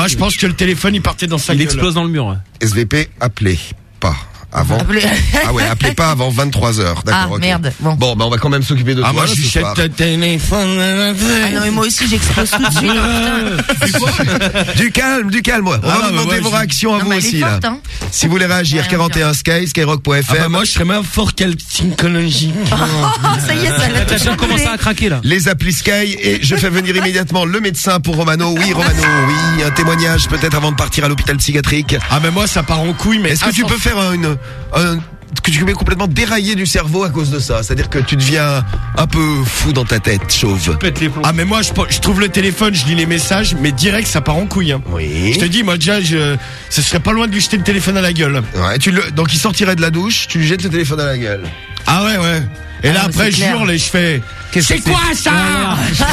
Moi, je pense que le téléphone, il partait dans sa Il gueule. explose dans le mur. SVP, appelez pas avant. Appelez- Ah ouais, appelez pas avant 23 heures. D'accord. Ah, merde, bon. Bon, bah on va quand même s'occuper de Ah, toi. moi, là, je jette le téléphone. Ah non, mais moi aussi, j'explose tout de suite. putain. Du calme, du calme. On Ah, va bah, vous demander ouais, vos je- réactions à Non, vous aussi là. hein. Si vous voulez réagir, Rien 41 Sky, skyrock.fr. Ah bah, moi, je serais même fort psychologique. Oh, ça y est, ça l'a déjà commencé à craquer là. les applis Sky et je fais venir immédiatement le médecin pour Romano. Oui, Romano, oui, un témoignage peut-être avant de partir à l'hôpital psychiatrique. Ah, mais moi, ça part en couille, mais. Est-ce que tu peux faire un- une, un- que tu peux complètement dérailler du cerveau à cause de ça C'est-à-dire que tu deviens un peu fou dans ta tête, chauve. Pète les plombs. Ah, mais moi, je, je trouve le téléphone, je lis les messages, mais direct, ça part en couille. Hein. Oui. Je te dis, moi, déjà, je, ce serait pas loin de lui jeter le téléphone à la gueule. Ouais, tu le, donc il sortirait de la douche, tu lui jettes le téléphone à la guelle. Ah, ouais, ouais. Et là, Ah, mais après, je hurle et je fais. Qu'est-ce C'est c'est quoi ça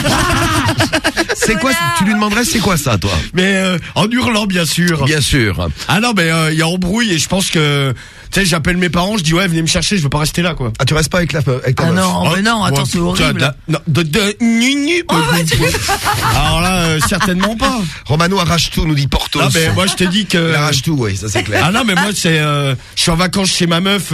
C'est quoi. Tu lui demanderais c'est quoi ça, toi Mais euh, en hurlant, bien sûr. Bien sûr. Ah non, mais euh, il y a embrouille et je pense que. Tu sais, j'appelle mes parents, je dis, ouais, venez me chercher, je veux pas rester là, quoi. Ah, tu restes pas avec, la, avec ta Ah meuf non, mais non, attends, ouais, c'est horrible. de- Non, de, de, nu, nu, Oh, Alors là, euh, certainement pas. Romano arrache tout, nous dit Portos. Non, mais moi, je te dis que. Il arrache tout, oui, ça c'est clair. Ah non, mais moi, c'est. euh, je suis en vacances chez ma meuf.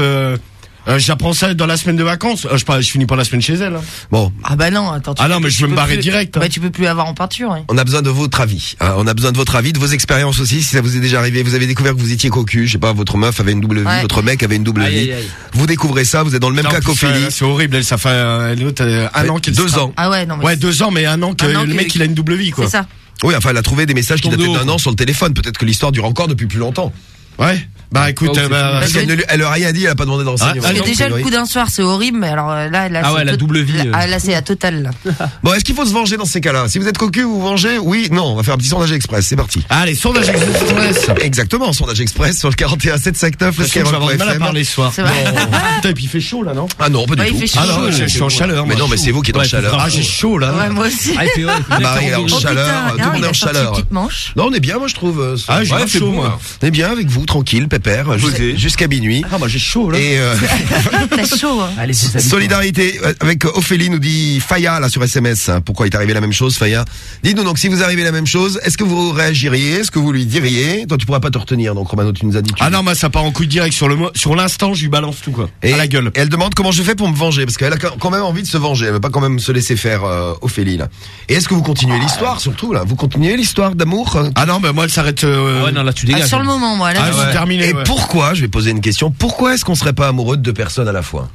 Euh, J'apprends ça dans la semaine de vacances. Euh, je, pas- je finis pas la semaine chez elle. hein. Bon, Ah bah non, attends. tu Ah non, mais je tu veux me peux barrer plus- direct, hein. Bah tu peux plus avoir en peinture. hein. on a besoin de votre avis. hein. On a besoin de votre avis, de vos expériences aussi. Si ça vous est déjà arrivé, vous avez découvert que vous étiez cocu, je sais pas, votre meuf avait une double vie, Ouais. votre mec avait une double Aïe, vie. aïe, aïe. Vous découvrez ça, vous êtes dans le même Non, cas en plus, euh, C'est horrible. Elle, ça fait euh, l'autre, euh, un Fait an qu'elle deux se- ans. Ah ouais, non mais Ouais, deux ans, mais un an que Un an le que- mec il a une double vie, quoi. c'est ça. Oui, enfin, elle a trouvé des messages qui Tombe de dataient haut, d'un an sur le téléphone. Peut-être que l'histoire dure encore depuis plus longtemps. Ouais. Bah écoute, euh, c'est bah, Parce Bah, qu'elle ne lui- elle a rien dit, elle a pas demandé d'enseignement. Ah, Mais non, déjà oui. le coup d'un soir c'est horrible, mais alors euh, là, là Ah c'est ouais, la tot- double vie, Là, euh. ah, là, c'est la totale. Là. Bon, est-ce qu'il faut se venger dans ces cas-là? Si vous êtes cocu, vous vous vengez? Oui, non. On va faire un petit sondage express. C'est parti. Allez, sondage express. Exactement, sondage express sur le 41 759, le Parce que je vais avoir du mal à Skyrock.fm. parler ce soir. C'est vrai. Putain, et puis il fait chaud là, non? Ah non, pas du Ouais, il tout. fait chaud. Ah non, je, je suis en chaleur. Mais moi. non, mais c'est vous qui êtes en Ouais, chaleur. Ah, j'ai chaud là. Ouais, moi aussi. Ah, il fait, ouais, il fait Bah, il est en Oh, chaleur, tout le monde est en chaleur. une petite manche. Non, on est bien, moi je trouve. euh, ce- Ah, j'ai Ouais, chaud, beau, moi. On est bien avec vous, tranquille, pépère, jus- jusqu'à minuit. Ah, moi j'ai chaud là. Et euh, T'as chaud. Hein. Allez, c'est ça. solidarité euh, avec Ophélie nous dit Faya là sur SMS. hein. Pourquoi il est arrivé la même chose, Faya? Dites-nous donc si vous arrivez la même chose, est-ce que vous réagiriez, est-ce que vous lui diriez? Toi, tu pourras pas te retenir, donc Romano, tu nous as dit. Ah non, moi ça part en coup de direct sur le mo- sur l'instant, je lui balance tout quoi. Et à la gueule. et elle demande comment je fais pour me venger parce qu'elle a quand même envie de se venger. Elle veut pas quand même se laisser faire euh, Ophélie là. Et est-ce que vous continuez l'histoire surtout là? Vous continuez l'histoire d'amour euh, Ah non, mais moi elle s'arrête. euh, Ah ouais, non, là, tu Ah, dégages. sur le moment, moi. Là, Ah, c'est terminé. Et ouais. pourquoi Je vais poser une question. Pourquoi est-ce qu'on serait pas amoureux de deux personnes à la fois?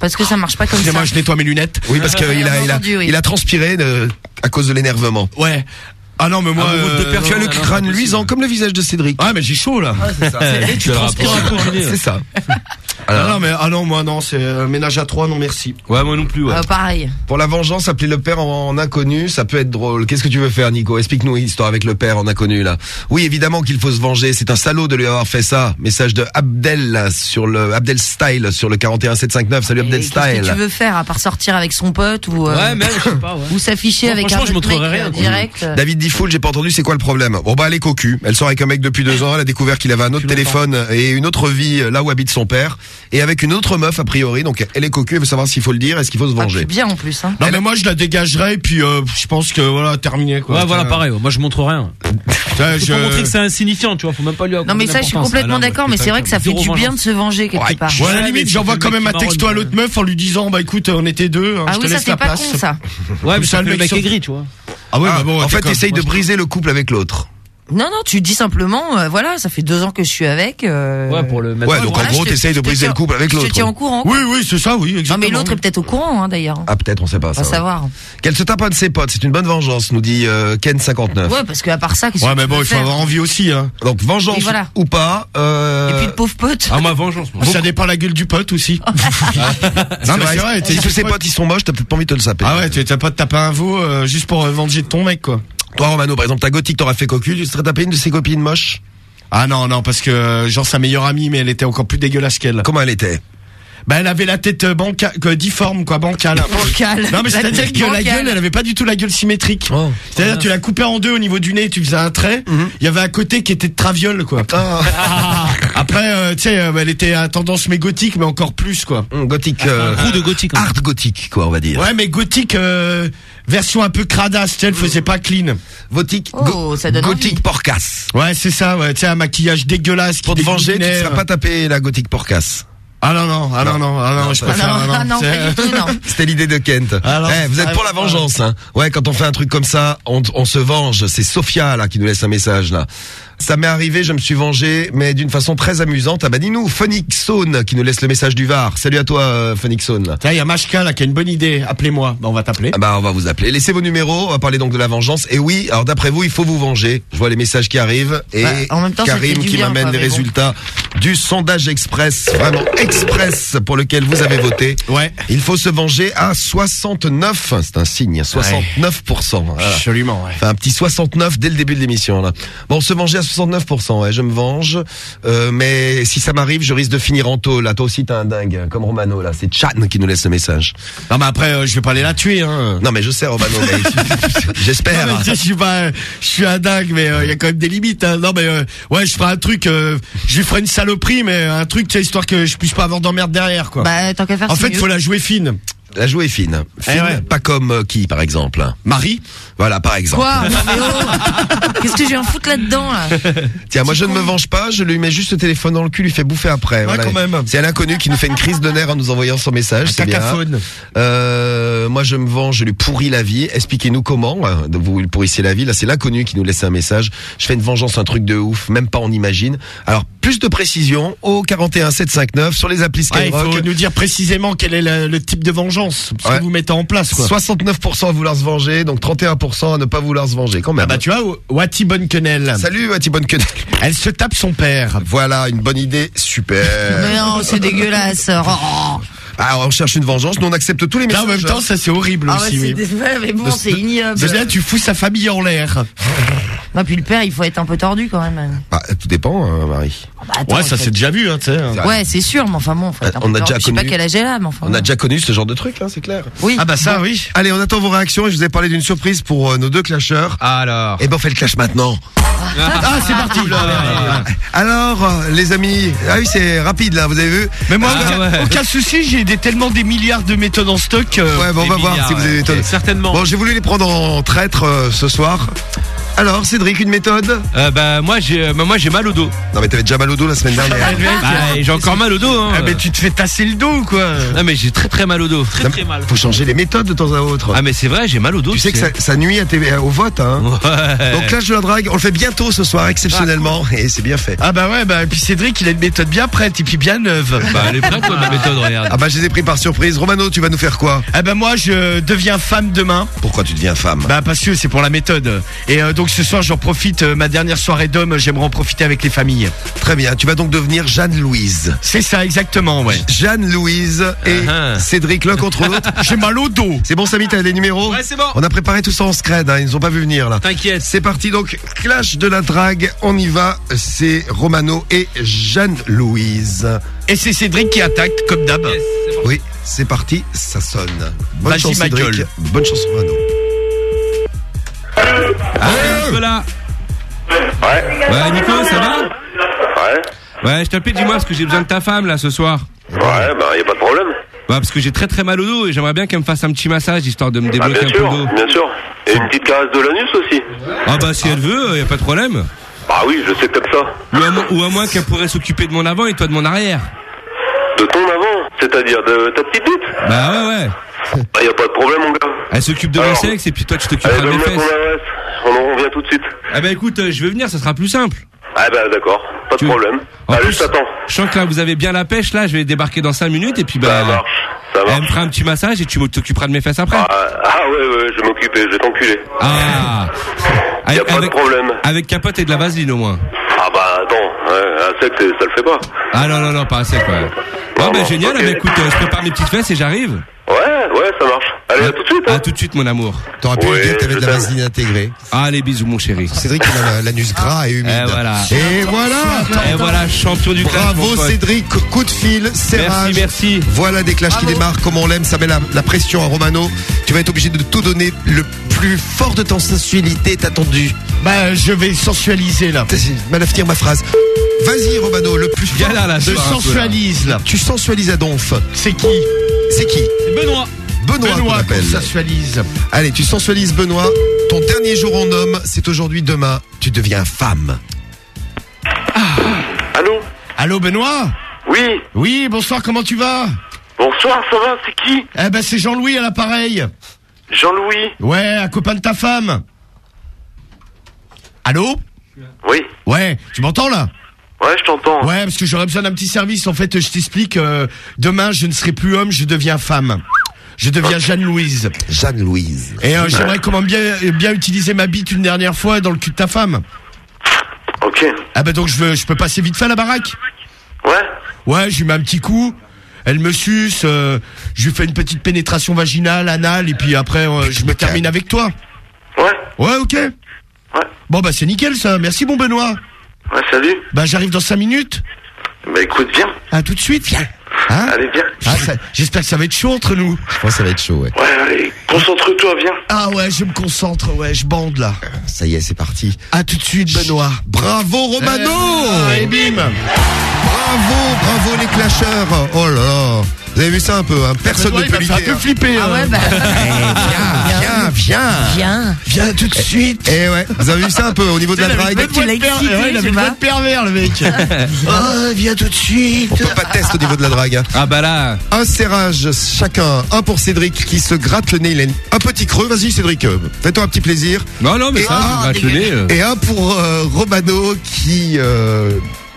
Parce que ça marche pas comme ça. Excusez-moi, je nettoie mes lunettes. Oui, parce qu'il a, il a, il a transpiré de- à cause de l'énervement. Ouais. Ah non, mais moi. De euh, deux personnes. Tu as le non, crâne non, luisant comme le visage de Cédric. Ah mais j'ai chaud là. Et tu transpires un peu, René. C'est ça. Ah non mais ah non moi non c'est euh, ménage à trois non merci. Ouais, moi non plus, ouais. Euh, pareil. Pour la vengeance, appeler le père en, en inconnu, ça peut être drôle. Qu'est-ce que tu veux faire, Nico? Explique-nous l'histoire avec le père en inconnu, là. Oui, évidemment qu'il faut se venger. C'est un salaud de lui avoir fait ça. Message de Abdel là, sur le Abdel Style sur le 41759. Salut Et Abdel Qu'est-ce que Style. tu veux faire à part sortir avec son pote ou euh, Ouais, mais je sais pas, ouais. ou s'afficher avec un mec rien, euh, direct euh. David Diffoul, j'ai pas entendu, c'est quoi le problème? Bon bah elle est cocu, elle sort avec un mec depuis deux ans, elle a découvert qu'il avait un autre téléphone et une autre vie euh, là où habite son père, et avec une autre meuf a priori, donc elle est cocu, elle veut savoir s'il faut le dire, est-ce qu'il faut se Ah, venger? puis bien en plus. Hein. Non mais moi je la dégagerai et puis euh, je pense que voilà terminé quoi. Ouais, voilà, pareil. ouais. Moi, je montre rien. Faut je- montrer que c'est insignifiant, tu vois. Faut même pas lui Non mais ça je suis complètement d'accord, mais c'est vrai que ça fait du bien de se venger quelque Ouais. part. Ouais, à la Ouais, limite, j'envoie quand même un texto à l'autre meuf en lui disant bah écoute on était deux, hein, Ah oui, ça c'est pas con ça. Ouais, mais Ça, ça le mec est gris, tu vois. Ah oui, Ah, bah bon, en fait, essaye de je- briser le couple avec l'autre. Non non, tu dis simplement euh, voilà, ça fait deux ans que je suis avec. euh, Ouais, pour le mettre. Ouais, donc voilà, en gros, je te- t'essayes de je briser le couple avec Je l'autre. te tiens au courant. Oui oui c'est ça oui Non exactement. mais l'autre est peut-être au courant hein, d'ailleurs. Ah peut-être, on sait pas On ça. va savoir. Qu'elle se tape un de ses potes, c'est une bonne vengeance, nous dit euh, Ken59. Ouais parce qu'à part ça, qu'est-ce Ouais que mais tu bon il faut faire avoir envie aussi hein. Donc vengeance Et voilà. ou pas. Euh... Et puis le pauvre pote. Ah, moi, vengeance, moi. Ça dépend la gueule du pote aussi. non mais c'est vrai. t'es- Si tous ses potes ils sont moches, t'as peut-être pas envie de te le saper. Ah ouais tu- t'as pas de taper un veau euh, juste pour euh, venger ton mec quoi. Toi Romano, par exemple, ta gothique t'auras fait cocu, tu serais tapé une de ses copines moches? Ah non non parce que euh, genre sa meilleure amie mais elle était encore plus dégueulasse qu'elle. Comment elle était? Bah elle avait la tête euh, banca, difforme quoi, bancale. Bancal. Non mais c'est-à-dire que la bancale. gueule, elle avait pas du tout la gueule symétrique. Oh. C'est-à-dire tu la coupais en deux au niveau du nez, tu faisais un trait. Il y avait un côté qui était de traviole quoi. Ah, Après, euh, tu sais, euh, elle était à tendance mais gothique, mais encore plus quoi. hum, gothique. euh, de gothique. hein. art gothique, quoi, on va dire. Ouais, mais gothique euh, version un peu cradasse, tu sais, elle faisait pas clean. Gothique, Oh, ça donne gothique envie. porcasse. Ouais, c'est ça, ouais, tu sais, un maquillage dégueulasse. qui Pour te venger, tu ne seras pas tapé la gothique porcasse. Ah non non, ah non non, ah non, je Ah préfère. non, ah non, ah non, non. C'était l'idée de Kent. Alors, Eh, vous êtes ça pour la vengeance, hein Ouais, quand on fait un truc comme ça, on, on se venge. C'est Sophia là qui nous laisse un message là. Ça m'est arrivé, je me suis vengé, mais d'une façon très amusante. Ah bah dis-nous, Phoenixone qui nous laisse le message du Var. Salut à toi, euh. Tiens, il y a Mashka là qui a une bonne idée. Appelez-moi. Bah, on va t'appeler. Ah bah on va vous appeler. Laissez vos numéros. On va parler donc de la vengeance. Et oui, alors d'après vous, il faut vous venger. Je vois les messages qui arrivent et Bah, en même temps, Karim qui m'amène les bon. résultats du sondage express, vraiment express pour lequel vous avez voté. Ouais. Il faut se venger à 69. C'est un signe, 69 voilà. Absolument. Ouais. Enfin, un petit 69 dès le début de l'émission là. Bon, se venger à 69%, ouais, je me venge. Euh, mais si ça m'arrive, je risque de finir en tôle. Là, toi aussi t'es un dingue, comme Romano là. C'est Chan qui nous laisse le message. Non mais après, euh, je vais pas aller la tuer. Hein. Non mais je sais Romano, mais j'espère. Non, mais, je suis pas, je suis un dingue, mais euh, il y a quand même des limites. Hein. Non mais euh, ouais, je ferai un truc, euh, je lui ferai une saloperie, mais un truc, tu sais, histoire que je puisse pas avoir d'emmerde derrière, quoi. Bah, tant qu'à faire, en fait, mieux. faut la jouer fine. La joue est fine. Fine, Eh ouais. pas comme euh, qui par exemple. Marie. Voilà, par exemple. Quoi mais oh Qu'est-ce que j'ai en foutre là-dedans, là Tiens, moi je ne me venge pas, je lui mets juste le téléphone dans le cul, lui fais bouffer après. Ouais, quand même. C'est un inconnu qui nous fait une crise de nerfs en nous envoyant son message. Un c'est bien. cacaphone. Euh, moi je me venge, je lui pourris la vie. Expliquez-nous comment euh, vous lui pourrissez la vie. Là c'est l'inconnu qui nous laisse un message. Je fais une vengeance, un truc de ouf, même pas on imagine. Alors plus de précision au 41 759 sur les applis Ouais, il Skyrock. faut nous dire précisément quel est le, le type de vengeance ce Ouais. que vous mettez en place, quoi. 69% à vouloir se venger, donc 31% à ne pas vouloir se venger quand même. Ah bah tu vois, Wati Bonkenel, Salut Wati Bonne elle se tape son père. Voilà, une bonne idée, super. Mais non, c'est dégueulasse. Oh. Ah, on cherche une vengeance, nous on accepte tous les Là, messages. en même temps, ça c'est horrible Ah ouais, aussi. oui. ouais, mais bon, c'est ignoble. Bien, tu fous sa famille en l'air. Non, puis le père, il faut être un peu tordu quand même. Ah, tout dépend, hein, Marie. Ah bah, attends, Ouais, ça c'est déjà vu, hein, tu sais. être- Ouais, c'est sûr, mais enfin bon, faut être un On peu a déjà tordu. Je sais pas connu- quel âge elle a, mais enfin. On a déjà connu ce genre de truc, hein, c'est clair. Oui. Ah bah ça, oui. Allez, on attend vos réactions et je vous ai parlé d'une surprise pour euh, nos deux clasheurs. Alors. Et ben on fait le clash maintenant. Ah, c'est parti. Alors, euh, les amis, ah oui c'est rapide là, vous avez vu Mais moi, Ah, aucun, ouais. aucun souci, j'ai des, tellement des milliards de méthodes en stock. euh, Ouais, bon, on va Des voir si vous avez méthode. Ok, Certainement. Bon, j'ai voulu les prendre en traître euh, ce soir. Alors, Cédric, une méthode Euh, bah moi j'ai euh, bah, moi j'ai mal au dos. Non mais t'avais déjà mal au dos la semaine dernière. Bah, j'ai encore mal au dos hein. Ah, mais tu te fais tasser le dos, quoi. Non mais j'ai très très mal au dos. Très Non, très mal. Faut changer les méthodes de temps à autre. Ah mais c'est vrai, j'ai mal au dos. tu sais que ça, ça nuit à tes- au vote, hein. Ouais. Donc clash de la drague, on le fait bientôt ce soir, exceptionnellement, et c'est bien fait. Ah bah ouais, bah et puis Cédric, il a une méthode bien prête et puis bien neuve. Bah elle est prête quoi ma méthode regarde. Ah bah je les ai pris par surprise. Romano, tu vas nous faire quoi? Ah bah moi, je deviens femme demain. Pourquoi tu deviens femme? Bah parce que c'est pour la méthode. Et euh, donc ce soir, j'en profite. euh, ma dernière soirée d'homme, j'aimerais en profiter avec les familles. Très bien, tu vas donc devenir Jeanne-Louise. C'est ça, exactement, ouais. Jeanne-Louise et Ah ah. Cédric l'un contre l'autre. J'ai mal au dos. C'est bon Samy, t'as les numéros Ouais c'est bon. On a préparé tout ça en scred, hein, ils nous ont pas vu venir là. T'inquiète. C'est parti donc, clash de la drague, on y va, c'est Romano et Jeanne-Louise. Et c'est Cédric qui attaque, comme d'hab. Yes, c'est bon. Oui, c'est parti, ça sonne. Bonne chance Cédric, bonne chance Romano. Ah, Nicolas. Ouais, Ouais Nico, ça va ouais, Ouais, je t'appelle, dis-moi parce que j'ai besoin de ta femme là ce soir. ouais, bah y a pas de problème. Bah parce que j'ai très très mal au dos et j'aimerais bien qu'elle me fasse un petit massage histoire de me Ah, débloquer bien un peu le dos. bien sûr. Et une petite caresse de l'anus aussi. Ah bah si elle veut, y a pas de problème. Bah oui, je sais que t'aimes ça. Ou à, mo- ou à moins qu'elle pourrait s'occuper de mon avant et toi de mon arrière. De ton avant, c'est-à-dire de ta petite bite. Bah ouais ouais. Bah y a pas de problème, mon gars. Elle s'occupe de mon sexe et puis toi tu t'occuperas de mes fesses. On en revient tout de suite. Ah bah écoute, euh, je vais venir, ça sera plus simple. Ah bah d'accord, pas de problème. En Allez, plus, je t'attends. Je sens que là vous avez bien la pêche là, je vais débarquer dans 5 minutes et puis Ça bah marche, ça elle me marche. fera un petit massage et tu t'occuperas de mes fesses après. Ah, ah ouais, ouais, je vais m'occuper, je vais t'enculer. Ah. Y a pas de problème. avec capote et de la vaseline au moins. Ah bah attends, ouais, un sec, ça le fait pas. Ah non non non pas assez quoi. Bon Non, bah génial, ok. ah, bah écoute, euh, je prépare mes petites fesses et j'arrive. Ouais, ouais, ça marche. Allez, à tout de suite. À Hein. tout de suite, mon amour. T'aurais pu Ouais, lui dire que t'avais de la vaseline intégrée. Allez, bisous, mon chéri. Cédric, il a la- l'anus gras et humide. Et voilà. Et voilà. Et voilà, champion du clash, Bravo. Cédric, coup de fil, serrage. Merci, merci. Voilà des clashs qui démarrent comme on l'aime, ça met la, la pression à Romano. Tu vas être obligé de tout donner, le plus fort de ton sensualité est attendu. Bah, je vais sensualiser là. J'ai mal à finir ma phrase. Vas-y Romano, le plus Viens fort. là, là. Je sensualise là. Tu sensualises à donf. C'est qui? C'est qui? Benoît. Benoît, Benoît qu'on appelle. sensualise. Allez, tu sensualises Benoît. Ton dernier jour en homme, c'est aujourd'hui, demain. Tu deviens femme. Allô Allô Benoît Oui. Oui, bonsoir, comment tu vas Bonsoir, ça va C'est qui Eh ben c'est Jean-Louis à l'appareil. Jean-Louis. Ouais, un copain de ta femme. Allô Oui. Ouais, tu m'entends là Ouais, je t'entends. Ouais, parce que j'aurais besoin d'un petit service. En fait, je t'explique. euh, demain, je ne serai plus homme, je deviens femme. Je deviens Jeanne-Louise. Jeanne-Louise. Et euh, j'aimerais comment bien bien utiliser ma bite une dernière fois dans le cul de ta femme. Ok. Ah bah donc je veux, je peux passer vite fait à la baraque. Ouais. Ouais, je lui mets un petit coup. Elle me suce. euh, je lui fais une petite pénétration vaginale, anale, et puis après, euh, je me termine avec toi. Ouais. Ouais, ok. Ouais. Bon bah c'est nickel ça. Merci bon Benoît. Ouais, salut. Bah j'arrive dans cinq minutes. Bah écoute, viens. À tout de suite. Viens. Hein Allez, viens. Ah, ça- J'espère que ça va être chaud entre nous. Je pense que ça va être chaud, ouais. Ouais, allez. Concentre-toi, viens. Ah ouais, je me concentre, ouais, je bande là. Ça y est, c'est parti. À tout de suite Benoît. Bravo Romano Ah, et bim. Bravo, bravo les clasheurs Oh là là Vous avez vu ça un peu, hein Personne ne peut fait un peu flipper. Ah hein. ouais, bah. Viens, viens, viens Viens. Viens tout de suite. Eh ouais, vous avez vu ça un peu au niveau de la drague de l'as per- excité, ouais, il avait une voix de pervers le mec. oh, viens tout de suite. On peut pas de test au niveau de la drague. hein. Ah bah là. Un serrage chacun, un pour Cédric qui se gratte le nez, il a un petit creux, vas-y Cédric, euh, fais-toi un petit plaisir. Non, non, mais Et- ça, je gratte le nez. euh. Et un pour euh, Romano qui...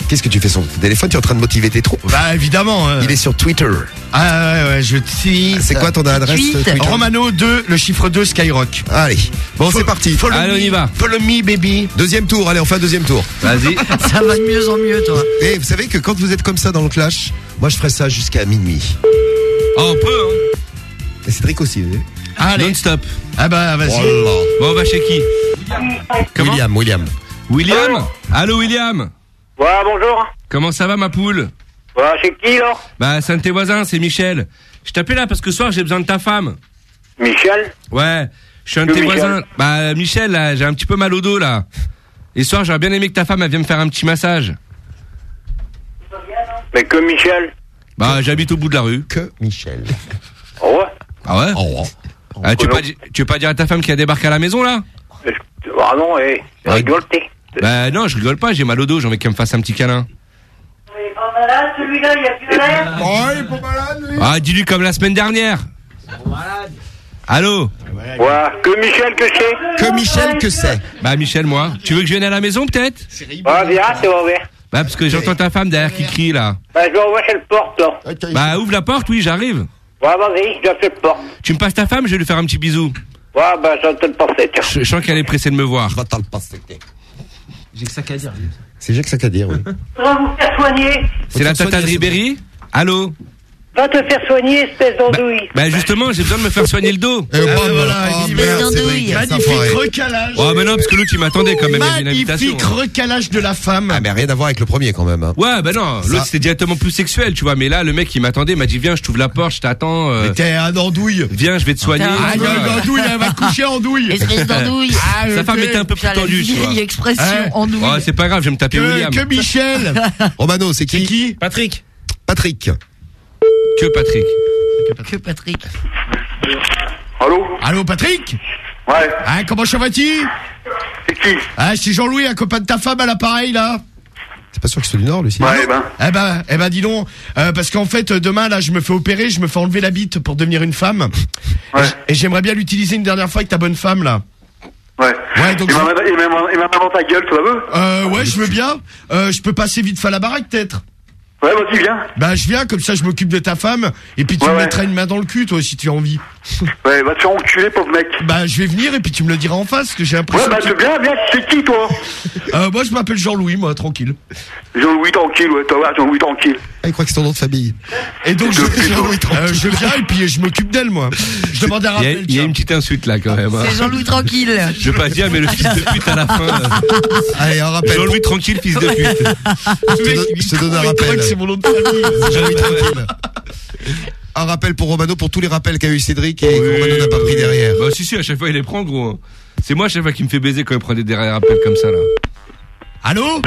euh, Qu'est-ce que tu fais sur ton téléphone? Tu es en train de motiver tes troupes? Bah évidemment. hein. Il est sur Twitter. Ah ouais, ouais, je te C'est quoi ton adresse Tweet. Twitter? Romano 2, le chiffre 2 Skyrock. Allez, bon c'est parti. Follow Allez, me, on y va. Follow me baby. Deuxième tour, allez on fait un deuxième tour. Vas-y. Ça va de mieux en mieux, toi. Et vous savez que quand vous êtes comme ça dans le clash, moi je ferai ça jusqu'à minuit. Oh, on peut, hein. Et Cédric aussi, vous voyez Allez. Non-stop. Ah bah vas-y. Bon, on va chez qui? Comment William, William? William Allô, William? Ouais, bonjour. Comment ça va, ma poule Ouais, c'est qui, là Bah, c'est un de tes voisins, c'est Michel. Je t'appelle là parce que ce soir, j'ai besoin de ta femme. Michel Ouais, je suis un de tes Michel voisins. Bah, Michel, là, j'ai un petit peu mal au dos, là. Et ce soir, j'aurais bien aimé que ta femme, elle vienne me faire un petit massage. Mais que Michel Bah, j'habite au bout de la rue. Que Michel. Oh ouais Ah ouais ah, tu, veux pas, di- tu veux pas dire à ta femme qui a débarqué à la maison, là Ah non, hé, Ouais. rigole, t'es. Bah, non, je rigole pas, j'ai mal au dos, j'ai envie qu'elle me fasse un petit câlin. celui-là, il a plus l'air Oh, il est pas malade lui Ah, dis-lui comme la semaine dernière. Allô Ouais, que Michel que c'est Que Michel que c'est Bah, Michel, moi. Tu veux que je vienne à la maison, peut-être Ouais, viens, vas voir. Bah, parce que j'entends ta femme derrière qui crie, là. Bah, je vais ouvrir cette porte, là. Bah, ouvre la porte, oui, j'arrive. Ouais, vas-y, je vais cette porte. Tu me passes ta femme, je vais lui faire un petit bisou. Ouais, bah, j'en te le passer, tiens. Je, je sens qu'elle est pressée de me voir. Va t'en le passer. J'ai que ça qu'à dire. C'est qu'à dire, oui. Va vous faire soigner. C'est la tata de Ribéry? Allô? Va te faire soigner, espèce d'andouille. Bah, justement, j'ai besoin de me faire soigner le dos. Eh, Ah, bon, voilà, oh, merde, mais d'andouille. Magnifique recalage. Oh, mais non, parce que l'autre, il m'attendait quand même, il y avait une invitation. Magnifique recalage de la femme. Ah, mais rien à voir avec le premier quand même. Hein. Ouais, bah non, l'autre c'était directement plus sexuel, tu vois. Mais là, le mec, il m'attendait, il m'a dit, viens, je t'ouvre la porte, je t'attends. euh, T'es un andouille. viens, je vais te soigner. Ah, Ah, gueule d'andouille, elle va coucher en douille. Espèce d'andouille. Ah, Sa femme était un peu plus tendue, tu vois. vieille expression Hein andouille. Oh, c'est pas grave, je vais me taper William. que Michel. Romano, c'est qui Patrick. Patrick. Que Patrick. Que Patrick. Allô Allô Patrick Ouais, Ah, comment ça va-t-il c'est qui Ah, c'est Jean-Louis, un copain de ta femme à l'appareil là. C'est pas sûr que c'est du Nord, lui. si Ouais, ben. Eh ben, eh ben, dis donc, euh, parce qu'en fait, euh, demain là, je me fais opérer, je me fais enlever la bite pour devenir une femme. Et Ouais. Et j'aimerais bien l'utiliser une dernière fois avec ta bonne femme là. Ouais. Ouais, donc il je- m'a il m'a- il m'a dans ta gueule, tu la veux Euh, ouais, je veux bien. Euh, je peux passer vite fait à la baraque peut-être. Ouais, vas-y, viens. Bah, je viens, comme ça, je m'occupe de ta femme, et puis tu Ouais, me ouais. mettras une main dans le cul, toi, si tu as envie. Ouais, va te faire enculer, pauvre mec. Bah, je vais venir, et puis tu me le diras en face, que j'ai Ouais, l'impression. bah, que- tu viens, viens, c'est qui, toi Euh, moi, je m'appelle Jean-Louis, moi, tranquille. Jean-Louis tranquille, ouais, toi, ouais, Jean-Louis tranquille. Ah, il croit que c'est ton nom de famille. Et donc, je, Jean-Louis euh, je viens et puis je m'occupe d'elle, moi. Je demande un Il y, a, rappel. il y a une petite insulte là quand même. hein. C'est Jean-Louis tranquille. Je veux pas dire, mais le fils de pute à la fin. euh, Allez, un rappel. Jean-Louis tranquille, fils de pute. Ce mec, donne- je te donne un rappel. que C'est mon nom de famille. Jean-Louis tranquille. Un rappel pour Romano pour tous les rappels qu'a eu Cédric et que Romano n'a pas pris derrière. Bah si si, à chaque fois il les prend gros. C'est moi à chaque fois qui me fait baiser quand il prend des derrière rappels comme ça là. Allô?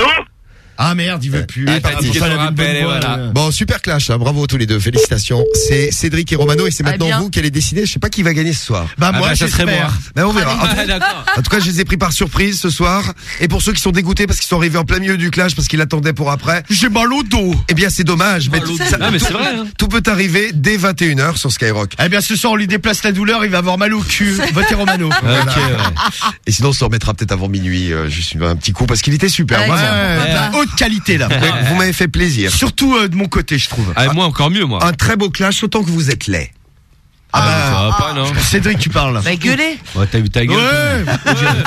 Ah merde, il veut plus. Ah, t'as dit rappel, et voilà. euh. Bon, super clash, hein, bravo à tous les deux, félicitations. C'est Cédric et Romano et c'est Ah, maintenant vous qui allez décider. Je sais pas qui va gagner ce soir. Bah, Ah moi, bah, ça serait moi. Mais on verra. En tout- Ah. En tout cas, je les ai pris par surprise ce soir. Et pour ceux qui sont dégoûtés parce qu'ils sont arrivés en plein milieu du clash parce qu'ils attendaient pour après, J'ai mal au dos. eh bien c'est dommage. Mais, l'autre. tout, ça- Ah, mais tout- c'est vrai, hein. tout peut arriver dès 21h sur Skyrock. Eh bien, ce soir, on lui déplace la douleur, il va avoir mal au cul. Votez Romano. Voilà. Et sinon, on se remettra peut-être avant minuit, euh, juste un petit coup parce qu'il était super. Ouais, Ouais, vraiment. ouais, de qualité, là. Vous m'avez fait plaisir. Surtout euh, de mon côté, je trouve. Ah, moi encore mieux moi. Un très beau clash, autant que vous êtes laid. Ah, bah, ça va pas non. Cédric, tu parles. Bah gueulez. Ouais, t'as vu ta Ouais, gueule.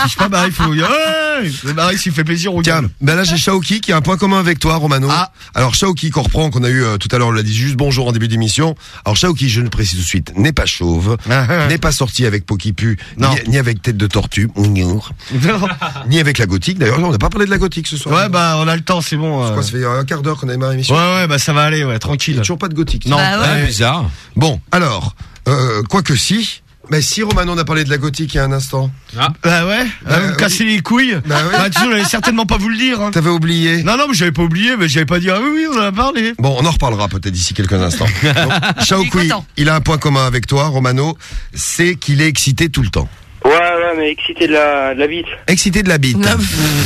je suis pas bah, il faut. Ouais, pareil, s'il fait plaisir, on Tiens, gagne. ben là j'ai Shaoki qui a un point commun avec toi, Romano. Ah. Alors Shaoki qu'on reprend, qu'on a eu euh, tout à l'heure, on l'a dit juste bonjour en début d'émission. Alors Shaoki, je le précise tout de suite, n'est pas chauve, Ah, ah. n'est pas sorti avec Pokipu, Non. ni, ni avec tête de tortue, ni avec la gothique. D'ailleurs, on n'a pas parlé de la gothique ce soir. Ouais, bah, on a le temps, c'est bon. Je euh. crois que ça fait un quart d'heure qu'on a démarré l'émission. Ouais, ouais, bah, ça va aller, ouais, Il y tranquille. a toujours pas de gothique. Non. Bah ouais. Ouais, bizarre. Bon, alors, euh, quoi que si, mais si Romano on a parlé de la gothique il y a un instant, Bah ouais, Bah, vous me oui. cassez les couilles. Bah. Bah, tu sais, on allait certainement pas vous le dire. hein. t'avais oublié. Non, non, mais j'avais pas oublié, mais j'avais pas dit, ah oui, oui, on en a parlé. Bon, on en reparlera peut-être d'ici quelques instants. Content. il a un point commun avec toi, Romano, c'est qu'il est excité tout le temps. Ouais, ouais, mais excité de la, de la bite. Excité de la bite. Non.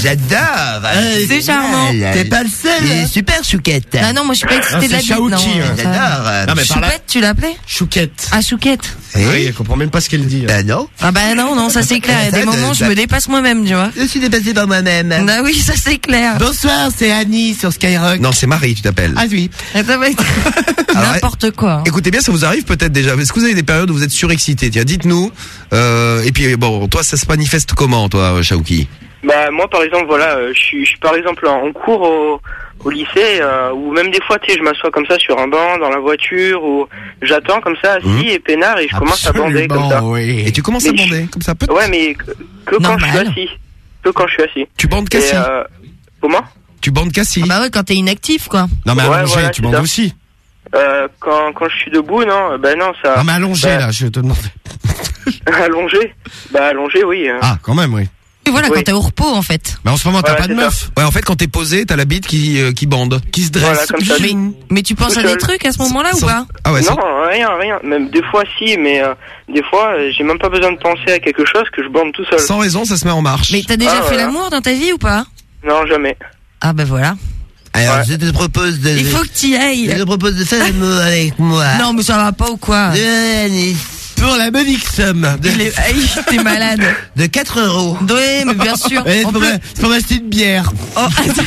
J'adore. C'est charmant. T'es pas le seul. super chouquette. Ah non, moi je suis pas excitée Ah, de la bite, non. Hein. Ça- J'adore. Non, mais par là, Choupette, tu l'appelais chouquette. Ah, chouquette. Eh Oui, elle comprend même pas ce qu'elle dit. hein. Ben non. Ah bah non, non, ça c'est clair. Il y a des moments, je me dépasse moi-même, tu vois. Je suis dépassé par moi-même. Bah oui, ça c'est clair. Bonsoir, c'est Annie sur Skyrock. Non, c'est Marie, tu t'appelles. Ah oui. Ça va être Alors, n'importe quoi. hein. Écoutez bien, ça vous arrive peut-être déjà. Est-ce que vous avez des périodes où vous êtes surexcité Tiens, dites-nous. Euh, et puis bon, toi, ça se manifeste comment, toi, Shaoki Bah, moi, par exemple, voilà, euh, je suis, je suis par exemple en cours au, au lycée, euh, ou même des fois, tu sais, je m'assois comme ça sur un banc, dans la voiture, ou j'attends comme ça, assis Mhm. et peinard, et je commence à bander comme ça. oui. Et tu commences à Mais je- bander comme ça, peut Ouais, mais que, que quand je suis Normal. assis. Que quand je suis assis. Tu bandes Et, Cassie. euh, comment Tu bandes Cassie. Ah bah ouais, quand t'es inactif, quoi. Non, mais Ouais, allongé, voilà, tu c'est bandes ça. aussi. euh, quand, quand je suis debout, non, euh, ben non, ça. Non, mais allongé, bah, là, je te demande. allongé Bah, allongé, oui. euh. Ah, quand même, oui. Et voilà, Oui. quand t'es au repos, en fait. Mais en ce moment, t'as Voilà, pas de c'est meuf. Ouais, en fait, quand t'es posé, t'as la bite qui euh, qui bande, qui se Voilà, dresse. comme ça. Mais, mais tu penses Tout à des seul. trucs à ce moment-là ou Sans- pas? Ah ouais, non, ça- rien, rien. Même des fois, si, mais euh, des fois, euh, j'ai même pas besoin de penser à quelque chose que je bande tout seul. sans raison, ça se met en marche. Mais t'as déjà Ah, fait voilà. l'amour dans ta vie ou pas? Non, jamais. Ah bah voilà. Alors, Ouais. je te propose de. Il faut que t'y Je ailles. te propose de faire l'amour avec moi. Non, mais ça va pas ou quoi? Pour la modique somme de, Il est- Aïe, T'es malade. de 4 euros. Oui, mais bien sûr. Ouais, En pour, plus- me- pour m'acheter une bière. Oh,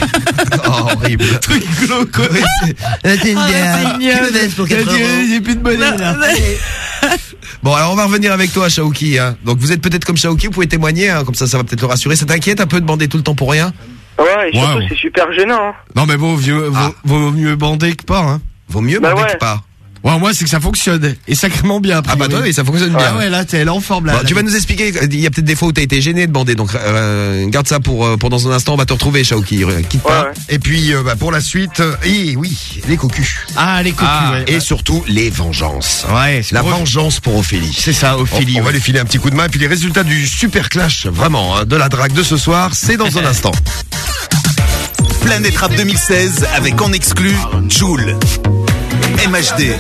Oh, horrible. Truc glauque. Ouais, c'est- Acheter une Oh, bière. laisses pour 4 euros. J'ai plus de monnaie, là. Bon, alors on va revenir avec toi, Shaoki. Hein. Donc vous êtes peut-être comme Shaoki, vous pouvez témoigner, hein, comme ça, ça va peut-être le rassurer. Ça t'inquiète un peu de bander tout le temps pour rien? Ouais, et surtout, c'est super gênant. hein. Non, mais vaut, vieux, vaut, Ah. vaut mieux bander que pas, hein. Vaut mieux Bah bander ouais. que pas. Ouais, moi, c'est que ça fonctionne. Et sacrément bien, Ah bah toi, oui, ça fonctionne bien. Ah ouais, là, t'es là en forme, là. Bon, là. tu vas nous expliquer, il y a peut-être des fois où t'as été gêné de bander, donc euh, garde ça pour, euh, pour dans un instant, on va te retrouver, Shaoki, euh, quitte pas. Ouais, ouais. Et puis, euh, bah, pour la suite, euh, et oui, les cocus. Ah, les cocus, Ah, ouais. Et surtout, les vengeances. Ouais, c'est La vengeance pour Ophélie. C'est ça, On, Ophélie. on va lui filer un petit coup de main, et puis les résultats du super clash, vraiment, hein, de la drague de ce soir, c'est dans un instant. Planète Rap 2016 avec en exclu Joule, MHD,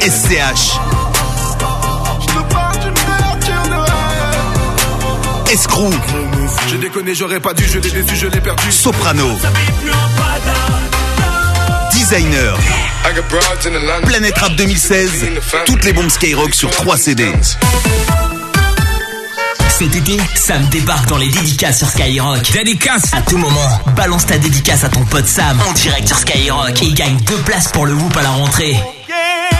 SCH, Escrew, J'ai déconné, j'aurais pas dû, je l'ai déçu, je l'ai perdu. Soprano, Designer. Planète Rap 2016, toutes les bombes Skyrock sur 3 CD. Cet été, Sam débarque dans les dédicaces sur Skyrock. Dédicace À tout moment, balance ta dédicace à ton pote Sam en direct sur Skyrock et gagne deux places pour le Whoop à la rentrée.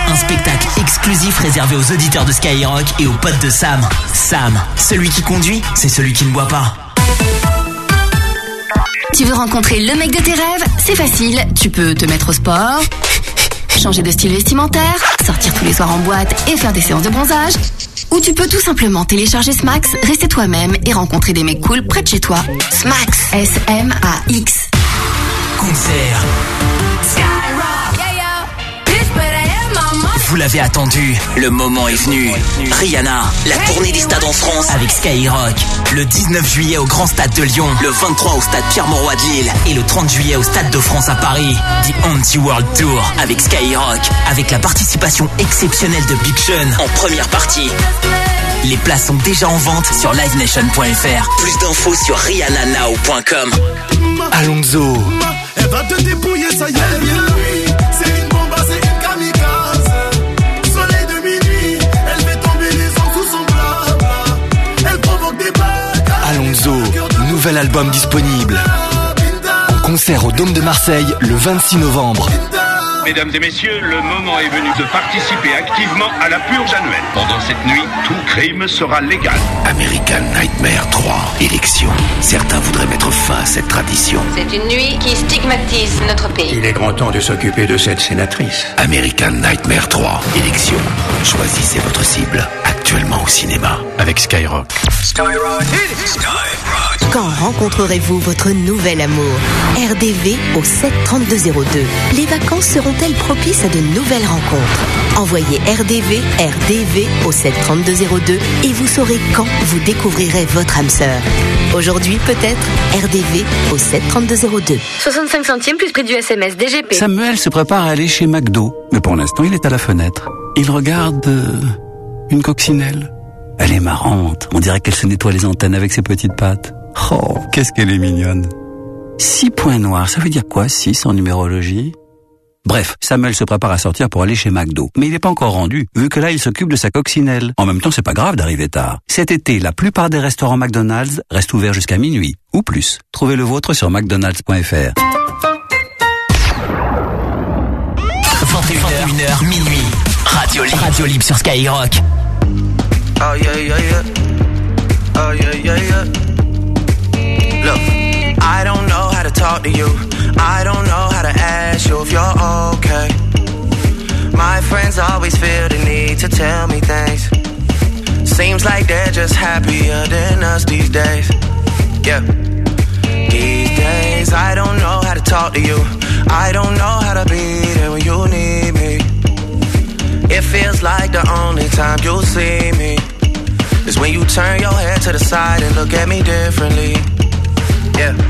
Un spectacle exclusif réservé aux auditeurs de Skyrock et aux potes de Sam. Sam, celui qui conduit, c'est celui qui ne boit pas. Tu veux rencontrer le mec de tes rêves? C'est facile, tu peux te mettre au sport, changer de style vestimentaire, sortir tous les soirs en boîte et faire des séances de bronzage. Ou tu peux tout simplement télécharger Smax, rester toi-même et rencontrer des mecs cool près de chez toi. Smax, S-M-A-X. Concert. Vous l'avez attendu, le moment est venu. Rihanna, la tournée des stades en France avec Skyrock. Le 19 juillet au Grand Stade de Lyon, le 23 au Stade Pierre-Mauroy de Lille et le 30 juillet au Stade de France à Paris. The Anti-World Tour avec Skyrock, avec la participation exceptionnelle de Big Sean en première partie. Les places sont déjà en vente sur livenation.fr. Plus d'infos sur rihannanow.com. Alonso. Elle va te débrouiller, ça y est. nouvel album disponible. En concert au Dôme de Marseille le 26 novembre. Mesdames et messieurs, le moment est venu de participer activement à la purge annuelle. Pendant cette nuit, tout crime sera légal. American Nightmare 3, élection. Certains voudraient mettre fin à cette tradition. C'est une nuit qui stigmatise notre pays. Il est grand temps de s'occuper de cette sénatrice. American Nightmare 3, élection. Choisissez votre cible. Actuellement au cinéma. Avec Skyrock. Quand rencontrerez-vous votre nouvel amour? RDV au 73202. Les vacances seront-elles propices à de nouvelles rencontres Envoyez RDV, RDV au 73202 et vous saurez quand vous découvrirez votre âme sœur. Aujourd'hui peut-être RDV au 73202. 65 centimes plus prix du SMS DGP. Samuel se prépare à aller chez McDo, mais pour l'instant il est à la fenêtre. Il regarde euh, une coccinelle. Elle est marrante, on dirait qu'elle se nettoie les antennes avec ses petites pattes. Oh, qu'est-ce qu'elle est mignonne. Six points noirs, ça veut dire quoi, six en numérologie? Bref, Samuel se prépare à sortir pour aller chez McDo. Mais il n'est pas encore rendu, vu que là, il s'occupe de sa coccinelle. En même temps, c'est pas grave d'arriver tard. Cet été, la plupart des restaurants McDonald's restent ouverts jusqu'à minuit, ou plus. Trouvez le vôtre sur mcdonalds.fr. 21h, minuit. Radio Libre. Radio Libre sur Skyrock. Oh yeah, yeah, yeah. Oh yeah, yeah, yeah. Look, I don't know how to talk to you. I don't know how to ask you if you're okay. My friends always feel the need to tell me things. Seems like they're just happier than us these days. Yeah. These days, I don't know how to talk to you. I don't know how to be there when you need me. It feels like the only time you'll see me is when you turn your head to the side and look at me differently. Yeah.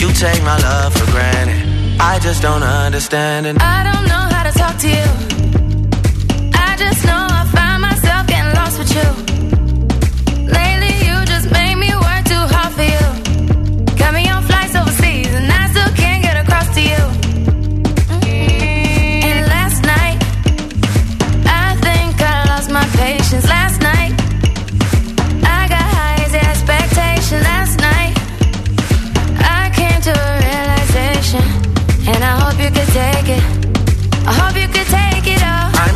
You take my love for granted. I just don't understand it. I don't know how to talk to you. I just know I find myself getting lost with you.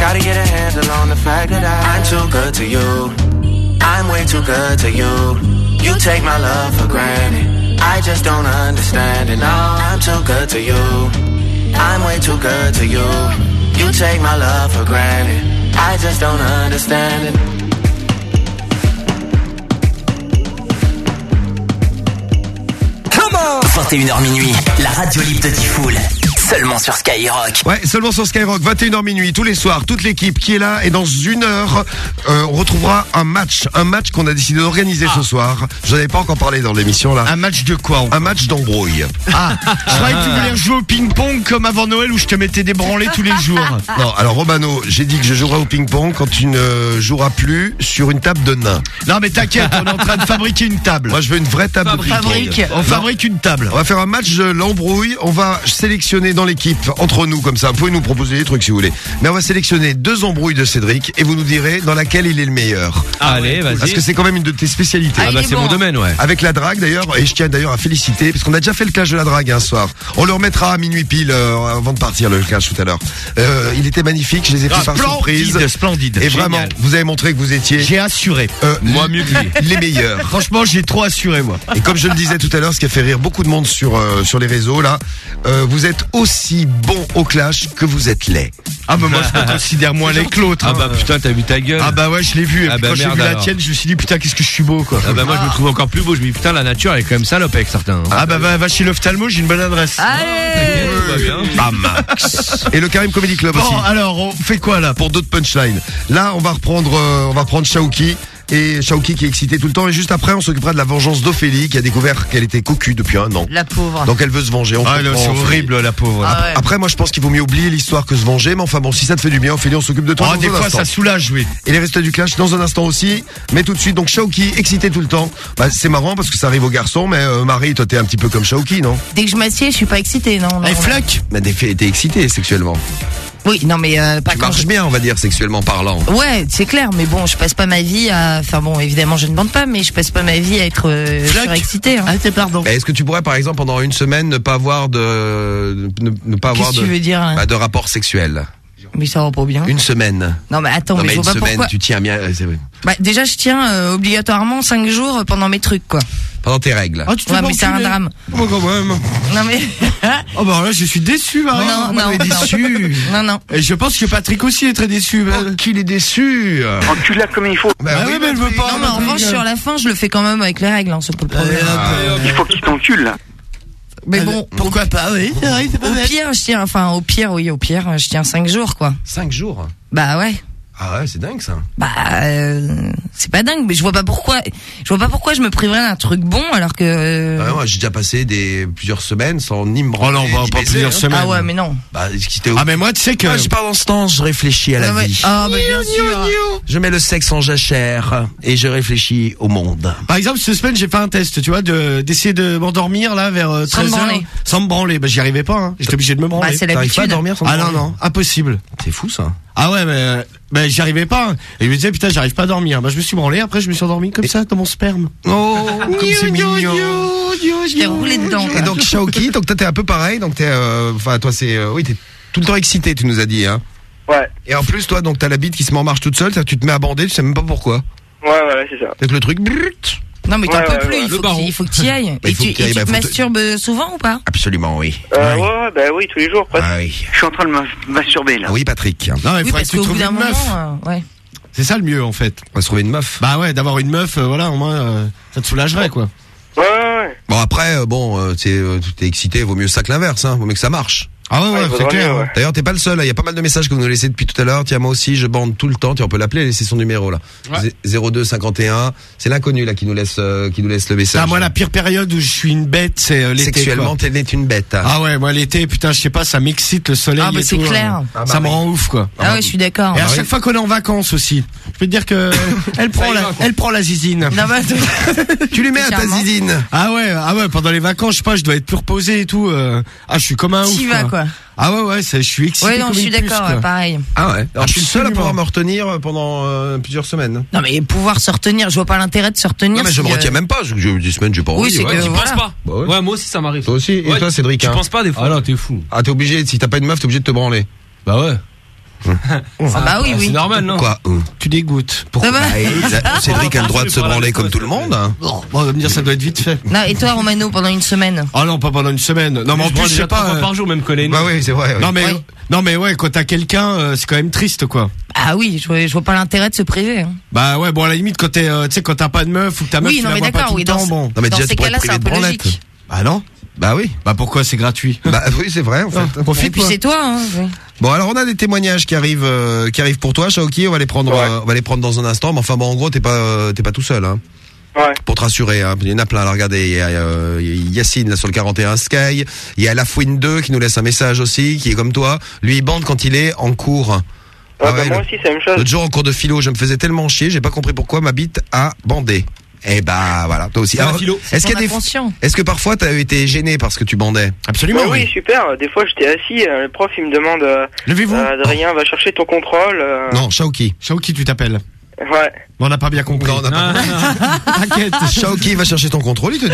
Gotta get a handle on the fact that I, I'm too good to you. I'm way too good to you. You take my love for granted. I just don't understand it. No, I'm too good to you. I'm way too good to you. You take my love for granted. I just don't understand it. Come on 21h minuit, la radio libre de Tifoul. Seulement sur Skyrock. Ouais, seulement sur Skyrock, 21h minuit, tous les soirs, toute l'équipe qui est là. Et dans une heure, euh, on retrouvera un match. Un match qu'on a décidé d'organiser ce soir. Je avais pas encore parlé dans l'émission là. Un match de quoi Un match d'embrouille. Ah, je croyais que tu voulais jouer au ping-pong comme avant Noël où je te mettais des branlés tous les jours. Non, alors Romano, j'ai dit que je jouerai au ping-pong quand tu ne joueras plus sur une table de nain. Non mais t'inquiète, on est en train de fabriquer une table. Moi je veux une vraie table de ping-pong. Fabrique. On Non. fabrique une table. On va faire un match de l'embrouille. On va sélectionner dans l'équipe, entre nous comme ça. Vous pouvez nous proposer des trucs si vous voulez. Mais on va sélectionner deux embrouilles de Cédric et vous nous direz dans laquelle il est le meilleur. Allez, vas-y. Parce que c'est quand même une de tes spécialités. Ah, bah, c'est mon domaine, ouais. Avec la drague d'ailleurs, et je tiens d'ailleurs à féliciter, parce qu'on a déjà fait le clash de la drague un soir. On le remettra à minuit pile euh, avant de partir le clash tout à l'heure. Euh, il était magnifique, je les ai pris Ah, par splendide, surprise. splendide. Et Génial. vraiment, vous avez montré que vous étiez J'ai assuré. euh, Moi, mieux que lui. les meilleurs. Franchement, j'ai trop assuré moi. Et comme je le disais tout à l'heure, ce qui a fait rire beaucoup de monde sur euh, sur les réseaux là, euh, vous êtes aussi bon au clash que vous êtes laid. Ah bah moi je me considère moins laid que l'autre. Ah hein. bah putain, t'as vu ta gueule. Ah bah ouais, je l'ai vu. Et Ah puis bah quand j'ai vu la tienne, je me suis dit putain qu'est-ce que je suis beau quoi. Ah bah moi je me trouve encore plus beau, je me dis putain la nature elle est quand même salope avec certains. hein. Ah bah va, va chez l'ophtalmo, j'ai une bonne adresse. Allez bien. Bam. Et le Karim Comedy Club aussi. Bon alors on fait quoi là Pour d'autres punchlines? Là, on va reprendre, euh, on va prendre Shaoki. Et Shaoki qui est excité tout le temps. Et juste après, on s'occupera de la vengeance d'Ophélie qui a découvert qu'elle était cocu depuis un an. La pauvre. Donc elle veut se venger. On Ah comprend, c'est Ophélie. horrible la pauvre. Ah ouais. Après, moi, je pense qu'il vaut mieux oublier l'histoire que se venger. Mais enfin bon, si ça te fait du bien, Ophélie, on s'occupe de toi. Oh, dans des un fois instant. ça soulage oui. Et les restes du clash dans un instant aussi. Mais tout de suite, donc Shaoki, excité tout le temps. Bah, c'est marrant parce que ça arrive aux garçons. Mais euh, Marie, toi, t'es un petit peu comme Shaoki, non? Dès que je m'assieds, je suis pas excitée, non. non, Eh non. flac Mais t'es excité sexuellement. Oui, non, mais euh, pas Tu quand marches je... bien, on va dire, sexuellement parlant. Ouais, c'est clair, mais bon, je passe pas ma vie à. Enfin bon, évidemment, je ne bande pas, mais je passe pas ma vie à être euh, Flac. surexcitée. Hein. Ah c'est pardon. Mais Est-ce que tu pourrais, par exemple, pendant une semaine, ne pas avoir de, ne, ne pas avoir Qu'est-ce de, tu veux dire hein bah, de rapport sexuel? Mais ça va pas bien. Une semaine. Non, mais attends, non, mais, mais je une vois pas semaine, pourquoi. tu tiens bien. euh, c'est vrai. Bah, déjà, je tiens euh, obligatoirement 5 jours pendant mes trucs, quoi. Pendant tes règles. Ah, tu te Ouais, mais c'est un drame. Oh quand même. Non, mais. Oh bah là je suis déçu Marie. non, Moi, non, est non. déçue. Non, non. Et je pense que Patrick aussi est très déçu. Oh, qu'il est déçu. Encule-la comme il faut. Bah Ah oui, mais elle veut pas. Non, mais en revanche, sur la fin, je le fais quand même avec les règles, hein, c'est pas le problème. Il faut qu'il t'encule, là. Mais bon, Pourquoi pas Oui, c'est vrai, c'est pas au pire, je tiens, enfin, au pire, oui, au pire, je tiens 5 jours, quoi. Cinq jours. Bah ouais. Ah ouais, c'est dingue ça. Bah, euh, c'est pas dingue, mais je vois pas pourquoi, je vois pas pourquoi je me priverais d'un truc bon alors que. euh, Ah, moi, j'ai déjà passé des plusieurs semaines sans ni me Oh non, branler, pas, plusieurs hein. semaines. Ah ouais, mais non. Bah, ce qui était Ah mais moi tu sais que Ah, j'ai pas dans ce temps, je réfléchis à la Ah ouais. vie. Ah bah bien sûr. Je mets le sexe en jachère et je réfléchis au monde. Par exemple, cette semaine, j'ai fait un test, tu vois, de d'essayer de m'endormir là vers euh, Sans 13 me heures, branler. sans me branler. Bah j'y arrivais pas. Hein. J'étais obligé de me branler. Bah, c'est T'arrives pas à l'habitude. dormir sans ah non non, impossible. C'est fou ça. Ah ouais, mais euh, mais j'y arrivais pas. hein. Et je me disais putain, j'arrive pas à dormir. Bah je me suis branlé. Après, je me suis endormi comme ça dans mon sperme. Oh, comme c'est mignon. Je t'ai roulé dedans. Et donc Shaoki, donc toi t'es un peu pareil, donc t'es, euh, enfin toi c'est, euh, oui t'es tout le temps excité, tu nous as dit, hein. Ouais. Et en plus toi donc t'as la bite qui se met en marche toute seule, que tu te mets à bander, tu sais même pas pourquoi. Ouais, ouais, c'est ça. Peut-être le truc. brut. Non, mais t'en Ouais, peux ouais, plus. ouais. Il faut il que tu y ailles. Bah, Et il tu, ailles, et tu bah, te faut te- masturbes souvent ou pas? Absolument oui. Euh, ouais, ouais, bah oui, tous les jours, presque. Ah oui. Je suis en train de me masturber, là. Ah oui Patrick. Non, il Oui, faudrait parce que tu trouves une moment, meuf. euh, ouais. C'est ça le mieux en fait. On va se trouver une meuf. Bah ouais, d'avoir une meuf, euh, voilà, au moins euh, ça te soulagerait quoi. Ouais, ouais, ouais. Bon après euh, bon, euh, euh, t'es excité, vaut mieux ça que l'inverse, hein. Vaut mieux que ça marche. Ah ouais, Ouais, c'est clair. hein. ouais. D'ailleurs, t'es pas le seul. Il y a pas mal de messages que vous nous laissez depuis tout à l'heure. Tiens, moi aussi, je bande tout le temps. Tiens, on peut l'appeler, laisser son numéro là. Ouais. Zé- 02 51. C'est l'inconnu là qui nous laisse, euh, qui nous laisse le message. Ah, moi la pire période où je suis une bête, c'est euh, l'été. Sexuellement, t'es une bête. hein. Ah ouais, moi l'été, putain, je sais pas, ça m'excite le soleil. Ah, bah, c'est tout, clair. hein. Ah, bah ça me oui. rend ouf quoi. Ah ouais, je suis d'accord. Et à chaque oui. fois qu'on est en vacances aussi, je peux te dire que elle prend la, elle prend la zizine. Non, bah, Tu lui mets à ta zizine. Ah ouais, ah ouais, pendant les vacances, je sais pas, je dois être plus reposé et tout. euh, ah, je suis comme un ouf. Quoi. Ah ouais, ouais, je suis excité. Ouais, non, comme je suis d'accord, ouais, pareil. Ah ouais. Alors, je suis le seul à pouvoir me retenir pendant euh, plusieurs semaines. Non, mais pouvoir se retenir, je vois pas l'intérêt de se retenir. Non, mais je si, me euh, retiens même pas. Je, je, des semaines, j'ai pas Oui, envie. c'est ouais. que Tu voilà. penses pas Bah ouais. Ouais, moi aussi ça m'arrive. Toi aussi. Et Ouais, toi, Cédric. Tu hein penses pas des fois Ah non, t'es fou. Ah, t'es obligé. Si t'as pas une meuf, t'es obligé de te branler. Bah ouais. Ah bah oui, oui. C'est normal, non Quoi euh Tu dégoûtes. Pourquoi Ça va Bah, il a- Cédric a le droit de se branler comme tout le monde. hein. Bon, on va me dire ça doit être vite fait. Non, et toi, Romano, pendant une semaine? Ah non, pas pendant une semaine. Non, mais en plus, je sais pas. fois euh, par jour, même collé. Bah oui, c'est vrai. oui. Non mais Oui. non mais ouais, quand t'as quelqu'un, euh, c'est quand même triste quoi. Ah oui, je vois, je vois pas l'intérêt de se priver. hein. Bah ouais, bon à la limite quand t'es, euh, tu sais, quand t'as pas de meuf ou que ta meuf Oui, tu non, la mais vois pas d'accord, tout oui, le dans temps, ce- bon. Non, mais Dans déjà, ces cas-là, c'est un priver de peu branlette. logique. Bah non. Bah oui. Bah pourquoi c'est gratuit Bah oui, c'est vrai en fait. Et Profite puis c'est toi, hein. oui. Bon alors on a des témoignages qui arrivent euh, qui arrivent pour toi Shaoki, on va les prendre euh, on va les prendre dans un instant mais enfin bon en gros t'es pas euh, t'es pas tout seul hein. Pour te rassurer, hein. il y en a plein. Là, regardez, il y a euh, Yacine là sur le 41 Sky. Il y a Lafouine 2 qui nous laisse un message aussi, qui est comme toi. Lui, il bande quand il est en cours. Ah Ouais, bah, moi le- aussi, c'est la même chose. L'autre jour en cours de philo, je me faisais tellement chier, j'ai pas compris pourquoi ma bite a bandé. Et bah voilà, toi aussi. Est-ce qu'il y a des. Est-ce que parfois t'as été gêné parce que tu bandais? Absolument. Ouais, oui, super. Des fois, j'étais assis, euh, le prof, il me demande euh, Levez-vous. euh, Adrien, va chercher ton contrôle. euh, Non, Shaoki. Shaoki, tu t'appelles. Ouais. Bon, on n'a pas bien compris. Non, on n'a pas compris. T'inquiète. Shaoki va chercher ton contrôle, il te dit.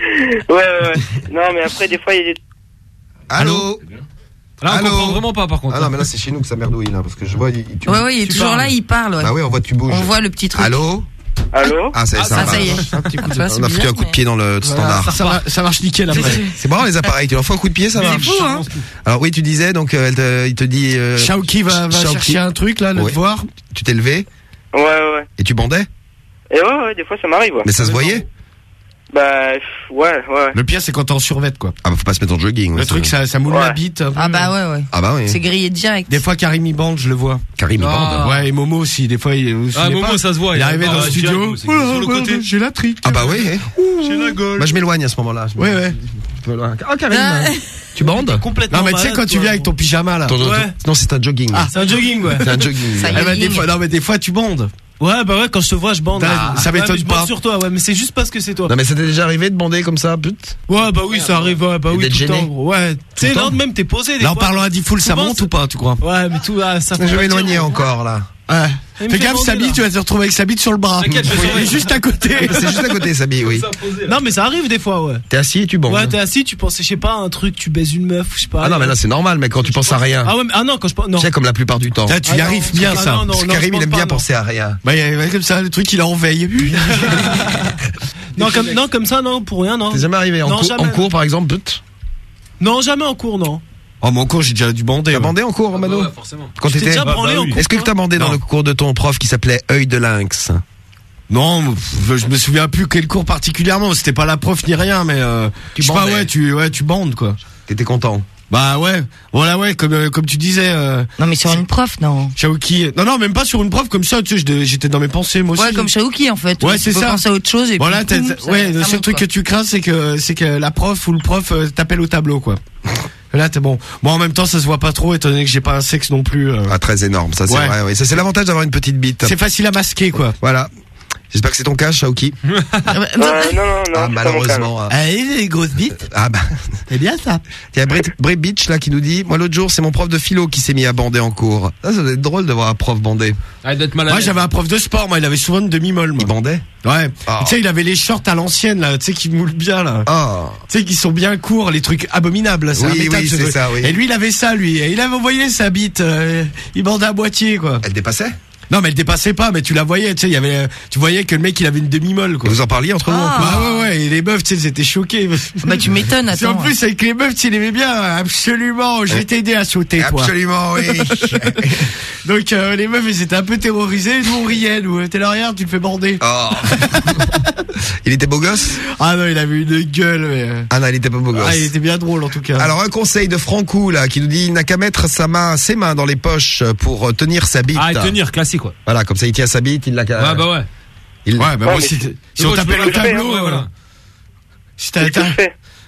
Ouais, ouais, ouais. non, mais après, des fois, il y a des. Allô? Là, on Allô comprend vraiment pas, par contre. Ah non, mais là c'est chez nous que ça merdouille là, parce que je vois. Il, tu- Ouais, ouais, il est tu toujours parles. là, il parle, ouais. Bah oui, on voit que tu bouges. On voit le petit truc. Allô? Allô Ah, ça, y est, ça, Ah, va. ça y est. Un petit coup de- Tu vois, c'est On a foutu bizarre, un coup de mais- pied dans le standard. Ça, ça va- ça marche nickel après. C'est marrant les appareils, tu leur fais un coup de pied, ça marche. c'est fou, hein. Alors oui, tu disais, donc euh, elle te- il te dit... Euh, Shaoki va, va Shaoki. chercher un truc là, le Ouais. devoir. Tu t'es levé Ouais, ouais, ouais. et tu bandais Et ouais, ouais, des fois, ça m'arrive. Ouais. Mais ça se voyait Bah, ouais, ouais. Le pire c'est quand t'es en survêt quoi. Ah bah faut pas se mettre en jogging. Le ouais, truc ça, ça moule Ouais. la bite. peu. Ah bah ouais, ouais. Ah bah oui. C'est grillé direct. Des fois Karim il bande, je le vois. Karim il Ah. bande. Ouais, et Momo aussi, des fois il vous Ah, Momo, pas ça se voit, Il est arrivé dans le studio. sur le côté. J'ai la trique. Ah bah oui. eh. J'ai la gueule. Moi je m'éloigne à ce moment-là. Ouais, ouais. Ah Karim, tu bandes Complètement. Non mais tu sais quand tu viens avec ton pyjama là. Ton- ton- Ouais. Non, c'est un jogging. Ah. C'est un jogging, ouais. C'est un jogging. Eh ben, des ligne. fois, non mais des fois tu bandes. Ouais, bah ouais, quand je te vois, je bande. Ah, ça Ouais, m'étonne mais je bande pas. sur toi, ouais, mais c'est juste parce que c'est toi. Non mais ça t'est déjà arrivé de bander comme ça, pute? Ouais, bah oui, ça arrive, ouais, bah Et oui, tout le temps, gros. Ouais, tu sais, temps même t'es posé, des Là en fois. parlant à 10 full ça monte ou pas tu crois? Ouais, mais tout, ah, ça Je vais m'éloigner encore là. Ouais. Fais fait gaffe Sabi, tu vas te retrouver avec sa bite sur le bras. T'inquiète, je est surveiller. juste à côté. C'est juste à côté, Sabi, oui. Non, mais ça arrive des fois, ouais. T'es assis et tu bandes. Ouais, t'es assis, tu penses, je sais pas, un truc, tu baises une meuf, je sais pas. Ah non, mais là c'est normal, mais quand tu penses à rien. Ah ouais, mais, ah non, quand je pense, non. Tu sais, comme la plupart du temps. Là, tu y Ah non, arrives bien ah ça. non, non, Parce que non, Karim, je il aime bien pas, penser à rien. Bah, il y a- comme ça, le truc, il est en veille. Non, comme, non, comme ça, non, pour rien, non. T'es jamais arrivé en, Non, cours, jamais. en cours, par exemple, pute? Non, jamais en cours, non. Oh, mon cours, j'ai déjà dû bander. T'as ouais. bandé en cours, Romano Ouais, forcément. Quand t'étais. déjà branlé bah en oui. cours. Est-ce que t'as bandé dans le cours de ton prof qui s'appelait œil de lynx Non, je me souviens plus quel cours particulièrement. C'était pas la prof ni rien, mais euh, Tu je sais pas, ouais, tu, ouais, tu bandes quoi. T'étais content Bah ouais, voilà ouais, comme euh, comme tu disais, euh, Non, mais sur une prof, non. Shaoki. Non non, même pas sur une prof comme ça. Tu sais, j'étais dans mes pensées moi aussi. Ouais, comme Shaoki, en fait. Ouais, c'est ça. penser à autre chose et Voilà, puis, boum, ouais, le seul truc quoi. que tu crains, c'est que c'est que la prof ou le prof euh, t'appelle au tableau quoi. Là, t'es bon. Bon, en même temps, ça se voit pas trop, étant donné que j'ai pas un sexe non plus. euh. Ah, très énorme, ça c'est Ouais. vrai. Oui. Ça c'est l'avantage d'avoir une petite bite. C'est facile à masquer quoi. Voilà. J'espère que c'est ton cas, Shaoki. Euh, non, non, non, Ah, c'est pas mon cas. malheureusement. ah. Ah, les grosses bites. Ah bah. C'est bien ça. Il y a Brit, Brit Beach là qui nous dit Moi l'autre jour, c'est mon prof de philo qui s'est mis à bander en cours. Ça, ça doit être drôle de voir un prof bander. Ah, il doit être mal à Moi, j'avais un prof de sport, moi, il avait souvent une demi-molle, moi. Il bandait Ouais. Ah. Tu sais, il avait les shorts à l'ancienne, là, tu sais, qui moulent bien, là. Oh. Tu sais, qui sont bien courts, les trucs abominables, là. C'est Oui, oui, ce c'est truc. ça, oui. Et lui, il avait ça, lui. Et il avait envoyé sa bite, euh, il bandait à moitié, quoi. Elle dépassait Non, mais elle dépassait pas, mais tu la voyais, tu sais, il y avait, tu voyais que le mec, il avait une demi-molle, quoi. Vous en parliez entre vous en Ah cours ouais, ouais, et les meufs, tu sais, ils étaient choqués. Bah, tu m'étonnes, C'est en attends. plus, avec les meufs, tu sais, il aimait bien, absolument, je vais t'aider à sauter, toi. Absolument, oui. Donc, euh, les meufs, ils étaient un peu terrorisés, nous, on riait, nous. T'es là, regarde, tu le fais bander. Oh. il était beau gosse Ah non, il avait une gueule, mais. euh, Ah non, il était pas beau gosse. Ah, il était bien drôle en tout cas. Alors un conseil de Franco là qui nous dit il n'a qu'à mettre sa main, ses mains dans les poches pour euh, tenir sa bite. Ah, et tenir, classique, quoi. Voilà, comme ça il tient sa bite, il l'a qu'à. Ouais, bah ouais. Il... ouais, bah Ouais, moi, mais si, si on t'appelle au tableau, ouais, euh, voilà. si t'as,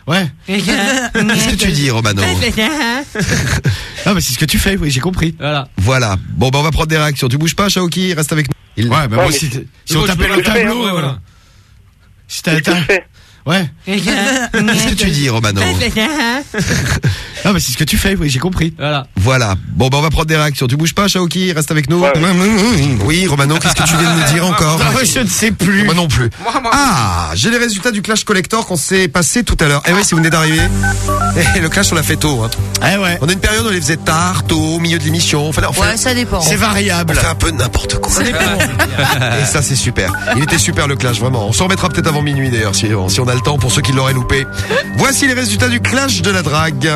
ouais. Qu'est-ce que tu dis Romano Ah, bah c'est ce que tu fais, oui, j'ai compris. Voilà. Voilà. Bon bah on va prendre des réactions. Tu bouges pas Shaoki, reste avec nous. Il- Ouais, bah Ouais, moi, mais si, si on t'appelle au tableau, ouais, euh, voilà. Si C'est t'as, ouais. Qu'est-ce que tu dis Romano Ah, bah c'est ce que tu fais, oui, j'ai compris. Voilà. Voilà. Bon bah on va prendre des réactions. Tu bouges pas Shaoki, reste avec nous. Ouais. Oui Romano, qu'est-ce que tu viens de nous dire encore Ah, ouais, je ne sais plus. Moi non plus. Ah, j'ai les résultats du Clash Collector qu'on s'est passé tout à l'heure. Eh oui, si vous venez d'arriver. Eh, le Clash on l'a fait tôt. Hein. Eh ouais. On a une période où on les faisait tard, tôt, au milieu de l'émission. On fait- Ouais, ça dépend. C'est on variable. fait un peu n'importe quoi. Et ça c'est super. Il était super le Clash, vraiment. On s'en remettra peut-être avant minuit d'ailleurs, si, si on a le temps pour ceux qui l'auraient loupé. Voici les résultats du Clash de la drague.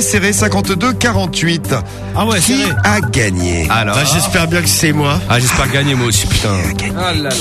Serré, serré, 52-48. Ah ouais, Qui serré. a gagné Alors. Bah, j'espère bien que c'est moi. Ah, j'espère gagner, moi aussi, putain. Ah là là.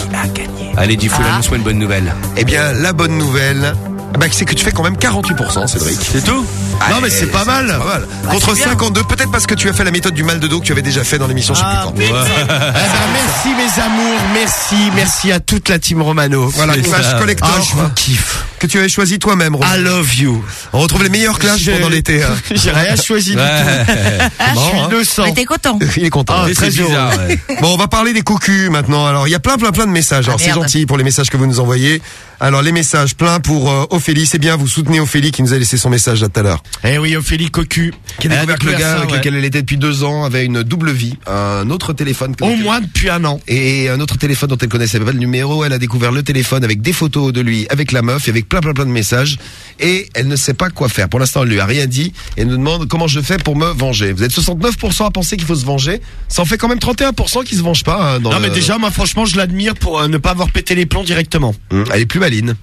Allez, dis Ah. annonce-moi une bonne nouvelle. Eh bien, la bonne nouvelle, Bah, c'est que tu fais quand même 48%, Cédric. C'est tout Non, mais c'est pas mal. C'est pas mal. Bah, Contre c'est bien. 52, peut-être parce que tu as fait la méthode du mal de dos que tu avais déjà fait dans l'émission, je sais Ah, plus quand. Eh ben, merci mes amours, merci, merci à toute la team Romano. Voilà, image collector. Ah, je vous kiffe. Que tu avais choisi toi-même. I love you. On retrouve les meilleurs clashs pendant l'été. hein. J'ai rien choisi du tout. C'est marrant, Je suis hein. innocent. Mais t'es content. Il est content. Ah, Il est très très bizarre, heureux. Bon, on va parler des cocus maintenant. Alors, il y a plein, plein, plein de messages. Alors, Ah, c'est merde. gentil pour les messages que vous nous envoyez. Alors, les messages plein pour euh, Ophélie. C'est bien, vous soutenez Ophélie qui nous a laissé son message là tout à l'heure. Eh oui, Ophélie Cocu. Qui a Elle a découvert que le gars ça, avec ouais. lequel elle était depuis deux ans avait une double vie, un autre téléphone. Au moins depuis un an. Et un autre téléphone dont elle connaissait pas le numéro. Elle a découvert le téléphone avec des photos de lui, avec la meuf, et avec plein, plein, plein de messages. Et elle ne sait pas quoi faire. Pour l'instant, elle lui a rien dit. Et elle nous demande comment je fais pour me venger. Vous êtes 69% à penser qu'il faut se venger. Ça en fait quand même 31% qui se vengent pas. hein, dans Non, le- mais déjà, moi, franchement, je l'admire pour euh, ne pas avoir pété les plombs directement. Hum, Elle est plus maline.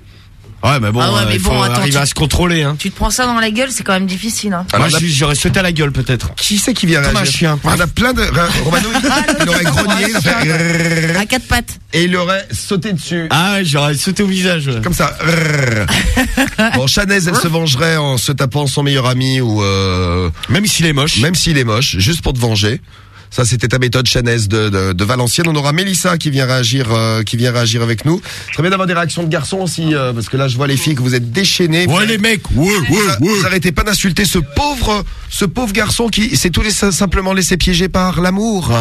Ouais, mais bon, Ah ouais, euh, mais il bon, faut attends, arriver tu- à se contrôler. Hein. Tu te prends ça dans la gueule, c'est quand même difficile. Hein. Alors, Moi, on a- je- j'aurais sauté à la gueule, peut-être. Qui c'est qui vient Comme un chien. On a plein de. Romano, il aurait grogné, il aurait fait À quatre pattes. et il aurait sauté dessus. Ah j'aurais sauté au visage. ouais. Comme ça. bon, Chanez, elle se vengerait en se tapant son meilleur ami ou euh, Même s'il est moche. même s'il est moche, juste pour te venger. Ça, c'était ta méthode Chanez de, de, de Valenciennes. On aura Mélissa qui vient réagir, euh, qui vient réagir avec nous. Très bien d'avoir des réactions de garçons aussi, euh, parce que là, je vois les filles que vous êtes déchaînées. Ouais, les mecs. Ouais, ouais, Vous, ouais. vous arrêtez pas d'insulter ce pauvre, ce pauvre garçon qui s'est tout laissé simplement laissé piéger par l'amour.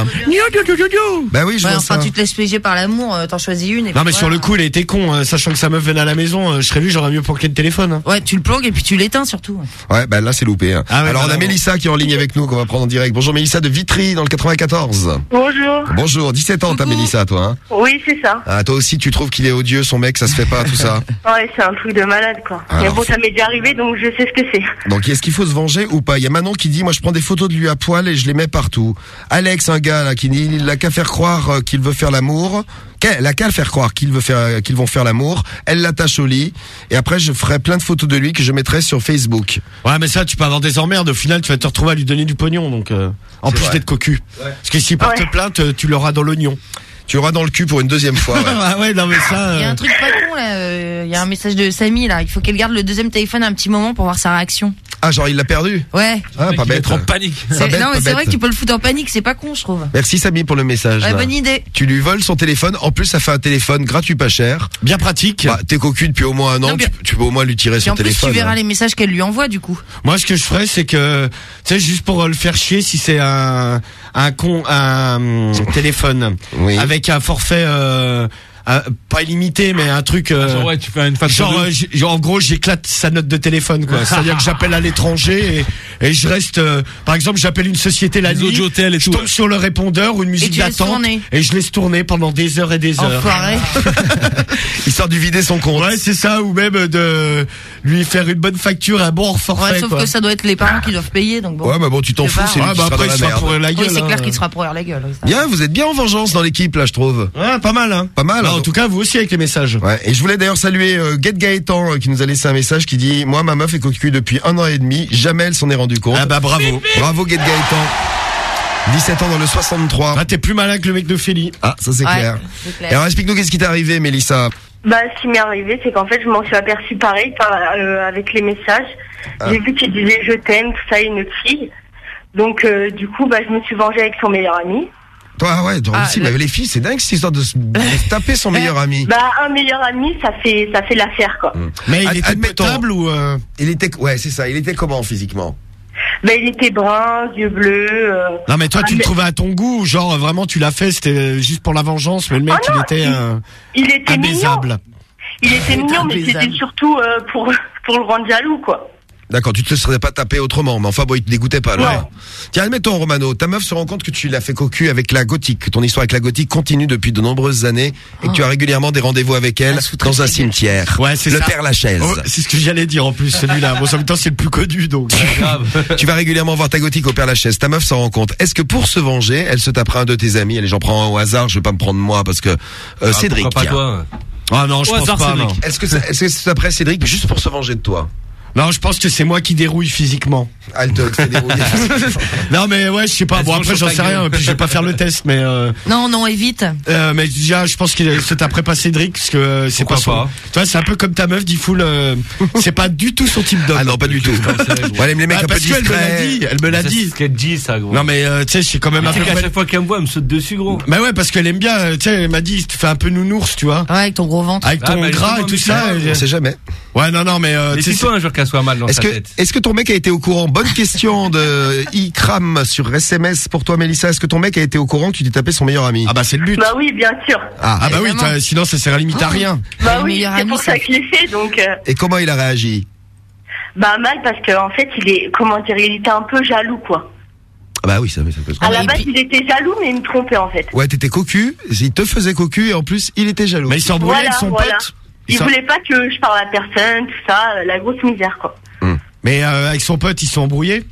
Bah oui, je Ouais, vois enfin, ça. tu te laisses piéger par l'amour, euh, t'en choisis une. Et Non, puis mais sur le coup, il a été con. euh, sachant que sa meuf venait à la maison, euh, je serais lui, j'aurais mieux planqué le téléphone. hein. Ouais, tu le planques et puis tu l'éteins surtout. Ouais, bah là c'est loupé. hein. Ah ouais, Alors on a. Mélissa qui est en ligne avec nous qu'on va prendre en direct. Bonjour Mélissa de Vitry dans le 94. Bonjour. Bonjour, 17 ans t'as Mélissa toi. Hein Oui, c'est ça. ah, toi aussi tu trouves qu'il est odieux son mec, ça se fait pas tout ça. Ouais, c'est un truc de malade, quoi. Alors, Mais bon, ça m'est déjà arrivé, donc je sais ce que c'est. Donc est-ce qu'il faut se venger ou pas? Il y a Manon qui dit moi je prends des photos de lui à poil et je les mets partout. Alex un gars là qui dit il a qu'à faire croire euh, qu'il veut faire l'amour. Qu'elle a qu'à faire croire qu'il veut faire qu'ils vont faire l'amour. Elle l'attache au lit et après je ferai plein de photos de lui que je mettrai sur Facebook. Ouais, mais ça, tu peux avoir des emmerdes. Au final, tu vas te retrouver à lui donner du pognon. Donc, euh, en plus d'être cocu. Parce que s'il porte Ouais. plainte, euh, tu l'auras dans l'oignon. Tu auras dans le cul pour une deuxième fois. ouais. Ah ouais, non, mais ça. Il y a euh, un truc pas con là, euh, il y a un message de Samy là, il faut qu'elle garde le deuxième téléphone un petit moment pour voir sa réaction. Ah genre il l'a perdu. Ouais. Ah pas bête. en panique. C'est- Pas bête, non mais c'est vrai que tu peux le foutre en panique, c'est pas con je trouve. Merci Samy pour le message. Ouais, là. bonne idée. Tu lui voles son téléphone. En plus, ça fait un téléphone gratuit, pas cher. Bien pratique. Bah, t'es cocu depuis au moins un an. Non, tu, tu peux au moins lui tirer Et son en plus téléphone. tu verras hein. les messages qu'elle lui envoie du coup. Moi, ce que je ferais, c'est que, tu sais, juste pour euh, le faire chier, si c'est un, un con, un téléphone Oui. avec un forfait, euh, un- pas illimité, mais un truc. euh, Genre, ouais, tu fais une facture Genre, euh, genre, en gros, j'éclate sa note de téléphone, quoi. C'est-à-dire que j'appelle à l'étranger et, et je reste. euh, par exemple, j'appelle une société la Les nuit. hôtels et je tout, tombe ouais. sur le répondeur ou une musique d'attente tourner. et je laisse tourner pendant des heures et des heures. Enfoiré. Histoire de vider son compte. Ouais, c'est ça, ou même de lui faire une bonne facture, un bon forfait. Ouais, sauf quoi. que ça doit être les parents qui doivent payer donc bon. Ouais, mais bon, tu t'en fous, c'est lui qui bah après, la sera pour la Oui, gueule. c'est clair hein. qu'il sera pour la gueule. oui. Bien, vous êtes bien en vengeance dans l'équipe, là, je trouve. Ouais, pas mal, hein. Pas mal. En tout cas, vous aussi avec les messages. Ouais, et je voulais d'ailleurs saluer euh, Get Gaëtan euh, qui nous a laissé un message qui dit moi ma meuf est cocu depuis un an et demi jamais elle s'en est rendu compte. Ah bah bravo. Bravo Get Gaëtan. 17 ans dans le 63. Ah, t'es plus malin que le mec d'Ophélie. Ah ça c'est Ouais, clair. c'est Et alors explique-nous qu'est-ce qui t'est arrivé Mélissa. Bah, ce qui m'est arrivé, c'est qu'en fait, je m'en suis aperçue pareil par, euh, avec les messages. Ah. J'ai vu qu'il disait je t'aime, tout ça, à une autre fille. Donc, euh, du coup, bah, je me suis vengée avec son meilleur ami. Toi ouais, toi Ah, aussi, le- bah, les filles c'est dingue cette histoire de se, de taper son meilleur ami. Bah, un meilleur ami, ça fait, ça fait l'affaire, quoi. Mais il Ad- était potable ou euh... Il était ouais c'est ça. Il était comment physiquement? Bah, il était brun, yeux bleus. euh, Non mais toi tu ah, le mais- trouvais à ton goût, genre vraiment tu l'as fait, c'était juste pour la vengeance, mais le mec Ah non, il était il- euh, Il était mignon. abaisable. Il était mignon, mais c'était surtout euh, pour, pour le rendre jaloux, quoi. D'accord, tu te serais pas tapé autrement, mais enfin bon, il te dégoûtait pas. alors. Non. Tiens, admettons Romano, ta meuf se rend compte que tu l'as fait cocu avec la gothique, que ton histoire avec la gothique continue depuis de nombreuses années et que tu as régulièrement des rendez-vous avec elle dans un cimetière. Ouais, c'est le ça. Père Lachaise. Oh, c'est ce que j'allais dire en plus celui-là. Bon, en même temps c'est le plus connu donc. tu vas régulièrement voir ta gothique au Père Lachaise. Ta meuf s'en rend compte. Est-ce que pour se venger, elle se tapera un de tes amis? Allez, j'en prends un au hasard, je vais pas me prendre moi parce que euh, Cédric. pourquoi pas toi? Ah non, je pense hasard, pas. Cédric. Est-ce que ça- est-ce que c'est après Cédric? Juste pour se venger de toi Non, je pense que c'est moi qui dérouille physiquement. Elle te, te fait dérouiller. non, mais ouais, je sais pas. Elle Bon, se après, j'en sais rien. Puis je vais pas faire le test, mais. Euh, Non, non, évite. euh, mais déjà, je pense que c'est après pas Cédric, parce que euh, c'est pas son. pas Tu vois, c'est un peu comme ta meuf, dit full. euh, c'est pas du tout son type d'homme. Ah non, pas du tout. Ouais, elle aime les mecs Bah, un peu parce qu'elle me l'a dit. Elle me l'a dit. C'est ce qu'elle dit, ça, gros. Non, mais euh, tu sais, c'est quand même un peu. qu'à chaque fois qu'elle me voit, elle me saute dessus, gros. Bah ouais, parce qu'elle aime bien. Tu sais, elle m'a dit, tu fais un peu nounours, tu vois. Ouais, avec ton gros ventre. Avec Ah, ton bah, gras et tout mais ça. On sait jamais. Ouais, non, non, mais Mais c'est toi un jour soit mal dans Est-ce sa que, tête. est-ce que ton mec a été au courant Bonne question de Ikram sur SMS pour toi, Mélissa. Est-ce que ton mec a été au courant que tu t'es tapé son meilleur ami Ah bah c'est le but. Bah oui, bien sûr. Ah, Ah bah oui, t'as- sinon ça sert à limite à rien. Bah oui, meilleur c'est ami, pour ça. ça que je l'ai fait, donc... euh, Et comment il a réagi bah mal, parce que en fait, il est... Comment dire Il était un peu jaloux, quoi. Ah bah oui, ça, ça peut se À la et base, puis- il était jaloux, mais il me trompait, en fait. Ouais, t'étais cocu, il te faisait cocu et en plus, il était jaloux. Mais il s'embrouillait Voilà, avec son voilà. pote. Il s'en- voulait pas que je parle à personne, tout ça, euh, la grosse misère, quoi. Mais euh, avec son pote, ils sont embrouillés.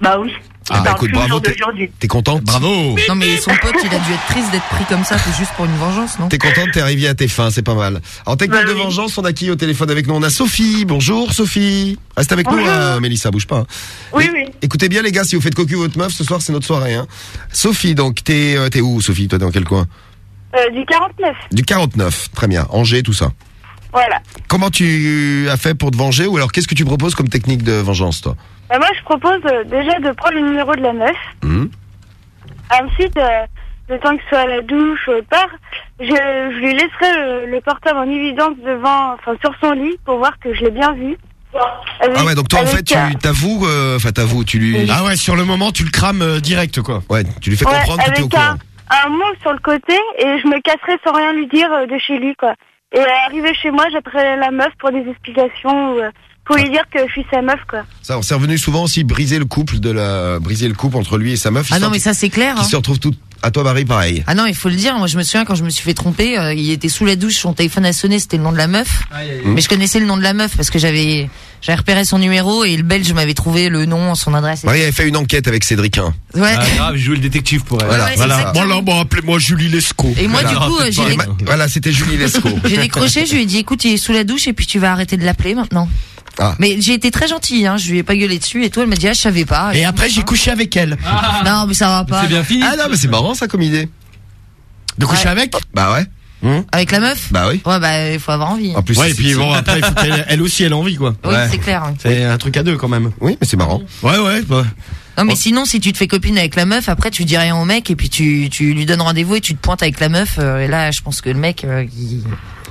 Bah oui. Ah, bah écoute, bravo, t'es- contente? Bravo. Non, mais son pote, il a dû être triste d'être pris comme ça, c'est juste pour une vengeance, non? T'es contente, t'es arrivé à tes fins, c'est pas mal. En technique Bah de oui. vengeance, on a qui au téléphone avec nous? On a Sophie. Bonjour Sophie. Reste avec nous, hein, Mélissa, bouge pas. hein. Oui, Mais oui. Écoutez bien les gars, si vous faites cocu votre meuf, ce soir c'est notre soirée. Hein. Sophie, donc t'es euh, t'es où Sophie? Toi t'es dans quel coin? Euh, du 49. Du 49, très bien. Angers, tout ça. Voilà. Comment tu as fait pour te venger ou alors qu'est-ce que tu proposes comme technique de vengeance toi? Bah, moi, je propose euh, déjà de prendre le numéro de la meuf. Hum Ensuite, euh, le temps que ce soit à la douche ou part, je, je lui laisserai le, le portable en évidence devant, enfin, sur son lit pour voir que je l'ai bien vu. Avec- Ah ouais, donc toi en fait tu euh, t'avoues, euh, enfin t'avoues, tu lui, Ah ouais, sur le moment, tu le crames euh, direct, quoi. ouais, tu lui fais ouais, comprendre que t'es au avec courant. un, un mot sur le côté et je me casserai sans rien lui dire euh, de chez lui, quoi. Et euh, arrivé chez moi, j'appellerai la meuf pour des explications ou euh, pour lui dire que je suis sa meuf, quoi. Ça, on s'est revenu souvent aussi briser le couple de la, briser le couple entre lui et sa meuf. Ah non, mais ça, c'est clair. Qui hein. se retrouvent tout à toi Marie pareil. Ah non, il faut le dire. Moi, je me souviens quand je me suis fait tromper, euh, il était sous la douche, son téléphone a sonné, c'était le nom de la meuf. Mais je connaissais le nom de la meuf parce que j'avais, j'avais repéré son numéro et le belge m'avait trouvé le nom, son adresse. et- Marie avait fait une enquête avec Cédric. Hein. Ouais. Ah, grave, j'ai joué le détective pour elle. Voilà, ouais, c'est voilà. appelez-moi Julie Lescaut. Et moi, Voilà. du coup, euh, j'ai, Et ma- Voilà, c'était Julie Lescaut. j'ai décroché, je lui ai dit, écoute, il est sous la douche et puis tu vas arrêter de l'appeler maintenant. Ah. Mais j'ai été très gentille, hein. Je lui ai pas gueulé dessus et tout. Elle m'a dit, ah, je savais pas. Et après, j'ai couché avec elle. Non, mais ça va pas. C'est bien fini. Ah non, mais c'est marrant ça comme idée. De coucher Ouais. avec? Bah ouais. Avec la meuf? Bah oui. Ouais, bah, il faut avoir envie. En plus, Ouais, et puis bon, après, il faut qu'elle elle aussi, elle a envie, quoi. Oui, ouais. c'est clair. hein. C'est un truc à deux, quand même. Oui, mais c'est marrant. Ouais, ouais. bah. Non, mais sinon, si tu te fais copine avec la meuf, après, tu dis rien au mec et puis tu, tu lui donnes rendez-vous et tu te pointes avec la meuf. euh, et là, je pense que le mec, euh, il,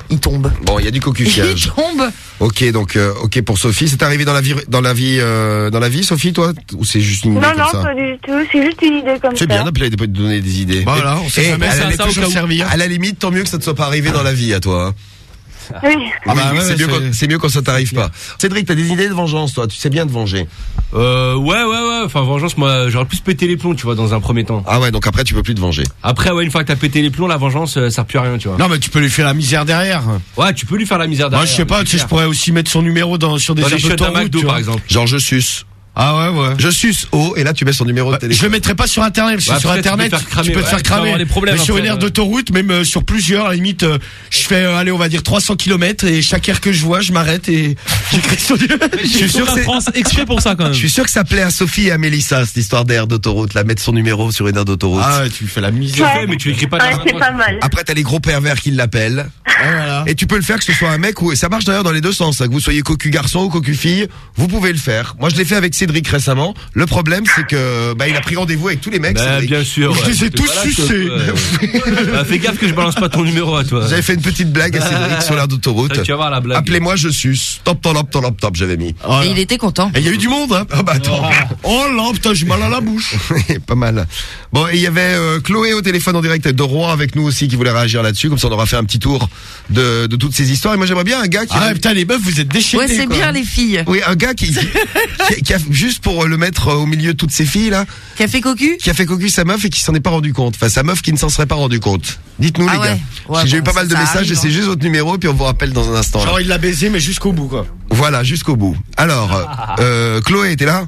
il tombe. Bon, il y a du Il cocufiage. tombe. ok, donc euh, ok pour Sophie. C'est arrivé dans la vie, dans la vie, euh, dans la vie, Sophie, toi, ou c'est juste une idée Non, comme non, ça? pas du tout. C'est juste une idée comme C'est ça. bien d'appeler de donner des idées. Bah voilà, on sait Et jamais, à, ça la, va toujours servir. à la limite, tant mieux que ça ne soit pas arrivé dans la vie à toi. hein. Oui. Ah bah Oui, ouais, c'est mieux, quand- c'est mieux quand ça t'arrive pas. Cédric, t'as des idées de vengeance, toi? Tu sais bien te venger. Euh, ouais, ouais, ouais. Enfin, vengeance, moi, j'aurais plus pété les plombs, tu vois, dans un premier temps. Ah ouais, donc après tu peux plus te venger. Après, ouais, une fois que t'as pété les plombs, la vengeance, euh, ça sert plus à rien, tu vois. Non, mais tu peux lui faire la misère derrière. Ouais, tu peux lui faire la misère Moi, derrière. je sais pas, tu sais, je pourrais aussi mettre son numéro dans, sur des Dans les chiottes d'autoroute, McDo, par exemple. Genre je suce. Ah ouais, ouais. Je suce haut et là tu mets son numéro de Bah, je téléphone. le mettrai pas sur internet parce que Bah, sur après, tu peux internet te faire cramer, tu peux te ouais, faire tu peux avoir cramer des problèmes mais sur après, une aire ouais. d'autoroute même euh, sur plusieurs à la limite euh, je fais euh, allez on va dire 300 km et chaque aire que je vois je m'arrête et j'écris sur du Je suis sûr que c'est- France exprès pour ça quand même. Je suis sûr que ça plaît à Sophie et à Mélissa cette histoire d'air d'autoroute, là mettre son numéro sur une aire d'autoroute. ah ouais, tu fais la misère Ouais, mais tu écris pas Ouais, dans la c'est droite. pas mal. Après t'as les gros pervers qui l'appellent. Ouais, voilà. Et tu peux le faire que ce soit un mec ou et ça marche d'ailleurs dans les deux sens, hein, que vous soyez cocu garçon ou cocu fille, vous pouvez le faire. Moi je l'ai fait avec Cédric récemment. Le problème c'est que bah il a pris rendez-vous avec tous les mecs. Bah, Cédric. bien sûr. Je ouais. les ai tous sucés. ouais. Bah, fais gaffe que je balance pas ton numéro à toi. J'avais fait une petite blague à Cédric sur l'aire d'autoroute. Ça, Tu vas voir la blague. Appelez-moi je suce. Top top top top top j'avais mis. Voilà. Et il était content. Et il y a eu du monde hein. Ah bah attends. Oh là putain j'ai mal à la bouche pas mal. Bon, et il y avait euh, Chloé au téléphone en direct de Rouen avec nous aussi qui voulait réagir là-dessus. Comme ça, on aura fait un petit tour de, de toutes ces histoires. Et moi, j'aimerais bien un gars qui. Ah putain les meufs vous êtes déchaînés Ouais, c'est bien les filles. Oui, un gars qui, qui, qui a juste pour le mettre euh, au milieu de toutes ces filles là, Qui a fait cocu qui a fait cocu sa meuf et qui s'en est pas rendu compte. Enfin, sa meuf qui ne s'en serait pas rendu compte. Dites-nous Ah les ouais. gars. Ouais, J'ai bon, eu pas mal de messages. arrive, C'est hein. juste votre numéro puis on vous rappelle dans un instant. là. Genre il l'a baisé mais jusqu'au bout quoi Voilà, jusqu'au bout. Alors, euh, Chloé était là?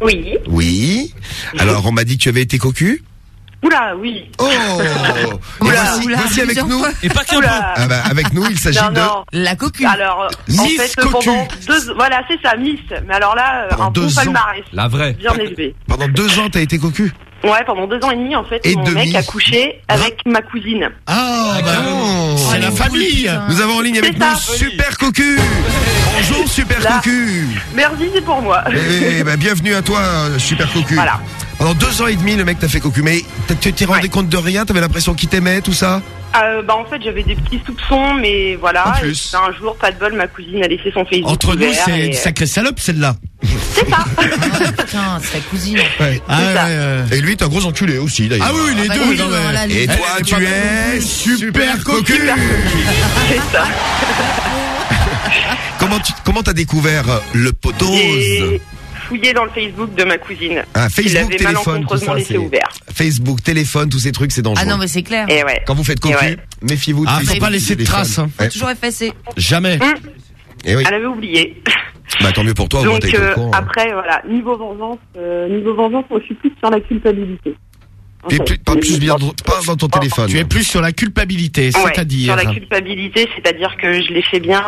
Oui. Oui. Alors, on m'a dit que tu avais été cocu? Oula, oui. Oh Et Oula, voici, oula, voici avec nous. fois. Et pas qu'un peu. Ah bah, avec nous, il s'agit Non, de. non. La cocu. Alors, Miss en fait, Cocu. pendant deux, voilà, c'est ça, Miss. Mais alors là, Pendant un bon deux ans. palmarès. La vraie. Bien élevé. Pendant deux ans, t'as été cocu. Ouais, pendant deux ans et demi, en fait, Et mon demi. mec a couché avec ma cousine. Ah, bah, c'est la famille. Nous avons en ligne avec nous. Super Cocu. Bonjour Super Là. Cocu. Merci, c'est pour moi. Eh ben, bienvenue à toi, euh, Super Cocu. Voilà. Pendant deux ans et demi, le mec t'a fait cocu. Mais t'as- tu t'es rendu compte de rien? T'avais l'impression qu'il t'aimait, tout ça? Euh, bah, en fait, j'avais des petits soupçons, mais voilà. En plus. un jour, pas de bol, ma cousine a laissé son Facebook Entre nous, c'est et, une sacrée salope, celle-là. Putain, c'est ta cousine. Ouais. Ah, ouais, ouais. Et lui, t'es un gros enculé aussi, d'ailleurs. Ah oui, les bah deux. oui, non, mais- voilà, les Et toi, Elle tu es Super Cocu. C'est ça. Comment tu comment t'as découvert le potose fouillé dans le Facebook de ma cousine. Ah, Facebook, téléphone, tout ça, laissé c'est ouvert. Facebook, téléphone, tous ces trucs, c'est dangereux. Ah non, mais c'est clair. Et ouais. Quand vous faites cocu, Et ouais. méfiez-vous. de Ah, faut pas laisser de traces. hein. Ouais. Toujours effacé. Jamais. Et oui. Elle avait oublié. Bah tant mieux pour toi. au moins, Donc euh, courant. après voilà niveau vengeance euh, niveau vengeance moi je suis plus sur la culpabilité. Plus- pas plus bien, pas dans ton téléphone. Tu es plus sur la culpabilité, Ouais, c'est-à-dire. sur la culpabilité, c'est-à-dire que je l'ai fait bien,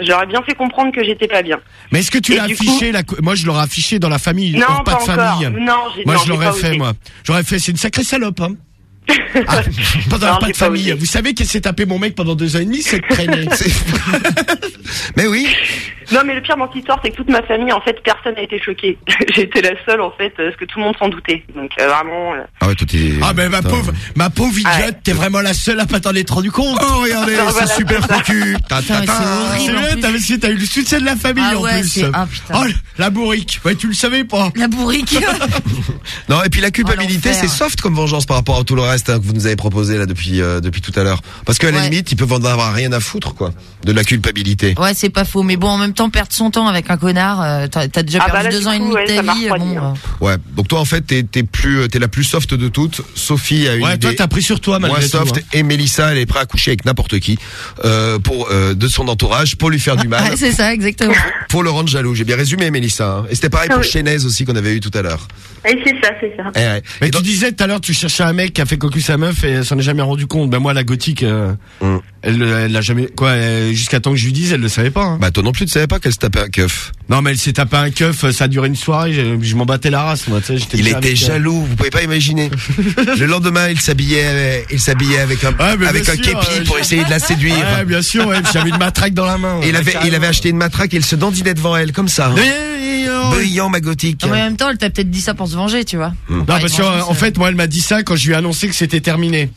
j'aurais bien fait comprendre que j'étais pas bien. Mais est-ce que tu l'as affiché la Moi, je l'aurais affiché dans la famille. Non, pas pas de encore. famille. Non, Moi, non, je l'aurais fait, osé. moi. J'aurais fait. C'est une sacrée salope, hein. Ah, pendant Non, un pas de pas famille. Vous savez qu'elle s'est tapé mon mec pendant deux ans et demi, cette traînée. Mais oui. Non, mais le pire dans histoire, c'est que toute ma famille, en fait, personne n'a été choqué. J'étais la seule, en fait, parce que tout le monde s'en doutait. Donc euh, vraiment. euh, Ah ouais, toi t'es. Ah ben ma pauvre, ma pauvre idiote, t'es vraiment la seule à pas t'en être rendu compte. Oh regardez, Non, c'est voilà, super cocu. C'est t'as eu le soutien de la famille Ah en ouais, plus. ah, putain. Oh, la bourrique. Ouais, tu le savais pas. La bourrique. Non, et puis la culpabilité, Oh, l'enfer. c'est soft comme vengeance par rapport à tout le reste hein, que vous nous avez proposé là depuis euh, depuis tout à l'heure. Parce qu'à la Ouais. limite, ils peuvent en avoir rien à foutre quoi, de la culpabilité. Ouais, c'est pas faux. Mais bon, en même temps, perdre son temps avec un connard, euh, t'as déjà Ah bah perdu là, deux ans et demi de ta vie. refroidi, Bon, hein. euh, Ouais. Donc toi en fait, t'es t'es plus t'es la plus soft de toutes. Sophie a une Ouais, idée. toi t'as pris sur toi malgré Moins tout. soft hein. et Mélissa elle est prête à coucher avec n'importe qui euh, pour euh, de son entourage pour lui faire du mal ouais, c'est ça, exactement. pour le rendre jaloux j'ai bien résumé Mélissa hein. et c'était pareil pour oui. Chénez aussi qu'on avait eu tout à l'heure Et c'est ça, c'est ça. Eh ouais. Mais Et tu donc- disais tout à l'heure, tu cherchais un mec qui a fait cocu sa meuf et elle s'en est jamais rendu compte. Ben moi, la gothique, euh, Mm. elle, elle l'a jamais, quoi, euh, jusqu'à temps que je lui dise, elle le savait pas. hein. bah toi non plus tu savais pas qu'elle se tapait un keuf Non, mais elle s'est tapé un keuf, ça a duré une soirée, je, je m'en battais la race, moi, tu sais, j'étais il déjà était euh, jaloux vous pouvez pas imaginer le lendemain il s'habillait avec- il s'habillait avec un Ouais, mais avec un sûr, képi euh, pour essayer de la séduire Ouais, bien sûr, ouais, j'avais une matraque dans la main. et il avait il avait acheté une matraque et il se dandinait devant elle comme ça hein. Brillant ma gothique Non, mais en même temps, elle t'a peut-être dit ça pour se venger, tu vois. Non, parce que, euh, en fait, moi, elle m'a dit ça quand je lui ai annoncé que c'était terminé.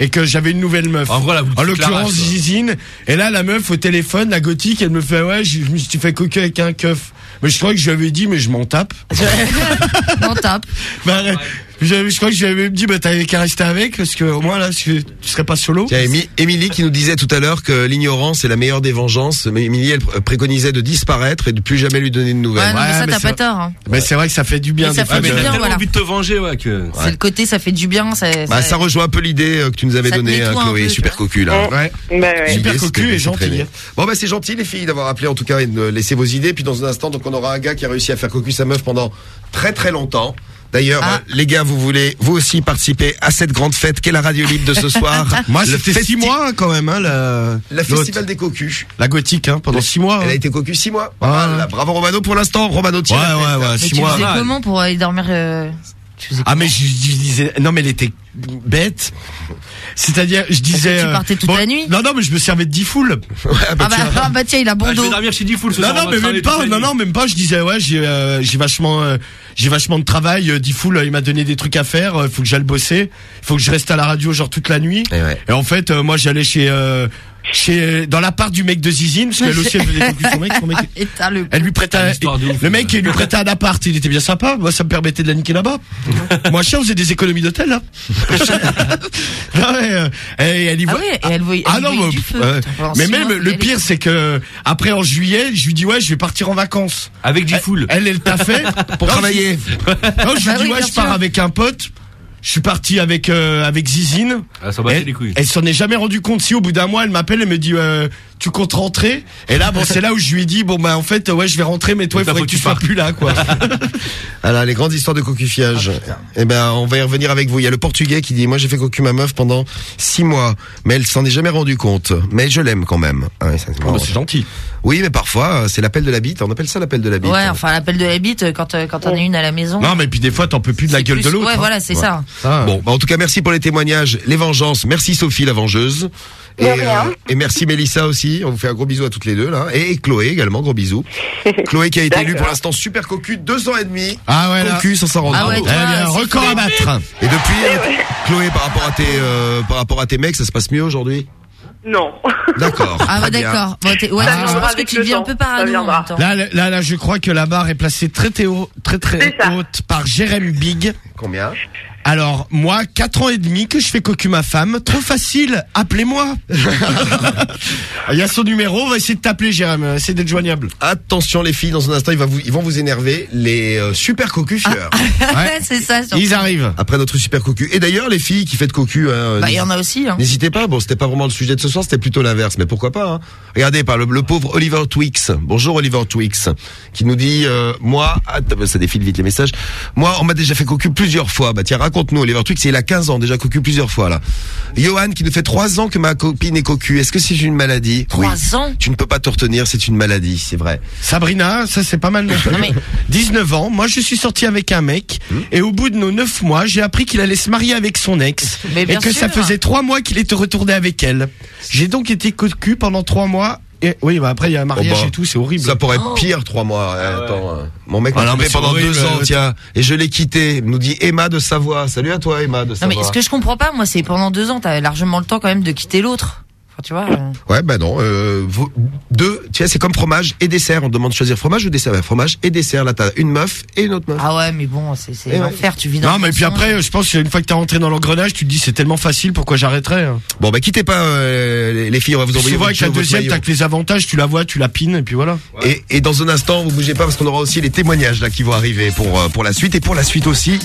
Et que j'avais une nouvelle meuf. En gros, l'occurrence. Zizine. Et là, la meuf au téléphone, la gothique, elle me fait, ouais, je je me suis fait coquer avec un keuf. Mais je crois que je lui avais dit, mais je m'en tape. On tape. Bah, je, je crois que je lui avais dit, bah, t'avais qu'à rester avec, parce que, au moins, là, tu, tu serais pas solo. Tiens, Émi- Émilie qui nous disait tout à l'heure que l'ignorance est la meilleure des vengeances. Mais Émilie, elle pr- préconisait de disparaître et de plus jamais lui donner de Ouais, nouvelles. non, mais ça, t'as pas tort. hein. Mais c'est vrai que ça fait du bien. Mais ça fait Ah, t'as bien, tellement voilà. envie de te venger, ouais, que. C'est le côté, ça fait du bien. Ça, Bah, ça- rejoint un peu l'idée euh, que tu nous avais donnée, hein, un Chloé. peu, Super cocu, là. Ouais. Bah ouais. Super cocu et gentil. s'entraîner. Bon, bah, c'est gentil, les filles, d'avoir appelé, en tout cas, et de laisser vos idées. Puis, dans un instant, donc, on aura un gars qui a réussi à faire cocu sa meuf pendant très, très longtemps. D'ailleurs, Ah. euh, les gars, vous voulez vous aussi participer à cette grande fête qu'est la radio libre de ce soir Moi, Le c'était six mois, hein, quand même, hein, la, La festival des cocus. la gothique, hein, pendant six mois. Elle a hein. été cocu six mois. Ah. Voilà, bravo Romano pour l'instant. Romano Ouais, tête, ouais, ouais, Mais six tu mois. faisais comment pour aller dormir euh, tu faisais Ah mais je, je disais non mais elle était bête. C'est-à-dire je disais tu euh, partais toute la nuit Non non mais je me servais de 10 foules. Ah bah, ah bah tiens, il a bon Ah, je vais dormir chez Diffoul ce Non soir. non mais même pas non non même pas je disais ouais j'ai euh, j'ai vachement euh, j'ai vachement de travail euh, 10 foules il m'a donné des trucs à faire euh, faut que j'aille bosser il faut que je reste à la radio genre toute la nuit Et ouais. et en fait euh, moi j'allais chez euh, chez dans l'appart du mec de Zizine parce qu'elle aussi elle faisait son mec son mec le. elle lui prêtait Ah, un- le mec ouais. il lui prêtait un appart il était bien sympa moi ça me permettait de la niquer là-bas moi cher on faisait des économies d'hôtel là non, mais, euh, et elle y Ah voit ouais, et elle voyait, ah non, voyait mais, du feu. mais même le pire c'est que après en juillet, je lui dis ouais, je vais partir en vacances. Avec Diffoul. Elle, elle t'a fait Pour Non, travailler. je- Non, je lui Bah dis ouais, je pars avec un pote. Je suis parti avec euh, avec Zizine. Ah, ça Elle, les couilles. elle s'en est jamais rendu compte. Si au bout d'un mois, elle m'appelle et me dit euh, tu comptes rentrer. Et là, bon, c'est là où je lui ai dit bon bah en fait ouais, je vais rentrer, mais toi il faudrait faut que tu que tu sois partes. plus là quoi. Alors les grandes histoires de cocufiage. eh ben, on va y revenir avec vous. Il y a le portugais qui dit, moi j'ai fait cocu ma meuf pendant six mois, mais elle s'en est jamais rendu compte. Mais je l'aime quand même. Ah ouais, ça, c'est c'est gentil. Oui, mais parfois c'est l'appel de la bite. On appelle ça l'appel de la bite. Ouais, enfin l'appel de la bite euh, quand euh, quand on a une à la maison. Non, mais puis des fois, t'en peux plus de la gueule plus- de l'autre. ouais, hein. voilà, c'est ça. Bon, bah, en tout cas, merci pour les témoignages, les vengeances. Merci Sophie, la vengeuse. Et, euh, et merci Mélissa aussi. On vous fait un gros bisou à toutes les deux là. Et Chloé également, gros bisous. Chloé qui a été élue pour l'instant super cocu, deux ans et demi. Ah ouais, là. Cocu sans s'en rendre Ah ouais, compte. Eh c'est record à battre. Et depuis, euh, Chloé, par rapport à tes, euh, par rapport à tes mecs, ça se passe mieux aujourd'hui? Non. D'accord. Ah bien. d'accord. Bon, ouais, Ça je pense que tu deviens un peu parano en viendra. même temps. Là, là, là, je crois que la barre est placée très très haut, très très haute par Jérém Big. Combien? Alors, moi, 4 ans et demi que je fais cocu ma femme. Trop facile, appelez-moi. Il y a son numéro, on va essayer de t'appeler, Jérém. C'est d'être joignable. Attention les filles, dans un instant, ils, va vous, ils vont vous énerver, les euh, super cocufieurs. Ouais, c'est ça. surtout. Ils arrivent. Après notre super cocu. Et d'ailleurs, les filles qui faites cocu, hein, Bah, il y en a aussi. Hein. N'hésitez pas, bon, c'était pas vraiment le sujet de ce soir, c'était plutôt l'inverse, mais pourquoi pas hein. Regardez, par le, le pauvre Oliver Twix. Bonjour Oliver Twix, qui nous dit, euh, moi, ah, ça défile vite les messages. Moi, on m'a déjà fait cocu plusieurs fois. Bah tiens, raconte-nous, Oliver Twix, il a 15 ans, déjà cocu plusieurs fois là. Johan, qui nous fait 3 ans que ma copine est cocu. Est-ce que c'est une maladie Trois Oui. ans Tu ne peux pas te retenir, c'est une maladie, c'est vrai. Sabrina, ça c'est pas mal non plus. 19 ans, moi je suis sorti avec un mec Hmm. et au bout de nos 9 mois, j'ai appris qu'il allait se marier avec son ex Mais et que ça faisait 3 mois qu'il était retourné avec elle. J'ai donc été cocu pendant 3 mois et oui, bah après il y a un mariage Oh bah, et tout, c'est horrible. Ça pourrait être Oh. pire, trois mois. Eh, attends, euh, mon mec Ah m'a non, c'est pendant horrible, deux ans, tiens, et je l'ai quitté. Nous dit Emma de Savoie. Salut à toi, Emma de Non Savoie. mais ce que je comprends pas, moi, c'est pendant deux ans, t'avais largement le temps quand même de quitter l'autre. Enfin, tu vois. euh, Ouais, bah non. Euh, vous- deux, tu sais, c'est comme fromage et dessert. On demande de choisir fromage ou dessert. Ouais, fromage et dessert. Là, t'as une meuf et une autre meuf. Ah ouais, mais bon, c'est c'est Eh ouais. l'enfer. Tu vis dans. Non, mais puis après, je pense qu'une fois que t'es rentré dans l'engrenage, tu te dis c'est tellement facile, pourquoi j'arrêterais hein? Bon, bah quittez pas euh, les- les filles. On va vous envoyer Souvent votre, avec la deuxième, t'as que les avantages, tu la vois, tu la pines et puis voilà. Et, et dans un instant, vous bougez pas parce qu'on aura aussi les témoignages là qui vont arriver pour euh, pour la suite et pour la suite aussi.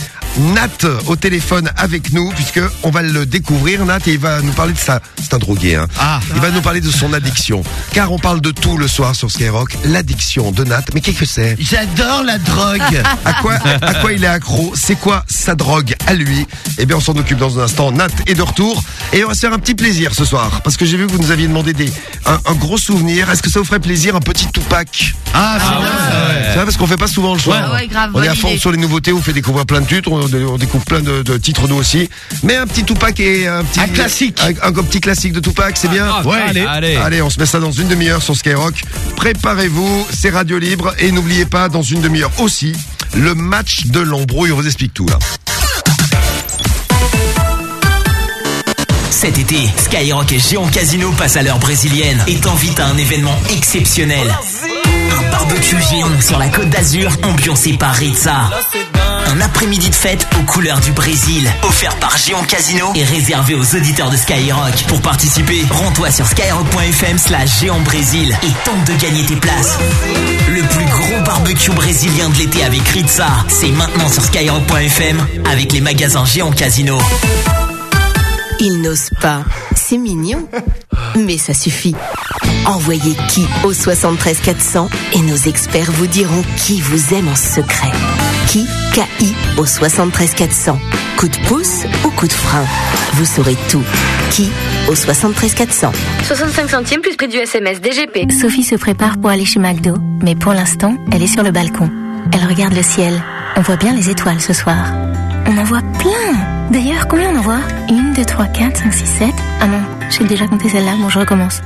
Nat au téléphone avec nous puisque on va le découvrir. Nat et il va nous parler de ça. C'est un drogué. Hein. Ah. Il va nous parler de son addiction. Car on parle de tout le soir sur Skyrock. L'addiction de Nat. Mais qu'est-ce que c'est J'adore la drogue. À quoi à quoi il est accro? C'est quoi sa drogue à lui? Eh bien, on s'en occupe dans un instant. Nat est de retour et on va se faire un petit plaisir ce soir parce que j'ai vu que vous nous aviez demandé des un, un gros souvenir. Est-ce que ça vous ferait plaisir un petit Tupac? Ah, c'est bien ça, ouais. C'est vrai parce qu'on fait pas souvent le choix. Ouais, ouais, grave, on est à bonne fond idée. sur les nouveautés, on fait découvrir plein de titres, on, on découvre plein de, de titres nous aussi. Mais un petit Tupac et un petit Un classique. un, un petit classique de Tupac, c'est bien. Ouais, allez. allez. Allez, on se met ça dans une demi-heure sur Skyrock. Préparez-vous, c'est Radio Libre et n'oubliez pas dans une demi-heure aussi le match de l'embrouille. On vous explique tout là. Cet été, Skyrock et Géant Casino passent à l'heure brésilienne et t'invitent à un événement exceptionnel. Un barbecue géant sur la côte d'Azur, ambiancé par Ritza. Un après-midi de fête aux couleurs du Brésil, offert par Géant Casino et réservé aux auditeurs de Skyrock. Pour participer, rends-toi sur skyrock.fm slash géant Brésil et tente de gagner tes places. Le plus gros barbecue brésilien de l'été avec Ritza, c'est maintenant sur skyrock.fm avec les magasins Géant Casino. Il n'ose pas. C'est mignon. Mais ça suffit. Envoyez qui au 73 400 et nos experts vous diront qui vous aime en secret. Qui K-I au 73 400. Coup de pouce ou coup de frein? Vous saurez tout. Qui au 73 400. 65 centimes plus prix du SMS DGP. Sophie se prépare pour aller chez McDo, mais pour l'instant, elle est sur le balcon. Elle regarde le ciel. On voit bien les étoiles ce soir. On en voit plein D'ailleurs, combien on en voit? 1, 2, 3, 4, 5, 6, 7 Ah non, j'ai déjà compté celle-là, bon je recommence.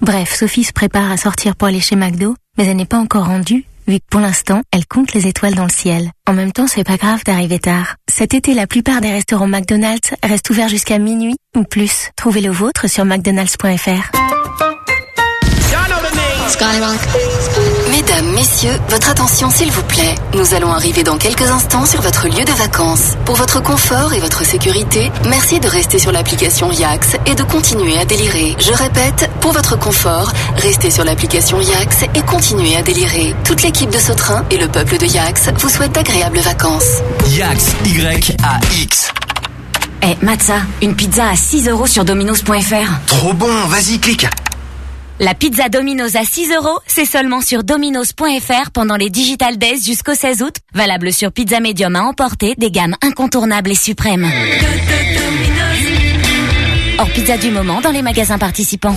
Bref, Sophie se prépare à sortir pour aller chez McDo, mais elle n'est pas encore rendue, vu que pour l'instant, elle compte les étoiles dans le ciel. En même temps, c'est pas grave d'arriver tard. Cet été, la plupart des restaurants McDonald's restent ouverts jusqu'à minuit ou plus. Trouvez le vôtre sur mcdonalds.fr. Mesdames, messieurs, votre attention s'il vous plaît. Nous allons arriver dans quelques instants sur votre lieu de vacances. Pour votre confort et votre sécurité, merci de rester sur l'application Yax et de continuer à délirer. Je répète, pour votre confort, restez sur l'application Yax et continuez à délirer. Toute l'équipe de ce train et le peuple de Yax vous souhaitent d'agréables vacances. Yax, Y-A-X. Eh, Matza, une pizza à 6 euros sur dominos.fr. Trop bon, vas-y, clique. La pizza Domino's à 6 euros, c'est seulement sur dominos.fr pendant les Digital Days jusqu'au 16 août. Valable sur pizza médium à emporter, des gammes incontournables et suprêmes. Hors pizza du moment dans les magasins participants.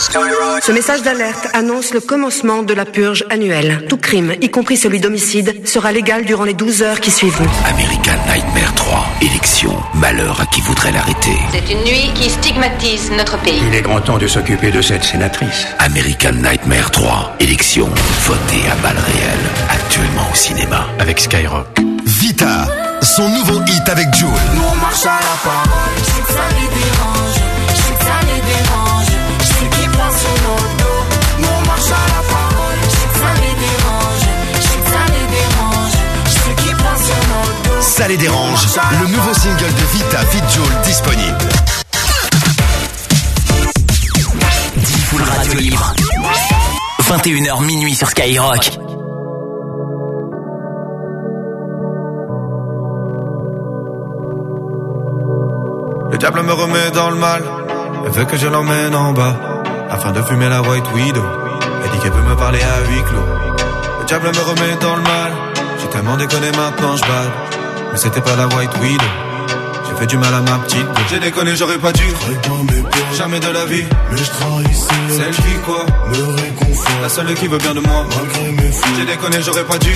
Ce message d'alerte annonce le commencement de la purge annuelle. Tout crime, y compris celui d'homicide, sera légal durant les 12 heures qui suivront. American Nightmare 3. Élection. Malheur à qui voudrait l'arrêter. C'est une nuit qui stigmatise notre pays. Il est grand temps de s'occuper de cette sénatrice. American Nightmare 3. Élection. Votée à balles réelles. Actuellement au cinéma. Avec Skyrock. Vita, son nouveau hit avec Jules. Nous on marche à la parole, Ça les dérange. Le nouveau single de Vita Jules disponible. Full Radio Libre. 21h minuit sur Skyrock. Le diable me remet dans le mal. Elle veut que je l'emmène en bas. Afin de fumer la White Widow. Elle dit qu'elle peut me parler à huis clos. Le diable me remet dans le mal. J'ai tellement déconné maintenant je bade. Mais c'était pas la White Widow. J'ai fait du mal à ma petite. J'ai déconné, j'aurais pas dû. Jamais de la vie. Mais je trahissais. Celle qui quoi? Me réconfort. La seule qui veut bien de moi. Malgré mes fautes. J'ai déconné, j'aurais pas dû.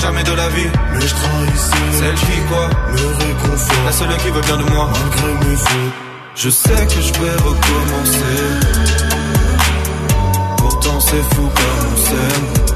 Jamais de la vie. Mais je trahissais. Celle qui quoi? Me réconfort. La seule qui veut bien de moi. Malgré mes fautes. Je sais que je vais recommencer. Pourtant c'est fou comme on s'aime.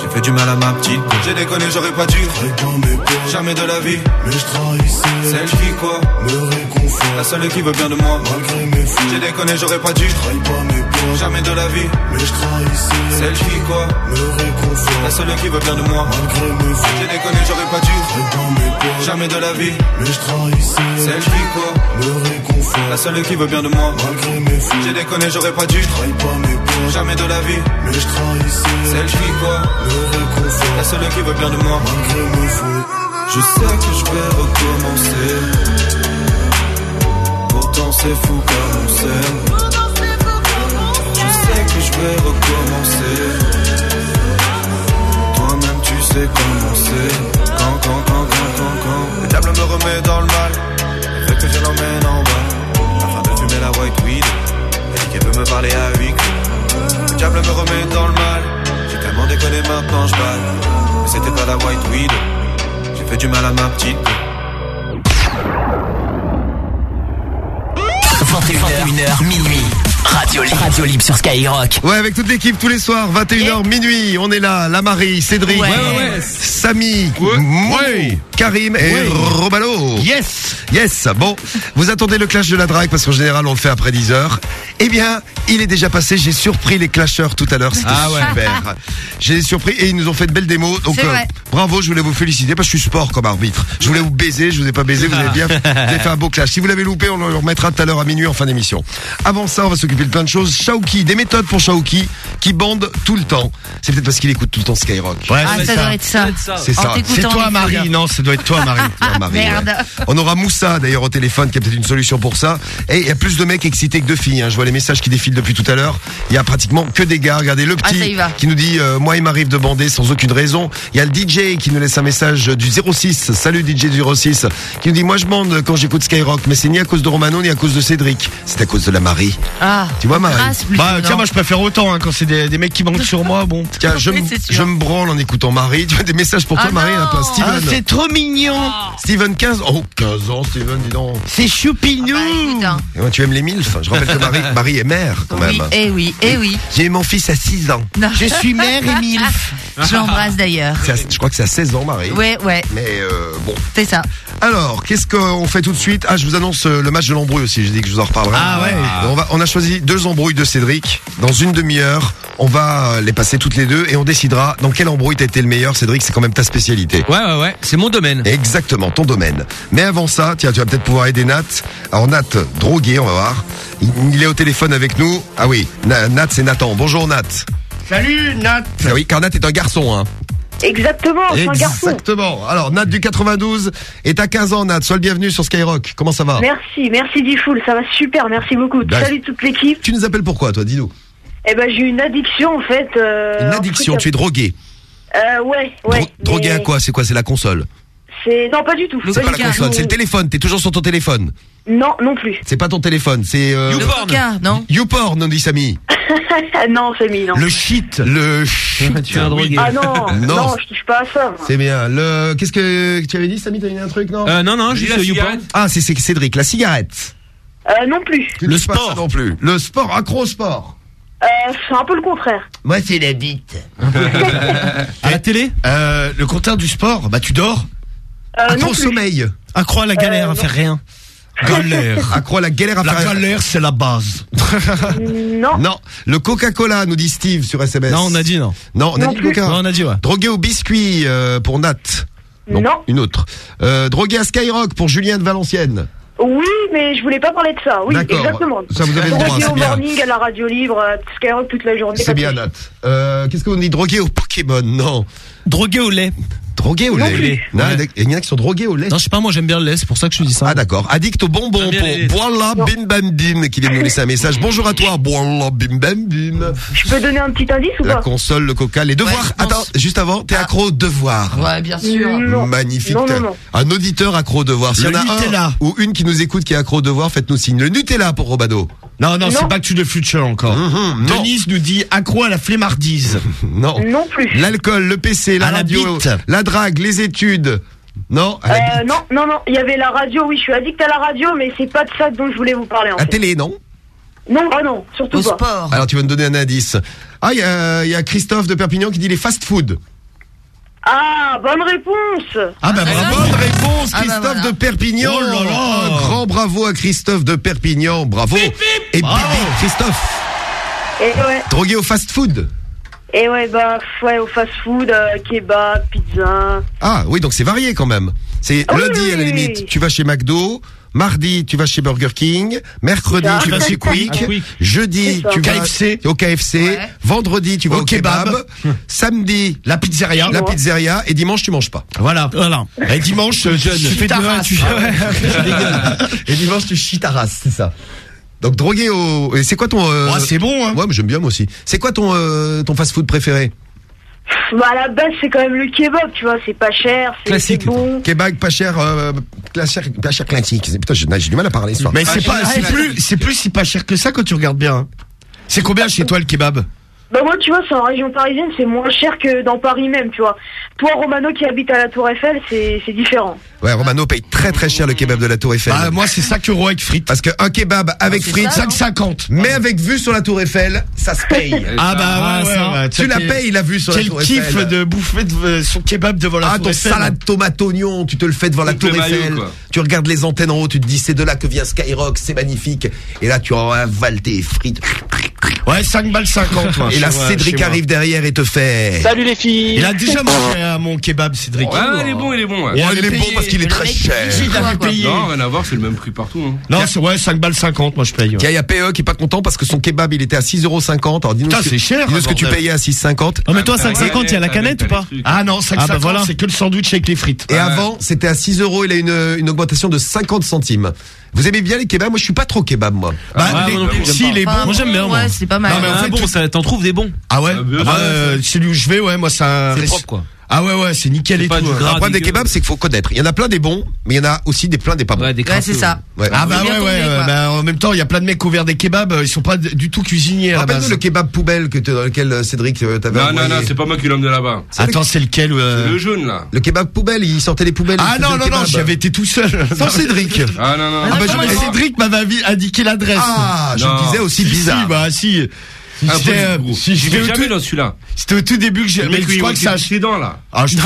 J'ai fait du mal à ma petite. J'ai déconné, j'aurais pas dû. Jamais de la vie. Mais je trahissais. Celle qui quoi Me réconfort. La seule qui veut bien de moi. Malgré mes. J'ai déconné, j'aurais pas dû. Jamais de la vie. Mais je trahissais. Celle qui quoi Me réconfort. La seule qui veut bien de moi. Malgré mes. J'ai déconné, j'aurais pas dû. Jamais de la vie. Mais je trahissais. Celle qui quoi Me réconfort. La seule qui veut bien de moi. Malgré mes. J'ai déconné, j'aurais pas dû. Jamais de la vie. Mais je trahissais. Celle qui quoi La seule qui veut bien de moi. Malgré mes fautes. Je sais que je vais recommencer. Pourtant c'est fou comme on s'aime. Je sais que je vais recommencer. Toi-même tu sais comment c'est. Quand, quand, quand, quand, quand, quand. Le diable me remet dans le mal. Fait que je l'emmène en bas. Afin de fumer la white weed. Elle dit qu'elle veut me parler à huis clos. Le diable me remet dans le mal. Tellement déconné maintenant je balle. Mais c'était pas la white weed. J'ai fait du mal à ma petite. 21h minuit. Radio Libre. Radio Libre sur Skyrock. Ouais, avec toute l'équipe tous les soirs, 21h minuit, on est là, la Marie, Cédric, Ouais, ouais, ouais. Samy, Karim et Ouais. Robalo. Yes Yes Bon, vous attendez le clash de la drague parce qu'en général on le fait après 10h. Eh bien, il est déjà passé, j'ai surpris les clasheurs tout à l'heure, c'était Ah ouais. super. J'ai surpris et ils nous ont fait de belles démos. Donc vrai. bravo, je voulais vous féliciter parce que je suis sport comme arbitre. Je voulais vous baiser, je vous ai pas baisé, vous avez bien vous avez fait un beau clash. Si vous l'avez loupé, on le remettra tout à l'heure à minuit en fin d'émission. Avant ça, on va s'occuper de plein de choses. Shaoki, des méthodes pour Shaoki qui bande tout le temps. C'est peut-être parce qu'il écoute tout le temps Skyrock. Ouais, Ah, c'est ça doit être ça. C'est ça. C'est toi, Marie. Non, ça doit être toi, Marie. Toi, Marie, Merde. ouais. On aura Moussa d'ailleurs au téléphone qui a peut-être une solution pour ça. Et il y a plus de mecs excités que de filles. hein. Je vois les messages qui défilent depuis tout à l'heure. Il y a pratiquement que des gars. Regardez le Ah, petit qui nous dit euh, moi il m'arrive de bander sans aucune raison. Il y a le DJ qui nous laisse un message du 06. Salut DJ du 06 qui nous dit moi je bande quand j'écoute Skyrock mais c'est ni à cause de Romano ni à cause de Cédric. C'est à cause de la Marie. Ah. Tu vois Marie Grâce, Bah, tiens, non. moi, je préfère autant, hein, quand c'est des, des mecs qui manquent sur moi, bon. Tiens, je, Oui, me- je branle en écoutant Marie. Tu as des messages pour toi, Ah Marie, non. un peu Steven. Ah, c'est trop mignon. Steven 15 Oh, 15 ans, Steven, dis donc. C'est choupinou. Bah, écoute, hein. Et moi, tu aimes les MILF. Je rappelle que Marie, Marie est mère, quand Oui, même. eh oui, eh oui. J'ai eu mon fils à 6 ans. Non. Je suis mère et milf. Je l'embrasse d'ailleurs. Je crois que c'est à 16 ans, Marie. Ouais, ouais, Mais euh, bon. c'est ça. Alors, qu'est-ce qu'on fait tout de suite? Ah, je vous annonce euh, le match de l'embrouille aussi. J'ai dit que je vous en reparlerai. Ah ouais. On, va, on a choisi deux embrouilles de Cédric. Dans une demi-heure, on va euh, les passer toutes les deux et on décidera dans quelle embrouille t'as été le meilleur. Cédric, c'est quand même ta spécialité. Ouais, ouais, ouais. C'est mon domaine. Exactement, ton domaine. Mais avant ça, tiens, tu vas peut-être pouvoir aider Nat. Alors Nat, drogué, on va voir. Il, il est au téléphone avec nous. Ah oui, Na- Nat, c'est Nathan. Bonjour Nat. Salut, Nat. Ah oui, car Nat est un garçon, hein. Exactement, c'est un garçon. Exactement. Alors Nat du 92 est à 15 ans, Nat. Sois le bienvenu sur Skyrock. Comment ça va Merci, merci Diffoul, ça va super, merci beaucoup. Bah, Salut toute l'équipe. Tu nous appelles pourquoi, toi Dis-nous. Eh ben j'ai une addiction en fait. euh, Une un addiction, tu es drogué. Euh, ouais, ouais. Dro- drogué à quoi? C'est quoi? C'est la console? C'est non pas du tout. C'est pas la console, c'est le téléphone. T'es toujours sur ton téléphone. Non, non plus. C'est pas ton téléphone, c'est euh, Le coca, non? YouPorn, nous dit Samy. non, Samy, non. Le shit, le shit. Tu es un drogué. Ah non, Non. non, je touche pas à ça. C'est bien. Le qu'est-ce que tu avais dit Samy T'as dit un truc non? Euh, non, non, juste la YouPorn. Ah, c'est Cédric, la cigarette. Euh, non plus. Tu à ça non plus. Le sport, accro au sport. Euh, c'est un peu le contraire. Moi, c'est la bite. À la télé? Euh, le contraire du sport, bah tu dors. Euh, Accro au sommeil. Accro à la galère Euh, à faire rien. Galère. Accro à la galère à La faire. galère, c'est la base. Non. Non, le Coca-Cola, nous dit Steve sur SMS. Non, on a dit non. Non, on a Non dit le plus. Coca. Non, on a dit ouais. Drogué au biscuit euh, pour Nat. Non. Une autre. Euh, drogué à Skyrock pour Julien de Valenciennes. Oui, mais je voulais pas parler de ça. Oui, D'accord. exactement. Ça, vous avez le droit, Drogué c'est au bien. morning, à la radio libre, à Skyrock toute la journée. C'est pas bien. Nat. Euh, Qu'est-ce que vous dit Drogué au Pokémon Non. Drogué au lait. Drogué au Non lait. plus. Non, Ouais. Il y en a qui sont drogués au lait. Non, je sais pas, moi j'aime bien le lait, c'est pour ça que je te dis ça. Ah d'accord. Addict au bonbon J'aime bien les- pour Boala Non. Bim Bam Bim qui vient de nous laisser un message. Bonjour à toi, Boala Bim Bam Bim. Je peux donner un petit indice ou La pas console, le coca, les devoirs. Ouais, je pense. Attends, juste avant, t'es accro aux devoirs. Ouais, bien sûr. Non. Magnifique. Non, non, non. Un auditeur accro aux devoirs. S'il y Le en a Nutella. un ou une qui nous écoute qui est accro aux devoirs, faites-nous signe. Le Nutella pour Robado. Non, non, Non. c'est Back to the Future encore. Mhm, non. Denise nous dit accro à la flemmardise. Non. Non plus. L'alcool, le PC, la À la radio, bite. la drague, les études. Non, à la, Euh, non, non, non. Il y avait la radio. Oui, je suis addict à la radio, mais c'est pas de ça dont je voulais vous parler en fait. télé, non Non, ah non, surtout Au pas. sport. Alors tu vas me donner un indice. Ah, il y a, il y a Christophe de Perpignan qui dit les fast-food. Ah, bonne réponse. Ah bah bravo. Bonne réponse, Ah bah Christophe voilà. de Perpignan. Oh là là. Un grand bravo à Christophe de Perpignan. Bravo. Et bip, Christophe. Et ouais, Drogué au fast-food. Et ouais, bah, ouais, au fast-food, euh, kebab, pizza. Ah oui, donc c'est varié quand même. C'est oui, lundi oui, à la limite, oui. tu vas chez McDo. Mardi, tu vas chez Burger King. Mercredi, Ça. tu vas chez Quick. Quick. Jeudi, tu vas KFC. au KFC. Ouais. Vendredi, tu vas au, Au kebab. kebab. Samedi, La pizzeria. la pizzeria. Et dimanche, tu manges pas. Voilà. Voilà. Et dimanche, jeune. Tu fais Taras. tu Et dimanche, tu chies ta race, c'est ça. Donc drogué au. et C'est quoi ton. euh, Ouais, c'est bon, hein. Ouais, mais j'aime bien moi aussi. C'est quoi ton euh, ton fast-food préféré? Bah, à la base, c'est quand même le kebab, tu vois, c'est pas cher, c'est bon. Kebab pas cher, euh, pas cher, pas cher classique. Putain, j'ai j'ai du mal à parler ce soir. Mais c'est pas, c'est plus, c'est plus si pas cher que ça quand tu regardes bien. C'est combien chez toi le kebab? Bah, moi, tu vois, c'est en région parisienne, c'est moins cher que dans Paris même, tu vois. Toi, Romano, qui habite à la Tour Eiffel, c'est c'est différent. Ouais, Romano paye très très cher le kebab de la Tour Eiffel. Bah moi c'est 5 euros avec frites. Parce qu'un kebab avec c'est frites, ça, non 5,50. mais avec vue sur la Tour Eiffel, ça se paye. Ah bah Ah, ouais, ouais, ça. ouais, tu la quel- payes la vue sur la Quel Tour kiff Eiffel. de bouffer de, euh, son kebab devant la Ah, tour ton Eiffel. salade tomate oignon, tu te le fais devant la Tour maillot, Eiffel. Tu regardes les antennes en haut, tu te dis c'est de là que vient Skyrock, c'est magnifique. Et là, tu en avales tes frites. Ouais, 5 balles 50. ouais, Et là, Cédric arrive derrière et te fait. Salut les filles Il a déjà mangé à mon kebab, Cédric Ouais, il est bon, il est bon. ouais. Ouais, il est bon parce qu'il est très cher. Il avait payé. Non, rien à voir, c'est le même prix partout. hein. Non, c'est ouais, 5 balles 50, moi je paye. ouais. Tiens, il y a PE qui est pas content parce que son kebab il était à 6,50€. Alors dis-nous Putain, ce que- c'est cher, dis-nous ce que tu payais à 6,50. Non, mais toi, 5,50, il y a la canette ou pas Ah non, 5,50, Ah, bah c'est que le sandwich avec les frites. Et avant, c'était à 6 euros. Il a une, une augmentation de 50 centimes. Vous aimez bien les kebabs? Moi, je suis pas trop kebab, moi. Bah, les- j'aime si, les bons. Moi, j'aime bien. Ouais, c'est pas mal. Non, mais en Ah fait, bon, ça, t'en trouves des bons. Ah ouais Ah, Ah bah, euh, Celui où je vais, ouais, moi c'est un. C'est propre, quoi. Ah ouais, ouais, c'est nickel et pas tout. gras. Le problème des kebabs, c'est qu'il faut connaître. Il y en a plein des bons, mais il y en a aussi des plein des pas bons. Ouais, des Ouais, c'est ça. Ouais. Ah bah ouais, ouais. euh, bah, en même temps, il y a plein de mecs qui ont ouvert des kebabs, euh, ils sont pas du tout cuisiniers Rappelle-nous le kebab poubelle que dans lequel Cédric t'avais Non, non, non, c'est pas moi qui l'homme de là-bas. Attends, c'est lequel euh Le jaune, là. Le kebab poubelle, il sortait les poubelles. Ah non, non, non, j'avais été tout seul. Sans Cédric. Ah, non, non. Ah bah, Cédric m'avait indiqué l'adresse. Ah, je disais aussi Si, bizarre. Si, bah si. Ah, euh, si, Je j'étais vais au jamais tout- dans celui-là. C'était au tout début que j'ai. Mais je il crois que ça. ses dents, là. Ah, je, hein.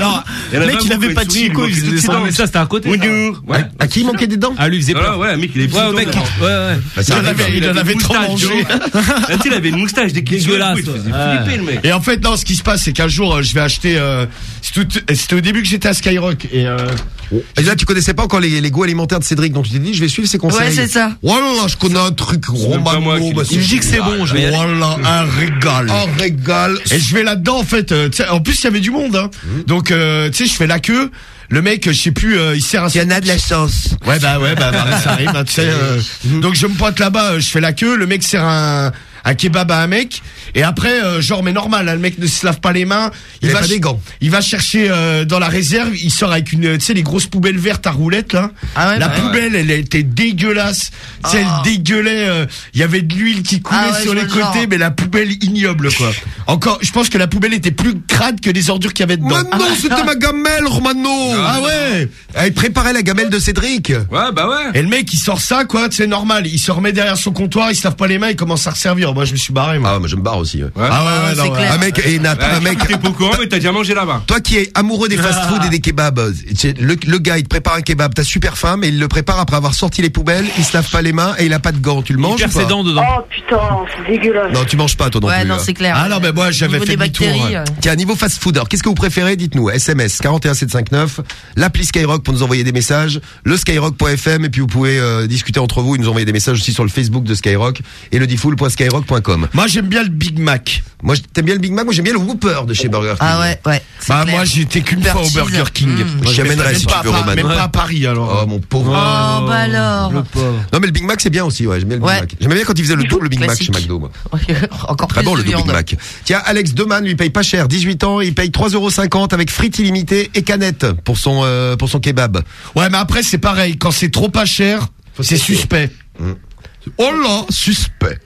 Non, le mec, pas il avait pas de chico, il faisait ses ça. dents. Mais ça, c'était à côté. Bonjour. Ouais. À qui il manquait des dents Ah, lui, il faisait Voilà, peur. ouais, mec, il est Ouais, mec, ouais, ouais. Bah, ça Il en avait- il en avait avait une trop mangé. tu sais, il avait une moustache Dégueulasse, il faisait ouais. flipper, le mec. Et en fait, non, ce qui se passe, c'est qu'un jour, euh, je vais acheter. Euh, C'était au début que j'étais à Skyrock et. euh, Et là, tu connaissais pas encore les, les goûts alimentaires de Cédric, donc tu t'es dit, je vais suivre ses conseils. Ouais, c'est ça. Voilà, je connais un truc romano. qui bah, Il me dit que c'est bon, je vais. Voilà, un régal. Un régal. Et je vais là-dedans en fait. euh, tu sais, en plus, il y avait du monde. Hein. Donc, euh, tu sais, je fais la queue. Le mec, je sais plus, euh, il sert un. Il y en a de la chance. Ouais, bah ouais, bah, bah, ça arrive. hein, tu sais. euh. Donc, je me pointe là-bas, je fais la queue. Le mec sert un un kebab à un mec. Et après, euh, genre, mais normal, hein, le mec ne se lave pas les mains. Il a va des gants. Il va chercher euh, dans la réserve. Il sort avec une, tu sais, les grosses poubelles vertes à roulettes là. Ah ouais, la bah ouais. poubelle, elle était dégueulasse. Tu sais, Ah. elle dégueulait. euh, Il y avait de l'huile qui coulait Ah ouais, sur les le côtés, genre. mais la poubelle ignoble quoi. Encore, je pense que la poubelle était plus crade que les ordures qu'il y avait dedans. Maintenant, c'était ma gamelle, Romano. Ah ouais. Elle préparait la gamelle de Cédric. Ouais, bah ouais. Et le mec, il sort ça, quoi, c'est normal. Il se remet derrière son comptoir, il se lave pas les mains, il commence à resservir. Moi, je me suis barré, moi. Ah, mais je me barre aussi. ouais. Ouais. Ah ouais, ouais, c'est non, ouais. Un mec, et Nat, un mec. T'es pas au courant, mais t'as déjà mangé là-bas. Toi qui es amoureux des fast-food et des kebabs, le, le gars il te prépare un kebab, t'as super faim, mais il le prépare après avoir sorti les poubelles, il se lave pas les mains et il a pas de gants. Tu le Il manges perd ou pas ses dents dedans. Oh putain, c'est dégueulasse. Non, tu manges pas toi non Ouais, plus. non, hein. c'est clair. Ah non, mais moi, j'avais fait des ouais. euh, Tiens, niveau fast-food, alors qu'est-ce que vous préférez? Dites-nous. SMS 41759, l'appli Skyrock pour nous envoyer des messages, le skyrock.fm et puis vous pouvez euh, discuter entre vous et nous envoyer des messages aussi sur le Facebook de Skyrock et le diffoul.skyrock.com. Moi, j'aime bien le Big Mac. Moi, t'aimes bien le Big Mac? Moi, j'aime bien le Whopper de chez Burger King. Ah ouais, ouais. Bah, clair. moi, j'étais qu'une fois au. Burger King. Mmh. Moi, j'amènerais Même si pas tu à veux, Paris- Roman. Même pas à Paris, alors. Oh mon pauvre. Oh, bah alors. Non mais le Big Mac c'est bien aussi, ouais, j'aime bien le Ouais. Big Mac. J'aimais bien quand il faisait le double Big Mac chez McDo. Moi. Encore Très plus bon le double Big. Mac. Tiens, Alex Deman lui paye pas cher, 18 ans, il paye 3,50€ avec frites illimitées et canettes pour son euh, pour son kebab. Ouais, mais après, c'est pareil. Quand c'est trop pas cher, c'est suspect. Mmh. Oh là Suspect.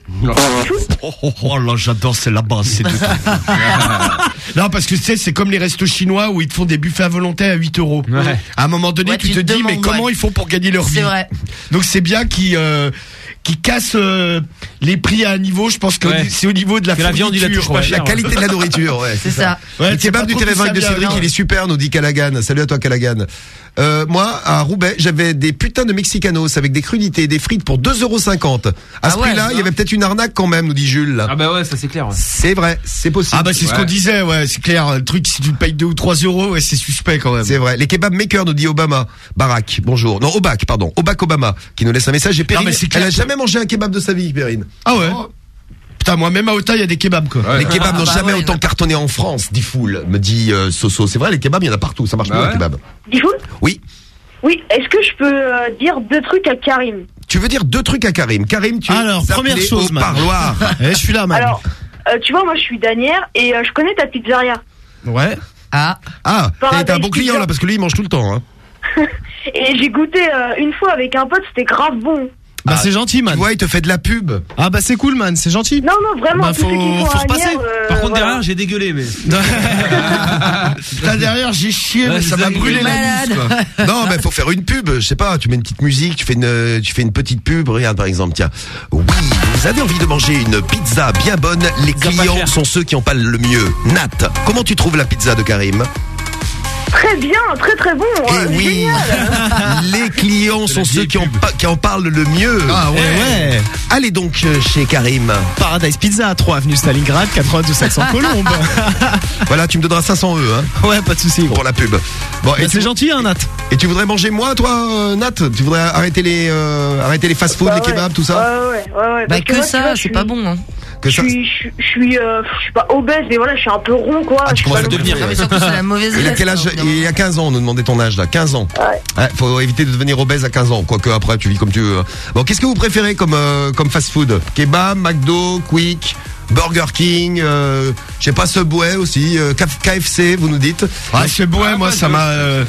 oh, oh, oh là, j'adore, c'est la base. c'est tout. non, parce que tu sais, c'est comme les restos chinois où ils te font des buffets à volonté à 8 euros. Ouais. À un moment donné, Ouais, tu tu te te dis, mais comment ouais. ils font pour gagner leur vie C'est vrai. Donc c'est bien qu'ils euh, qu'ils cassent euh, les prix à un niveau. Je pense que Ouais. c'est au niveau de la Que la viande, il la touche fourniture, pas ouais. cher. La qualité de la nourriture, ouais. C'est ça. Ouais, le tu sais kebab pas du trop téléphone de Cédric, il est super, nous dit Calagan. Salut à toi Calagan. Euh, moi, à Roubaix, j'avais des putains de mexicanos avec des crudités, des frites pour 2,50€. À ce Ah ouais, prix-là, il y avait peut-être une arnaque quand même, nous dit Jules. là. Ah bah ouais, ça c'est clair. ouais. C'est vrai, c'est possible. Ah bah c'est ce qu'on disait, ouais, c'est clair. Le truc, si tu payes 2 ou 3 euros, ouais, c'est suspect quand même. C'est vrai. Les kebab makers nous dit Obama. Barack, bonjour. Non, Obac, pardon. Obac Obama, qui nous laisse un message. Et Perrine, mais c'est elle a jamais mangé un kebab de sa vie, Perrine. Ah ouais. Putain, moi même à Ota, il y a des kebabs quoi. Ouais. Les kebabs Ah, n'ont bah jamais ouais, autant cartonné en France, dit Foul, me dit euh, Soso. C'est vrai, les kebabs, il y en a partout. Ça marche Bah bien, ouais. les kebabs. Difool Oui. Oui, est-ce que je peux euh, dire deux trucs à Karim? Tu veux dire deux trucs à Karim? Karim, tu Alors, es première chose, au man. parloir. Eh, je suis là, man. Alors, euh, tu vois, moi je suis Danière et euh, je connais ta pizzeria. Ouais. Ah. Ah, été un bon client Pizza. là, parce que lui, il mange tout le temps. Hein. Et j'ai goûté euh, une fois avec un pote, c'était grave bon. Bah c'est gentil, man. Tu vois, il te fait de la pub. Ah bah c'est cool, man. C'est gentil. Non, non, vraiment, Bah faut, faut repasser. lien, euh, Par contre voilà. derrière j'ai dégueulé, mais. Là derrière, j'ai chié, mais ça m'a brûlé la bouche quoi. Non, mais faut faire une pub. Je sais pas, tu mets une petite musique, tu fais une, tu fais une petite pub. Regarde, par exemple, tiens. Oui, vous avez envie de manger une pizza bien bonne? Les clients sont ceux qui en parlent le mieux. Nat, comment tu trouves la pizza de Karim? Très bien, très très bon. Et oui, les clients sont ceux qui en, parlent le mieux. Ah ouais. Eh ouais. Allez donc euh, chez Karim. Paradise Pizza, 3 avenue Stalingrad, 92 500 Colombes. voilà, tu me donneras 500 E. Hein. Ouais, pas de souci. Pour la pub. Bon, bah, c'est gentil, hein, Nat. Et tu voudrais manger moi, toi, euh, Nat? Tu voudrais arrêter les, arrêter les fast-food, bah les kebabs, tout ça? Ouais, ouais, ouais. ouais bah que, ça, c'est pas bon. Hein. Je, suis, je, je suis, euh, je suis pas obèse, mais voilà, je suis un peu rond, quoi. Ah, devenir. Il, y a 15 ans, on nous demandait ton âge, là. 15 ans. Ouais. Faut éviter de devenir obèse à 15 ans, quoique après, tu vis comme tu veux. Hein. Bon, qu'est-ce que vous préférez comme, euh, comme fast-food? Kebab, McDo, Quick Burger King, euh, je sais pas Subway aussi, euh, KFC, vous nous dites. Ah, Subway, ah, moi, bah, ça m'a. Euh,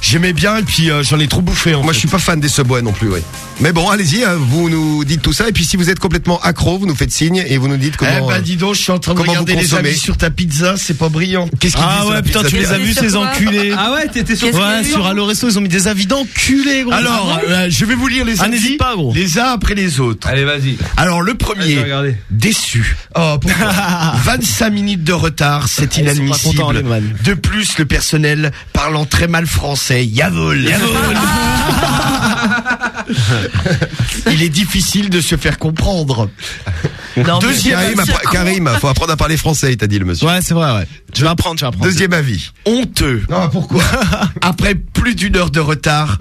J'aimais bien et puis euh, j'en ai trop bouffé. En Moi, je suis pas fan des Subway non plus, oui. Mais bon, allez-y, hein, vous nous dites tout ça et puis si vous êtes complètement accro, vous nous faites signe et vous nous dites comment. Eh ben, euh, dis donc, je suis en train de comment regarder vous sur ta pizza, c'est pas brillant. Qu'est-ce qu'ils ah disent Ah ouais, putain, tu les as vus, ces enculés. Ah ouais, t'étais sur Ouais, sur Allo Resto, ils ont mis des avis d'enculés, gros. Alors, ah euh, je vais vous lire les ah, avis, les uns après les autres. Allez, vas-y. Alors le premier, déçu. Oh, pourquoi 25 minutes de retard, c'est inadmissible. De plus, le personnel parlant très mal français. Yavol. Yavol. Il est difficile de se faire comprendre. Deuxième Karim, faut apprendre à parler français, il t'a dit le monsieur. Ouais, c'est vrai, ouais. Tu vas apprendre, tu vas apprendre. Deuxième avis. Honteux. Non, pourquoi Après plus d'une heure de retard.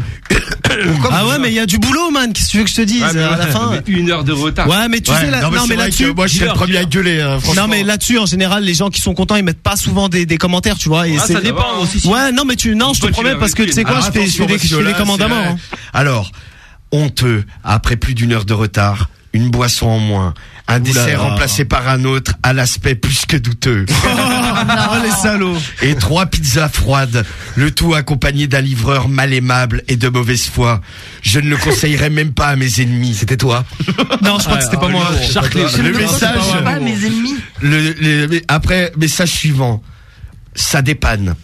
Ah ouais, mais il y a du boulot, man. Qu'est-ce que tu veux que je te dise Ouais, mais à la fin? Une heure de retard. Ouais, mais tu sais, là. Non, mais là-dessus, moi je suis le premier à gueuler, hein. Non mais là-dessus en général les gens qui sont contents ils mettent pas souvent des, commentaires tu vois Ah, ça dépend aussi. Ouais non mais tu non je te promets parce que tu sais quoi je fais je fais. Hein. Alors, honteux, après plus d'une heure de retard, une boisson en moins, un dessert remplacé par un autre à l'aspect plus que douteux. Oh, les salauds Et trois pizzas froides, le tout accompagné d'un livreur mal aimable et de mauvaise foi. Je ne le conseillerais même pas à mes ennemis. C'était toi Non, je crois que c'était pas moi. Ah, le message. mes ennemis. Le, après, message suivant. Ça dépanne.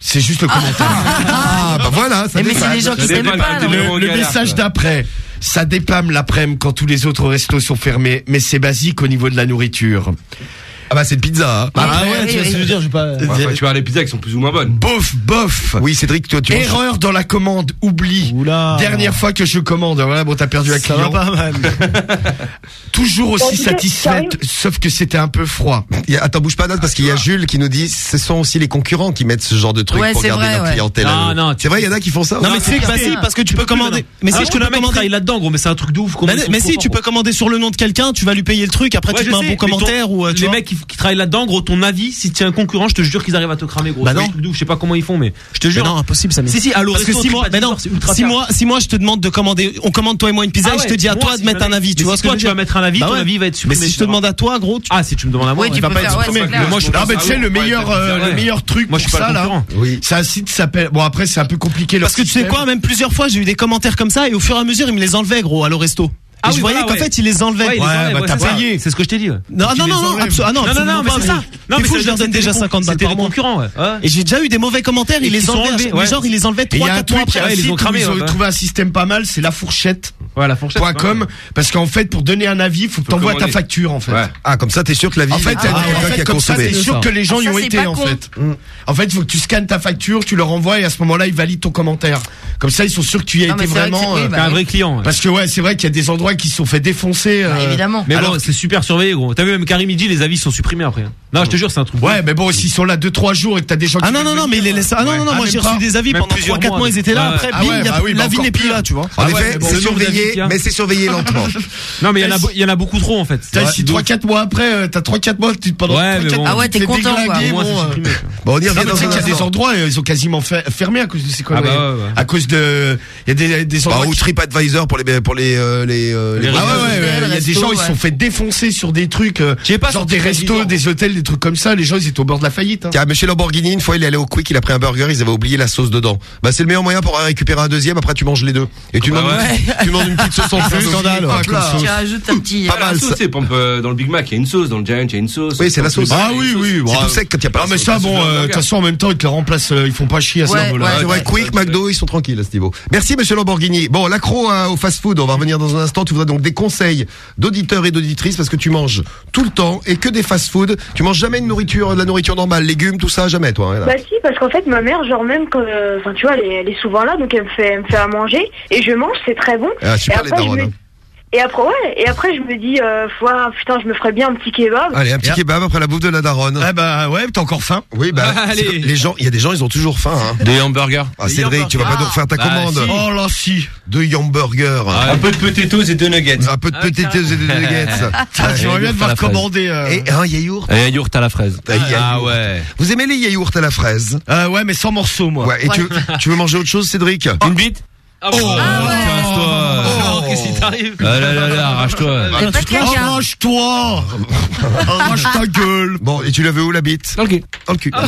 C'est juste le ah. commentaire. Ah. ah, bah voilà, eh, Mais c'est les gens qui s'aiment pas. Le message d'après. Ça dépame l'après-midi quand tous les autres restos sont fermés, mais c'est basique au niveau de la nourriture. Ah bah c'est une pizza. Hein. Ah ouais, tu vas se dire, je vais pas. Ouais, tu vas les pizzas qui sont plus ou moins bonnes. Bof, bof. Oui, Cédric, toi tu. Erreur dans la commande, oubli. Oula. Dernière fois que je commande, voilà, bon t'as perdu la client. Ça va pas mal. Toujours aussi satisfaite, sauf que c'était un peu froid. Attends, bouge pas note parce qu'il y a Jules qui nous dit, ce sont aussi les concurrents qui mettent ce genre de truc pour garder vrai, leur clientèle. Non, non, c'est vrai, il y en a qui font ça. Non, mais c'est facile parce que tu peux commander. Ah, mais si ah, je te le là-dedans, gros, mais c'est un truc de ouf. Mais si tu peux commander sur le nom de quelqu'un, tu vas lui payer le truc. Après tu mets un bon commentaire ou euh, qui travaillent là-dedans, gros, ton avis, si tu es un concurrent, je te jure qu'ils arrivent à te cramer, gros. Bah non. Je, je sais pas comment ils font, mais je te jure. Non, impossible, ça. Si si, alors Parce que si moi, non, si moi, je te demande de commander, on commande toi et moi une pizza, et je te dis à toi de mettre un avis. Tu vois si toi, tu vas mettre un avis, ton avis va être supprimé. Mais si je te demande à toi, gros, ah si tu me demandes à moi, il va pas être supprimé. Moi, je ah, bah, tu sais le meilleur, euh, le meilleur truc pour ça là. C'est un site qui s'appelle. Bon après, c'est un peu compliqué. Parce que tu sais quoi, même plusieurs fois, j'ai eu des commentaires comme ça, et au fur et à mesure, ils me les enlevaient, gros, à l'oresto. Ah je voyais qu'en fait, ils les enlevaient. Ouais, bah payé. C'est ce que je t'ai dit. Non, non, non, non, ah non, non, mais c'est ça. Non, mais fou, je leur donne déjà 50 balles par mois. Et j'ai déjà eu des mauvais commentaires. Ils les enlevaient. Genre, ils les enlevaient 3 4 mois après. Ils ont cramé. Ils ont trouvé un système pas mal. C'est la fourchette. Ouais, la fourchette. .com. Parce qu'en fait, pour donner un avis, faut que t'envoies ta facture, en fait. Ah, comme ça, t'es sûr que la vie. En fait, ah, comme ça, t'es sûr que les gens y ont été, en fait. En fait, faut que tu scannes ta facture, tu leur envoies et à ce moment-là, ils valident ton commentaire. Comme ça, ils sont sûrs que tu y as été vraiment. un vrai client. Parce que ouais, c'est vrai qu'il y a des endroits qui se sont fait défoncer. Bah, euh, évidemment. Mais alors, bon, c'est super surveillé, gros. T'as vu, même Karim Midi, les avis sont supprimés après. Non, je te jure, c'est un truc. Ouais, mais bon, s'ils sont là 2-3 jours et que t'as des gens Ah non, non, non, mais les euh, laisse. Ah non, non, non, ah, moi j'ai reçu des avis pendant 3-4 mois, ils étaient là. Après, ah l'avis bah n'est plus là, tu vois. En effet, c'est surveillé, mais c'est surveillé lentement. Non, mais il y en a beaucoup trop, en fait. T'as si 3-4 mois après, euh, t'as 3-4 mois, ah tu te Ah ouais, t'es content, Bon, on y revient dans un y a des endroits, ils sont quasiment fermés à cause de ces bah conneries. À cause de. Il y a des endroits. Ou TripAdvisor pour les les, ah ouais, ouais, il y a des gens ils se sont fait défoncer sur des trucs euh, genre des restos, des hôtels, des trucs comme ça, les gens ils étaient au bord de la faillite hein. Tiens, mais Lamborghini, une fois il est allé au Quick, il a pris un burger, ils avaient oublié la sauce dedans. Bah c'est le meilleur moyen pour récupérer un deuxième après tu manges les deux et tu, ah bah demandes, une, tu demandes une petite sauce en plus. Scandale. Tu rajoutes un petit pas euh, euh, dans le Big Mac, il y a une sauce, dans le Giant, il y a une sauce. Oui, c'est la sauce. Ah oui oui, c'est tout sec quand il y a pas. Ah mais ça bon, de toute façon en même temps ils te la remplacent, ils font pas chier à ça. Ah, Quick, McDo, ils sont tranquilles à ce niveau. Merci monsieur Lamborghini. Bon, l'accro au fast-food, on va revenir dans un instant. Tu voudrais donc des conseils d'auditeurs et d'auditrices parce que tu manges tout le temps et que des fast-food. Tu manges jamais de nourriture, de la nourriture normale, légumes, tout ça, jamais, toi. hein. Bah si, parce qu'en fait, ma mère, genre même quand, enfin tu vois, elle est, elle est souvent là, donc elle me fait, elle me fait à manger et je mange, c'est très bon. Ah, super, et les je me- hein. Et après, ouais, et après, je me dis, euh, ouah, putain, je me ferais bien un petit kebab. Allez, un petit kebab après la bouffe de la daronne. Ah bah ouais, t'as encore faim Oui, bah, Allez. c'est- les gens, il y a des gens, ils ont toujours faim, hein. Des hamburgers. Ah, Cédric, tu vas pas nous refaire ta Bah, commande. si. Oh là si Deux hamburgers. Un peu de potatoes et deux nuggets. Un peu de potatoes et de nuggets. Tiens, J'aimerais bien devoir la fraise. commander. euh, Et un yaourt. Et un yaourt à la fraise. Yaourt. Ah ouais. Vous aimez les yaourts à la fraise? Euh, ouais, mais sans morceaux, moi. Ouais. Et tu, tu veux manger autre chose, Cédric? Une bite? Ah ouais. Casse-toi. Oh, qu'est-ce qui t'arrive Ah là là là, arrache-toi. Arrache-toi Arrache ta gueule Bon, et tu l'avais où la bite Dans le cul. Dans le cul. Ah.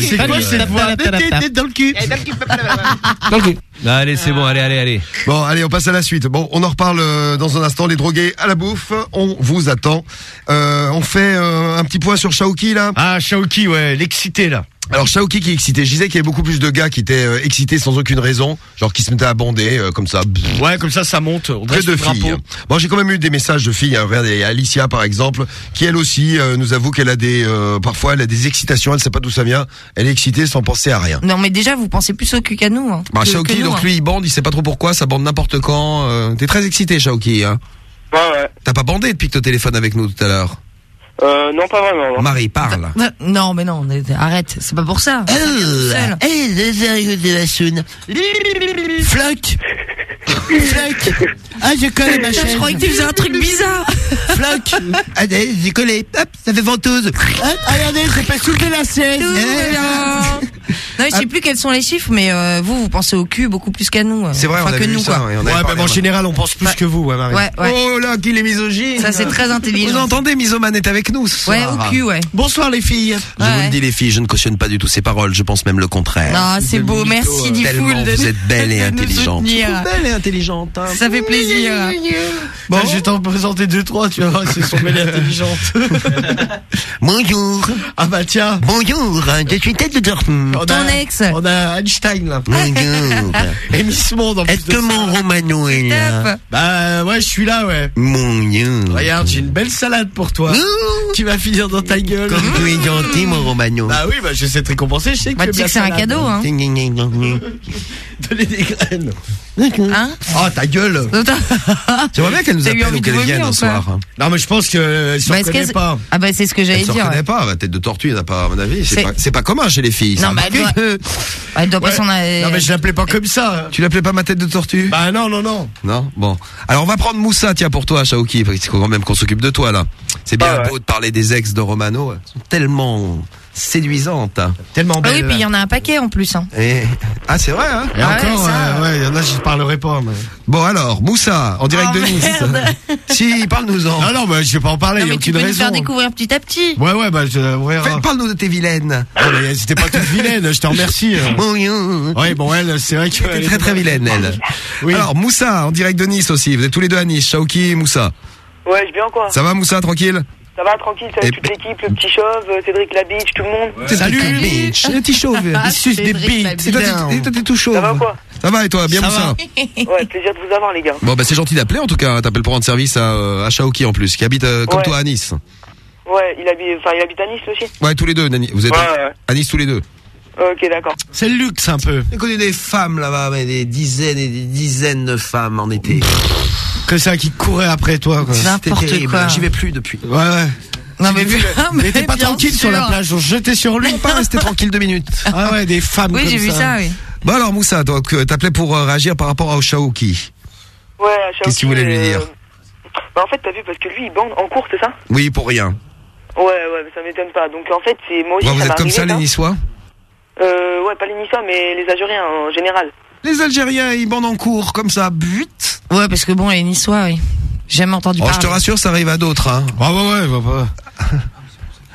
C'est quoi cette voix Dans le cul Dans le cul. Allez, c'est bon, allez, allez, allez. Bon, allez, on passe à la suite. Bon, on en reparle euh, dans un instant. Les drogués à la bouffe, on vous attend. Euh, on fait euh, un petit point sur Shaoki là. Ah, Shaoki, ouais, l'excité là. Alors Shaoki qui est excité. Je disais qu'il y avait beaucoup plus de gars qui étaient euh, excités sans aucune raison, genre qui se mettaient à bander euh, comme ça. Ouais, comme ça, ça monte. On de le filles. drapeau. Bon, j'ai quand même eu des messages de filles. Hein. Regardez, il y a Alicia par exemple, qui elle aussi euh, nous avoue qu'elle a des, euh, parfois elle a des excitations. Elle sait pas d'où ça vient. Elle est excitée sans penser à rien. Non, mais déjà, vous pensez plus au cul qu'à nous. Hein. Bah, Que- Shaoki, que nous, donc hein. lui, il bande, il sait pas trop pourquoi, ça bande n'importe quand. Euh, T'es très excité, Shaoki. Hein. Ouais, ouais. T'as pas bandé depuis que t'es au téléphone avec nous tout à l'heure. Euh, non, pas vraiment. non. Marie, parle. Euh, Non, mais non, arrête, c'est pas pour ça. Floc Floc Ah, je connais ma chaise. je croyais que tu faisais un truc bizarre. Floc Allez, j'ai collé. Hop, ça fait ventouse. Hop, regardez, j'ai pas soulevé la. Tout va bien. Non, je sais plus quels sont les chiffres, mais euh, vous, vous pensez au cul beaucoup plus qu'à nous. euh. C'est vrai, enfin, on a que vu nous, ça. quoi. et on avait Ouais, parlé mais en général, on pense plus que vous, ouais, Marie. Ouais, ouais. Oh là, qu'il est misogyne. Ça, c'est très Vous intelligent. entendez, Misoman est avec nous ce Ouais, soir. au cul, ouais. Bonsoir les filles. Je vous Ouais. le dis les filles, je ne cautionne pas du tout ces paroles, je pense même le contraire. Non, c'est beau, merci Tellement de vous êtes belle et de nous intelligente. soutenir. Belle et intelligente. hein. Ça fait plaisir. Bon, je vais t'en présenter deux, trois, tu vas voir, c'est son belle et intelligente. Bonjour. ah bah tiens, Bonjour, je suis tête de Dortmund. on a, Ton ex. on a Einstein là. Bonjour. Et Miss Monde en plus Est-ce que mon Romano est là. Bah ouais, je suis là, ouais. Mon Dieu. Regarde, j'ai une belle salade pour toi. Qui va finir dans ta gueule. Comme tu es gentil, mon Romano. Bah oui, bah je sais te récompenser, je sais que Bah, tu tu sais que c'est un cadeau, hein. Donner des graines. Hein Oh ta gueule. J'aimerais bien qu'elle nous appelle ou qu'elle vienne un soir. Non mais je pense que se Bah, reconnaît qu'elle- pas. Ah bah c'est ce que j'allais Elle se dire. reconnaît ouais. pas, la tête de tortue, il n'y en a pas à mon avis. C'est C'est- pas, c'est commun chez les filles. Non, bah, elle doit, elle doit pas Ouais. s'en Non mais je l'appelais pas comme ça. Tu l'appelais pas ma tête de tortue? Bah non non non. Non? Bon. Alors on va prendre Moussa, tiens, pour toi, Shaoki, parce faut quand même qu'on s'occupe de toi, là. C'est bien Ah ouais. beau de parler des ex de Romano. Elles sont tellement séduisantes. hein. Tellement Ah belle. oui, puis il y en a un paquet en plus. Hein. Et... Ah, c'est vrai, hein Et Ah ouais, encore, ça. euh, ouais, il y en a, je parlerai pas. Mais... Bon, alors, Moussa, en direct Oh, de Nice. si, parle-nous-en. Non non, bah je vais pas en parler, Non, il y a mais tu peux nous faire découvrir petit à petit. Ouais ouais, bah je Parle-nous de tes vilaines. Oh, mais c'était pas toute vilaine, je te remercie. Bon, yo. Ouais, bon elle, c'est vrai que Elle est très très vilaine, elle. Oui. Alors, Moussa, en direct de Nice aussi. Vous êtes tous les deux à Nice, Shaoki et Moussa. Ouais, je bien quoi? Ça va, Moussa, tranquille? Ça va, tranquille, salut Et- toute l'équipe, le petit chauve, euh, Cédric Labitch, tout le monde. Salut. bitch. Le petit chauve. Ah, Il suce des bites. Et toi, t'es- tout chauve. Ça va quoi Ça va et toi, bien Ça Moussa va. Ouais, plaisir de vous avoir, les gars. Bon bah c'est gentil d'appeler en tout cas, t'appelles pour rendre service à, euh, à Shaoki en plus, qui habite euh, comme Ouais. toi à Nice. Ouais, il habite, enfin, il habite à Nice aussi. Ouais tous les deux, Nani. vous êtes Ouais, ouais. à Nice tous les deux. Ok, d'accord. C'est le luxe un peu. J'ai connu des femmes là-bas, mais des dizaines et des dizaines de femmes en été. Que ça qui courait après toi. Quoi. N'importe quoi. J'y vais plus depuis. Ouais ouais. Non mais, Mais t'es pas bien tranquille sur la sûr. plage, on se jetait sur lui. Pas rester tranquille deux minutes. Ah ouais, des femmes Oui, comme j'ai vu ça, oui. Bon alors Moussa, donc euh, t'appelais pour euh, réagir par rapport à Shaoki. Ouais, à Shaoki, Qu'est-ce que tu voulais lui euh, dire Bah, en fait, t'as vu, parce que lui, il bande en cours, c'est ça? Oui, pour rien. Ouais, ouais, mais ça m'étonne pas. Donc, en fait, c'est moi aussi, Ouais, vous ça êtes m'est comme ça arrivé, les Niçois? Euh, ouais, pas les Niçois, mais les Algériens en général. Les Algériens, ils bandent en cours comme ça, but. Ouais, parce que bon, les Niçois, oui. J'ai jamais entendu Oh, je parler. te rassure, ça arrive à d'autres. Hein. Ah ouais ouais, bah, bah.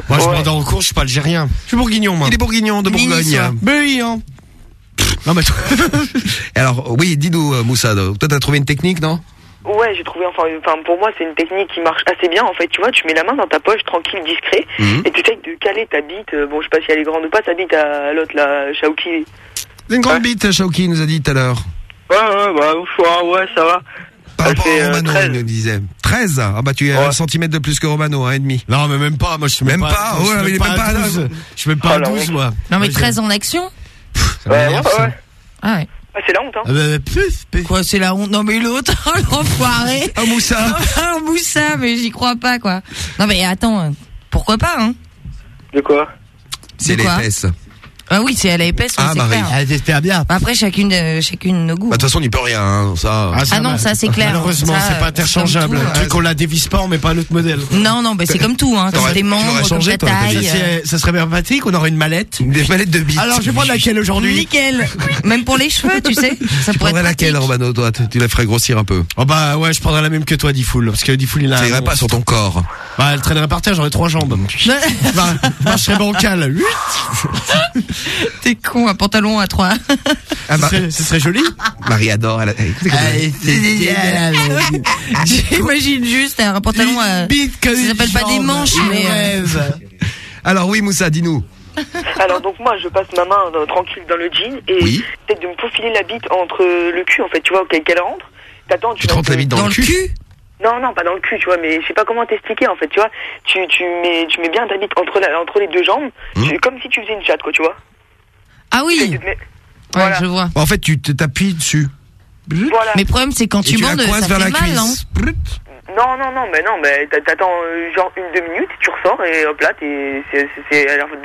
Moi je Ouais. bande en cours, je suis pas algérien. Je suis bourguignon moi. Il est bourguignon de Bourgogne. Ben oui hein. Non mais alors, oui, dis-nous, euh, Moussa, toi t'as trouvé une technique, non? Ouais, j'ai trouvé, enfin, enfin, pour moi, c'est une technique qui marche assez bien, en fait. Tu vois, tu mets la main dans ta poche, tranquille, discret, Mhm. et tu essayes de caler ta bite. euh, Bon, je sais pas si elle est grande ou pas, ta bite à l'autre, la Shaoki. C'est une grande bite, Shaoki nous a dit tout à l'heure. Ouais, ouais, bah, ouf, ouais, ouais, ça va. Par Elle rapport fait, à euh, Romano, 13. il nous disait. 13 Ah bah tu es un centimètre de plus que Romano, un et demi. Non, mais même pas, moi je suis même, même pas. suis mais il est même pas pas à là. 12. Je suis même pas Ah, à 12, moi. Non mais Ouais, 13 en action Ça ouais, ça. ouais. Ah ouais. Ah, c'est la honte, hein. Ah bah, Quoi, c'est la honte? Non mais l'autre, l'enfoiré. Oh Moussa. Oh Moussa, mais j'y crois pas quoi. Non mais attends, pourquoi pas hein? De quoi? C'est quoi? l'épaisse. Ah oui, c'est elle est épaisse, Ah, Marie. clair. Ah, j'espère bien. Après chacune euh, chacune nos goûts. Bah, de toute façon, on n'y peut rien, hein, ça. Ah non, ça, c'est clair. Malheureusement, c'est pas interchangeable. comme tout, Le truc, on la dévisse pas, on met pas un autre modèle. Non non, bah c'est comme tout hein, comme tes membres, comme changé, ta toi, t'as taille. euh. Ça serait bien pratique, on aurait une mallette. Des mallettes de bite. Alors, je vais prendre laquelle aujourd'hui? Nickel. Même pour les cheveux, tu sais, ça Tu pourrait prendrais laquelle. Romano, toi? Tu la ferais grossir un peu. Oh bah ouais, je prendrais la même que toi, Diffoul, parce que Diffoul il a. Ça irait pas sur ton corps. Bah, elle traînerait par terre, j'aurais trois jambes. bah, bah, je serais bancal. T'es con, un pantalon à trois. Ah bah, Ce serait- ce serait joli. Marie adore. Elle, elle- c'est génial. J'imagine juste un pantalon à. Ça s'appelle pas des manches, mais. euh, Alors oui, Moussa, dis-nous. Alors, donc, moi, je passe ma main euh, tranquille dans le jean, et Oui. peut-être de me faufiler la bite entre le cul, en fait, tu vois, qu'elle qu'elle rentre. T'attends, tu Tu te rentres la bite dans, le cul, Non, non, pas dans le cul, tu vois, mais je sais pas comment t'expliquer en fait, tu vois. Tu, tu, mets, tu mets bien ta bite entre, la, entre les deux jambes, Hmm. tu- comme si tu faisais une chatte, quoi, tu vois. Ah oui. Ouais, je vois. En fait, tu te- t'appuies dessus. Voilà. Mais le problème, c'est quand Et tu bandes, ça vers fait la mal, cuisse. hein. Non, non, non, mais non, mais t'a- t'attends euh, genre une, deux minutes, tu ressors et hop là, t'es, c'est,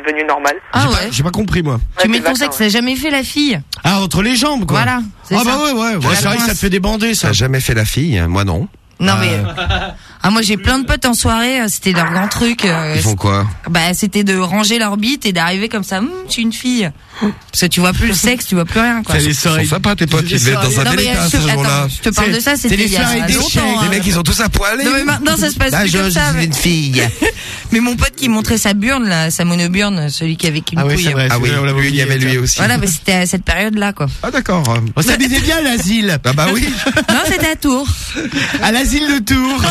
devenu normal. Ah ouais. J'ai pas compris, moi. Tu mets ton sexe, ça n'a jamais fait la fille. Ah, entre les jambes, quoi. Voilà. Ah ça. bah ouais, ouais, c'est vrai que ça te fait débander, ça. T'as jamais fait la fille Moi non. Non mais ah moi j'ai plein de potes en soirée, euh, c'était leur grand truc. euh, Ils font quoi bah c'était de ranger leur bite et d'arriver comme ça. Hum, je suis une fille. Parce que tu vois plus le sexe, tu vois plus rien quoi. Ils sont sympas tes potes, ils devaient être dans un je ce te- jour-là. je te parle de ça, c'était il y a longtemps. Les hein. mecs, ils sont tous à poil. Non mais maintenant ça se passe Là, plus comme je ça. une fille. Mais mon pote qui montrait sa burne là, sa monoburne, celui qui avait une Ah oui, couille. c'est. Ah oui, l'a lui, il y avait lui aussi. Voilà, mais c'était à cette période-là quoi. Ah d'accord. On s'habillait bien à l'asile. Ah bah oui. Non, c'était à Tours. À l'asile de Tours.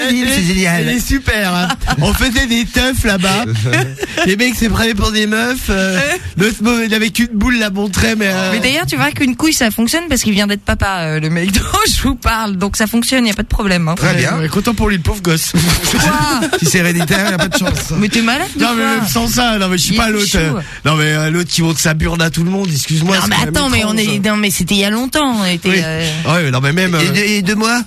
C'est génial. Elle est super. hein. On faisait des teufs là-bas. Les mecs s'est pris pour des meufs. Euh, L'autre mot, il avait qu'une boule la montrait, mais. euh, Mais d'ailleurs, tu vois qu'une couille ça fonctionne parce qu'il vient d'être papa, euh, le mec dont je vous parle. Donc ça fonctionne, y a pas de problème. Hein. Très bien. ouais, content pour lui, le pauvre gosse. Si c'est héréditaire, y a pas de chance. Mais t'es malade ou Non mais quoi même sans ça, non mais je suis Il pas est l'autre. euh, Non mais euh, l'autre qui monte sa burne à tout le monde, excuse-moi. Non c'est mais quand même attends, mais on étrange. est, non mais c'était il y a longtemps. On était. Oui. euh, Ouais, non mais même. euh, Et deux mois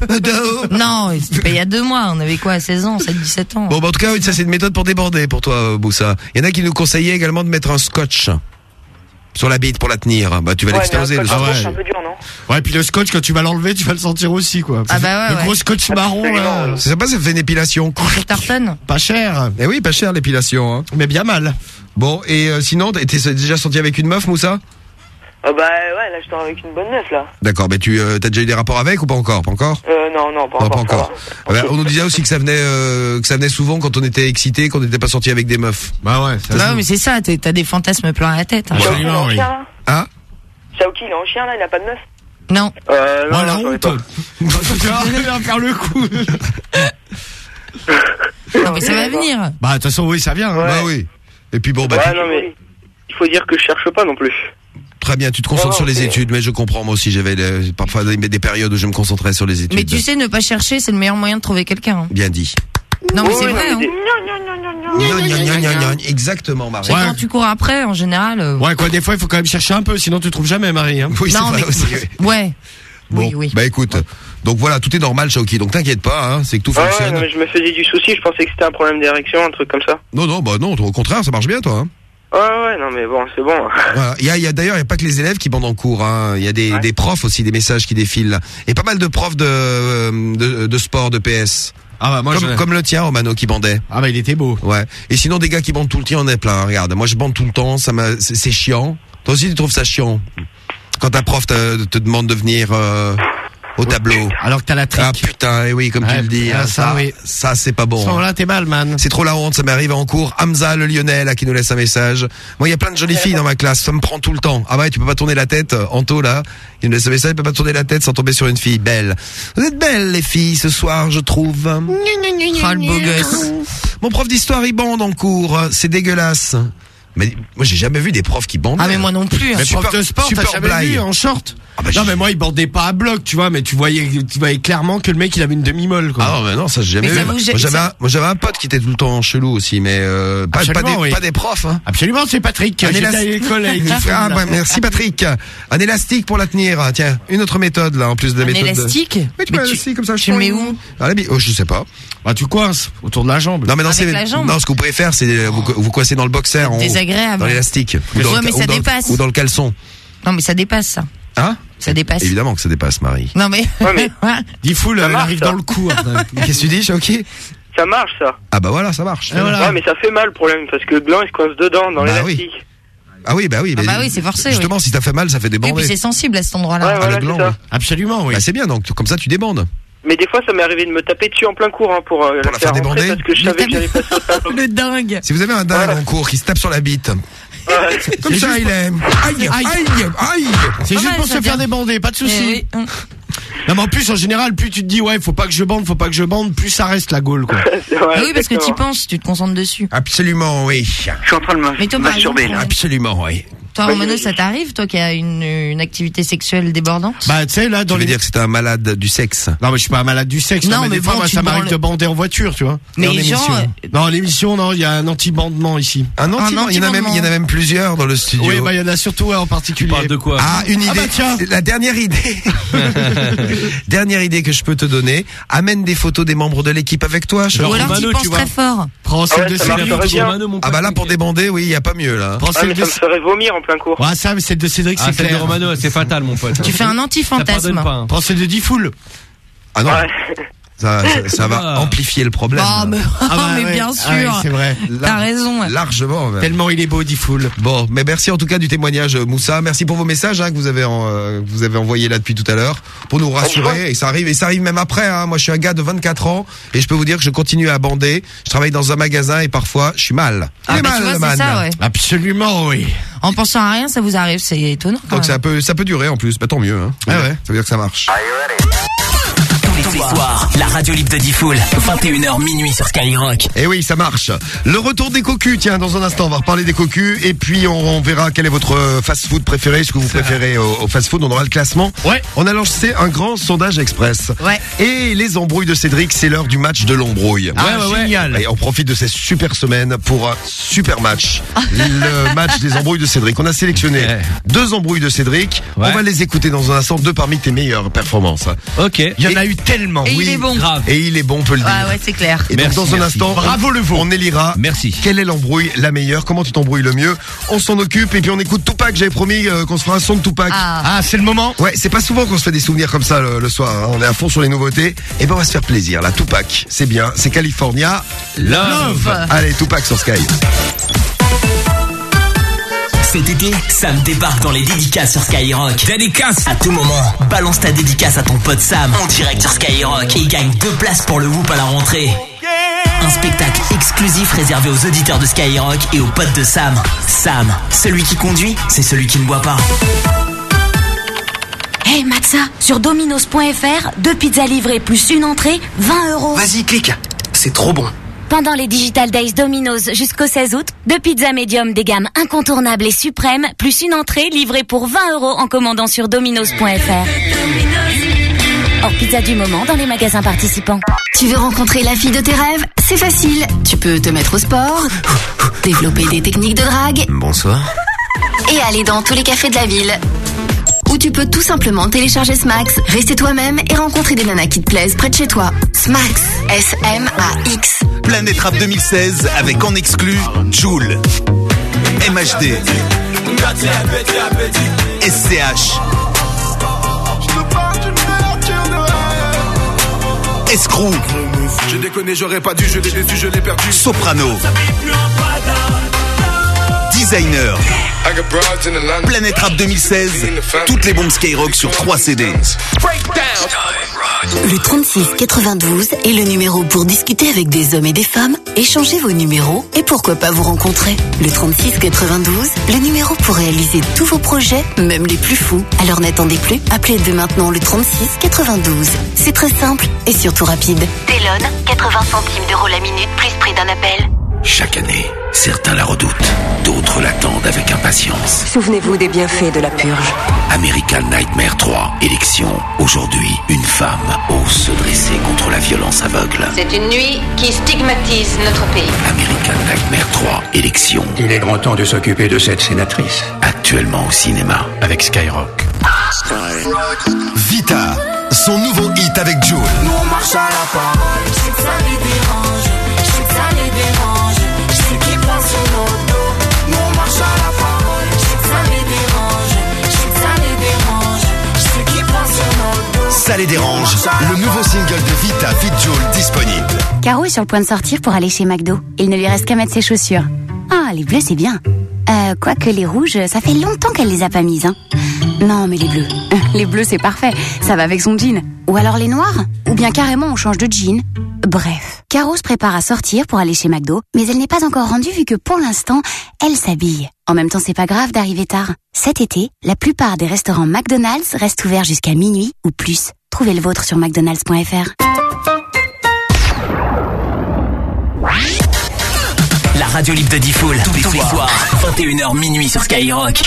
Non, c'était pas il y a deux On avait quoi, 16 ans, 7, 17 ans. Bon, bah, en tout cas, oui, ça c'est une méthode pour déborder pour toi, Boussa. Il y en a qui nous conseillaient également de mettre un scotch sur la bite pour la tenir. Bah, tu vas Ouais, l'exploser le scotch scotch. rouge, c'est un peu dur, non Ouais, puis le scotch quand tu vas l'enlever, tu vas le sentir aussi quoi. Ah bah ouais, Le ouais. gros scotch marron là, C'est sympa, ça fait une épilation. Ça tartonne. pas cher, Eh oui, pas cher l'épilation. Hein. mais bien mal. Bon, et euh, sinon, t'es déjà sorti avec une meuf, Moussa? Ah bah ouais, là je sors avec une bonne meuf là. D'accord, mais tu euh, t'as déjà eu des rapports avec ou pas encore Pas encore Euh, non, non, pas Non, encore. pas encore. Ah bah, on nous disait aussi que ça venait euh, que ça venait souvent quand on était excité, qu'on n'était pas sorti avec des meufs. Bah ouais. Ça ouais, mais c'est ça. T'as des fantasmes plein la tête. hein. Shaoki, il est en oui. chien là Ah Shaoki, il est en chien là, il a pas de meuf Non. Euh, non, Oh la non, honte. pas. Il va faire le coup. Non mais ça va venir. Bah de toute façon oui, ça vient. hein. Bah oui. Et puis bon, bah Ouais, tu- non, mais il faut dire que je cherche pas non plus. Très bien, tu te concentres Non, sur les études, mais je comprends moi aussi, j'avais euh, parfois des, des périodes où je me concentrais sur les études. Mais tu sais, ne pas chercher, c'est le meilleur moyen de trouver quelqu'un. hein. Bien dit. Non mais c'est vrai. mais hein. des- Gna, gna, gna, gna, gna. Exactement, Marie. C'est quand tu cours après, en général. euh, Ouais, quoi, des fois il faut quand même chercher un peu, sinon tu trouves jamais Marie. Hein. Oui, c'est Non, vrai mais- aussi. Ouais. Bon, Oui, oui. bah écoute, donc voilà, tout est normal, Shaoki, donc t'inquiète pas, hein, c'est que tout Ah ouais, fonctionne. non, mais je me faisais du souci, je pensais que c'était un problème d'érection, un truc comme ça. Non, non, bah non, au contraire, ça marche bien, toi. Hein. Ouais, ouais, non, mais bon, c'est bon. Voilà. Il y a, il y a d'ailleurs, il y a pas que les élèves qui bandent en cours. Hein. Il y a des, des profs aussi, des messages qui défilent. là. Et pas mal de profs de, euh, de, de sport, de PS. Ah bah moi comme, je- comme le tien, Romano, qui bandait. Ah bah il était beau. Ouais. Et sinon, des gars qui bandent tout le temps, on est plein. Regarde, moi je bande tout le temps, ça m'a, c'est c'est chiant. Toi aussi, tu trouves ça chiant? Quand ta prof te, te demande de venir. Euh... au tableau. Alors que t'as la trique. Ah putain, et oui, comme tu le dis, ah, hein, ça, ça, oui. ça c'est pas bon. hein. t'es mal, man. C'est trop la honte, ça m'est arrivé en cours. Hamza, le lyonnais, là, qui nous laisse un message. Moi, il y a plein de jolies filles dans ma classe, ça me prend tout le temps. Ah ouais, tu peux pas tourner la tête, euh, Anto, là. Il nous laisse un message, il peut pas tourner la tête sans tomber sur une fille belle. Vous êtes belles, les filles, ce soir, je trouve. Oh, le beau gosse. Mon prof d'histoire, il bande en cours. C'est dégueulasse. Mais moi, j'ai jamais vu des profs qui bandent. Ah, mais moi non plus. hein. Mais Super- prof de sport, t'as jamais blague. vu en short Ah bah, Non, mais moi, il bandait pas à bloc, tu vois, mais tu voyais, tu voyais clairement que le mec, il avait une demi-molle, quoi. Ah non, mais non, ça j'ai jamais Mais vu. Moi j'avais un, moi, j'avais un pote qui était tout le temps chelou aussi, mais euh, pas, pas, des, oui. pas des profs. Hein. Absolument, c'est Patrick. Un J'étais élas- à l'école avec des Ah, bah, merci Patrick. Un élastique pour la tenir. Ah, Tiens, une autre méthode là, en plus de la Un méthode. de- élastique Oui, tu Mais mets un tu- élastique comme ça. tu le mets où Ah, oh, Je sais pas. Bah, tu coinces autour de la jambe. Non, mais non, c'est non. Ce que vous pouvez faire, c'est euh, vous, vous coincez dans le boxer, Désagréable. dans l'élastique, ou dans, Ouais, le, mais ca- ça ou dans le- dépasse. ou dans le caleçon. Non, mais ça dépasse, ça. Hein Ça dépasse. Évidemment que ça dépasse, Marie. Non, mais. Ouais, mais Dis foule, elle arrive ça. dans le cou. hein. Qu'est-ce que tu dis, Choqué ça marche ça. Ah bah voilà, ça marche. Et voilà. Ouais, mais ça fait mal le problème parce que le gland il se coince dedans dans Bah oui. l'élastique. Ah oui, bah oui. Ah bah oui, c'est forcé, Justement, si ça fait mal, ça fait Et puis c'est sensible à cet endroit-là. Ouais, Ah, voilà, le gland, oui. Absolument, oui. Bah c'est bien, donc comme ça tu débandes. Mais des fois ça m'est arrivé de me taper dessus en plein cours hein, pour, euh, Pour la faire rentrer débander parce que je Le savais que j'allais passer au tableau. Le dingue. Si vous avez un dingue Voilà. en cours qui se tape sur la bite, Ouais. comme ça il est. Aïe, Aïe. aïe, aïe. C'est juste pour se faire débander, pas de soucis. Eh oui. Non, mais en plus, en général, plus tu te dis, ouais, faut pas que je bande, faut pas que je bande, plus ça reste la gaule, quoi. Oui, parce que tu penses, tu te concentres dessus. Absolument, oui. Je suis en train de me Mais toi, masturber exemple, là. Absolument, oui. Toi, Ouais, Romano, mais- ça t'arrive, toi qui as une, une activité sexuelle débordante Bah, tu sais, là, Tu dans veux les... dire que c'est un malade du sexe Non, mais je suis pas un malade du sexe. Non, Non, mais, mais des fois, bon, moi, tu ça m'arrive branles- de bander en voiture, tu vois. Mais en genre, émission. euh, Non, en émission, non, il y a un anti-bandement ici. Un anti il y en a même, anti-bandement. il y en a même plusieurs dans le studio. Oui, bah, il y en a surtout un en Tu particulier. parles de quoi Ah, une idée. Ah bah tiens. La dernière idée. dernière idée que je peux te donner. Amène des photos des membres de l'équipe avec toi. Genre Ou alors tu Romano, penses tu vois. très fort. Prends Ah celle ouais, de ça bien. Ah bah là pour débander, oui, il y a pas mieux là. Prends Ah, celle mais de... ça me ferait vomir en plein cours. Ouais, ça, mais celle de Cédric, Ah, c'est celle de clair. Romano, c'est fatal, mon pote. Tu fais un anti-fantasme. hein. Prends celle de Diffoul. Ah non, Ouais. ça, ça, ça va Ah. amplifier le problème. Ah, mais, Ah bah, mais ouais. bien Ah ouais, sûr. c'est vrai. T'as raison. Largement. même. Tellement il est beau, Diffoul. Bon, mais merci en tout cas du témoignage, Moussa. Merci pour vos messages hein, que vous avez en- euh, que vous avez envoyés là depuis tout à l'heure pour nous rassurer. Et ça arrive, et ça arrive même après. Hein. Moi, je suis un gars de 24 ans et je peux vous dire que je continue à bander. Je travaille dans un magasin et parfois je suis mal. Ah, bah, mal, tu vois, ça, ouais. Absolument, oui. En pensant à rien, ça vous arrive, c'est étonnant. quand Donc même. ça peut, ça peut durer en plus. Bah tant mieux. Hein. Ah ouais. Ça veut dire que ça marche. Tous les soirs, la radio libre de Diffoul, 21h minuit sur Skyrock. Et Eh oui, ça marche. Le retour des cocus, tiens, dans un instant, on va reparler des cocus et puis on, on verra quel est votre fast-food préféré, ce que vous préférez au, au fast-food. On aura le classement. Ouais. On a lancé un grand sondage express. Ouais. Et les embrouilles de Cédric, c'est l'heure du match de l'embrouille. Ah, ouais, ouais. génial. Et on profite de cette super semaine pour un super match. Le match des embrouilles de Cédric. On a sélectionné Ouais. deux embrouilles de Cédric. Ouais. On va les écouter dans un instant, deux parmi tes meilleures performances. Ok. Il y en a eu tellement. Et il est bon. Grave. Et il est bon, on peut le dire. Ah ouais, c'est clair. Et Merci, donc dans un merci. instant, Bravo, le veau. on élira Merci. quelle est l'embrouille la meilleure, comment tu t'embrouilles le mieux. On s'en occupe et puis on écoute Tupac. J'avais promis euh, qu'on se fera un son de Tupac. Ah. Ah, c'est le moment? Ouais, c'est pas souvent qu'on se fait des souvenirs comme ça le, le soir. hein. On est à fond sur les nouveautés. Et ben on va se faire plaisir. La Tupac, c'est bien, c'est California. Love. Allez, Tupac sur Sky. Cet été, Sam débarque dans les dédicaces sur Skyrock. Dédicace? À tout moment, balance ta dédicace à ton pote Sam en direct sur Skyrock et gagne deux places pour le Whoop à la rentrée. Un spectacle exclusif réservé aux auditeurs de Skyrock et aux potes de Sam. Sam, celui qui conduit, c'est celui qui ne boit pas. Hey Matza, sur dominos.fr, deux pizzas livrées plus une entrée, 20 euros. Vas-y, clique. C'est trop bon. Pendant les Digital Days Domino's jusqu'au 16 août, deux pizzas médium des gammes incontournables et suprêmes, plus une entrée livrée pour 20 euros en commandant sur dominos.fr. Hors pizza du moment dans les magasins participants. Tu veux rencontrer la fille de tes rêves? C'est facile. Tu peux te mettre au sport, développer des techniques de drague Bonsoir. et aller dans tous les cafés de la ville. Tu peux tout simplement télécharger Smax, rester toi-même et rencontrer des nanas qui te plaisent près de chez toi. Smax, S-M-A-X. Planète Rap 2016 avec en exclu Joule, MHD, SCH, Escrew, Je déconne, j'aurais pas dû, je l'ai déçu, je l'ai perdu. Soprano, Designer. Planète Rap 2016. Toutes les bombes Skyrock sur 3 CD. Le 3692 est le numéro pour discuter avec des hommes et des femmes, échanger vos numéros et pourquoi pas vous rencontrer. Le 3692, le numéro pour réaliser tous vos projets, même les plus fous. Alors n'attendez plus, appelez dès maintenant le 3692. C'est très simple et surtout rapide. Télone, 80 centimes d'euros la minute plus prix d'un appel. Chaque année, certains la redoutent, d'autres l'attendent avec impatience. Souvenez-vous des bienfaits de la purge. American Nightmare 3, élection. Aujourd'hui, une femme ose se dresser contre la violence aveugle. C'est une nuit qui stigmatise notre pays. American Nightmare 3, élection. Il est grand temps de s'occuper de cette sénatrice. Actuellement au cinéma, avec Skyrock. Vita, son nouveau hit avec Joule. Nous on marche à la parole, Ça les dérange. Le nouveau single de Vita Fit Joule disponible. Caro est sur le point de sortir pour aller chez McDo. Il ne lui reste qu'à mettre ses chaussures. Ah, les bleus, c'est bien. Euh, quoique les rouges, ça fait longtemps qu'elle les a pas mises, hein. Non, mais les bleus. Les bleus, c'est parfait. Ça va avec son jean. Ou alors les noirs Ou bien carrément on change de jean Bref. Caro se prépare à sortir pour aller chez McDo, mais elle n'est pas encore rendue vu que pour l'instant, elle s'habille. En même temps, c'est pas grave d'arriver tard. Cet été, la plupart des restaurants McDonald's restent ouverts jusqu'à minuit ou plus. Trouvez le vôtre sur mcdonalds.fr. La radio libre de Diffoul, tous les soirs, 21h minuit sur Skyrock.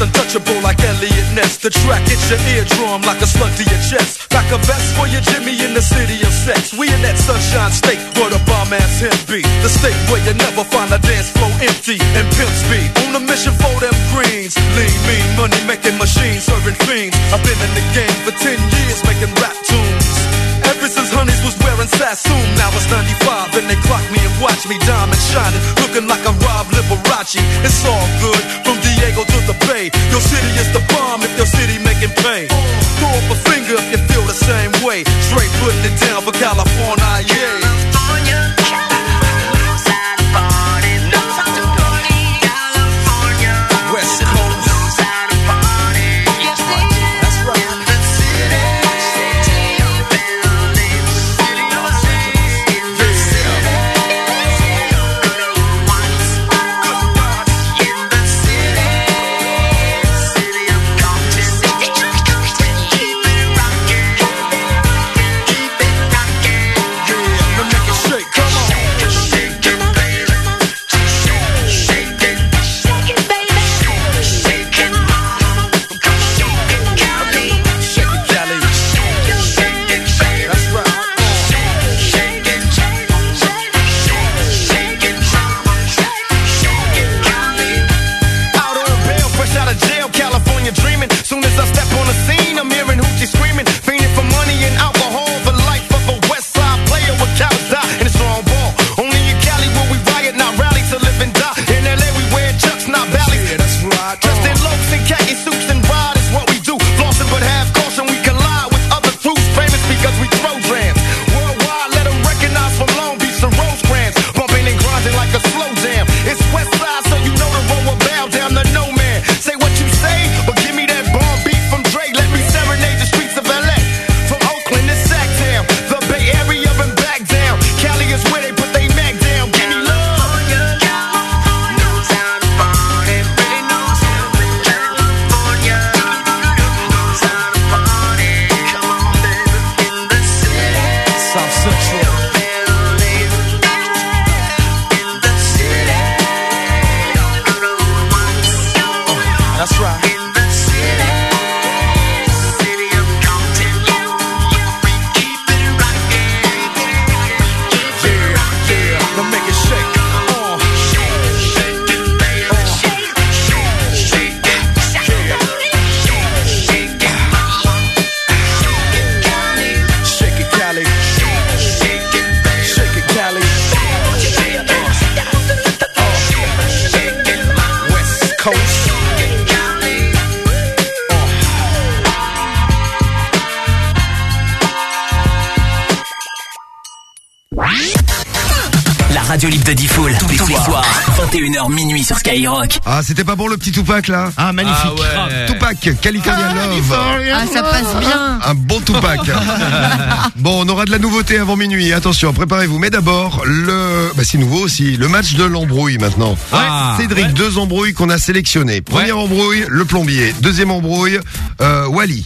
Untouchable like Elliot Ness. The track hits your eardrum like a slug to your chest. Back a vest for your Jimmy in the city of sex. We in that sunshine state where the bomb ass him be. The state where you never find a dance floor empty and pimp speed. On a mission for them greens. Lean, mean, money making machines serving fiends. I've been in the game for 10 years making rap tunes. Ever since Honeys was wearing Sassoon, now it's 95 and they clock me watch me diamond shining, looking like a Rob Liberace. It's all good from Diego to the Bay. Your city is the bomb if your city making pay. Throw up a finger if you feel the same way. Straight putting it down for California, Skyrock. Ah, c'était pas bon le petit Tupac là? Ah, magnifique. Ah ouais. Tupac, California Love. Ah, ça passe bien. Un bon Tupac. bon, on aura de la nouveauté avant minuit. Attention, préparez-vous. Mais d'abord, le, bah c'est nouveau aussi, le match de l'embrouille maintenant. Ah. Cédric, deux embrouilles qu'on a sélectionnées. Première embrouille, le plombier. Deuxième embrouille, euh, Wally.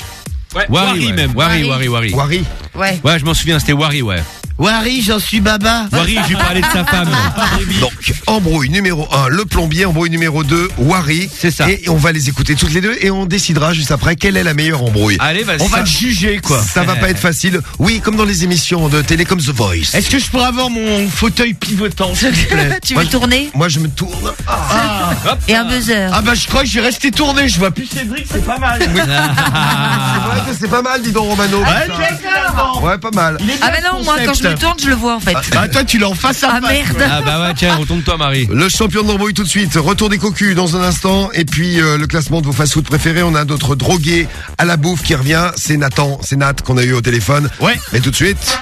Ouais, Wari, Wari ouais. même. Wari, Wari, Wari. Wari. Ouais. Ouais, je m'en souviens, c'était Wari, ouais. Wari, j'en suis baba. Wari, je lui parlais de sa femme. Donc, embrouille numéro 1, le plombier. Embrouille numéro 2, Wari. C'est ça. Et on va les écouter toutes les deux et on décidera juste après quelle est la meilleure embrouille. Allez, vas-y. On va te juger, quoi. Ça va pas être facile. Oui, comme dans les émissions de télé comme The Voice. Est-ce que je pourrais avoir mon fauteuil pivotant, s'il te plaît Tu veux tourner Moi, je me tourne. ah. Et un buzzer. ah bah je crois que je vais rester tourné, je vois plus Cédric, c'est pas mal. C'est vrai que c'est pas mal, dis donc, Romano. Ouais, c'est clair. Ouais, pas mal. Ah bah non, moi quand je me concept. tourne, je le vois en fait. Bah toi tu l'as en face à Ah face. merde. Ah bah ouais, tiens, retourne-toi, Marie. Le champion de l'embrouille tout de suite. Retour des cocus dans un instant. Et puis euh, le classement de vos fast-food préférés. On a notre drogué à la bouffe qui revient. C'est Nathan, c'est Nat qu'on a eu au téléphone. Ouais. Mais tout de suite,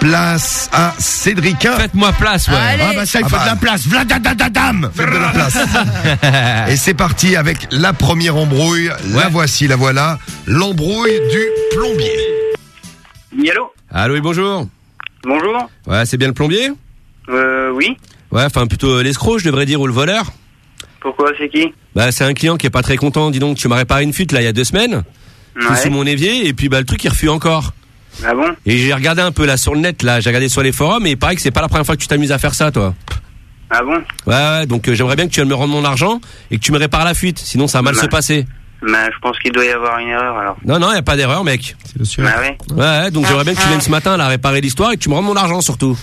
place à Cédric. Faites-moi place, ouais. Allez. Ah bah ça il Ah faut bah. de la place. Vladadadadam. Faites de la place. Et c'est parti avec la première embrouille. La Ouais. voici, la voilà. L'embrouille du plombier. Allô? Allô, oui, bonjour. Bonjour Ouais, c'est bien le plombier Euh, oui Ouais, enfin plutôt euh, l'escroc, je devrais dire, ou le voleur. Pourquoi, c'est qui Bah, c'est un client qui est pas très content. Dis donc, tu m'as réparé une fuite là il y a deux semaines. Ouais. sous mon évier et puis bah le truc il refuse encore. Ah bon Et j'ai regardé un peu là sur le net là, j'ai regardé sur les forums et il paraît que c'est pas la première fois que tu t'amuses à faire ça toi. Ah bon Ouais ouais, donc euh, j'aimerais bien que tu viennes me rendre mon argent et que tu me répares la fuite, sinon ça va mal se passer. Bah, je pense qu'il doit y avoir une erreur, alors. Non non, y a pas d'erreur mec. Bah ouais. Ouais, ouais, donc j'aimerais bien que tu viennes ce matin là réparer l'histoire et que tu me rendes mon argent surtout.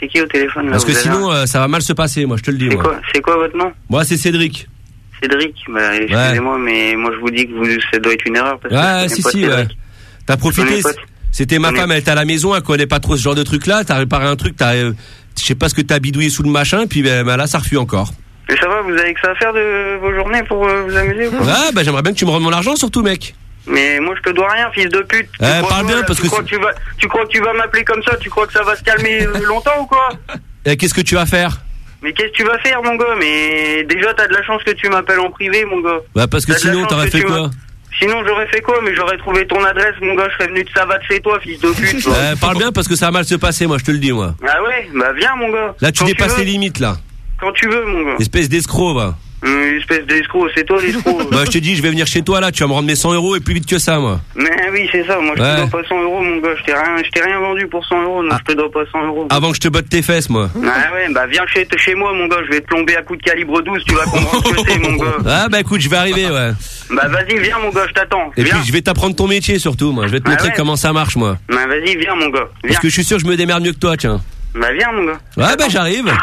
C'est qui au téléphone, là Parce que vous avez sinon euh, ça va mal se passer, moi je te le dis C'est moi. quoi, c'est quoi votre nom? Moi c'est Cédric. Cédric Bah, excusez-moi, mais moi je vous dis que vous, ça doit être une erreur. Parce que je Ouais, connais si pas si Cédric. ouais. T'as profité connais pas. C'était ma femme, elle était à la maison, elle connaît pas trop ce genre de truc là, t'as réparé un truc, t'as euh, je sais pas ce que t'as bidouillé sous le machin, puis ben, ben là ça refuse encore. Mais ça va, vous avez que ça à faire de vos journées pour euh, vous amuser ou quoi Ouais, bah j'aimerais bien que tu me rendes mon argent surtout, mec. Mais moi je te dois rien, fils de pute. Tu Eh, crois parle bien, là parce tu que crois c'est- que tu vas, tu crois que tu vas m'appeler comme ça Tu crois que ça va se calmer euh, longtemps ou quoi? Et qu'est-ce que tu vas faire? Mais qu'est-ce que tu vas faire, mon gars? Mais déjà t'as de la chance que tu m'appelles en privé, mon gars. Bah parce que T'as de la sinon chance t'aurais que fait tu quoi Sinon j'aurais fait quoi? Mais j'aurais trouvé ton adresse, mon gars. Je serais venu de savate chez toi, fils de pute. toi. Eh, Parle bien parce que ça va mal se passer, moi je te le dis moi. Ah ouais? Bah viens, mon gars. Là tu Quand dépasses veux. les limites là. Quand tu veux, mon gars. Espèce d'escroc va. Une espèce d'escroc, c'est toi l'escroc. Bah je te dis, je vais venir chez toi là, tu vas me rendre mes 100 euros et plus vite que ça moi. Mais oui, c'est ça. Moi, je Ouais. te dois pas 100 euros, mon gars. Je t'ai rien, je t'ai rien vendu pour 100 euros. Non, je te dois pas 100 euros. Avant que je te botte tes fesses moi. Ah ouais, bah viens chez, chez moi, mon gars. Je vais te plomber à coup de calibre 12. Tu vas comprendre ce que c'est, mon gars. Ah bah écoute, je vais arriver ouais. Bah vas-y, viens, mon gars. Je t'attends. Et Viens. puis je vais t'apprendre ton métier surtout moi. Je vais te Ah montrer ouais. comment ça marche moi. Bah vas-y, viens, mon gars. Viens. Parce que je suis sûr que je me démerde mieux que toi tiens. Bah viens, mon gars. Ouais bah j'arrive.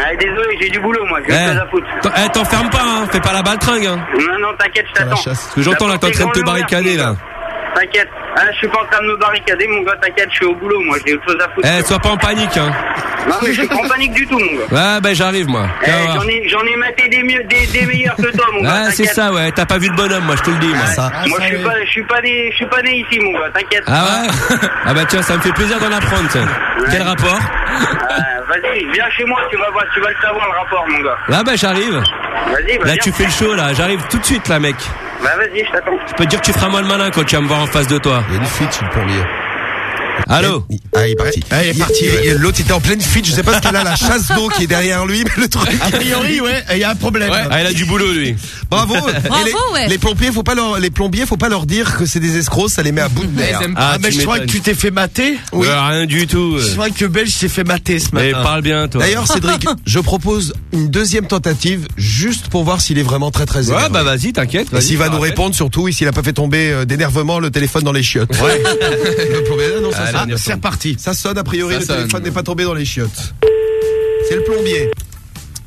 Ah, désolé, j'ai du boulot, moi. J'ai Eh, à foutre. eh, t'enferme pas hein, fais pas la baltringue hein. Non, non, t'inquiète, je t'attends. Parce que j'entends là, t'es en train de te barricader là. T'inquiète. Ah, je suis pas en train de me barricader, mon gars. T'inquiète, je suis au boulot, moi. J'ai autre chose à foutre. Eh, sois pas en panique hein. Non, mais je suis pas en panique du tout, mon gars. Ouais bah j'arrive moi. Eh, j'en ai, j'en ai maté des, mieux, des, des meilleurs que toi, mon gars. Ah c'est ça ouais, t'as pas vu le bonhomme moi, je te le dis moi. Moi, je suis pas, je suis pas né, je suis pas né ici, mon gars. T'inquiète. Ah ouais? Ah bah tiens, ça me fait plaisir d'en apprendre tiens. Quel rapport? Ah, Vas-y, viens chez moi, tu vas voir, tu vas le savoir le rapport, mon gars. Là bah j'arrive. Vas-y, bah, Là viens. tu fais le show là, j'arrive tout de suite là mec. Bah vas-y, je t'attends. Je peux te dire que tu feras moi le malin quand tu vas me voir en face de toi. Il y a une fuite sur le plombier. Allô Ah, il est parti. Ah, il est parti, ouais. L'autre était en pleine fuite. Je sais pas ce qu'il a la chasse d'eau qui est derrière lui, mais le truc. A priori, ouais, il y a un problème. Ah il a du boulot lui. Bravo. Et Bravo, les, ouais. les plombiers, faut pas leur, les plombiers, faut pas leur dire que c'est des escrocs, ça les met à bout de nerfs. Ah, Ah, mais je crois que tu t'es fait mater. Ouais, rien du tout. Je crois que Belge s'est fait mater ce Mais matin. parle bien toi. D'ailleurs, Cédric, je propose une deuxième tentative juste pour voir s'il est vraiment très très Ouais énervé. bah vas-y, t'inquiète. Et vas-y, s'il va je te nous rappelle. répondre surtout et s'il a pas fait tomber euh, d'énervement le téléphone dans les chiottes. Ouais. le plombier, ah non, ça Y C'est reparti. Ça sonne, a priori, Ça le sonne. téléphone n'est pas tombé dans les chiottes. C'est le plombier.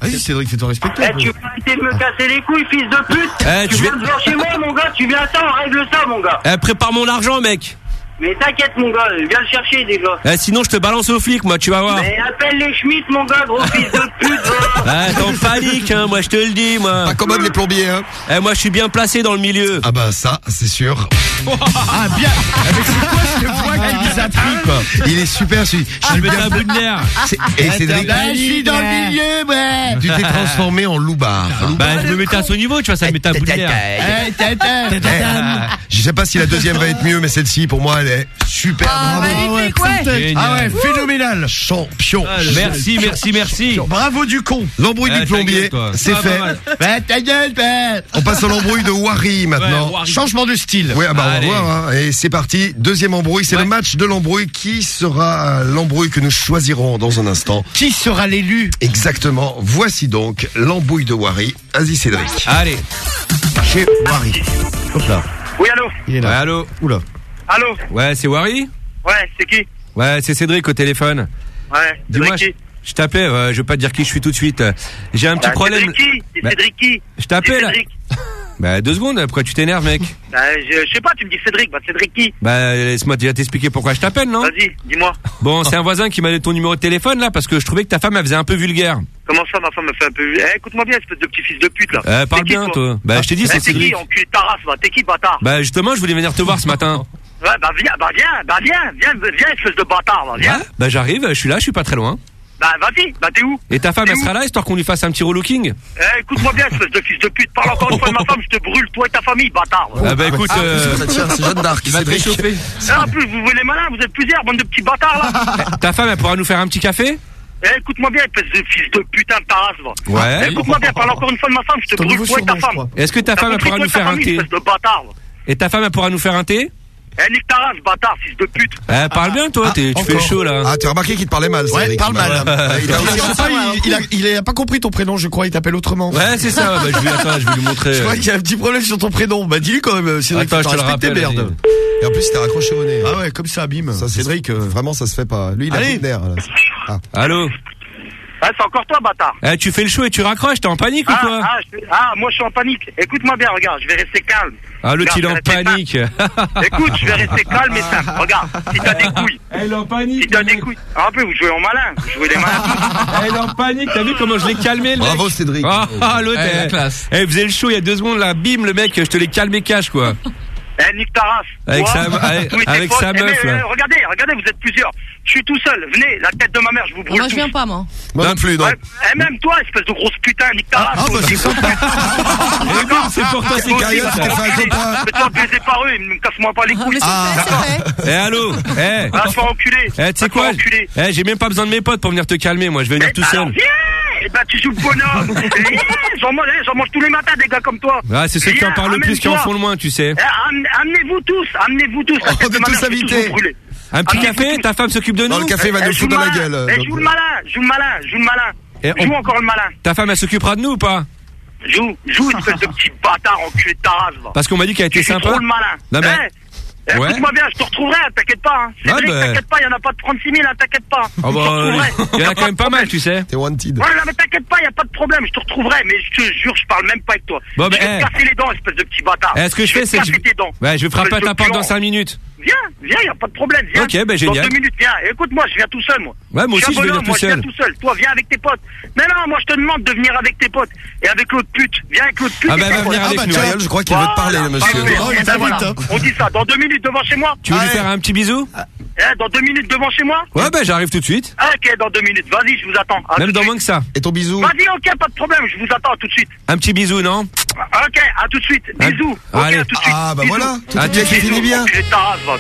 Vas-y, Cédric, fais ton respecter. Eh, tu vas arrêter de me casser les couilles, fils de pute Eh, Tu tu viens de voir chez moi, mon gars, tu viens ça, on règle ça, mon gars Eh, prépare mon argent mec. Mais t'inquiète, mon gars, viens le chercher, déjà Eh, sinon je te balance au flic moi, tu vas voir. Mais appelle les Schmitt, mon gars, gros fils de pute. Ah, t'en panique hein, moi je te le dis moi. Pas commode les plombiers, hein. Eh, moi je suis bien placé dans le milieu. Ah bah ça, c'est sûr. Ah, bien. Mais c'est quoi cette voix qui est ça a pris, quoi. Il est super celui. Je vais mettre un bout de nerf. C'est- Et Cédric, Bah, je suis dans le milieu, ouais. tu t'es transformé en loupard. Bah, je me mettais à son niveau, tu vois, ça me mettait un bout de nerf. Je sais pas si la deuxième va être mieux, mais celle-ci, pour moi, elle super. Ah, Bravo. magnifique, ouais. Ah ouais, phénoménal. Champion. Merci, merci, merci. Bravo du con. L'embrouille du plombier, c'est Ah, fait. Bah, ta gueule, bah. On passe à l'embrouille de Wari maintenant. Ouais, Wari. Changement de style. Oui, ah bah, on va voir. hein. Et c'est parti. Deuxième embrouille, c'est Ouais. le match de l'embrouille. Qui sera l'embrouille que nous choisirons dans un instant? Qui sera l'élu? Exactement. Voici donc l'embrouille de Wari. Vas-y, Cédric. Allez. Chez Wari. Hop là. Oui, allô? Il est Ouais, là. allô? Oula. Allô Ouais, c'est Wari Ouais, c'est qui Ouais, c'est Cédric au téléphone. Ouais, Dis-moi, je, je t'appelais, ouais, je vais pas te dire qui je suis tout de suite. J'ai un petit Bah, problème. Cédric qui C'est Bah, Cédric qui Je t'appelle. Cédric. Bah, deux secondes, pourquoi tu t'énerves, mec Bah, je, je sais pas, tu me dis Cédric, bah Cédric qui Bah, laisse-moi déjà t'expliquer pourquoi je t'appelle, non Vas-y, dis-moi. Bon, c'est un voisin qui m'a donné ton numéro de téléphone, là, parce que je trouvais que ta femme, elle faisait un peu vulgaire. Comment ça, ma femme me fait un peu... Eh, écoute-moi bien, espèce de petit fils de pute, là. Euh, parle T'es qui, bien, toi. Bah, je t'ai dit, Eh, c'est T'es qui, Cédric. enculé ta race, va T'es qui, bâtard Bah, justement, je voulais venir te voir ce matin. Ouais, bah viens, bah viens, bah viens, viens, viens, espèce de bâtard, va, viens. Ouais Bah, j'arrive, je suis là, je suis pas très loin. Bah vas-y, bah t'es où? Et ta femme, elle sera là, histoire qu'on lui fasse un petit relooking? Eh, écoute-moi bien, espèce de fils de pute. Parle encore une fois de ma femme, je te brûle, toi et ta famille, bâtard. Ah, bah, écoute, euh, c'est Jeanne d'Arc. il va te réchauffer. Ah, en plus, vous voulez malin, vous êtes plusieurs, bande de petits bâtards, là. Ta femme, elle pourra nous faire un petit café? Eh, écoute-moi bien, espèce de fils de putain de ta race, va. Ouais. Eh, écoute-moi bien, parle encore une fois de ma femme, je te brûle, toi et ta femme. Est-ce que ta femme, elle pourra nous faire un thé? Et ta femme, elle pourra nous faire un thé? Eh, nique ta race, bâtard, fils de pute. Eh, parle bien, toi, t'es- tu fais Encore. chaud, là. Ah, tu as remarqué qu'il te parlait mal, Ouais, Cédric. parle mal. Ouais, il a- Je sais pas, il, il a, il a pas compris ton prénom, je crois, il t'appelle autrement. Ouais, c'est ça, bah, je vais, attends, je vais lui montrer. Je crois qu'il y a un petit problème sur ton prénom. Bah, dis-lui quand même, Cédric, Attends, faut je te le respecter, rappelle, merde. Et en plus, il t'est raccroché au nez. Ah ouais, comme ça, bim. Ça, c'est- Cédric, euh, Vraiment, ça se fait pas. Lui, il a Allez. de nerfs, là. Ah. Allô Ah, c'est encore toi, bâtard. Eh, tu fais le show et tu raccroches, t'es en panique ou Ah, quoi ah, je- ah, moi je suis en panique. Écoute-moi bien, regarde, je vais rester calme. Ah, l'autre, il est en panique. Écoute, je vais rester calme et simple. Regarde, si t'as des couilles. Elle est en panique. Si t'as des couilles. Ah, un peu, vous jouez en malin. Vous jouez les malins. Elle est en panique, t'as vu comment je l'ai calmé, le mec Bravo, Cédric. Ah, ah, l'autre, Eh, la eh, classe. eh, faisait le show il y a deux secondes, là, bim, le mec, je te l'ai calmé cash, quoi. Eh, nique ta race. Avec sa- avec- avec Eh, meuf, mais, là. euh, regardez, regardez, vous êtes plusieurs. Je suis tout seul. Venez, la tête de ma mère, je vous brûle. Moi, je viens pas, moi. Moi non plus, non. Ouais, eh, même toi, espèce de grosse putain, nique ta race. ah, toi bah, c'est sympa. Eh, c'est pour toi, c'est Toi Carrière, fait un enculé. copain. Fais-toi baiser par eux, me casse-moi pas les Ah, couilles. mais fait. Eh, allô Eh Ah, je suis enculé. Eh, tu sais Va te quoi faire enculer. Eh, j'ai même pas besoin de mes potes pour venir te calmer, moi, je vais venir tout seul. Eh ben, tu joues le bonhomme Eh, J'en mange, eh, j'en mange tous les matins des gars comme toi Ah, c'est ceux qui en parlent le plus qui en font le moins, tu sais. Eh, am- Amenez-vous tous, amenez-vous tous. La On tête de est ma tous mère, je vais invités. Un petit Amenez-vous café, ta femme s'occupe de nous le café, il va Eh, nous foutre dans la gueule. Eh, donc. joue le malin, joue le malin, joue le malin. Eh, on- Joue encore le malin. Ta femme, elle s'occupera de nous ou pas Joue, joue, espèce de petit bâtard enculé de ta race, va. Parce qu'on m'a dit qu'elle était sympa. trop le malin. Non, mais- Eh, eh, Ouais. Écoute-moi bien, je te retrouverai, t'inquiète pas. Hein. Ah, Cédric, bah. t'inquiète pas, il y en a pas de 36 000, hein, t'inquiète pas. Ah Je te bah, retrouverai. il y en a quand même pas mal, tu sais. T'es wanted. Ouais, non, mais t'inquiète pas, y a pas de problème, je te retrouverai, mais je te jure, je parle même pas avec toi. Bon, je vais eh. te casser les dents, espèce de petit bâtard. Eh, ce que je vais fais, te c'est je- tes dents. Ouais, je vais frapper à ta porte dans puant. 5 minutes. Viens, viens, y a pas de problème, viens. Ok, bah, génial. Dans deux minutes, viens. Écoute-moi, je viens tout seul, moi. Ouais, moi aussi, je venir tout moi, je seul. viens tout seul. Toi, viens avec tes potes. Mais non, moi, je te demande de venir avec tes potes. Et avec l'autre pute. Viens avec l'autre pute. Ah, et bah, va potes. venir avec bah, nous. Ariel, je crois qu'il veut te parler, le monsieur. Oh, il ben, hein. On dit ça, dans deux minutes devant chez moi. Tu veux lui faire un petit bisou Eh, dans deux minutes devant chez moi. Ouais, bah, j'arrive tout de suite. Ah, Ok, dans deux minutes. Vas-y, je vous attends. À Même dans de moins que ça. Et ton bisou suite. Vas-y, ok, pas de problème, je vous attends tout de suite. Un petit bisou, non Ok, à tout de suite. Ah, Bisous. allez. Ok, à tout de suite. Ah, bah Bisous. voilà. Tout Ah, qui Bisous. finit bien.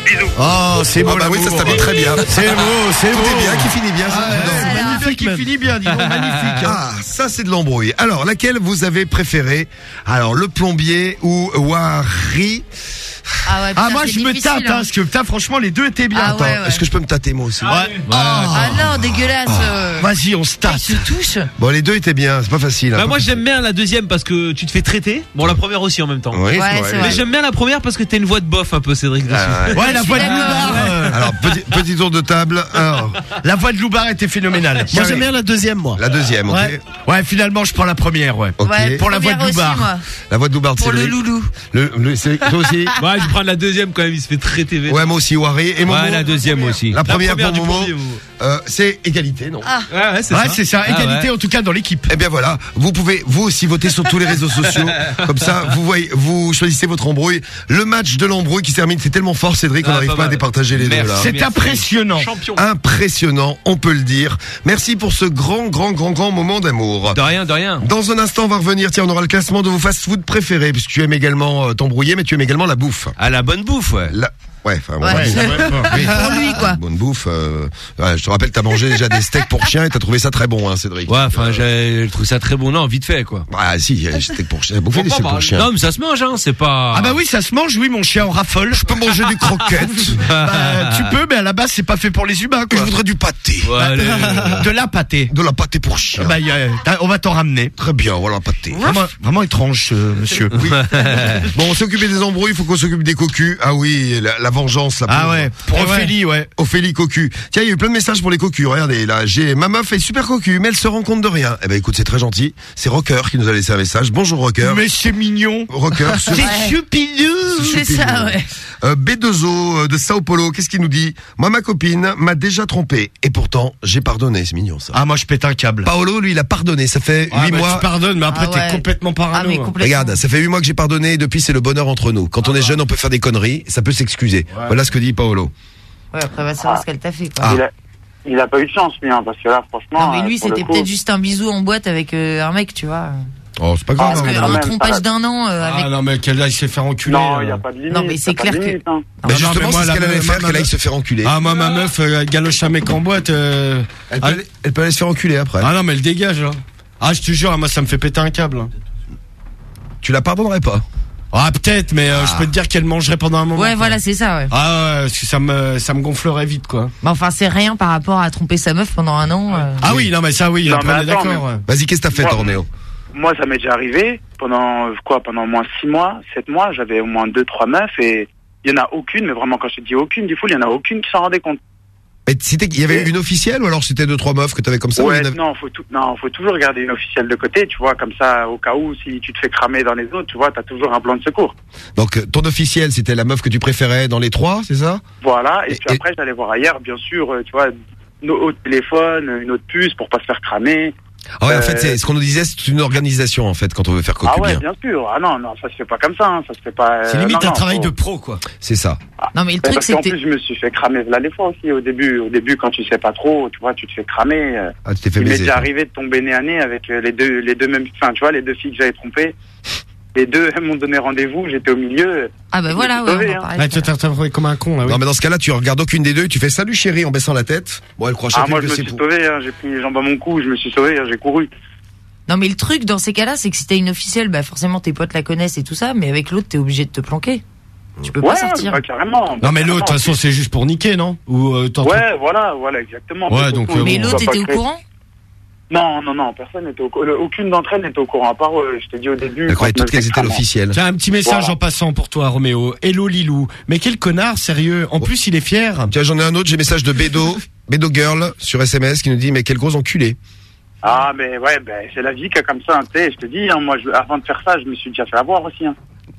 Bisous. Oh, c'est beau. Ah bah oui, ça se termine très bien. C'est beau, c'est Tout beau. est bien qui finit bien. Ah, ouais, Non. c'est magnifique, qui finit bien, dis donc, magnifique. hein. Ah, ça c'est de l'embrouille. Alors, laquelle vous avez préféré Alors, le plombier ou Wari? Ah, ouais, Ah, moi, je me difficile, tape, hein, parce que, putain, franchement, les deux étaient bien. Ah, Attends. ouais, ouais. Est-ce que je peux me tâter moi aussi Ouais. Ah non, dégueulasse. euh. Vas-y, on se Ah, tape. Ils se touchent. Bon, les deux étaient bien, c'est pas facile. hein. Bah moi j'aime bien la deuxième parce que tu te fais traiter. Bon la première aussi en même temps. Oui, Ouais, c'est c'est vrai. vrai. Mais j'aime bien la première parce que t'as une voix de bof un peu Cédric dessus. Ah, ouais. Ouais, la voix de. Loubar. euh, Alors, petit, petit tour de table. Alors, La voix de Loubar était phénoménale. Moi, j'aime bien la deuxième, moi. la deuxième, ok Ouais. Ouais, finalement, je prends la première, ouais. Ok. Ouais, Pour la voix de première aussi, Loubar. moi. La voix de Loubard Pour le loulou. Le, le, c'est- toi aussi Ouais, je vais prendre la deuxième quand même, il se fait traiter. Ouais, moi aussi, Wari. Et Momo Ouais, la deuxième aussi. La première, première pour du Momo. premier. Euh, c'est égalité, non Ah. Ouais, c'est ça. Égalité en tout cas dans l'équipe. Eh bien voilà, vous pouvez vous aussi voter sur tous les réseaux sociaux. Comme ça, vous voyez, vous choisissez votre embrouille. Le match de l'embrouille qui se termine, c'est tellement fort, Cédric, qu'on Ah, n'arrive pas pas à mal. départager les Merci. deux là. C'est impressionnant. Impressionnant, on peut le dire. Merci pour ce grand, grand, grand, grand moment d'amour. De rien, de rien. Dans un instant, on va revenir. Tiens, on aura le classement de vos fast-food préférés, puisque tu aimes également euh, t'embrouiller, mais tu aimes également la bouffe. Ah, la bonne bouffe, ouais. La... Ouais, enfin, bon, Ouais. Oui. Pour lui, quoi. Bonne bouffe. euh, ouais, je te rappelle, t'as mangé déjà des steaks pour chien et t'as trouvé ça très bon, hein, Cédric. Ouais, enfin, j'ai trouvé ça très bon. Non, vite fait, quoi. Ah si, il y a des steaks pour chien. Bouffé des steaks pour chien. Non, mais ça se mange, hein, c'est pas. Ah bah oui, ça se mange, oui, mon chien en raffole. Je peux manger des croquettes. bah, tu peux, mais à la base, c'est pas fait pour les humains, quoi. Je voudrais du pâté. Ouais, allez. De la pâté. De la pâté pour chien. Bah, on va t'en ramener. Très bien, voilà, pâté. Vraiment, vraiment étrange, monsieur. Oui. bon, on s'est occupé des embrouilles, il faut qu'on s'occupe des cocus. Ah oui, la, la vengeance, la Ah ouais, pour Eh Ophélie, ouais. Ophélie cocu. Tiens, il y a eu plein de messages pour les cocus. Regardez, là, j'ai ma meuf est super cocu, mais elle se rend compte de rien. Eh ben écoute, c'est très gentil. C'est Rocker qui nous a laissé un message. Bonjour Rocker. Mais c'est mignon. Rocker. C'est chupidou. C'est ça, ouais. Euh, B2O euh, de Sao Paulo, qu'est-ce qu'il nous dit Moi, ma copine m'a déjà trompé. Et pourtant, j'ai pardonné. C'est mignon, ça. Ah, moi, je pète un câble. Paolo, lui, il a pardonné. Ça fait Ah, huit bah, mois. Tu pardonnes, mais après, Ah ouais. t'es complètement parano. Ah, mais hein. complètement. Regarde, ça fait huit mois que j'ai pardonné. Et depuis, c'est le bonheur entre nous. Quand on est jeune, on peut faire des conneries. Ça peut s'excuser. Voilà ce que dit Paolo. Ouais, après, va savoir ce qu'elle t'a fait, quoi. Ah. Il, a, il a pas eu de chance, lui, hein, parce que là, franchement. Non, mais lui, euh, c'était coup- peut-être juste un bisou en boîte avec euh, un mec, tu vois. Oh, c'est pas grave, Parce hein, quand qu'un même, trompage d'un an euh, avec. Ah non, mais qu'elle aille se faire enculer. Non, il n'y a pas de limite. Non, mais c'est clair de que- limite, hein. Mais non, justement, mais c'est ce qu'elle allait faire, qu'elle aille se faire enculer. Ah, moi, ma meuf, euh, galoche un mec en boîte. euh, Elle, peut ah, aller, elle peut aller se faire enculer après. Ah non, mais elle dégage, là. Ah, je te jure, moi, ça me fait péter un câble. hein. Tu la pardonnerais pas Ah, peut-être, mais euh, je peux te dire qu'elle mangerait pendant un moment. Ouais, quoi. voilà, c'est ça, ouais. Ah ouais, parce que ça me, ça me gonflerait vite, quoi. Mais enfin, c'est rien par rapport à tromper sa meuf pendant un an. euh. Ah oui, non, mais ça, oui, Non, après, mais on est attends, d'accord. ouais. Vas-y, qu'est-ce que t'as fait, Moi- Tornéo Moi, ça m'est déjà arrivé. Pendant, euh, quoi, pendant au moins 6 mois, 7 mois, j'avais au moins 2-3 meufs et il y en a aucune, mais vraiment, quand je te dis aucune, du coup, il y en a aucune qui s'en rendait compte. Mais c'était, il y avait une officielle ou alors c'était deux trois meufs que t'avais comme ça Ouais, avait- non, faut tout, non, faut toujours garder une officielle de côté, tu vois, comme ça, au cas où, si tu te fais cramer dans les autres, tu vois, t'as toujours un plan de secours. Donc euh, ton officielle, c'était la meuf que tu préférais dans les trois, c'est ça? Voilà, et, Et- puis après, j'allais voir ailleurs, bien sûr, euh, tu vois, au téléphone, une autre puce pour pas se faire cramer. Ah ouais, en Euh, fait, c'est ce qu'on nous disait, c'est une organisation en fait quand on veut faire cocu Ah ouais, bien. bien sûr. Ah non, non, ça se fait pas comme ça, hein, ça se fait pas. C'est euh, limite non, un non, travail faut- de pro, quoi. C'est ça. Non, mais le truc, parce qu'en c'était. plus, je me suis fait cramer là les fois aussi au début. Au début, quand tu sais pas trop, tu vois, tu te fais cramer. euh, Ah, tu t'es fait Il m'est baiser. déjà arrivé de tomber nez à nez avec euh, les deux, les deux mêmes, enfin, tu vois, les deux filles que j'avais trompées. Les deux elles m'ont donné rendez-vous, j'étais au milieu. Ah bah voilà, ouais, sauvé, on en hein. parlait Ouais, tout à tu t'es retrouvé comme un con, là, oui. Non mais dans ce cas-là, tu regardes aucune des deux, tu fais salut chérie en baissant la tête. Bon, elle croit Ah, moi, que je me suis pour. sauvé, hein, j'ai pris les jambes à mon cou, je me suis sauvé, hein, j'ai couru. Non, mais le truc dans ces cas-là, c'est que si t'as une officielle, bah forcément tes potes la connaissent et tout ça, mais avec l'autre, t'es obligé de te planquer. Tu peux Ouais, pas sortir. bah, carrément. Non, mais l'autre, de toute façon, c'est juste pour niquer, non? Ou euh, Ouais, voilà, voilà, exactement. Ouais, Mais donc, euh, Mais bon, l'autre était au courant? Non, non, non, personne n'était au courant. Aucune d'entre elles n'était au courant, à part, euh, je t'ai dit au début. Je me toutes qu'elles étaient cramer. l'officielle. Tiens, un petit message Voilà. en passant pour toi, Roméo. Hello Lilou. Mais quel connard, sérieux. En plus, il est fier. Tiens, j'en ai un autre, j'ai message de Bédo, Bédo Girl sur SMS qui nous dit mais quel gros enculé. Ah, mais ouais, ben, c'est la vie qui comme ça, hein, tu sais, je te dis, hein, moi, je, avant de faire ça, je me suis déjà fait avoir aussi. Hein.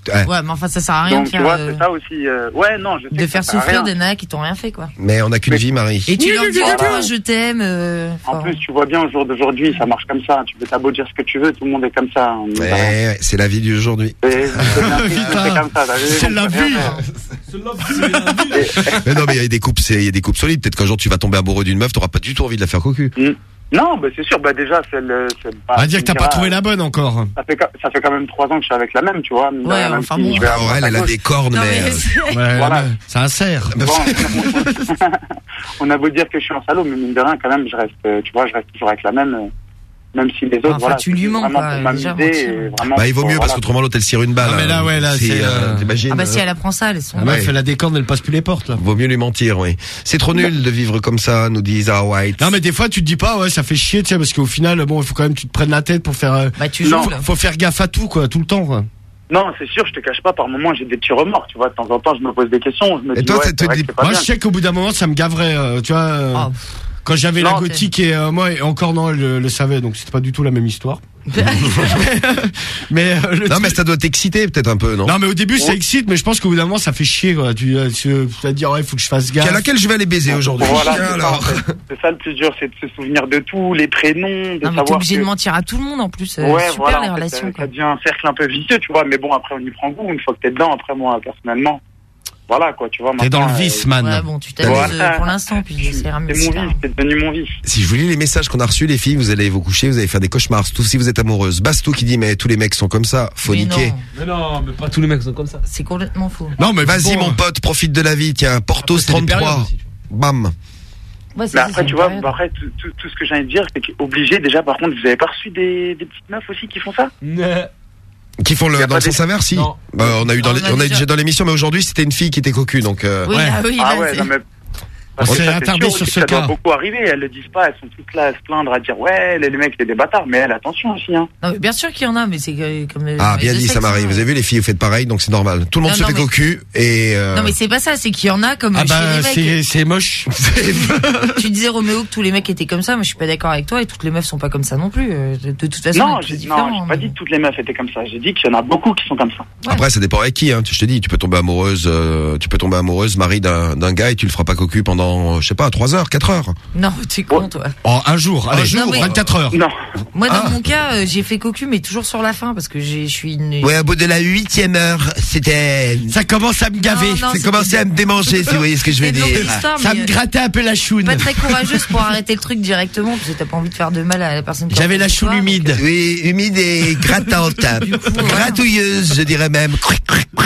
Ouais, mais enfin, ça sert à rien Donc, de faire, vois, euh, c'est ça aussi. euh, ouais, non, je sais de que faire ça sert à souffrir rien. des nanas qui t'ont rien fait, quoi. Mais on n'a qu'une Mais- vie, Marie. Et tu leur dis, Voilà. je t'aime. euh, En enfin, plus, tu vois bien au jour d'aujourd'hui, ça marche comme ça. Tu peux t'as beau dire ce que tu veux, tout le monde est comme ça. hein. Ouais, ouais, c'est la vie d'aujourd'hui. Et- c'est bien, c'est Putain. comme ça, t'as vu C'est la vie. Mais non, mais il y a des coupes, c'est, il y a des coupes solides. Peut-être qu'un jour tu vas tomber amoureux d'une meuf, t'auras pas du tout envie de la faire cocu. Non, bah, c'est sûr, bah, déjà, c'est le. c'est pas- On va dire que t'as pas trouvé la bonne encore. Ça fait, ça fait quand même trois ans que je suis avec la même, tu vois. Ouais, même enfin si bon. Aurel, à elle a des cornes, Non, mais. mais euh, c'est- Ouais, Voilà. mais C'est un cerf. Bon, on a beau dire que je suis un salaud, mais mine de rien, quand même, je reste, euh, tu vois, je reste toujours avec la même, euh, même si les autres, Enfin, voilà. tu lui mens, déjà, vraiment Bah, il vaut mieux parce qu'autrement l'autre elle tire une balle. Ah, mais là, ouais, là, c'est, euh, t'imagines, Ah bah si euh, elle apprend ça, elles sont. La meuf, Ouais. elle a des cornes, elle passe plus les portes, là. Vaut mieux lui mentir, oui. C'est trop nul de vivre comme ça, nous dit Zara White. Non, mais des fois, tu te dis pas, ouais, ça fait chier, tu sais, parce qu'au final, bon, il faut quand même que tu te prennes la tête pour faire. euh, Bah tu Non. joues, faut, faire gaffe à tout, quoi, tout le temps, quoi. Non, c'est sûr, je te cache pas, par moments, j'ai des petits remords, tu vois, de temps en temps, je me pose des questions, je me Et dis, toi, ouais, te pas Moi, bien. je sais qu'au bout d'un moment, ça me gaverait, euh, tu vois. euh, quand j'avais la gothique et euh, moi, et encore non, elle le, savait, donc c'était pas du tout la même histoire. mais euh, non mais ça doit t'exciter peut-être un peu non? Non mais au début ça oh. excite mais je pense qu'au bout d'un moment ça fait chier quoi. Tu euh, euh, vas dire ouais faut que je fasse gaffe. À laquelle je vais aller baiser aujourd'hui? Voilà, c'est ça le plus dur c'est de se souvenir de tout les prénoms de non, mais t'es obligé de mentir à tout le monde en plus euh, ouais, voilà, les en fait, relations ça, ça, devient un cercle un peu vicieux tu vois mais bon après on y prend goût une fois que t'es dedans après moi personnellement voilà quoi, tu vois. T'es dans le vice, euh, man. Ouais, bon, tu t'amuses voilà. Euh, pour l'instant, puis c'est mon vice, c'est devenu mon vice. Si je vous lis les messages qu'on a reçus, les filles, vous allez vous coucher, vous allez faire des cauchemars, sauf si vous êtes amoureuse. Bastou qui dit, mais tous les mecs sont comme ça, faut niquer. Non. Mais non, mais pas tous les mecs sont comme ça. C'est complètement faux. Non, mais vas-y, mon euh. pote, profite de la vie, tiens, Portos 33. Bam. Ouais, mais bah, après, tu vois, bah, après, tout, ce que j'ai à dire, c'est qu'obligé, déjà, par contre, vous avez pas reçu des petites meufs aussi qui font ça? Qui font le dans le sens inverse, si. Euh, on a eu dans les, l'émission, mais aujourd'hui c'était une fille qui était cocu, donc. Euh... Oui, ouais. oui, ah ouais, parce on s'est attardé sur ce ça cas. Ça doit beaucoup arriver. Elles le disent pas. Elles sont toutes là à se plaindre, à dire ouais, les, mecs, c'est des bâtards. Mais elle, attention aussi. Hein. Bien sûr qu'il y en a, mais c'est euh, comme. Euh, ah, bien dit, ça m'arrive. Vous avez vu, les filles, vous faites pareil, donc c'est normal. Tout le monde se fait cocu et. Euh, non, mais c'est pas ça. C'est qu'il y en a comme. Ah bah, c'est moche. tu disais Roméo que tous les mecs étaient comme ça. mais je suis pas d'accord avec toi. Et toutes les meufs sont pas comme ça non plus. De toute façon. Non, j'ai pas dit que toutes les meufs étaient comme ça. J'ai dit qu'il y en a beaucoup qui sont comme ça. Après, ça dépend avec qui. Hein. Je te dis, tu peux tomber amoureuse, tu peux tomber amoureuse, mari d'un gars, et tu le feras pas cocu pendant euh, je sais pas, 3 heures, 4 heures. Non, tu es con, toi. En un jour, un oh, jour, mais- 24 heures. Non. Moi, dans ah. mon cas, euh, j'ai fait cocu, mais toujours sur la fin, parce que je suis une. Ouais, au bout de la huitième heure, c'était... Ça commence à me gaver. Non, non, à me démanger, si vous voyez ce que je veux dire. Ça me euh, grattait un peu la choune. Pas très courageuse pour arrêter le truc directement, parce que t'as pas envie de faire de mal à la personne. qui J'avais la fait choune humide. Oui, humide et grattante. Hein. Gratouilleuse, je dirais même.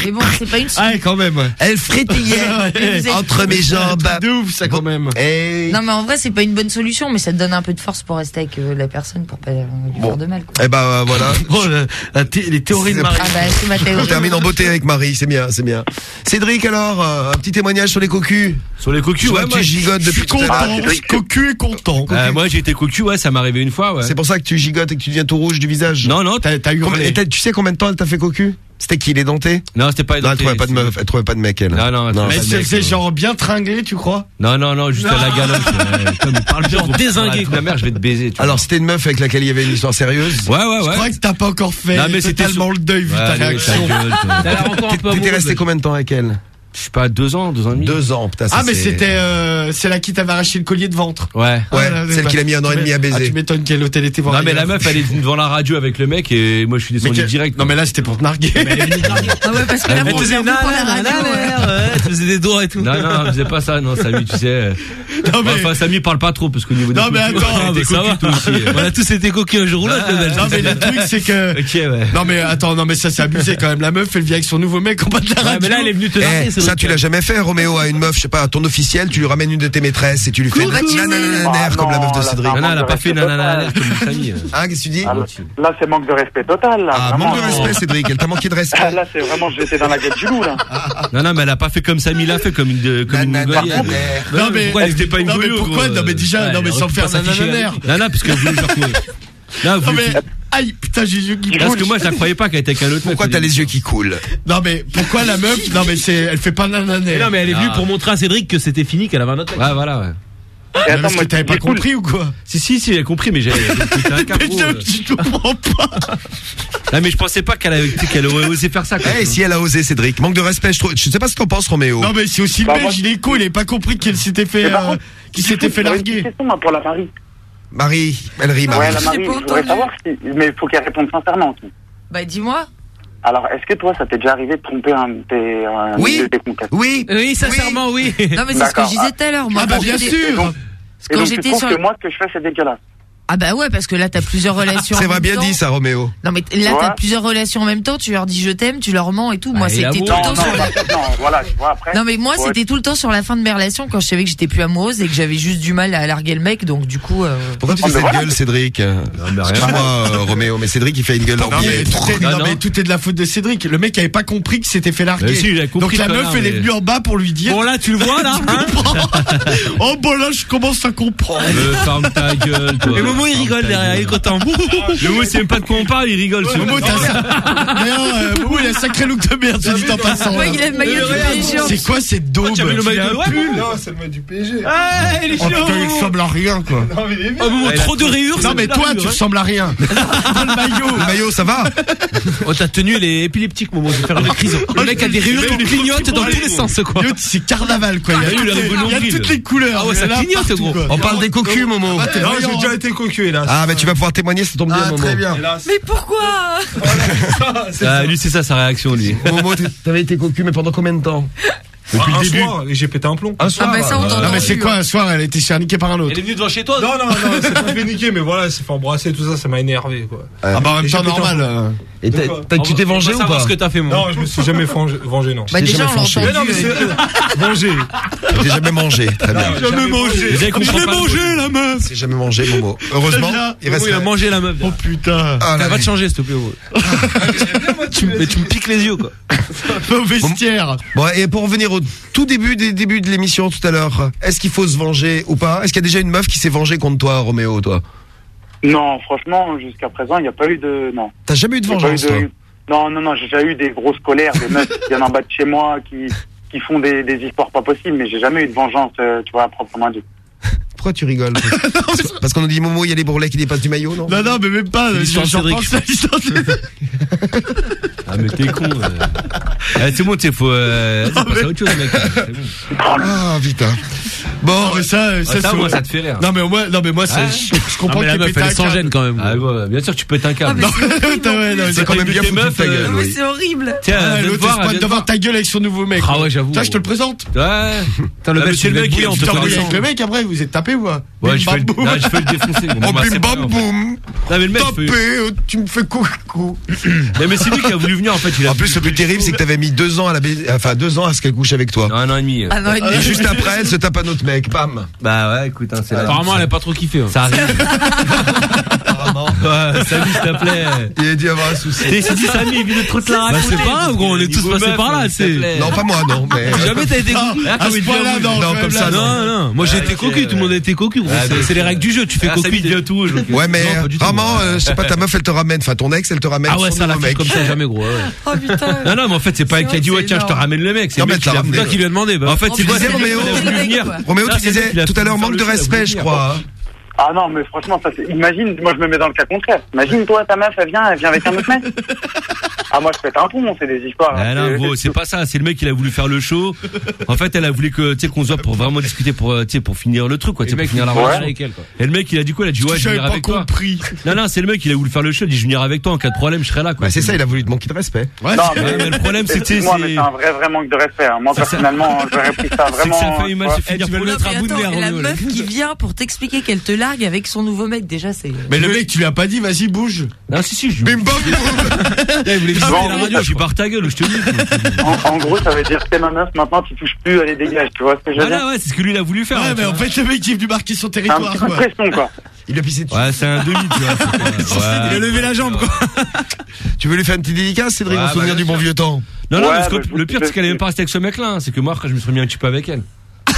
Mais bon, c'est pas une. Ah, quand même. Elle frétillait entre mes jambes ça quand même. Non mais en vrai c'est pas une bonne solution mais ça te donne un peu de force pour rester avec euh, la personne pour pas lui bon. de mal. Quoi. Et bah voilà. Oh, bon, les théories de Marie. Ah. Bah, On termine en beauté avec Marie, c'est bien, c'est bien. Cédric alors, euh, un petit témoignage sur les cocus. Sur les cocus, ouais, tu gigotes depuis suis tout content, à Cocu est content. Moi j'ai été cocu, ouais, ça m'est arrivé une fois. Ouais. C'est pour ça que tu gigotes et que tu deviens tout rouge du visage. Non non, tu sais combien de temps elle t'a fait cocu? C'était qui, les dentés Non, c'était pas les dentés. elle trouvait pas de meuf, elle trouvait pas de mec, elle. Non, non, non. Mais c'est genre bien tringlé, tu crois? Non, non, non, juste à la galope. euh, Comme parle bien, désingué. La mère, je vais te baiser. Alors, c'était une meuf avec laquelle il y avait une histoire sérieuse? Ouais, Ouais, ouais, ouais. crois que t'as pas encore fait Non, mais c'était totalement le deuil vu ta ta réaction. gueule, T'étais resté combien de temps avec elle? je suis pas deux ans, deux ans et demi. Deux ans, putain. Ah, mais c'était, euh, c'est qui t'avait arraché le collier de ventre. Ouais. Ouais. Ah, celle bah, qui l'a mis un an et demi à baiser. Ah, tu m'étonnes quel hôtel était voir. Non, mais la meuf, elle est devant la radio avec le mec et moi, je suis descendu direct. Non, mais là, c'était pour te narguer. Mais elle est ah ouais, parce que là, elle faisait, tu faisais des doigts et tout. Non, non, elle faisait pas ça, non, Samy, tu sais. Non, mais... Enfin, Samy parle pas trop parce qu'au niveau des. Non, mais attends, ah, bah, ça va. On a tous été coquins un jour ou l'autre, Non, mais le truc, c'est que. Non, mais attends, non, mais ça, c'est abusé quand même. La meuf, elle vient avec son nouveau mec en bas de la radio. mais là, elle est venue te eh, narguer, ça, tu l'as jamais fait, Roméo, à une meuf, je sais pas, à ton officiel, tu lui ramènes une de tes maîtresses et tu lui fais nananananer ah comme la meuf de Cédric. Non, elle a pas fait nananananer comme une famille. Euh. Hein, qu'est-ce que tu dis ah, Là, c'est manque de respect total. Ah, manque de respect, Cédric, elle t'a manqué de respect. Là, c'est vraiment, j'étais dans la gueule du loup, là. Non, non, mais elle a pas fait comme Samy l'a fait, comme une, comme Non, mais, pourquoi pas une Non, mais? Non, mais déjà, non, mais sans faire nanananer. Non, non, parce que vous voulez faire quoi? Là, vous aïe, putain, j'ai les yeux qui coulent. Parce que moi, je la croyais pas qu'elle était qu'un autre Pourquoi t'as les yeux qui coulent Non, mais pourquoi la meuf Non, mais c'est, elle fait pas nanané. Non, mais elle est venue ah. pour montrer à Cédric que c'était fini, qu'elle avait un autre mec. Ouais, voilà, ouais. Mais attends, parce que t'avais pas compris ou quoi Si si si, j'ai compris, mais j'ai. mais je euh. comprends pas. non mais je ne pensais pas qu'elle avait, qu'elle aurait osé faire ça. Eh si elle a osé, Cédric. Manque de respect, je trouve. Je sais pas ce qu'on pense Roméo. Non mais c'est aussi le belge, il est con, il a pas compris euh, qu'il s'était fait, qu'il s'était fait larguer. Pour la Paris. Marie, elle rit, Marie. Ouais, la Marie, je, voudrais savoir mais il faut qu'elle réponde sincèrement aussi. Bah, dis-moi. Alors, est-ce que toi, ça t'est déjà arrivé de tromper un de tes, oui. Oui. Sincèrement, oui. Non, mais c'est ce que je disais tout à l'heure, moi. Ah, bah, bien sûr. Et tu que moi, ce que je fais, c'est dégueulasse. Ah bah ouais parce que là t'as plusieurs relations. c'est m'a bien dit ça Roméo. Non mais là t'as plusieurs relations en même temps, tu leur dis je t'aime, tu leur mens et tout. Bah, moi c'était tout le temps sur la... mais moi c'était tout le temps sur la fin de mes relations quand je savais que j'étais plus amoureuse et que j'avais juste du mal à larguer le mec donc du coup. Euh, Pourquoi tu fais cette gueule Cédric? Non mais rien moi euh, Roméo mais Cédric il fait une gueule non, mais tout, non, mais tout est de la faute de Cédric. Le mec avait pas compris qu'il s'était fait larguer. Si, donc la meuf elle est venue en bas pour lui dire Bon là tu le vois là hein Oh bon là je commence à comprendre. Euh, ferme ta gueule toi. Il rigole derrière, il est content. Euh, Momo, c'est même pas de quoi on parle, il rigole. Euh, il a un sacré look de merde, je dis en passant. Ouais, il a le maillot. C'est quoi cette ah, daube Tu as le maillot de pull Non, c'est le maillot du PSG. Ah, il est oh, chaud. Il ressemble à rien, quoi. Oh, ah, Momo, trop de rayures. Non, mais toi, tu hein. ressembles à rien. Le maillot. Le maillot, ça va Oh, ta tenue, elle est épileptique, Momo. Je vais faire une crise. Le mec a des rayures qui clignotent dans tous les sens, quoi. C'est carnaval, quoi. Ah, il y a toutes les couleurs. Ah ouais, ça clignote, gros. On parle des cocus, Momo. J'ai déjà hein. été cocu. Ah, mais tu vas pouvoir témoigner, ça tombe bien. Ah, Mais pourquoi Ah, lui, c'est ça sa réaction, lui. T'avais été cocu, mais pendant combien de temps Depuis ah, le un début. soir, et j'ai pété un plomb. Un soir. Ah, bah, ça, on. Euh, non, mais c'est quoi hein. un soir Elle a été par un autre. Elle est venue devant chez toi Non, non, non, c'est pas niquer, mais voilà, c'est fait embrasser, tout ça, ça m'a énervé quoi. Ah bah en même temps normal. Et t'as- tu t'es vengé ou pas ce que t'as fait, moi. Non, je me suis jamais vengé, non. Bah, déjà, jamais Mais non, mais c'est- Manger. J'ai jamais mangé. Très bien. Jamais mangé. Je l'ai mangé, la meuf. J'ai jamais mangé, mon Momo. Heureusement, il reste. Oui, il a mangé la meuf. Oh putain. Ah, la va te changer, s'il te plaît. Ah, tu Mais tu me piques les yeux, quoi. Au vestiaire. Bon, et pour revenir au tout début des débuts de l'émission tout à l'heure, est-ce qu'il faut se venger ou pas? Est-ce qu'il y a déjà une meuf qui s'est vengée contre toi, Roméo, toi? Non, franchement, jusqu'à présent, il n'y a pas eu de. Non. T'as jamais eu de vengeance Non, non, non, j'ai déjà eu des grosses colères, des meufs qui viennent en bas de chez moi, qui, qui font des, des pas possibles, mais j'ai jamais eu de vengeance, euh, tu vois, à proprement dit. Pourquoi tu rigoles Parce, qu'on nous dit Momo, il y a les bourrelets qui dépassent du maillot, non Non, non, mais même pas. C'est l'histoire de Cédric. Ah, mais t'es con. Euh. Ah, c'est bon, tu sais, faut. Euh, mais... autre chose, mec. Bon. Ah, putain. Hein. Bon, mais ah, ah, ça, ça, ça, moi, ça te fait rire. Non, mais moi, non, mais moi, ça, je, comprends que la meuf, elle s'en gêne quand même. Ah, bon, bien sûr, tu peux t'incarner. Ah, c'est quand même bien foutu ta gueule. Mais c'est horrible. Tiens, l'autre voir ta gueule avec son nouveau mec. Ah ouais, j'avoue. Tiens, je te le présente. Ouais. Putain, le mec, qui est en te avec le mec après, vous êtes tapé ou quoi Ouais, je fais, le, non, je fais le défoncer. Bon, oh, bah, bim bam boum mais le mec. Tapé, oh, tu me fais coucou. mais c'est lui qui a voulu venir en fait. Il a en plus, le plus terrible, c'est que t'avais mis deux ans à la baise... enfin deux ans à ce qu'elle couche avec toi. Un an et demi. Un an et demi. Et juste après, elle se tape un autre mec. Bam. Bah ouais, écoute, hein, c'est. Apparemment, là. elle a pas trop kiffé. Hein. Ça arrive. Apparemment. Ouais, Samy, s'il te plaît. Il a dû avoir un souci. T'es dit Samy, évite de trop te la raconter. Bah, c'est pas gros, on est tous passés par là. Non, pas moi, non. Jamais t'as été. Ah, ah comme ça, non. Non, non. Moi, j'ai été cocu, tout le monde ah, c'est les règles du jeu. Tu fais ah, cocu. de tout. Ouais, mais vraiment, euh, je sais pas, ta meuf, elle te ramène. Enfin, ton ex, elle te ramène. Ah ouais, ça la fait comme ça jamais, gros. Oh putain. Non, non, mais en fait, c'est pas elle qui a dit, ouais, tiens, je te ramène le mec. C'est toi qui lui a demandé. En fait, c'est Roméo. Roméo, tu disais tout à l'heure manque de respect, je crois. Ah non, mais franchement, ça c'est. Imagine, moi je me mets dans le cas contraire. Imagine, toi, ta meuf, elle vient, elle vient avec un autre mec. Ah, moi je pète un pont, c'est des histoires. Hein. Ah non, gros, c'est pas ça. C'est le mec, il a voulu faire le show. En fait, elle a voulu que, tu sais, qu'on se voit pour vraiment discuter, pour, euh, tu sais, pour finir le truc, quoi. Tu sais, pour finir la relation avec elle, quoi. Et le mec, il a dit quoi Il a dit, ouais, je viens avec toi. Non, non, c'est le mec, il a voulu faire le show. Il dit, je viens avec toi, en cas de problème, je serai là, quoi. Bah, c'est ça, il a voulu te manquer de respect. Ouais, mais le problème, c'était. Moi, mais c'est un vrai, vrai manque de respect. Hein. Moi, personnellement, j'aurais pris ça vraiment. Ça eh, La meuf qui vient pour t'expliquer qu'elle te l'a avec son nouveau mec, déjà, c'est. Mais le mec, tu lui as pas dit, vas-y, bouge. Ah, si, si, je Bim, bam, la radio, je ah, pars ta gueule, je te dis. En, gros, ça veut dire, c'est ma meuf, maintenant, tu touches plus, allez, dégage, tu vois ce que je veux dire? Ouais, c'est ce que lui, il a voulu faire. Ouais, hein, mais en fait, le mec, il est marquer son territoire, Il a pissé dessus. Ouais, c'est un demi, tu vois. Il a levé la jambe, quoi. tu veux lui faire une petite dédicace, Cédric, en souvenir bah, du bon vieux temps? Non, non, parce bah, le pire, c'est qu'elle est même pas restée avec ce mec-là. Hein. C'est que moi, quand je me suis remis un petit peu avec elle.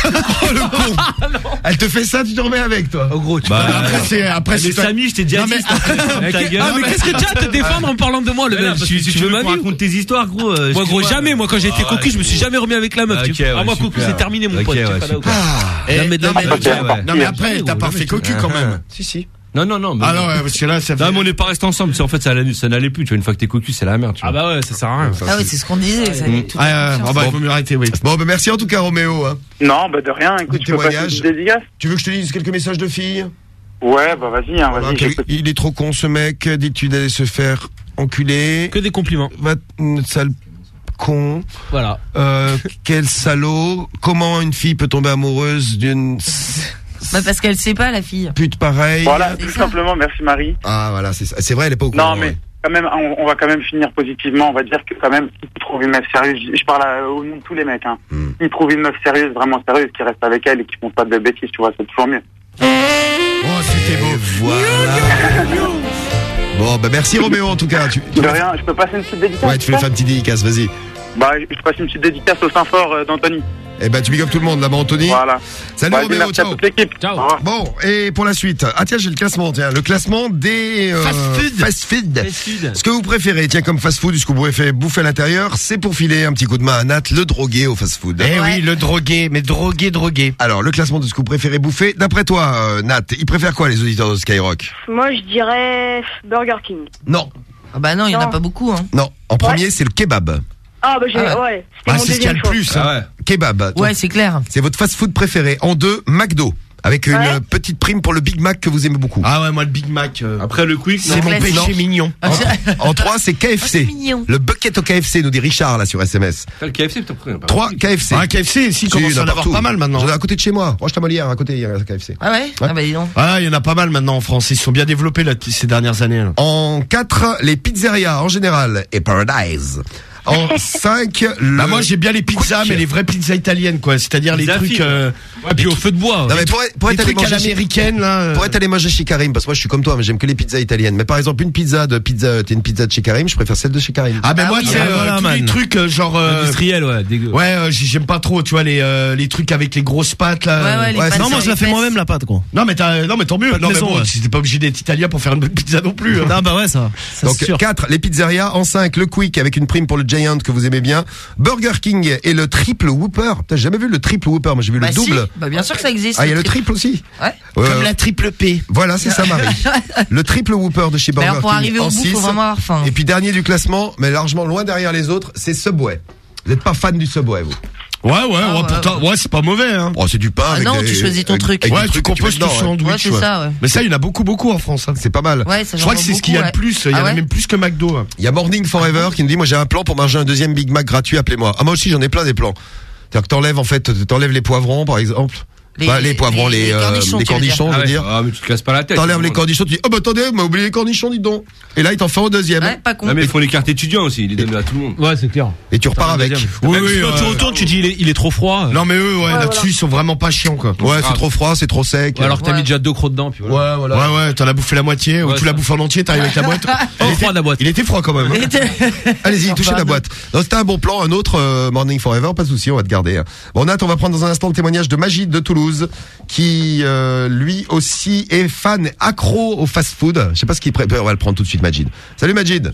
Oh, le con ah, Elle te fait ça, tu te remets avec toi, en gros. Bah, après, euh, c'est. Après, mais Samy, je t'ai dit. mais qu'est-ce que tu as à te ah, défendre bah. en parlant de moi, le mec Tu, tu, veux ma vie raconte tes histoires, gros. Euh, moi, gros, jamais. Moi, quand j'ai été ah, cocu, je me suis jamais remis avec la meuf. Ah, moi, cocu, c'est terminé, mon pote. Non, mais après, t'as pas fait cocu quand même. Si, si. Non, non, non. Ah non, ouais, parce que là, ça fait... Non, mais on n'est pas resté ensemble. C'est en fait, ça, n'allait plus. Tu vois, une fois que t'es cocu, c'est la merde. Tu ah vois. Ah bah ouais, ça sert à rien. Ah ouais, c'est ce qu'on disait. Ça mm. ah, ah, bah, il faut mieux arrêter, oui. Bon, bah merci en tout cas, Roméo. Hein. Non, bah de rien. Écoute, tu peux passer Tu veux que je te lise quelques messages de filles? Ouais, bah vas-y, hein, vas-y. Okay. Il est trop con, ce mec. Dis-tu d'aller se faire enculer? Que des compliments. Va, sale con. Voilà. Euh, quel salaud. Comment une fille peut tomber amoureuse d'une bah parce qu'elle sait pas la fille. Pute pareil. Voilà, tout simplement, merci Marie. Ah voilà, c'est vrai, elle est pas au courant. Non mais quand même, on, va quand même finir positivement. On va dire que quand même, si tu trouves une meuf sérieuse, je, parle euh, au nom de tous les mecs, hein. Mm. Si tu trouves une meuf sérieuse, vraiment sérieuse, qui reste avec elle et qui font pas de bêtises, tu vois, c'est toujours mieux. Oh, c'était beau. Voilà. bon, bah merci Roméo en tout cas. Tu, tu de rien, je peux passer une petite dédicace. Ouais, tu fais une petite dédicace, vas-y. Bah, je passe une petite dédicace au Saint-Fort euh, d'Anthony. Eh ben, tu big up tout le monde là-bas, Anthony. Voilà. Salut Vas-y, Roméo, merci à ciao. toute l'équipe. Au revoir. Bon, et pour la suite. Ah tiens, j'ai le classement, tiens. Le classement des euh, Fast food. fast food. Ce que vous préférez, tiens, comme fast food, ce que vous préférez bouffer à l'intérieur, c'est pour filer un petit coup de main à Nat, le drogué au fast food. Eh oui, le drogué, mais drogué, drogué. Alors, le classement de ce que vous préférez bouffer, d'après toi, euh, Nat, ils préfèrent quoi les auditeurs de Skyrock? Moi, je dirais Burger King. Non. Ah bah non, il y en a pas beaucoup. Hein. Non, en premier, c'est le kebab. Ah, bah, j'ai, Ah ouais. ouais. C'était Ah, mon c'est ce qu'il y a deuxième le choix. plus. hein. Kebab. Ouais, c'est clair. c'est votre fast-food préféré. En deux, McDo. Avec une Ouais. euh, petite prime pour le Big Mac que vous aimez beaucoup. Ah ouais, moi le Big Mac. euh, Après le quick, c'est mon classique. péché Non. mignon. En, en trois, c'est Ah, c'est KFC. mignon. le bucket au KFC, nous dit Richard là sur SMS. le KFC, putain, a pas- Trois KFC. Ah, KFC, si, Si, commence il y en à a en avoir partout. pas mal maintenant. J'en ai à côté de chez moi. Roche Molière, à côté, il y a un KFC. Ah ouais, Ah bah dis donc. Ah, il y en a pas mal maintenant en France. Ils se sont bien développés là, ces dernières années. là. En 4, les pizzerias en général et Paradise. En 5, le... Bah moi j'ai bien les pizzas, mais les vraies pizzas italiennes quoi. C'est-à-dire les trucs. euh, Ouais, puis au feu de bois. Non mais pour être, pour être allé trucs à manger chez- l'américaine là. euh, pour être allé manger chez Karim, parce que moi je suis comme toi, mais j'aime que les pizzas italiennes. Mais par exemple une pizza de pizza, t'es une pizza de chez Karim, je préfère celle de chez Karim. Ah ben Ah moi oui, c'est ah, euh, voilà, tous man. les trucs euh, genre. euh, Industriel, ouais, dégueu. Ouais, euh, j'ai- j'aime pas trop, tu vois les euh, les trucs avec les grosses pâtes là. Ouais, ouais, les ouais, non, moi je la fais moi-même la pâte, quoi. Non mais t'as, non mais tant mieux. Non mais bon, ouais. t'es pas obligé d'être italien pour faire une bonne pizza non plus. hein. Non, bah ouais, ça. ça Donc c'est sûr. 4, les pizzerias. En 5, le Quick avec une prime pour le Giant que vous aimez bien. Burger King et le triple Whopper. T'as jamais vu le triple Whopper? Moi j'ai vu Bah le si. double. Bah bien sûr que ça existe. Ah, il y a le tri- triple aussi Ouais. Ouais, Comme la triple P. Voilà, c'est ça, Marie. le triple Whopper de chez Bah Burger alors pour King arriver au bout, faut vraiment avoir faim. Et puis dernier du classement, mais largement loin derrière les autres, c'est Subway. Vous n'êtes pas fan du Subway, vous? Ouais ouais, Ah, ouais, ouais, pourtant ouais c'est pas mauvais hein. Oh, c'est du pain Ah avec non, des- tu choisis ton avec- truc. avec Ouais, tu composes ton ouais. sandwich. Ouais, c'est ça, ouais. Mais ça, il y en a beaucoup, beaucoup en France. hein. C'est pas mal. Ouais, ça Je crois que c'est ce qu'il y a beaucoup, plus. Il y en Ah a ouais même plus que McDo. hein. Il y a Morning Forever qui nous dit, moi j'ai un plan pour manger un deuxième Big Mac gratuit, appelez-moi. Ah, moi aussi j'en ai plein des plans. C'est-à-dire que t'enlèves en fait, t'enlèves les poivrons par exemple. Les- Bah, les poivrons, les- les, les euh, cornichons, les tu veux dire. cornichons, je Ah veux ouais, dire. ah, mais tu te casses pas la tête. T'enlèves les cornichons. tu dis, oh bah attendez, on m'a oublié les cornichons, dis donc. Et là, il t'en fait au deuxième. Ouais, pas con. Ah, mais ils font les cartes étudiants aussi, ils les donnent à tout le monde. Ouais, c'est clair. Et tu repars avec. Oui, Même oui, quand tu euh, retournes, tu dis il est, il est trop froid. Non mais eux, ouais, là-dessus, ils sont vraiment pas chiants quoi. Ouais, c'est trop froid, c'est trop sec. Alors que t'as mis déjà deux crocs dedans, puis voilà. Ouais, voilà. Ouais, ouais, t'en as bouffé la moitié, ou Ouais, tu l'as bouffé en entier, t'arrives avec la boîte. Oh, froid la boîte. Il était froid quand même. hein. Allez-y, touchez la boîte. Non, c'était un bon plan, un autre euh, Morning Forever, pas de souci, on va te garder. hein. Bon, Nat, on va prendre dans un instant le témoignage de Magid de Toulouse, qui euh, lui aussi est fan accro au fast-food. Je sais pas ce qu'il prépare, on va le prendre tout de suite, Magid. Salut Magid.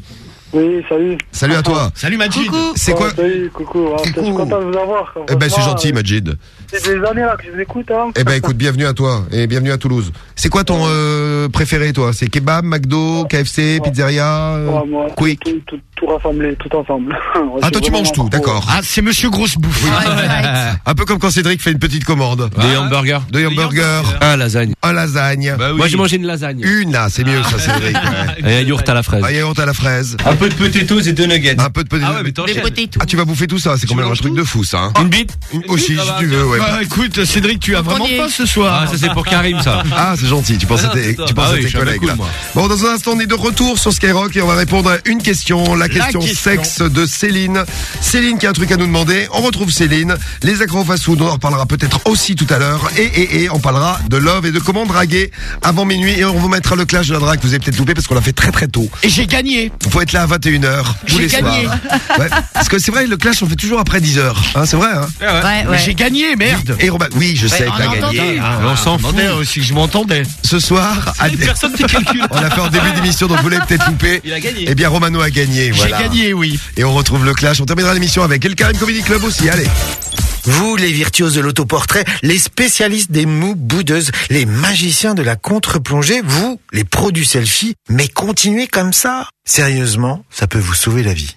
Oui, salut. Salut à toi. Salut Majid. C'est quoi Ouais, Salut, coucou. Ah, Je suis content de vous avoir. Eh ben, c'est gentil, euh, Majid. C'est des années là que je vous écoute. Hein. Eh ben, écoute, bienvenue à toi et bienvenue à Toulouse. C'est quoi ton euh, préféré, toi? C'est kebab, McDo, KFC, pizzeria, euh, Ouais, moi, Quick? tout, tout, tout rassemblé, tout ensemble. Ouais, Ah, toi, tu manges tout, d'accord. Ah, c'est Monsieur Grosse Bouffe. Un peu comme quand Cédric fait une petite commande. Des hamburgers. Deux hamburgers, Un lasagne. un lasagne. Bah oui. Moi j'ai mangé une lasagne. Une, ah, c'est mieux ça, Cédric. ouais. Et un yaourt à la fraise. Un yaourt à la fraise. Un peu de potatoes et deux nuggets. Un peu de potatoes. Ah ouais, mais t'enchaînes. Ah, tu vas bouffer tout ça, c'est quand même un truc de fou, ça. hein. Une bite Une aussi, si tu veux, ouais. Bah écoute, Cédric, tu as vraiment pas ce soir. Ah, ça c'est pour Karim ça. Ah, c'est gentil, tu penses à Ah, tes, c'est ça. tu penses Ah à oui, tes je suis un collègues, cool, là. moi. Bon, dans un instant, on est de retour sur Skyrock et on va répondre à une question, la question, question. sexe de Céline. Céline qui a un truc à nous demander. On retrouve Céline. Les accros fast food, on en reparlera peut-être aussi tout à l'heure. Et, et, et, on parlera de love et de comment draguer avant minuit. Et on vous mettra le clash de la drague que vous avez peut-être loupé parce qu'on l'a fait très très tôt. Et j'ai gagné. Faut être là à 21h tous J'ai les gagné. soirs. Ouais. Parce que c'est vrai, le clash on fait toujours après 10h. Hein, c'est vrai, hein. Ouais, Mais ouais. j'ai gagné, merde. Et Robin, oui, je sais t'as gagné. entendait. Ah, on s'en fout. aussi je m'entendais. Ce soir, à- Personne ne calcule. on a fait en début d'émission, donc vous l'avez peut-être loupé. Il a gagné. Eh bien, Romano a gagné, voilà. J'ai gagné, oui. Et on retrouve le clash. On terminera l'émission avec El Karim Comedy Club aussi. Allez. Vous, les virtuoses de l'autoportrait, les spécialistes des mous boudeuses, les magiciens de la contre-plongée, vous, les pros du selfie, mais continuez comme ça. Sérieusement, ça peut vous sauver la vie.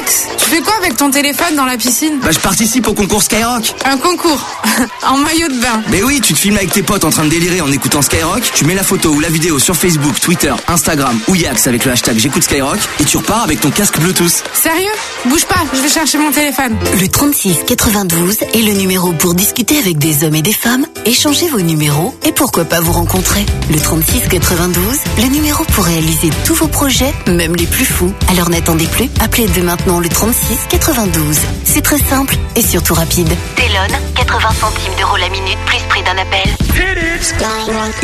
Max, tu fais quoi avec ton téléphone dans la piscine Bah je participe au concours Skyrock. Un concours En maillot de bain. Mais oui, tu te filmes avec tes potes en train de délirer en écoutant Skyrock, tu mets la photo ou la vidéo sur Facebook, Twitter, Instagram ou Yax avec le hashtag j'écoute Skyrock et tu repars avec ton casque Bluetooth. Sérieux? Bouge pas, je vais chercher mon téléphone. Le 36 92 est le numéro pour discuter avec des hommes et des femmes, échanger vos numéros et pourquoi pas vous rencontrer. Le 36 92, le numéro pour réaliser tous vos projets, même les plus fous. Alors n'attendez plus, appelez dès maintenant le 36 92. C'est très simple et surtout rapide. Telon, 80 centimes d'euros la minute plus prix d'un appel.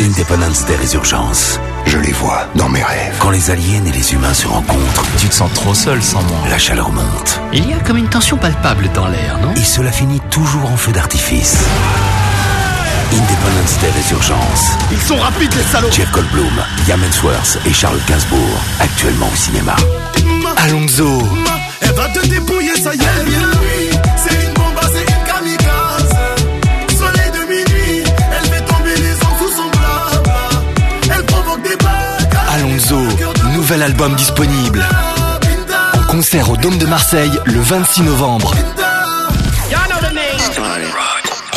Independence Day Résurgence. Je les vois dans mes rêves. Quand les aliens et les humains se rencontrent, Tu te sens trop seul sans moi. la chaleur monte. Il y a comme une tension palpable dans l'air, non? Et cela finit toujours en feu d'artifice. Independence Day Résurgence. Ils sont rapides les salauds Jeff Goldblum, Liam Hemsworth et Charles Gainsbourg, actuellement au cinéma. Alonso. Elle va te dépouiller, ça y est, bien oui. C'est une bombe, c'est une kamikaze. Soleil de minuit, elle fait tomber les ans sous son blabla. Elle provoque des bagarres. Alonso, nouvel album disponible. En concert au Dôme de Marseille le 26 novembre.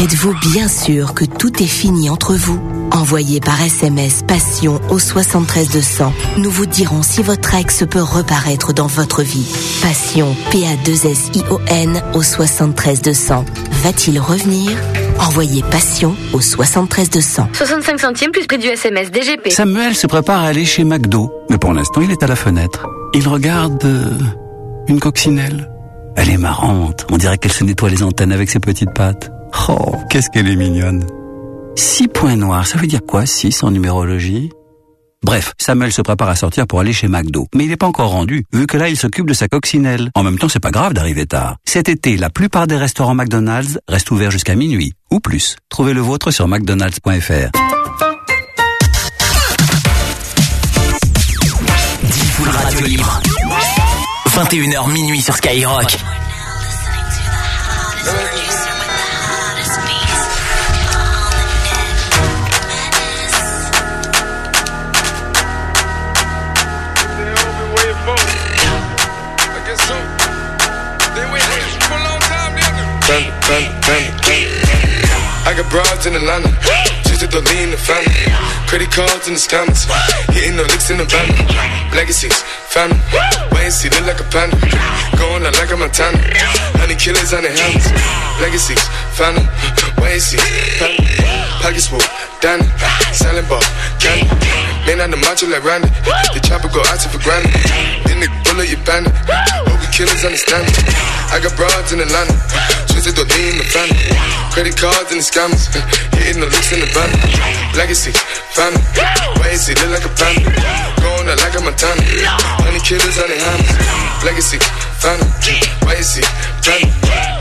Êtes-vous bien sûr que tout est fini entre vous Envoyez par SMS Passion au 73 200. Nous vous dirons si votre ex peut reparaître dans votre vie. Passion, P-A-2-S-I-O-N au 73 200. Va-t-il revenir Envoyez Passion au 73 200. 65 centimes plus prix du SMS DGP. Samuel se prépare à aller chez McDo, mais pour l'instant il est à la fenêtre. Il regarde euh, une coccinelle. Elle est marrante, on dirait qu'elle se nettoie les antennes avec ses petites pattes. Oh, qu'est-ce qu'elle est mignonne. Six points noirs, ça veut dire quoi, six en numérologie? Bref, Samuel se prépare à sortir pour aller chez McDo. Mais il n'est pas encore rendu, vu que là, il s'occupe de sa coccinelle. En même temps, c'est pas grave d'arriver tard. Cet été, la plupart des restaurants McDonald's restent ouverts jusqu'à minuit, ou plus. Trouvez le vôtre sur mcdonalds.fr. Full Radio Libre. 21h minuit sur Skyrock. I got broads in Atlanta. Just to lean the family. Credit cards in the scammers. Hitting the licks in the van. Legacies, family. Wait and see, look like a panda. Going out like a Montana. Honey killers on the helmets. Legacies, family. Wait and see, family. Pockets full, Danny. Selling ball, candy. Man on the macho like Randy. The chopper go out to for granted. Then the bullet you bandit. Killers understand me. I got broads in Atlanta. Twisted to lean the family. Credit cards and the scammers. Hitting the licks in the van. Legacy, family. Wait and see, look like a panda. Going out like a Montana. Honey killers on the hands. Legacy, family. Wait and see, family.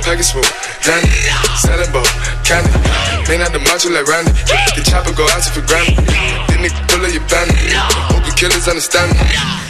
Package full, Danny. Selling ball, candy. Man out the macho like Randy. The chopper go out to for granted. Then they pull up your bandit. Hope the killers understand me.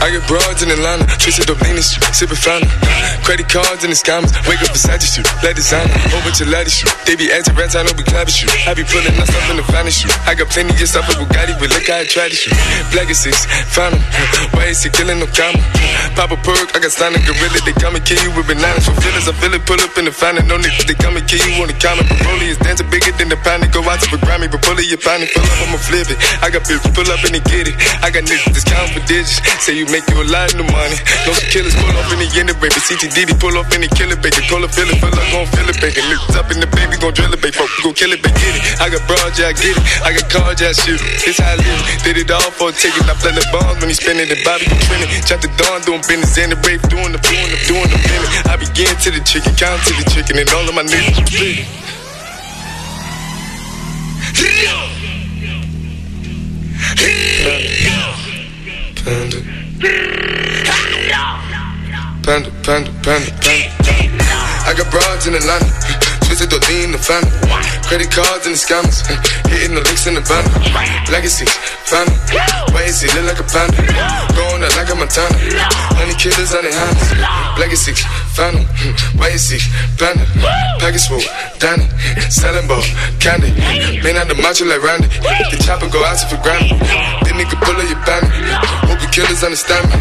I get broads in Atlanta, lean street, sipping fountain. Credit cards and the scammers, wake up beside you, shoot, let designer, whole bunch of. They be acting rats, I know we clapping shoot. I be pulling up in the finest shoot. I got plenty of stuff with Bugatti, but look how I try to shoot. Black is six, found 'em. Why is he killing no comma? Pop a perk, I got a gorilla, they come and kill you with bananas. For feelings, I feel it, pull up in the fountain, no niggas, they come and kill you on the counter. Broly is dancing bigger than the pound, go out to the Grammy, but pull it, you pound it, pull up, I'ma flip it. I got bitches, pull up and they get it. I got niggas that's counting for digits, say you make you a lot of money. No killers pull off in the end, baby. CTDD pull off in the killer, baby. Call a feel it, feel like gon' feel it, baby. Niggas up in the baby, gon' drill it, baby. Fuck, gon' kill it, baby. Get it. I got broads, yeah, I get it. I got cars, yeah, I shoot it. This how I live. Did it all for a ticket. I play the bombs when he spinning the Bobby, you trending. Chop the dawn, doing business in the brave, doing the doing the doing the minute. I begin to the chicken, count to the chicken, and all of my niggas split. Panda. Panda, panda, panda, panda. panda. I got broads in Atlanta. Twisted to lean the family. Credit cards and the scammers. Hitting the licks in the van. Legacies, family. Why is he look like a panda? Going out like a Montana. Honey killers on their hands. Legacies, Phantom, why you see, panda, package full, Danny, selling ball, candy, man out the macho like Randy, the chopper go out to for granted, then nigga pull up your banner, killers understand me,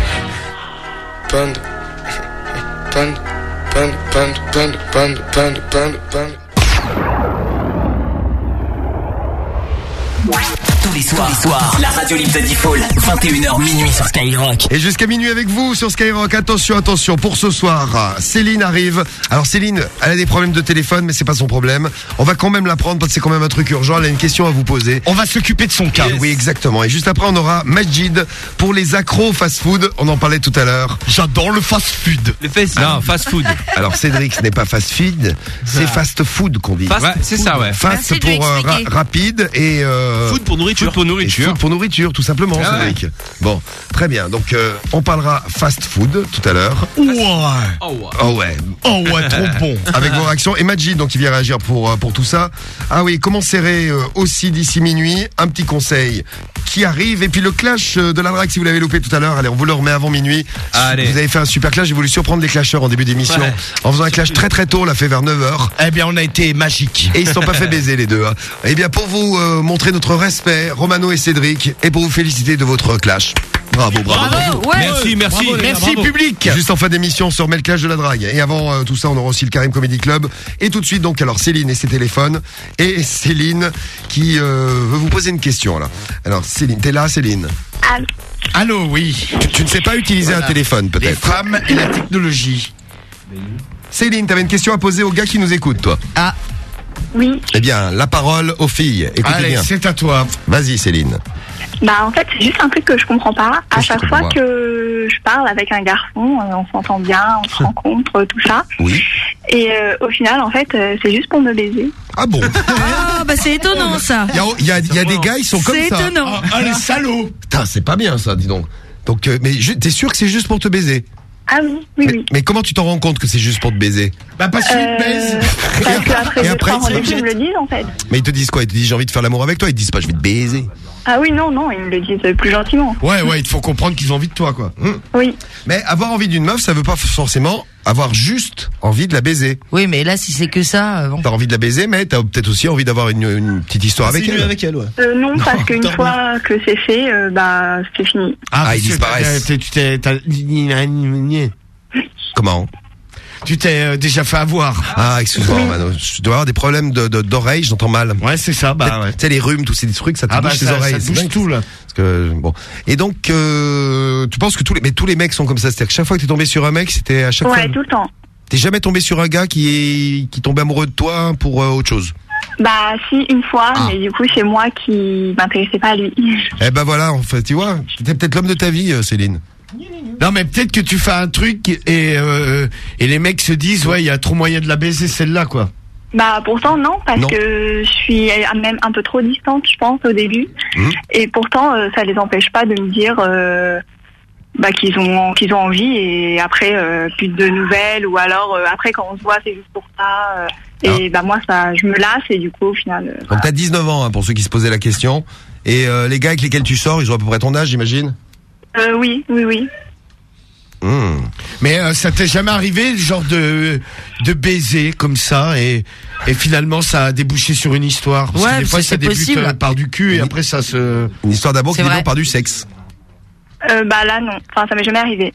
panda, panda, panda, panda, panda, panda, panda, panda, panda. Tous les soirs, tous les soirs, la radio libre de Default, 21h minuit sur Skyrock. Et jusqu'à minuit avec vous sur Skyrock. Attention, attention, pour ce soir, Céline arrive. Alors Céline, elle a des problèmes de téléphone, mais c'est pas son problème. On va quand même la prendre parce que c'est quand même un truc urgent. Elle a une question à vous poser. On va s'occuper de son cas. Oui, exactement. Et juste après, on aura Majid pour les accros fast-food. On en parlait tout à l'heure. J'adore le fast-food. Le fast, non, fast food. Alors Cédric, ce n'est pas fast-food, c'est fast-food qu'on dit. Fast Ouais, c'est ça, ouais. Fast Merci pour euh, ra- rapide et euh, Food pour nourriture. Food pour nourriture. food pour nourriture, tout simplement, Ah ouais. Cédric. Bon, très bien. Donc, euh, on parlera fast-food tout à l'heure. Ouais. Oh, ouais. Oh ouais. Oh ouais, trop bon. Avec vos réactions. Et Majid, donc, il vient réagir pour, euh, pour tout ça. Ah oui, comment serrer euh, aussi d'ici minuit Un petit conseil qui arrive. Et puis le clash euh, de la drague, si vous l'avez loupé tout à l'heure, allez, on vous le remet avant minuit. Allez. Vous avez fait un super clash. J'ai voulu surprendre les clasheurs en début d'émission. Ouais. En faisant un clash très très tôt, on l'a fait vers 9h. Eh bien, on a été magique. Et ils se sont pas fait baiser les deux. Hein. Eh bien, pour vous euh, montrer notre respect, Romano et Cédric, et pour vous féliciter de votre clash. Bravo, bravo. Bravo, ouais. Merci, merci. Bravo, les Merci, bravo. public. Juste en fin d'émission sur Mel Clash de la drague. Et avant euh, tout ça, on aura aussi le Karim Comedy Club. Et tout de suite, donc, alors Céline et ses téléphones. Et Céline qui euh, veut vous poser une question là. Alors Céline, t'es là, Céline? Allô Allô, oui. tu, tu ne sais pas utiliser un téléphone, Les peut-être. femmes et la technologie. Céline, t'avais une question à poser aux gars qui nous écoutent, toi. Ah, Oui, Eh bien, la parole aux filles. Écoutez Allez, bien. c'est à toi. Vas-y, Céline. bah en fait c'est juste un truc que je comprends pas. À Qu'est-ce que chaque tu fois comprends que je parle avec un garçon, euh, on s'entend bien, on se rencontre, tout ça. Oui. Et euh, au final en fait euh, c'est juste pour me baiser. Ah bon Ah, bah c'est étonnant ça. Il y a, il y a- il y a des gars, ils sont comme C'est ça. étonnant. Ah, les salauds. Putain, c'est pas bien ça, dis donc. Donc, euh, mais je- t'es sûr que c'est juste pour te baiser Ah oui, oui, mais, oui. mais comment tu t'en rends compte que c'est juste pour te baiser? Bah, parce qu'il Euh, baise. parce qu'après Et deux, après, ils me le disent en fait. Mais ils te disent quoi? Ils te disent j'ai envie de faire l'amour avec toi Ils te disent pas je vais te baiser. Ah oui, non, non, ils me le disent euh, plus gentiment. Ouais, ouais, il te faut comprendre qu'ils ont envie de toi, quoi. Hum. Oui. Mais avoir envie d'une meuf, ça veut pas forcément avoir juste envie de la baiser. Oui, mais là, si c'est que ça, euh, bon. T'as envie de la baiser, mais t'as peut-être aussi envie d'avoir une, une petite histoire avec elle. lui avec elle, ouais. Euh, non, parce qu'une fois que c'est fait, euh, bah c'est fini. Ah, ils disparaissent. Tu t'es, t'as- Comment tu t'es euh, déjà fait avoir. Ah, excuse-moi, Mano. Je dois avoir des problèmes de de- d'oreilles, j'entends mal. Ouais, c'est ça, bah ouais. Tu sais, les rhumes, tous ces trucs, ça te Ah bah bouge tes ça, oreilles. ça c'est bouge tout là. Parce que, bon. Et donc, euh, tu penses que tous les, mais tous les mecs sont comme ça. C'est-à-dire que chaque fois que t'es tombé sur un mec, c'était à chaque Ouais, fois. tout le temps. T'es jamais tombé sur un gars qui est, qui tombait amoureux de toi pour euh, autre chose? Bah si, une fois, Ah. mais du coup c'est moi qui m'intéressais pas à lui. Eh ben voilà, en fait, tu vois, t'es peut-être l'homme de ta vie, euh, Céline. Non mais peut-être que tu fais un truc et euh, et les mecs se disent ouais il y a trop moyen de la baiser celle-là quoi. Bah pourtant non, parce Non. que je suis même un peu trop distante, je pense, au début. Mmh. Et pourtant, euh, ça les empêche pas de me dire euh, bah, qu'ils ont qu'ils ont envie et après euh, plus de nouvelles ou alors après quand on se voit c'est juste pour ça. et bah moi ça, je me lasse et du coup au final. euh, Donc t'as 19 ans, hein, pour ceux qui se posaient la question. Et les gars avec lesquels tu sors, ils ont à peu près ton âge, j'imagine? Euh, oui, oui, oui. Mmh. Mais euh, ça t'est jamais arrivé genre de de baiser comme ça et et finalement ça a débouché sur une histoire? Parce Ouais, que des fois c'est- ça c'est débute possible. euh, par du cul et après ça se. Une histoire d'amour C'est qui vrai. débute par du sexe. Euh, bah là non, enfin ça m'est jamais arrivé.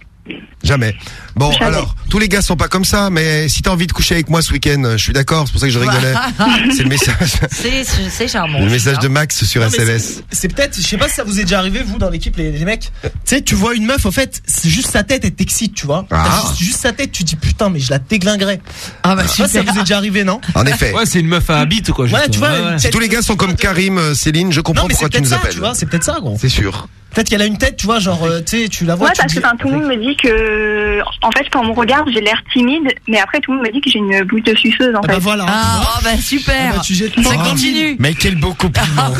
Jamais. Bon, Jamais. alors, tous les gars sont pas comme ça, mais si t'as envie de coucher avec moi ce week-end, je suis d'accord, c'est pour ça que je rigolais. c'est le message, C'est charmant. le message de Max sur Non, SMS. c'est- peut-être, je sais pas si ça vous est déjà arrivé, vous, dans l'équipe, les, les mecs. Tu sais, tu vois une meuf, en fait, c'est juste sa tête, elle t'excite, tu vois. Ah. Juste, juste sa tête, tu dis putain, mais je la déglinguerai. Ah bah Je sais pas si ça super. vous est déjà arrivé, non En effet. Ouais, c'est une meuf à habite, quoi. Ouais, tu vois, Ouais, une ouais. Si tête- tous les gars sont comme Karim, euh, Céline, je comprends Non, mais pourquoi tu nous ça, appelles. tu vois, c'est peut-être ça, gros. C'est sûr. Peut-être qu'elle a une tête, tu vois, genre, euh, tu sais, tu la vois, Ouais, tu parce que dis- tout le monde me dit que, en fait, quand on me regarde, j'ai l'air timide, mais après, tout le monde me dit que j'ai une bouche de suceuse, en Ah fait. bah voilà. Ah, oh, bah super. Ah bah, tu jettes ça ça. continue. Mais quel beau compliment.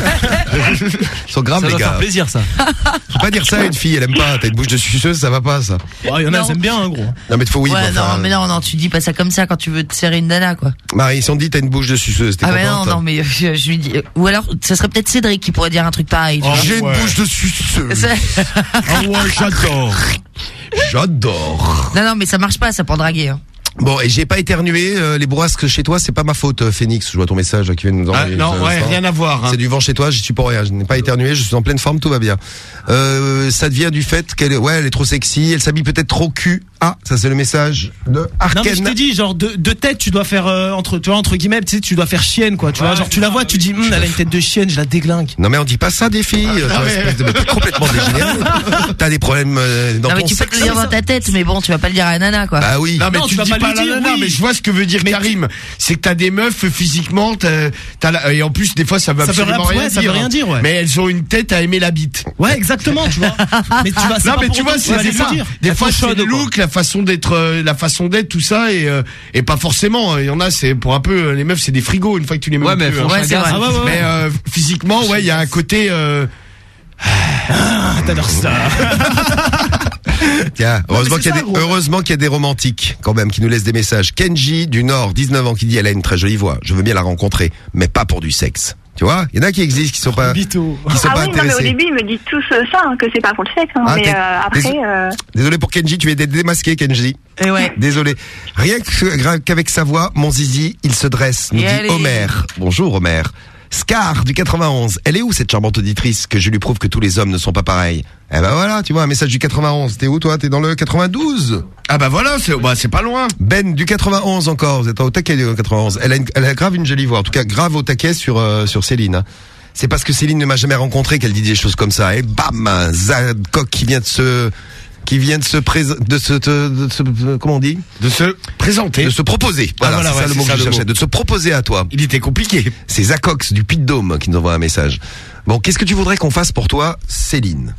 Ils sont graves, Ça les gars. faire plaisir, ça. Faut pas dire ça à une fille, elle aime pas. T'as une bouche de suceuse, ça va pas, ça. Ouais, il y en a, Non. elles aiment bien, hein, gros. Non, mais faut oui. ouais, mais enfin, non, mais non, non, tu dis pas ça comme ça quand tu veux te serrer une nana, quoi. Marie, ils sont dit, t'as une bouche de suceuse, t'es Ah bah non, contente non, mais euh, je, lui dis. euh, Ou alors, ça serait peut-être Cédric qui pourrait dire un truc pareil. Oh. J'ai une bouche de suceuse. Ah ouais j'adore. J'adore. non, non, mais ça marche pas, ça pour draguer. Hein. Bon, et j'ai pas éternué. euh, les bourrasques chez toi, c'est pas ma faute, euh, Phoenix. Je vois ton message là, qui vient de nous Ah, envoyer. non, ouais, rien à voir. hein. C'est du vent chez toi, j'y suis pour rien. Je n'ai pas éternué, je suis en pleine forme, tout va bien. Euh, ça devient du fait qu'elle est, ouais, elle est trop sexy, elle s'habille peut-être trop cul. Ah, ça c'est le message de Non mais je Arken. t'ai dit genre de, de tête tu dois faire euh, entre tu vois entre guillemets tu sais tu dois faire chienne quoi tu vois genre tu la vois tu dis Hum, elle a une tête de chienne je la déglingue Non mais on dit pas ça des filles. Ah, mais- espèce de- mais t'es complètement dégénéré. T'as des problèmes euh, dans non, mais ton tu peux te sexe. le dire dans ta tête, mais bon, tu vas pas le dire à la nana, quoi. Bah oui. Non mais tu, vas dis pas pas, lui la dire, nana, oui. mais je vois ce que veut dire Karim. C'est que t'as des meufs physiquement, t'as, t'as la- et en plus des fois ça veut Ça absolument rien- rien ouais, ça dire. veut rien dire, ouais. Mais elles ont une tête à aimer la bite. ouais exactement tu vois mais tu vas Non mais tu vois tu c'est ça. dire. Des fois c'est le look, la façon d'être, euh, la façon d'être, tout ça et euh, et pas forcément. Il y en a c'est pour un peu euh, les meufs c'est des frigos une fois que tu les mets. Ouais, au mais plus, hein. Vrai. Ah ouais. Mais euh, physiquement ouais il y a un côté. Euh, Ah, t'adores ça Tiens, heureusement qu'il y a ça, des, gros. heureusement qu'il y a des romantiques quand même qui nous laissent des messages. Kenji du Nord, 19 ans, qui dit elle a une très jolie voix. Je veux bien la rencontrer, mais pas pour du sexe. Tu vois, il y en a qui existent, qui sont pas, qui sont Ah pas oui, non, mais au intéressés. début, ils me disent tous euh, ça, hein, que c'est pas pour le sexe. hein, Ah, mais euh, après, désolé. euh, Désolé pour Kenji, tu es dé- démasqué, Kenji. Et ouais. Désolé. Rien qu'avec sa voix, mon zizi, il se dresse, nous Et dit allez. Homer. Bonjour Homer. Scar du 91. Elle est où cette charmante auditrice que je lui prouve que tous les hommes ne sont pas pareils? Eh ben voilà, tu vois, un message du 91. T'es où toi? T'es dans le 92 Ah bah voilà, c'est bah, pas loin. Ben du 91 encore. Vous êtes au taquet du 91. Elle a, une- elle a grave une jolie voix. En tout cas, grave au taquet sur euh, sur Céline. hein. C'est parce que Céline ne m'a jamais rencontré qu'elle dit des choses comme ça. Et bam, Zadcock qui vient de se qui vient de se présenter, de se, de, de se- comment on dit De se présenter. De se proposer. Voilà, Ah, voilà, c'est ouais, ça le mot que je cherchais. De se proposer à toi. Il était compliqué. C'est Zacox du de Dôme qui nous envoie un message. Bon, qu'est-ce que tu voudrais qu'on fasse pour toi, Céline?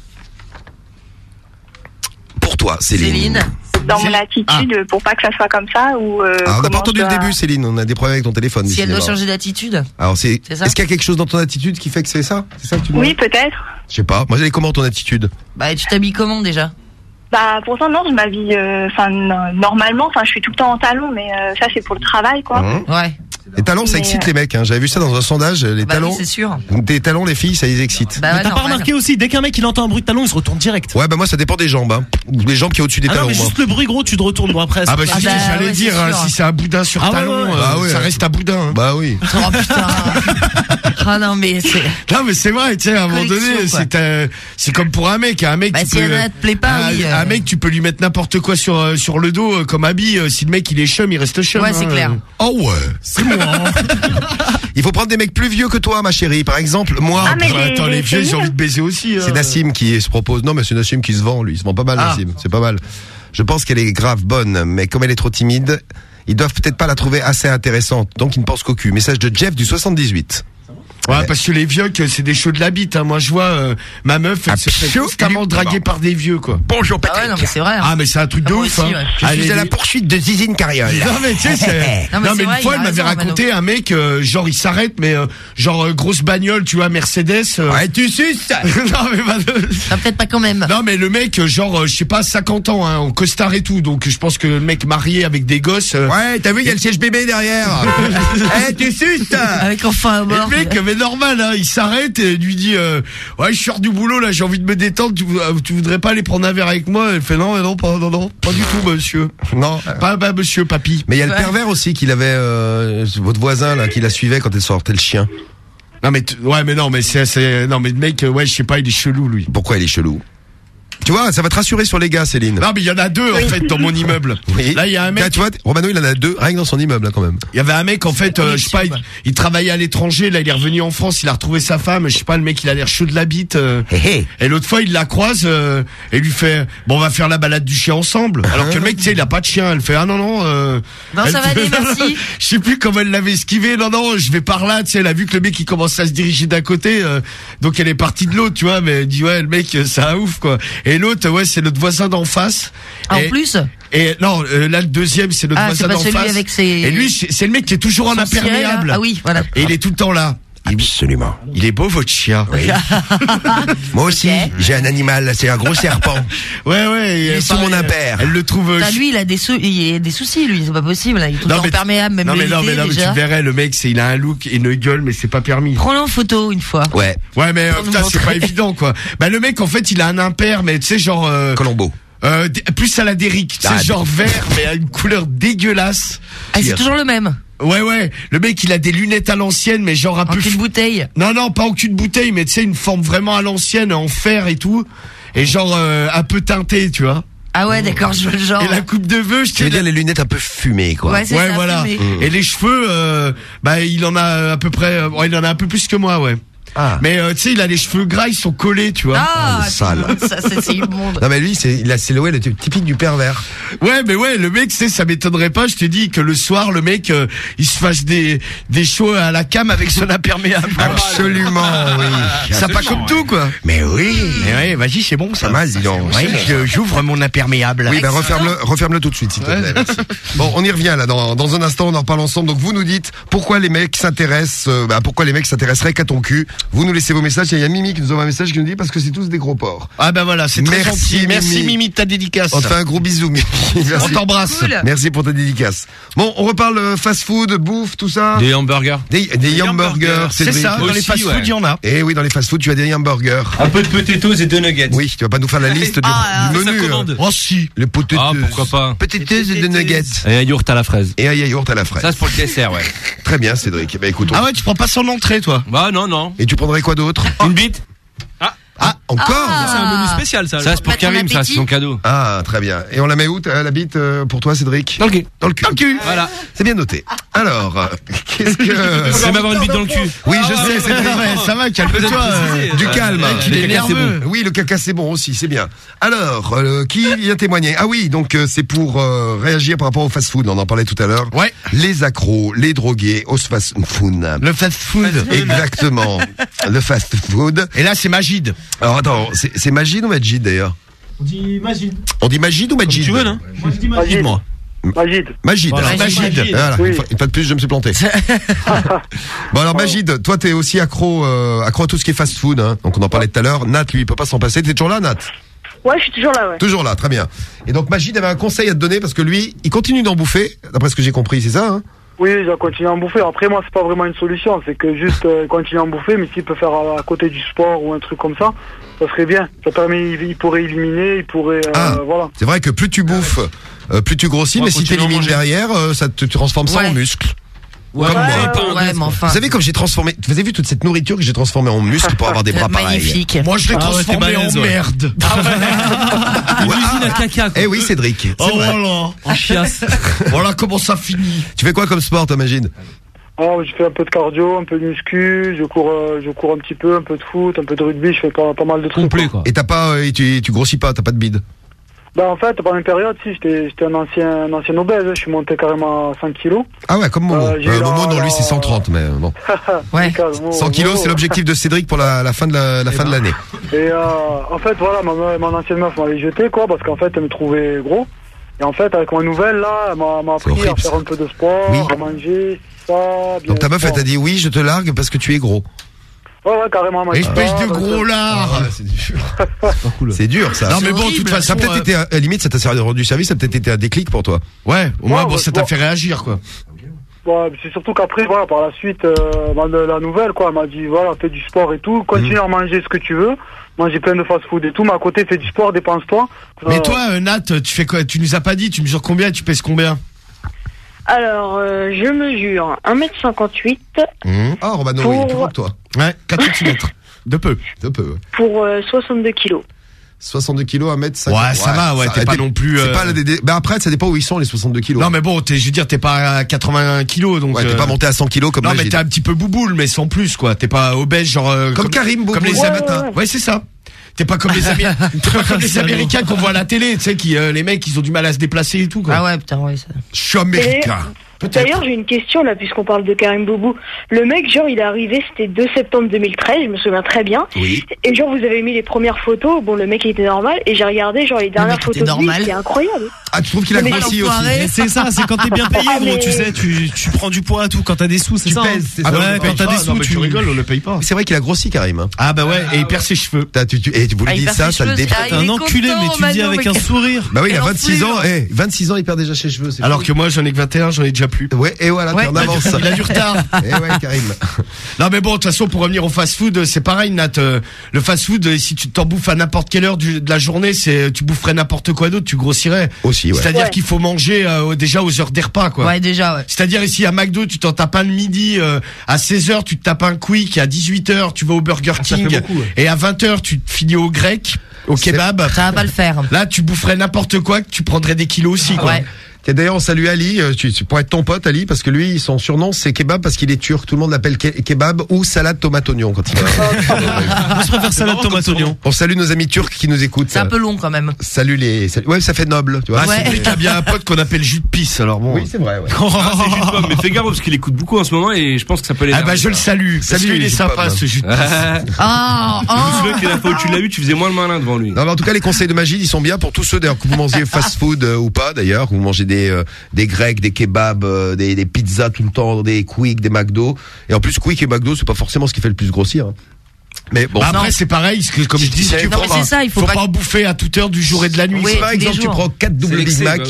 Pour toi, Céline. Céline. dans mon attitude, pour pas que ça soit comme ça, ou. Euh, Alors, on n'a pas entendu le début, Céline. On a des problèmes avec ton téléphone. Si elle doit changer d'attitude. Alors, c'est. Est-ce qu'il y a quelque chose dans ton attitude qui fait que c'est ça? C'est ça que tu dois Oui, peut-être. Je sais pas. Moi, est comment ton attitude? Bah, tu t'habilles comment déjà? Bah, pourtant, non, je m'habille, euh, enfin, normalement, enfin, je suis tout le temps en talons, mais euh, ça, c'est pour le travail, quoi. Hein Ouais. Les talons, ça Mais, excite euh, les mecs. Hein. J'avais vu ça dans un sondage. Les Bah oui, c'est sûr. Des talons, les filles, ça les excite. Bah mais ouais, t'as pas remarqué aussi dès qu'un mec il entend un bruit de talon il se retourne direct Ouais, bah moi, ça dépend des jambes. Hein. Les jambes qui est au-dessus des ah non talons. mais moi. juste le bruit gros tu te retournes bon après Ah bah c'est si, bah, j'allais ouais, dire, hein, si c'est un boudin sur Ah talon, ouais, ouais. euh, Ah ouais, ça reste un boudin. hein. Bah oui. Oh putain. Ah non, mais c'est. Non mais c'est vrai, tu sais, à un moment donné, quoi. c'est euh, c'est comme pour un mec, un mec Bah, tu si peux, te plaît pas, un, oui, euh. un mec tu peux lui mettre n'importe quoi sur sur le dos comme habit, si le mec il est chum, il reste chum. Ouais, c'est clair. Oh ouais. C'est. Il faut prendre des mecs plus vieux que toi, ma chérie. Par exemple, moi. Ah, mais j'ai- attends, j'ai les vieux, ont envie de baiser aussi. C'est hein. Nassim qui se propose. Non, mais c'est Nassim qui se vend, lui. Il se vend pas mal, Ah. Nassim. C'est pas mal. Je pense qu'elle est grave bonne, mais comme elle est trop timide, ils doivent peut-être pas la trouver assez intéressante. Donc, ils ne pensent qu'au cul. Message de Jeff du 78. Ouais, parce que les vieux, c'est des shows de la bite. Hein. Moi, je vois euh, ma meuf, elle se fait Absolument. constamment draguer par des vieux, quoi. Bonjour, Ah ouais, non, mais c'est vrai. hein. Ah, mais c'est un truc de Ah, moi ouf. aussi, hein. ouais. Je Elle suis à la poursuite de Zizine Carriole. Non mais tu sais, c'est- Non, non mais mais, c'est vrai, une fois elle a m'avait raconté un mec euh, genre il s'arrête mais euh, genre euh, grosse bagnole tu vois Mercedes. euh, Ouais, tu suces non mais bah, Ah, peut-être pas quand même. non mais le mec euh, genre euh, je sais pas 50 ans hein, en costard et tout donc je pense que le mec marié avec des gosses. euh, Ouais, t'as vu, il y a le siège bébé derrière. Eh, tu suces Avec enfin mort. Mais normal, hein, il s'arrête et lui dit, euh, ouais, je sors du boulot là, j'ai envie de me détendre. Tu, tu voudrais pas aller prendre un verre avec moi? Elle fait non, non, pas, non, non, pas du tout, monsieur. Non. Pas, pas monsieur, papy. Mais il y a le pervers aussi qu'il avait, euh, votre voisin là, qui la suivait quand elle sortait le chien. Non mais ouais, mais non, mais c'est, c'est, non mais le mec, euh, ouais, je sais pas, il est chelou lui. Pourquoi il est chelou? Tu vois, ça va te rassurer sur les gars, Céline. Non mais il y en a deux en fait dans mon immeuble. Oui. Là il y a un mec. Tu vois, Romano, il en a deux, rien que dans son immeuble, là, quand même. Il y avait un mec en fait, euh, je sais pas, il, il travaillait à l'étranger, là il est revenu en France, il a retrouvé sa femme, je sais pas, le mec il a l'air chaud de la bite. euh, Hé, hé. et l'autre fois il la croise euh, et lui fait, bon on va faire la balade du chien ensemble. Alors que le mec tu sais il a pas de chien, elle fait ah non non. Euh, Non, elle ça va aller, merci. je sais plus comment elle l'avait esquivé, non non, je vais par là, tu sais, elle a vu que le mec il commence à se diriger d'un côté, euh, donc elle est partie de l'autre, tu vois, mais elle dit ouais le mec euh, c'est un ouf quoi. Et l'autre ouais c'est notre voisin d'en face. En Et- plus et non, euh, là le deuxième c'est notre Ah, voisin d'en face. avec ses- Et lui c'est le mec qui est toujours en imperméable. Ah oui, voilà. Et il est tout le temps là. Absolument. Il est beau votre chien. Moi aussi, j'ai un animal, c'est un gros serpent. Ouais ouais. Il et est sous pareil, mon impair. Elle le trouve. euh, Bah, lui, il a des, sou- il a des soucis, lui, c'est pas possible. là. Il est tout temps mais- imperméable, même non mais non mais non tu verrais le mec c'est il a un look et une gueule mais c'est pas permis. Prends-le en photo une fois. Ouais. Ouais mais euh, putain c'est pas évident quoi. Bah le mec en fait il a un impair mais tu sais genre euh, Colombo. Euh, plus à la Derrick, Ah, c'est genre vert mais à une couleur dégueulasse. Ah, c'est toujours le même. Ouais ouais, le mec il a des lunettes à l'ancienne mais genre un peu cul de bouteille. Non non, pas en cul de bouteille mais tu sais une forme vraiment à l'ancienne en fer et tout et genre euh, un peu teinté, tu vois. Ah ouais, d'accord, je veux le genre. Et la coupe de vœux, je Tu veux dire les lunettes un peu fumées, quoi. Ouais, c'est ça, voilà. fumé. Et les cheveux, euh, bah il en a à peu près, euh, ouais, il en a un peu plus que moi, ouais. Ah. Mais euh, tu sais, il a les cheveux gras, ils sont collés, tu vois. Ah, le sale. ça, c'est immonde. Non mais lui, c'est il a c'est le ouais, le type typique du pervers. Ouais, mais ouais, le mec, c'est ça m'étonnerait pas. Je te dis que le soir, le mec, euh, il se fasse des des shows à la cam avec son imperméable. Absolument, oui. Ça pas comme tout, quoi. Mais oui. Mais ouais, vas-y, c'est bon ça. Pas mal, dis donc. Ouais, je- j'ouvre mon imperméable. Oui, ben referme-le, referme-le tout de suite, s'il te plaît. merci. Bon, on y revient là. Dans, dans un instant, on en reparle ensemble. Donc, vous nous dites pourquoi les mecs s'intéressent, euh, bah, pourquoi les mecs s'intéresseraient qu'à ton cul. Vous nous laissez vos messages. Il y a Mimi qui nous envoie un message qui nous dit parce que c'est tous des gros porcs. Ah ben voilà, c'est très Merci, gentil. Merci Mimi. De ta dédicace. On te fait un gros bisou, Mimi. Merci. On t'embrasse. Cool. Merci pour ta dédicace. Bon, on reparle euh, fast-food, bouffe, tout ça. Des hamburgers. Des, des hamburgers, C'est ça, dans les fast-food, il y en a. Et oui, dans les fast-food, tu as des hamburgers. Un peu de potatoes et deux nuggets. Oui, tu vas pas nous faire la liste du, Ah, du sa menu. hein. Oh si. Les potatoes. Ah, pourquoi pas. Potatoes et des nuggets. Et un yaourt à la fraise. Et un yaourt à la fraise. Ça, c'est pour le dessert, ouais. Très bien, Cédric. Bah écoute. Ah ouais, tu prends pas son entrée, toi. Bah, non, non. Et tu prendrais quoi d'autre? Une bite? Ah, encore C'est un menu spécial, ça. Ça, c'est pour Pas ton Karim, ça, c'est son cadeau. Ah, très bien. Et on la met où la bite euh, pour toi, Cédric Dans le cul. Dans le cul. Dans le cul. Voilà. C'est bien noté. Alors, euh, qu'est-ce que Faut même avoir une bite dans le cul. Oui, je sais, c'est Ouais, ça va, calme-toi. euh, Du Ouais, calme. le mec, il Le est caca, c'est nerveux. bon. Oui, le caca c'est bon aussi, c'est bien. Alors, euh, qui vient témoigner Ah oui, donc euh, c'est pour euh, réagir par rapport au fast-food. On en parlait tout à l'heure. Ouais. Les accros, les drogués au fast-food. Le fast-food. Exactement. le fast-food. Et là, c'est Magid. Alors attends, c'est c'est Magid ou Majid d'ailleurs On dit Magid. On dit Magid ou Majid tu veux, non Moi, je dis Magid. Magid. Magid. Magid. Voilà. Alors, Magid. Magid. Voilà. Oui. Une, fois, une fois de plus, je me suis planté. bon alors Magid, toi t'es aussi accro, euh, accro à tout ce qui est fast-food. Hein. Donc on en parlait tout à l'heure. Nat, lui, il peut pas s'en passer. T'es toujours là, Nat Ouais, je suis toujours là, ouais. Toujours là, très bien. Et donc Magid avait un conseil à te donner parce que lui, il continue d'en bouffer, d'après ce que j'ai compris, c'est ça hein Oui, j'ai continué à en bouffer. Après, moi, c'est pas vraiment une solution. C'est que juste euh, continuer à en bouffer, mais s'il peut faire à, à côté du sport ou un truc comme ça, ça serait bien. Ça permet, il, il pourrait éliminer, il pourrait, euh, Ah. voilà. C'est vrai que plus tu bouffes, euh, plus tu grossis, mais si t'élimines manger. derrière, euh, ça te transforme ça Ouais. en muscle. Ouais, Comme ouais, moi. pas un Ouais, gosse, mais enfin. Vous savez comme j'ai transformé, vous avez vu toute cette nourriture que j'ai transformée en muscle pour avoir des bras pareils Magnifique. Moi, je l'ai Ah ouais, transformé balèze, en ouais. merde. Une usine à caca, quoi. Eh oui, Cédric. Oh vrai. voilà. En chiasse. Voilà comment ça finit. Tu fais quoi comme sport, toi, Magid Alors, je fais un peu de cardio, un peu de muscu, je cours, euh, je cours un petit peu, un peu de foot, un peu de rugby, je fais pas, pas mal de trucs. Complet, quoi. Et t'as pas, euh, et tu, tu grossis pas, t'as pas de bide Bah, en fait, pendant une période, si, j'étais, j'étais un ancien, un ancien obèse, je suis monté carrément à 5 kilos. Ah ouais, comme Momo. Euh, Euh, Momo, non, lui, c'est 130, mais euh, bon. Ouais. 100 kilos, c'est l'objectif de Cédric pour la, la fin de la, la fin de l'année. Et euh, en fait, voilà, ma, mon ancienne meuf m'avait jeté, quoi, parce qu'en fait, elle me trouvait gros. Et en fait, avec ma nouvelle, là, elle m'a, m'a appris à faire ça. un peu de sport, Oui. à manger, ça, bien. Donc ta meuf, elle t'a dit oui, je te largue parce que tu es gros. Ouais, ouais, carrément, m'a dit Espèce ça, de gros euh, lard. c'est dur. C'est dur, ça. Non, mais bon, de toute Ça façon. a peut-être euh, été, à la limite, ça t'a servi rendu service, ça a peut-être été un déclic pour toi. Ouais, au moins, Ouais, bon, ouais, ça t'a bon. fait réagir, quoi. Ouais, c'est surtout qu'après, voilà, par la suite, euh, bah, de la nouvelle, quoi, elle m'a dit, voilà, fais du sport et tout, continue Mhm. à manger ce que tu veux, manger plein de fast-food et tout, mais à côté, fais du sport, dépense-toi. Mais Euh, toi, euh, Nat, tu fais quoi? Tu nous as pas dit, tu mesures combien Tu pèses combien? Alors, euh, je mesure 1m58 Ah, Romano, Pour- il est plus gros que toi. Ouais, 4 cm. De peu. De peu, ouais. pour euh, 62 kilos. 62 kilos, 1 mètre 50. Ouais, ça va, ouais, t'es pas non plus, C'est euh, pas la des- des- bah après, ça dépend où ils sont, les 62 kilos. Non, mais bon, t'es, je veux dire, t'es pas à 80 kilos, donc. Ouais, t'es euh, pas monté à 100 kilos comme Non, mais Magid. t'es un petit peu bouboule, mais sans plus, quoi. T'es pas obèse, genre. euh, Comme Karim Bouboule. Comme les Ouais, Américains. ouais, Ouais, c'est ça. T'es pas comme les, Amé- pas comme les Américains qu'on voit à la télé, tu sais, qui, euh, les mecs, ils ont du mal à se déplacer et tout, quoi. Ah ouais, putain, ouais, ça. Je suis américain. D'ailleurs, j'ai une question là, puisqu'on parle de Karim Boubou. Le mec, genre, il est arrivé, c'était 2 septembre 2013, je me souviens très bien. Oui. Et genre, vous avez mis les premières photos. Bon, le mec, il était normal. Et j'ai regardé, genre, les dernières ah, tu trouves qu'il a grossi aussi C'est ça, c'est quand t'es bien payé, gros, tu sais, tu, tu, prends du poids, tout. Quand t'as des sous, c'est ça. Hein. Pèses, hein. ah, bah ouais, quand t'as des ah, sous, non, tu... tu rigoles, on le paye pas. C'est vrai qu'il a grossi, Karim. Ah bah ouais, et il perd ses cheveux. Tu, tu, eh, et vous lui dites ça, ça le déprime. T'es un enculé, mais tu dis avec un sourire. Bah oui, il a 26 ans. Eh, 26 ans, il perd déjà ses cheveux. Alors que moi, j'en ai que 21, j'en ai déjà plus. Ouais, et voilà, t'es en avance. Il a du retard. Eh ouais, Karim. Non, mais bon, de toute façon, pour revenir au fast-food, c'est pareil, Nat. Euh, le fast-food, euh, si tu t'en bouffes à n'importe quelle heure de la journée, tu boufferais n'importe quoi d'autre, tu grossirais. C'est-à-dire qu'il faut manger euh, déjà aux heures des repas, quoi. Ouais, déjà, ouais. C'est-à-dire ici à McDo, tu t'en tapes un le midi, euh, à 16h, tu te tapes un quick, à 18h, tu vas au Burger King, beaucoup, et à 20h, tu te finis au grec, au kebab. Ça va pas le faire. Là, tu boufferais n'importe quoi, tu prendrais des kilos aussi, quoi. Ouais. D'ailleurs, on salue Ali. Euh, tu, pourrais être ton pote, Ali, parce que lui, son surnom, c'est Kebab parce qu'il est turc. Tout le monde l'appelle ke Kebab ou salade tomate oignon quand il Moi, je préfère salade tomate oignon. On salue nos amis turcs qui nous écoutent. C'est un peu long quand même. Salut les. Ouais, ça fait noble, tu vois. Ah, ouais. Il bien un pote qu'on appelle jus de pisse, alors bon. Oui, c'est vrai. Ouais. Ah, jus de mais fais gaffe parce qu'il écoute beaucoup en ce moment et je pense que ça peut les. Ah bah je le salue. Salut, ah, oh. il est sympa ce jus de pisse. Ah. la fois où tu l'as eu, tu faisais moins le malin devant lui. Non, mais en tout cas, les conseils de magie, ils sont bien pour tous ceux d'ailleurs que vous mangez fast-food euh, ou pas d'ailleurs, que vous mangez euh, des grecs, des kebabs, euh, des, pizzas tout le temps, des Quick, des McDo. Et en plus Quick et McDo, c'est pas forcément ce qui fait le plus grossir. Hein. Mais bon, bah, après c'est pareil, comme je, je dis, tu il faut, faut pas... pas... bouffer à toute heure du jour et de la nuit. Par exemple, tu prends 4 doubles Big Mac.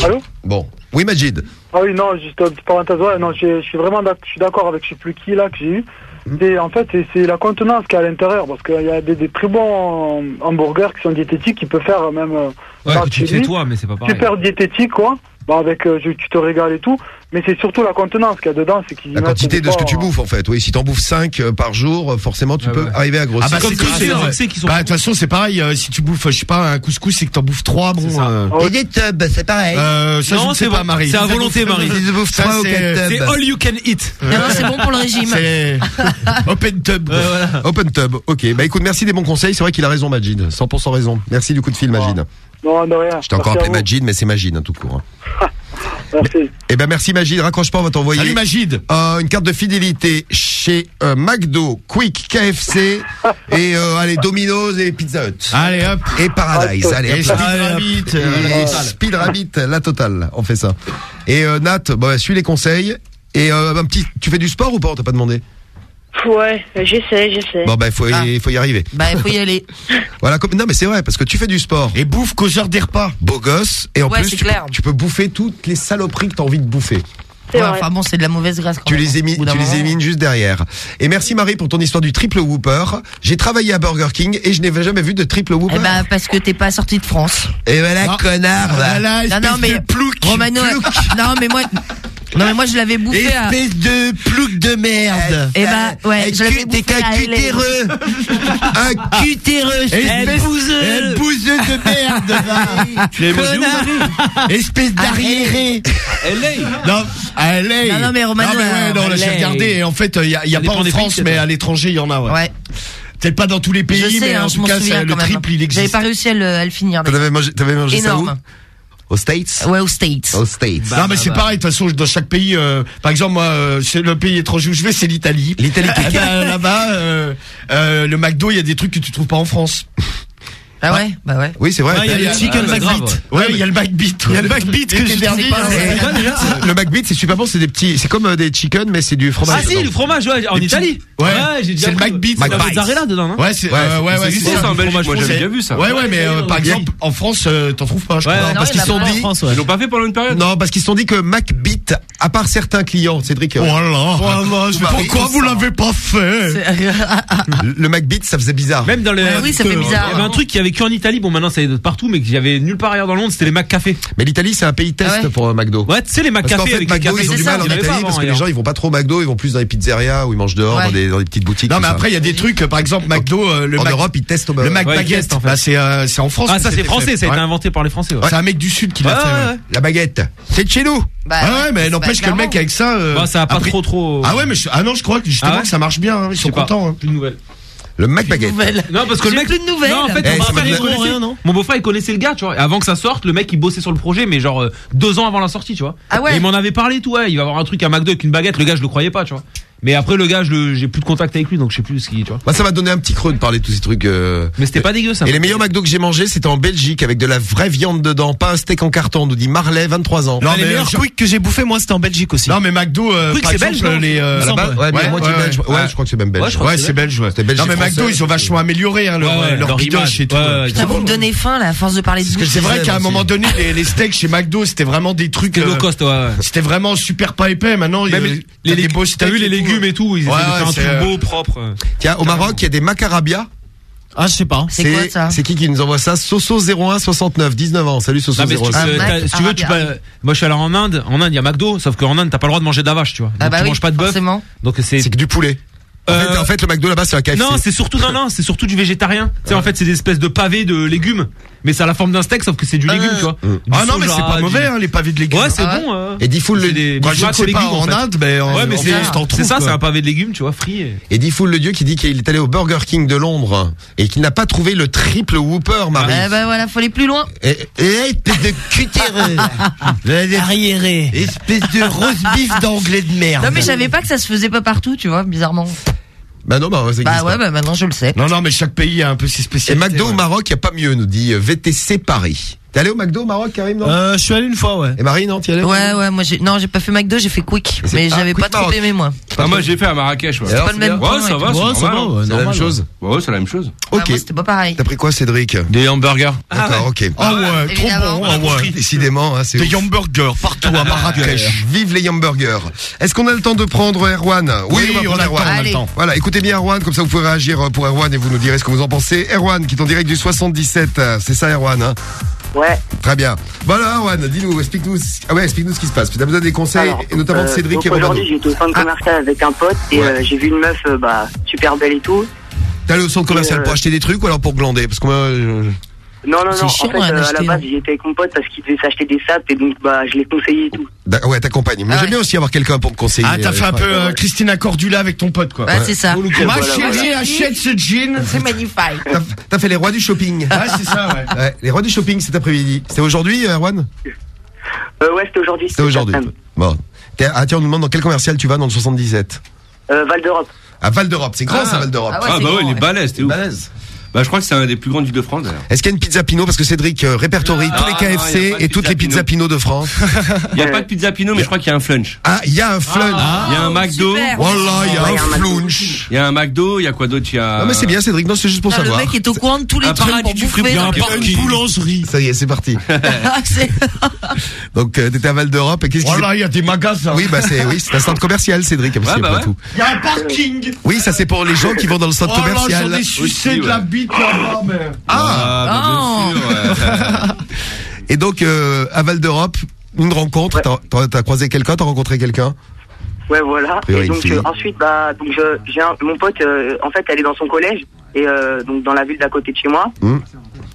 Bon, oui Majid. Ah oui, non, juste euh, parenthèse, ouais, non, je suis vraiment d'accord avec je sais plus qui là que j'ai eu. Hmm. Et en fait, c'est la contenance qui est à l'intérieur, parce qu'il y a des, très bons hamburgers qui sont diététiques, qui peuvent faire euh, même. Ouais, que tu sais toi, mais c'est pas pareil. Super diététique, quoi bah avec euh, tu te régales et tout, mais c'est surtout la contenance qu'il y a dedans, c'est La quantité de ce que tu bouffes en fait. Oui, si t'en bouffes 5 euh, par jour, euh, forcément tu peux arriver à grossir. Ah bah c'est bah, de toute façon, c'est pareil si tu bouffes je sais pas un couscous, c'est que t'en bouffes 3 bon. Et des tubs, c'est pareil. ça non, c'est pas Marie. C'est à volonté Marie. C'est all you can eat. Non, c'est bon pour le régime. Open tub. Open tub. OK. Bah écoute, merci des bons conseils, c'est vrai qu'il a raison Majid, 100% raison. Merci du coup de fil Majid. Non, de rien. Je t'ai encore appelé Magid, mais c'est Magid, en hein, tout court. Hein. Merci. Eh ben merci Magid, raccroche pas, on va t'envoyer. Salut Magid euh, Une carte de fidélité chez euh, McDo, Quick, KFC et euh, allez, Domino's et Pizza Hut. Allez hop Et Paradise, allez, et Speed Rabbit, et Speed Rabbit, la totale, on fait ça. Et Nat, bah, suis les conseils. Et un petit, tu fais du sport ou pas On t'a pas demandé? Ouais, j'essaie, j'essaie. Bon, bah, il faut, y- ah. y arriver. Bah, il faut y aller. Voilà, comme... non, mais c'est vrai, parce que tu fais du sport. Et bouffe qu'aux heures des repas. Beau gosse, et en plus, tu peux, tu peux bouffer toutes les saloperies que t'as envie de bouffer. Ouais, enfin bon, c'est de la mauvaise grâce. Quand tu même, les, hein, émi tu les émines juste derrière. Et merci Marie pour ton histoire du triple Whooper. J'ai travaillé à Burger King et je n'ai jamais vu de triple Whooper. Eh ben, parce que t'es pas sorti de France. Eh ben, et voilà, non. connard. Ah là, non, mais. Plouc, Romano, plouc. non, mais moi. Non mais moi je l'avais bouffé Espèce de plouc de merde et bah ouais je l'avais bouffé T'es qu'un cutéreux Un cutéreux Elle bouseux Elle bouseux de merde Connard Espèce d'arriéré Elle est Non Allez. Non, non, mais Romano. Non, mais ouais, non, là, j'ai regardé. Et en fait, euh, il n'y a, y a pas en France, mais à l'étranger, il y en a, ouais. Ouais. Peut-être pas dans tous les pays, mais hein, en tout cas, souviens, le triple, il existe. J'avais pas réussi à le, finir. T'avais mangé, ça où? Aux States? Ouais, aux States. Aux States. Non, mais bah, c'est bah. pareil, de toute façon, dans chaque pays, euh, par exemple, moi, euh, le pays étranger où je vais, c'est l'Italie. L'Italie. Là-bas, le McDo, il y a des trucs que tu trouves pas en France. Ah ouais, bah ouais. Oui, c'est vrai. Il y a le chicken ah, backbeat. Ouais, il y a le backbeat. Il y a le backbeat que j'ai dernier. Le backbeat, c'est super bon, c'est des petits, c'est comme euh, des chicken mais c'est du fromage. Ah si, du fromage ouais, en Italie. Ouais, C'est le backbeat, c'est la mozzarella dedans, Ouais, c'est ouais euh, ouais, c'est ça en moi déjà vu ça. Ouais ouais, mais euh, par exemple en France, t'en trouves pas je crois parce qu'ils sont dit ils l'ont pas fait pendant une période? Non, parce qu'ils se sont dit que MacBeat à part certains clients, Cédric. Voilà. Pourquoi vous l'avez pas fait? Le MacBeat, ça faisait bizarre. Même dans le ah Oui, ça fait bizarre. Il y avait un truc qui avait vécu en Italie. Bon, maintenant, c'est partout, mais que j'avais nulle part ailleurs dans le monde, c'était les McCafé. Mais l'Italie, c'est un pays test ah ouais. pour euh, McDo. Ouais, tu sais, les McCafé. Parce qu'en fait, McDo, ils ont du mal en Italie parce que les hein, gens, ils vont pas trop au McDo, ils vont plus dans les pizzerias où ils mangent dehors, dans des, dans des petites boutiques. Non, mais après, il y a des trucs, euh, par exemple, McDo, euh, le En Europe, ils testent au Le McBaguette, bah, c'est en France. Ah, ça, c'est français, ça a été inventé par les Français. C'est un mec du Sud qui l'a fait. La baguette. C'est de chez nous. Bah, ah ouais, mais n'empêche que le mec avec ça. Euh, bah, ça a pas pris... trop trop. Ah ouais, mais je... ah non, je crois que justement ah que ça marche bien. Hein, ils sont contents. Hein. Le Mac Baguette. Non, parce que le mec. plus de nouvelles. Non, en fait, eh, mon c'est beau-frère, il connaissait- Rien, non mon beau-frère, il connaissait le gars, tu vois. Et Avant que ça sorte, le mec, il bossait sur le projet, mais genre euh, deux ans avant la sortie, tu vois. Ah ouais. Il m'en avait parlé, tout, ouais. Il va avoir un truc à McDo avec une baguette. Le gars, je le croyais pas, tu vois. Mais après le gars, j'ai plus de contact avec lui, donc je sais plus ce qu'il. Tu vois. Bah, ça m'a donné un petit creux de parler de tous ces trucs. Euh... Mais c'était pas dégueu ça. Et les meilleurs McDo que j'ai mangé, c'était en Belgique avec de la vraie viande dedans, pas un steak en carton. On Nous dit Marley, 23 ans. Non, mais les meilleurs je... que j'ai bouffé, moi, c'était en Belgique aussi. Non, mais McDo, euh, quick, par exemple, belge, les. Euh, la base, ouais, ouais, ouais, belge. ouais, je crois que c'est même belge. Ouais, c'est belge. Ouais. belge. Non, mais McDo, ils ont vachement amélioré hein, leur bidoche et tout. Ça vous me donnez faim, la force de parler de. C'est vrai qu'à un moment donné, les steaks chez McDo, c'était vraiment des trucs. Low euh, cost. C'était vraiment super pas épais. Maintenant, les beaux. T'as vu les légumes et tout. Ils ouais, essaient un truc euh, beau, propre. Tiens, au Maroc, il y a des macarabia. Ah, je sais pas. C'est quoi ça C'est qui qui nous envoie ça? Soso 01 69 19 ans. Salut Soso ah, 01. Si, ah, si tu veux, tu peux, moi je suis allé en Inde. En Inde, il y a McDo, sauf qu'en Inde, t'as pas le droit de manger de la vache, tu vois. Ah, Donc, ah bah tu manges pas de bœuf. Donc c'est que du poulet. Euh, en, fait, le McDo là-bas, c'est un KFC. Non, c'est surtout non, non, surtout du végétarien. En fait, c'est des espèces de pavés de légumes mais ça a la forme d'un steak sauf que c'est du euh, légume, tu vois. Euh, ah non, mais c'est pas mauvais, hein, les pavés de légumes. Ouais, c'est ah. bon. Hein. Et 10 foules le dieu. en Inde, mais Ouais, mais c'est ça, c'est un pavé de légumes, tu vois, frit. Et 10 le dieu qui dit qu'il est allé au Burger King de Londres hein, et qu'il n'a pas trouvé le triple Whooper, ah Marie. Eh ben voilà, faut aller plus loin. Et espèce de cutéreux. Arriéré. Espèce de rose beef d'anglais de merde. Non, mais je savais pas que ça se faisait pas partout, tu vois, bizarrement. Bah non, bah, ça bah ouais, pas. maintenant je le sais. Non, non, mais chaque pays a un peu ses spécialités. Et McDo au Maroc, il n'y a pas mieux, nous dit euh, VTC Paris. T'es allé au McDo Maroc, Karim non? Euh, Je suis allé une fois, ouais. Et Marie, non, t'y allais? Ouais, ouais, moi, non, j'ai pas fait McDo, j'ai fait Quick, mais ah, j'avais pas trop aimé, moi. Bah, moi, j'ai fait à Marrakech, ouais. C'est pas le même Ouais, ça va, c'est c'est la même chose. Ouais, ouais, c'est la même chose. Ah, ok. moi, c'était pas pareil. T'as pris quoi, Cédric? Des hamburgers. D'accord, ah, ok. Ah, ah ouais, trop bon, ouais. Décidément, hein, c'est Des hamburgers partout à Marrakech. Vive les hamburgers. Est-ce qu'on a le temps de prendre Erwan? Oui, on a le temps, Voilà, écoutez bien Erwan, comme ça vous pouvez réagir euh, pour Erwan et vous nous direz ce que vous en pensez. Erwan, qui est en direct du 77, euh, c'est ça Erwan. Hein Ouais. Très bien. Voilà, Juan, dis-nous, explique-nous ah ouais, ce qui se passe. Tu as besoin des conseils, et notamment de euh, Cédric et Aujourd'hui, j'étais au centre ah. commercial avec un pote et euh, j'ai vu une meuf euh, bah, super belle et tout. T'es allé au centre commercial pour acheter des trucs ou alors pour glander? Parce que moi. Je... Non, non, non. Chiant, en fait, à euh, la base, hein. j'étais avec mon pote parce qu'il devait s'acheter des sapes et donc bah, je l'ai conseillé et tout. Bah, ouais, t'accompagnes. Moi, ah j'aime bien aussi avoir quelqu'un pour me conseiller. Ah, t'as euh, fait un peu euh, Christina Cordula avec ton pote, quoi. Ouais, c'est ça. Ma chérie, achète ce jean. C'est magnifique. T'as, fait les rois du shopping. ouais, c'est ça, ouais. Les rois du shopping cet après-midi. C'était aujourd'hui, euh, Erwan Ouais, c'était aujourd'hui. C'était, aujourd'hui. Bon. Ah, tiens, on nous demande dans quel commercial tu vas dans le 77 Val d'Europe. À Val d'Europe, c'est grand ah. ça, Val d'Europe. Ah, ah bah grand, ouais, les balèzes, t'es ouf. Bah, je crois que c'est un des plus grands îles de France. Est-ce qu'il y a une pizza Pinot Parce que Cédric répertorie tous les KFC et toutes les pizza pizzas Pinot de France. Il n'y a pas de pizza Pinot, mais je crois qu'il y a un flunch. Ah, il y a un flunch. Il y a un McDo. super. Oh là, il y a un flunch. Il y a un McDo, il y a quoi d'autre Il y a. Non mais c'est bien Cédric, non c'est juste pour Putain, le mec est au courant de tous les du il y a un boulangerie. Ça y est, c'est parti. Donc euh, t'étais à Val d'Europe et qu'est-ce Voilà, il y a des magasins. Oui, bah c'est un centre commercial, Cédric. Il y a un parking. Oui, ça c'est pour les gens qui vont dans le centre Oh j'en commercial. ai sucé de ah, bah. Ah, bah et donc, euh, à Val d'Europe, une rencontre, ouais. t'as as croisé quelqu'un, t'as rencontré quelqu'un? Ouais, voilà. Et donc, euh, ensuite, bah, donc j'ai mon pote, euh, en fait, elle est dans son collège, et donc dans la ville d'à côté de chez moi. Hmm.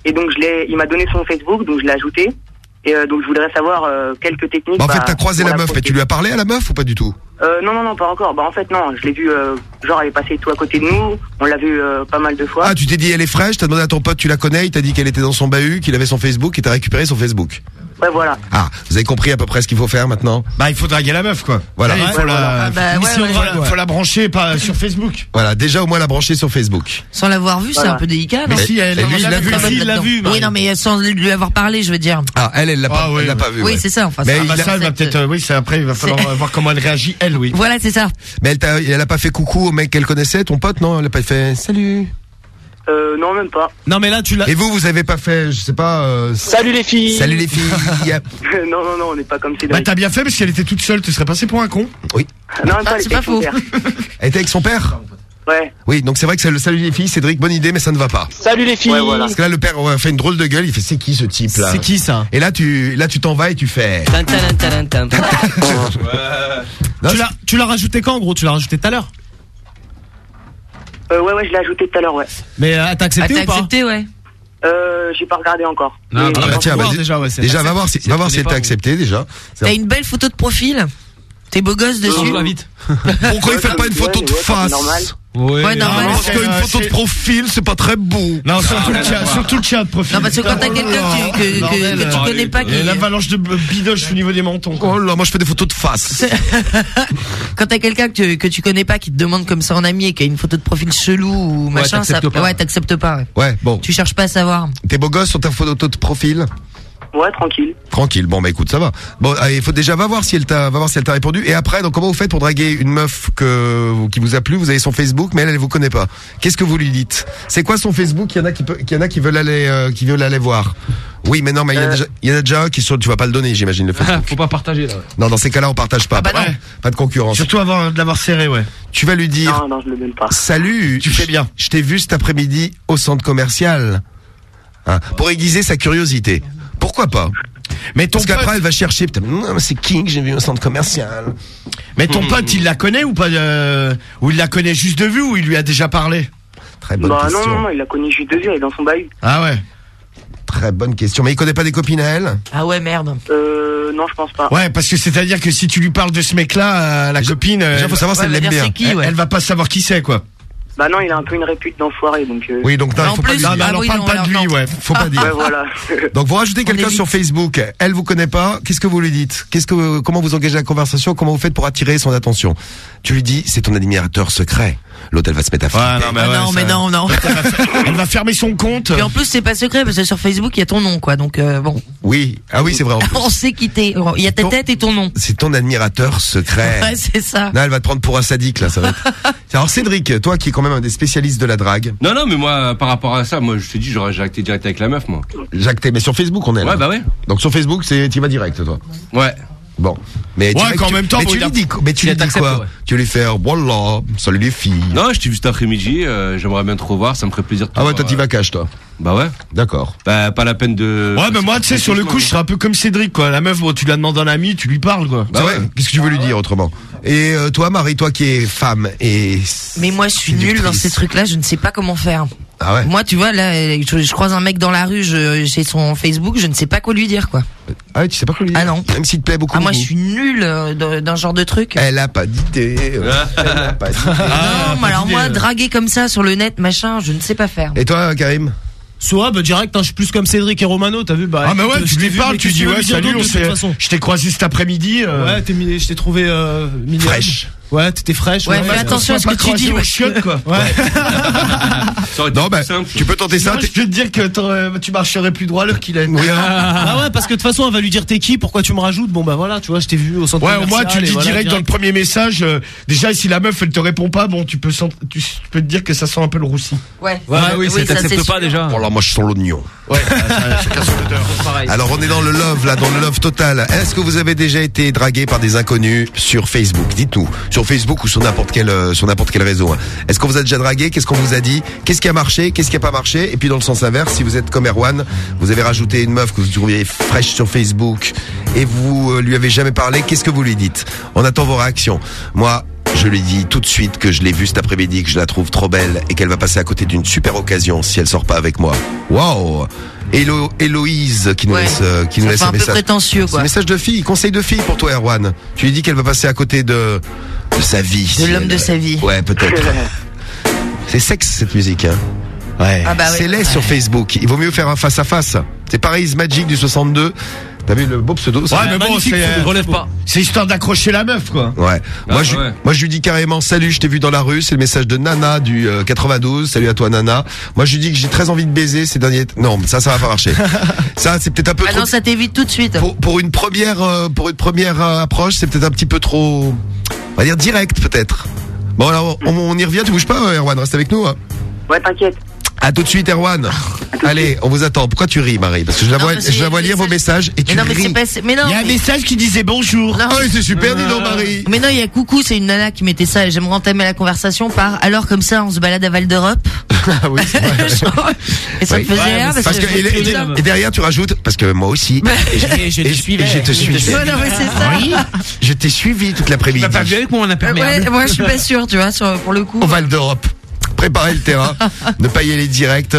Et donc, je il m'a donné son Facebook, donc je l'ai ajouté. Et donc, je voudrais savoir quelques techniques. Bah, en fait, bah, t'as croisé la meuf, mais tu lui as parlé à la meuf ou pas du tout? Euh, non, non, non, pas encore. Bah, en fait, non, je l'ai vu, euh, genre, elle est passée tout à côté de nous. On l'a vu euh, pas mal de fois. Ah, tu t'es dit, elle est fraîche, t'as demandé à ton pote, tu la connais, il t'a dit qu'elle était dans son bahut, qu'il avait son Facebook, et t'as récupéré son Facebook. Ouais, voilà. Ah, vous avez compris à peu près ce qu'il faut faire maintenant? Bah, il faut draguer la meuf, quoi. Voilà. Il faut, la... Bah, voilà. Faut la brancher pas sur Facebook. Voilà, déjà au moins la brancher sur Facebook. Sans l'avoir vue, c'est un peu délicat. Mais, mais si, elle, l'a vu, l'a vu. Oui, bah. non, mais sans lui avoir parlé, je veux dire. Ah, elle, elle l'a pas, ah, elle l'a pas vu. Oui, c'est ça. Enfin, mais ah, ça, elle va bah, peut-être. Euh, euh, oui, c'est après, il va falloir voir comment elle réagit, elle, oui. Voilà, c'est ça. Mais elle, elle a pas fait coucou au mec qu'elle connaissait, ton pote, non? Elle a pas fait salut. Euh, non, même pas. Non, mais là, tu l'as. Et vous, vous avez pas fait, je sais pas. Euh, salut les filles. Salut les filles. non, non, non, on n'est pas comme Cédric. Bah, t'as bien fait, parce qu'elle était toute seule, tu serais passé pour un con. Oui. Non, ah, c'est pas faux. elle était avec son père. Ouais. Oui, donc c'est vrai que c'est le salut les filles, Cédric, bonne idée, mais ça ne va pas. Salut les filles. Ouais, voilà. Parce que là, le père fait une drôle de gueule, il fait c'est qui ce type là C'est qui ça Et là, tu là, tu t'en vas et tu fais. Tu l'as rajouté quand en gros? Tu l'as rajouté tout à l'heure? Euh, ouais, ouais, je l'ai ajouté tout à l'heure, ouais. Mais euh, t'as accepté ah, ou pas accepté, ouais. Euh, j'ai pas regardé encore. Non, bah, tiens, vas-y. Bah, déjà, ouais, va voir si, va voir si elle t'a accepté déjà. T'as une belle photo de profil T'es beau gosse dessus Pourquoi il fait pas une photo de face normal. Ouais, Ouais, normal. Parce qu'une photo de profil, c'est pas très beau. Non, surtout le chat, surtout le chat de profil. Non, parce que quand t'as quelqu'un que, tu- que, que, que tu connais pas, qui, l'avalanche de bidoche au niveau des mentons. quoi. Oh là, moi je fais des photos de face. quand t'as quelqu'un que, tu- que tu connais pas qui te demande comme ça en ami et qui a une photo de profil chelou ou machin, ça, pas. ouais, t'acceptes pas. ouais. Ouais, bon. Tu cherches pas à savoir. T'es beau gosse sur ta photo de profil? Ouais, tranquille. Tranquille. Bon, bah écoute, ça va. Bon, allez, il faut déjà va voir si elle t'a, va voir si elle t'a répondu. Et après, donc comment vous faites pour draguer une meuf que qui vous a plu? Vous avez son Facebook, mais elle, elle vous connaît pas. Qu'est-ce que vous lui dites? C'est quoi son Facebook? Il y en a qui, peut, il y en a qui veulent aller, euh, qui veulent aller voir. Oui, mais non, mais il y, a déjà- il y en a déjà un qui sont, tu vas pas le donner, j'imagine le Facebook. Faut pas partager là. ouais. non, dans ces cas-là, on partage pas. bah non. Pas de concurrence. Surtout avant de l'avoir serré, ouais. Tu vas lui dire. Non, non, je le donne pas. Salut, tu fais bien. Je t'ai vu cet après-midi au centre commercial. Hein, pour aiguiser sa curiosité. Pourquoi pas Mais ton Parce pote, qu'après, elle va chercher. putain, Non, mais c'est King, j'ai vu au centre commercial. mais ton pote, il la connaît ou pas euh, Ou il la connaît juste de vue ou il lui a déjà parlé? Très bonne Bah question. non, non, non, il a connu juste deux yeux, il est dans son bahut. Ah ouais. Très bonne question. Mais il connaît pas des copines à elle? Ah ouais, merde. Euh, non, je pense pas. Ouais, parce que c'est-à-dire que si tu lui parles de ce mec-là, euh, la copine, euh, Déjà, faut savoir si Ouais, elle l'aime bien. c'est qui, elle, elle va pas savoir qui c'est, quoi. Bah non, il a un peu une répute d'enfoiré, donc... Euh... Oui, donc non, faut pas plus, lui Non, dire. Ah alors oui, parle non, pas de lui, non. ouais. Faut pas dire. Ouais, voilà. Donc vous rajoutez quelqu'un sur Facebook. Elle vous connaît pas. Qu'est-ce que vous lui dites? Qu'est-ce que comment vous engagez la conversation? Comment vous faites pour attirer son attention? Tu lui dis c'est ton admirateur secret. L'autre elle va se mettre à flipper. Ouais, non, mais Ah ouais, non, mais non, non. Elle va fermer son compte. Et en plus, c'est pas secret parce que sur Facebook, il y a ton nom, quoi. Donc, euh, bon. Oui. Ah oui, c'est vrai. On sait qui t'es. Il y a ta Ton- tête et ton nom. C'est ton admirateur secret. Ouais, c'est ça. Là, elle va te prendre pour un sadique, là, ça va être. Alors, Cédric, toi qui est quand même un des spécialistes de la drague. Non, non, mais moi, par rapport à ça, moi, je te dis, j'aurais j'ai acté direct avec la meuf, moi. T'es- mais sur Facebook, on est là. Ouais, bah ouais. Donc, sur Facebook, c'est, tu vas direct, toi. Ouais. Bon. Mais Ouais, qu'en tu- même temps, mais tu lui dis, quoi- mais tu lui dis quoi ouais. Tu lui faire, voilà, salut les filles. Non, je t'ai vu cet après-midi, euh, j'aimerais bien te revoir, ça me ferait plaisir de te Ah ouais, toi, t'y euh, vas cash, toi. Bah ouais. D'accord. Bah, pas la peine de. Ouais, mais moi, tu sais, sur le coup, je serais un peu comme Cédric, quoi. La meuf, bon, tu la demandes en ami, tu lui parles, quoi. Bah ouais, qu'est-ce que tu veux lui dire autrement? Et euh, toi, Marie, toi qui es femme et. Mais moi, je suis nulle dans ces trucs-là. Je ne sais pas comment faire. Ah ouais Moi, tu vois, là, je, je croise un mec dans la rue, je, j'ai son Facebook, je ne sais pas quoi lui dire, quoi. Ah ouais, tu sais pas quoi lui dire Ah non. Même s'il te plaît beaucoup. Ah, moi, je suis nulle euh, ce genre de truc. Elle a pas d'idée. euh, Elle a pas d'idée. non, mais alors moi, draguer comme ça sur le net, machin, je ne sais pas faire. Et toi, Karim Soit, bah direct, hein, je suis plus comme Cédric et Romano, t'as vu bah, Ah, mais ouais, tu lui parles, tu dis, ouais, salut, on de toute s'est, façon je t'ai croisé cet après-midi, euh, Ouais, je t'ai trouvé euh, mignonne. Fraîche. Ouais, t'étais fraîche. Ouais, fais attention à ce que tu dis. chiotte, quoi. Ouais. Non, bah, tu peux tenter ça. Non, je peux te dire que tu marcherais plus droit l'heure qu'il est. Oui, hein. Ah ouais, parce que de toute façon, on va lui dire t'es qui, pourquoi tu me rajoutes? Bon bah voilà, tu vois, je t'ai vu au centre Ouais, au moins, tu dis voilà, direct dans le premier message. euh, déjà, si la meuf, elle te répond pas, bon, tu peux, sent- tu, tu peux te dire que ça sent un peu le roussi. Ouais. Ouais, oui, ça t'accepte pas déjà. Bon, là, moi, je sens l'oignon. Ouais, chacun son odeur. Alors, on est dans le love, là, dans le love total. Est-ce que vous avez déjà été dragué par des inconnus sur Facebook? Dites-nous. Sur Facebook ou sur n'importe quel, euh, sur n'importe quel réseau. hein. Est-ce qu'on vous a déjà dragué? Qu'est-ce qu'on vous a dit? Qu'est-ce qui a marché? Qu'est-ce qui a pas marché? Et puis, dans le sens inverse, si vous êtes comme Erwan, vous avez rajouté une meuf que vous trouviez fraîche sur Facebook et vous euh, lui avez jamais parlé, qu'est-ce que vous lui dites? On attend vos réactions. Moi, je lui dis tout de suite que je l'ai vue cet après-midi, que je la trouve trop belle et qu'elle va passer à côté d'une super occasion si elle sort pas avec moi. Waouh Hélo, Héloïse qui nous Ouais. laisse, euh, qui nous laisse un un peu message. prétentieux, C'est quoi. un message de fille, conseil de fille pour toi, Erwan. Tu lui dis qu'elle va passer à côté de, de sa vie. De si l'homme elle- de sa vie. Ouais, peut-être. C'est sexe cette musique, hein. Ouais. Ah bah oui. C'est laid sur Facebook. Il vaut mieux faire un face à face. C'est Paris Magic du 62. T'as vu le beau pseudo Ouais, mais bon, c'est, je relève pas. c'est histoire d'accrocher la meuf, quoi. Ouais. moi, Ah, je, ouais. moi, je lui dis carrément salut, je t'ai vu dans la rue. C'est le message de Nana du euh, 92. Salut à toi, Nana. Moi, je lui dis que j'ai très envie de baiser ces derniers. Non, ça, ça va pas marcher. ça, c'est peut-être un peu Ah trop. non, ça t'évite tout de suite. Pour, pour une première, euh, pour une première euh, approche, c'est peut-être un petit peu trop, on va dire direct, peut-être. Bon, alors, on, on y revient. Tu bouges pas, euh, Erwan. Reste avec nous. hein. Ouais, t'inquiète. À tout de suite, Erwan. Allez, on vous attend. Pourquoi tu ris, Marie Parce que je la vois, je la a lire vos messages et Mais tu non, mais c'est ris. pas. Mais non. Il y a un mais- message qui disait bonjour. Non. Ah oui, c'est super, dis donc, Marie. Mais non, il y a Coucou, c'est une nana qui mettait ça et j'aimerais entamer la conversation par alors comme ça on se balade à Val d'Europe. Ah oui, c'est vrai. et ça Oui. me faisait Ouais, rire parce, parce que, que, et, derrière, tu rajoutes, parce que moi aussi. et, je- Et je suivais. je te suivais. Ouais. Oui, je t'ai suivi toute Tu l'après-midi. m'as pas vu avec moi, on a Ouais, perméable. moi je suis pas sûre, tu vois, pour le coup. Au Val d'Europe. Préparez le terrain. ne pas y aller direct.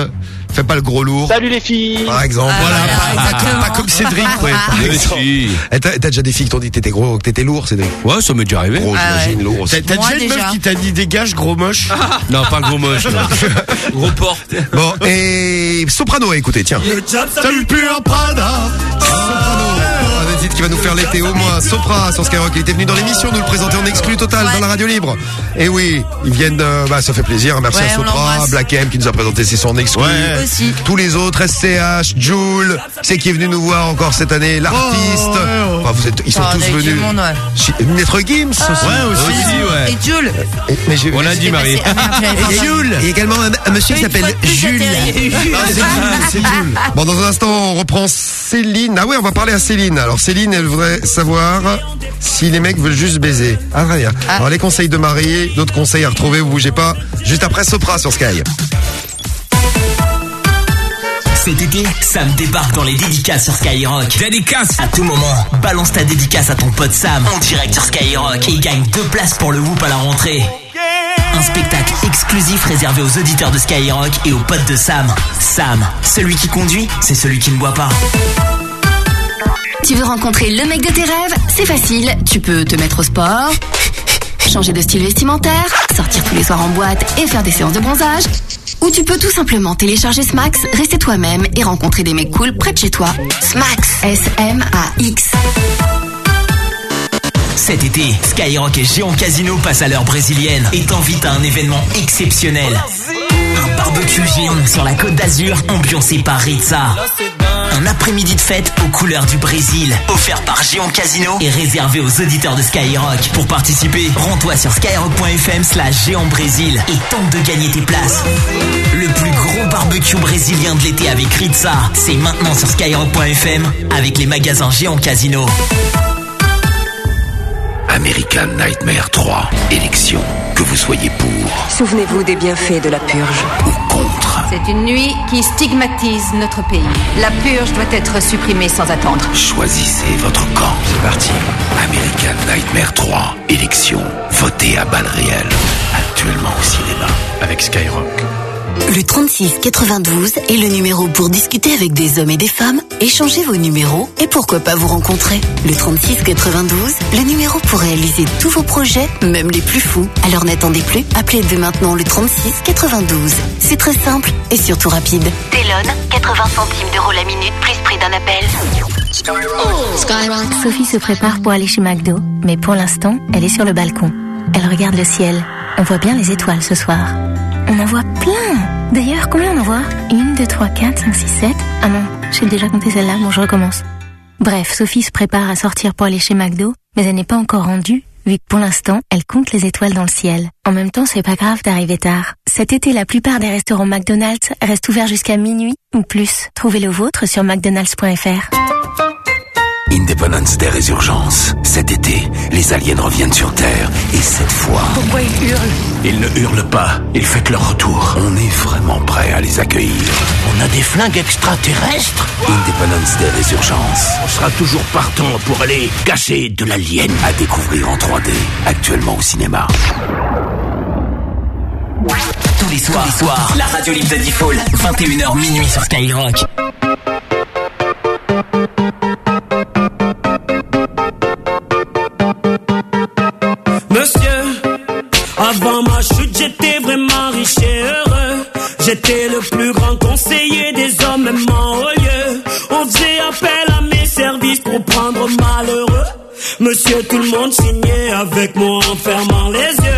Fais pas le gros lourd. Salut les filles. Par exemple. Ah, voilà. voilà, Pas, comme Cédric, ouais. Par Les exemple. filles. Eh, T'as t'as déjà des filles qui t'ont dit que t'étais gros, que t'étais lourd, Cédric? Ouais, ça m'est déjà arrivé. Gros, Ah j'imagine, lourd. T'as déjà une meuf qui t'a dit dégage, gros moche Non, pas gros moche. non. gros porte. Bon, et Soprano, écoutez, tiens. Salut plus un Prada Un des titres qui va nous faire l'été au moins. Sopra sur Skyrock. Il était venu dans l'émission nous le présenter en exclu total dans la radio libre. Et oui, ils viennent, euh, bah, ça fait plaisir. Merci Ouais, à Sopra. Black M qui nous a présenté ses sons en exclu. Ouais. Aussi. Tous les autres, SCH, Joule, c'est qui est venu nous voir encore cette année, l'artiste. Oh, ouais, ouais. Enfin, vous êtes, ils sont Oh, on tous venus. monde, ouais. Chi- Maître Gims aussi. Ouais, aussi, ouais. Et Jules. Mais j'ai- On l'a dit, Marie. Ah, Et. Jules. Il y a également un, un monsieur qui s'appelle Jules. c'est Jules. Bon, dans un instant, on reprend Céline. Ah ouais, on va parler à Céline. Alors, Céline, elle voudrait savoir si les mecs veulent juste baiser. Ah, très bien. Ah. Alors, les conseils de Marie, d'autres conseils à retrouver, vous bougez pas. Juste après Sopra sur Sky. Cet été, Sam débarque dans les dédicaces sur Skyrock. Dédicace À tout moment, balance ta dédicace à ton pote Sam en direct sur Skyrock et gagne deux places pour le Whoop à la rentrée. Un spectacle exclusif réservé aux auditeurs de Skyrock et aux potes de Sam. Sam, celui qui conduit, c'est celui qui ne boit pas. Tu veux rencontrer le mec de tes rêves? C'est facile, tu peux te mettre au sport, changer de style vestimentaire, sortir tous les soirs en boîte et faire des séances de bronzage. Ou tu peux tout simplement télécharger Smax, rester toi-même et rencontrer des mecs cool près de chez toi. Smax, S-M-A-X. Cet été, Skyrock et Géant Casino passent à l'heure brésilienne et t'invitent à un événement exceptionnel. Un barbecue géant sur la côte d'Azur, ambiancé par Ritza. Un après-midi de fête aux couleurs du Brésil, offert par Géant Casino et réservé aux auditeurs de Skyrock. Pour participer, rends-toi sur skyrock.fm slash géant Brésil et tente de gagner tes places. Le plus gros barbecue brésilien de l'été avec Ritza, c'est maintenant sur skyrock.fm avec les magasins Géant Casino. American Nightmare 3. Élection. Que vous soyez pour Souvenez-vous des bienfaits de la purge. ou contre. C'est une nuit qui stigmatise notre pays. La purge doit être supprimée sans attendre. Choisissez votre camp. C'est parti. American Nightmare 3. Élection. Votez à balles réelles. Actuellement au cinéma. Avec Skyrock. Le 36 92 est le numéro pour discuter avec des hommes et des femmes, échanger vos numéros et pourquoi pas vous rencontrer. Le 36 92, le numéro pour réaliser tous vos projets, même les plus fous. Alors n'attendez plus, appelez dès maintenant le 36 92. C'est très simple et surtout rapide. Télone, 80 centimes d'euros la minute, plus prix d'un appel. Sophie se prépare pour aller chez McDo, mais pour l'instant, elle est sur le balcon. Elle regarde le ciel. On voit bien les étoiles ce soir. On en voit plein D'ailleurs, combien on en voit? Une, deux, trois, quatre, cinq, six, sept. Ah non, j'ai déjà compté celle-là, bon je recommence. Bref, Sophie se prépare à sortir pour aller chez McDo, mais elle n'est pas encore rendue, vu que pour l'instant, elle compte les étoiles dans le ciel. En même temps, c'est pas grave d'arriver tard. Cet été, la plupart des restaurants McDonald's restent ouverts jusqu'à minuit ou plus. Trouvez le vôtre sur mcdonalds.fr. Independence Day Résurgence. Cet été, les aliens reviennent sur Terre. Et cette fois... Pourquoi il hurle Ils ne hurlent pas. Ils fêtent leur retour. On est vraiment prêt à les accueillir. On a des flingues extraterrestres? Independence Day Résurgence. On sera toujours partant pour aller cacher de l'alien. À découvrir en 3D. Actuellement au cinéma. Tous les soirs, tous les soirs, la radio libre de Default, 21h minuit sur Skyrock. Avant ma chute, j'étais vraiment riche et heureux. J'étais le plus grand conseiller des hommes, même en haut lieu. On faisait appel à mes services pour prendre malheureux. Monsieur, tout le monde signait avec moi en fermant les yeux.